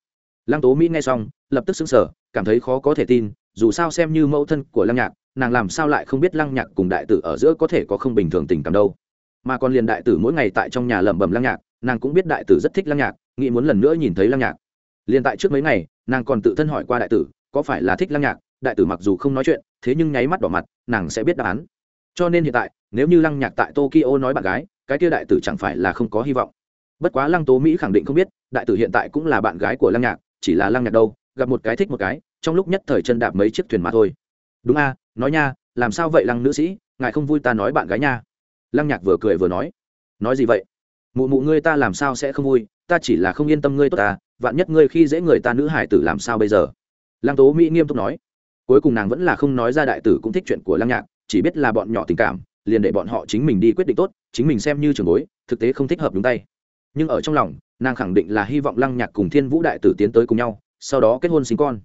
Lăng tố mỹ nghe xong, lập tức xứng sở cảm thấy khó có thể tin, dù sao xem như mẫu thân của lăng nhạc, nàng làm sao lại không biết lăng nhạc cùng đại tử ở giữa có thể có không bình thường tình cảm đâu. Mà còn liền đại tử mỗi ngày tại trong nhà lẩm bẩm lăng nhạc, nàng cũng biết đại tử rất thích lăng nhạc, nghĩ muốn lần nữa nhìn thấy lăng nhạc. Liền tại trước mấy ngày, nàng còn tự thân hỏi qua đại tử, có phải là thích lăng nhạc đại tử mặc dù không nói chuyện, thế nhưng nháy mắt đỏ mặt, nàng sẽ biết đáp án. Cho nên hiện tại, nếu như lăng nhạc tại tokyo nói bạn gái, cái kia đại tử chẳng phải là không có hy vọng. Bất quá lăng tố mỹ khẳng định không biết, đại tử hiện tại cũng là bạn gái của lăng nhạc, chỉ là lăng nhạc đâu, gặp một cái thích một cái, trong lúc nhất thời chân đạp mấy chiếc thuyền mà thôi. Đúng a, nói nha, làm sao vậy lăng nữ sĩ, ngài không vui ta nói bạn gái nha. Lăng nhạc vừa cười vừa nói. Nói gì vậy? Mụ mụ ngươi ta làm sao sẽ không vui, ta chỉ là không yên tâm ngươi tốt ta, vạn nhất ngươi khi dễ người ta nữ hải tử làm sao bây giờ? Lăng tố mỹ nghiêm túc nói cuối cùng nàng vẫn là không nói ra đại tử cũng thích chuyện của lăng nhạc, chỉ biết là bọn nhỏ tình cảm, liền để bọn họ chính mình đi quyết định tốt, chính mình xem như trường bối, thực tế không thích hợp đúng tay. Nhưng ở trong lòng, nàng khẳng định là hy vọng lăng nhạc cùng thiên vũ đại tử tiến tới cùng nhau, sau đó kết hôn sinh con.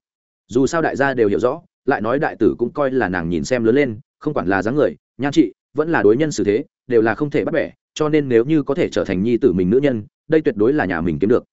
Dù sao đại gia đều hiểu rõ, lại nói đại tử cũng coi là nàng nhìn xem lớn lên, không quản là dáng người, nhan trị, vẫn là đối nhân xử thế, đều là không thể bắt bẻ, cho nên nếu như có thể trở thành nhi tử mình nữ nhân, đây tuyệt đối là nhà mình kiếm được.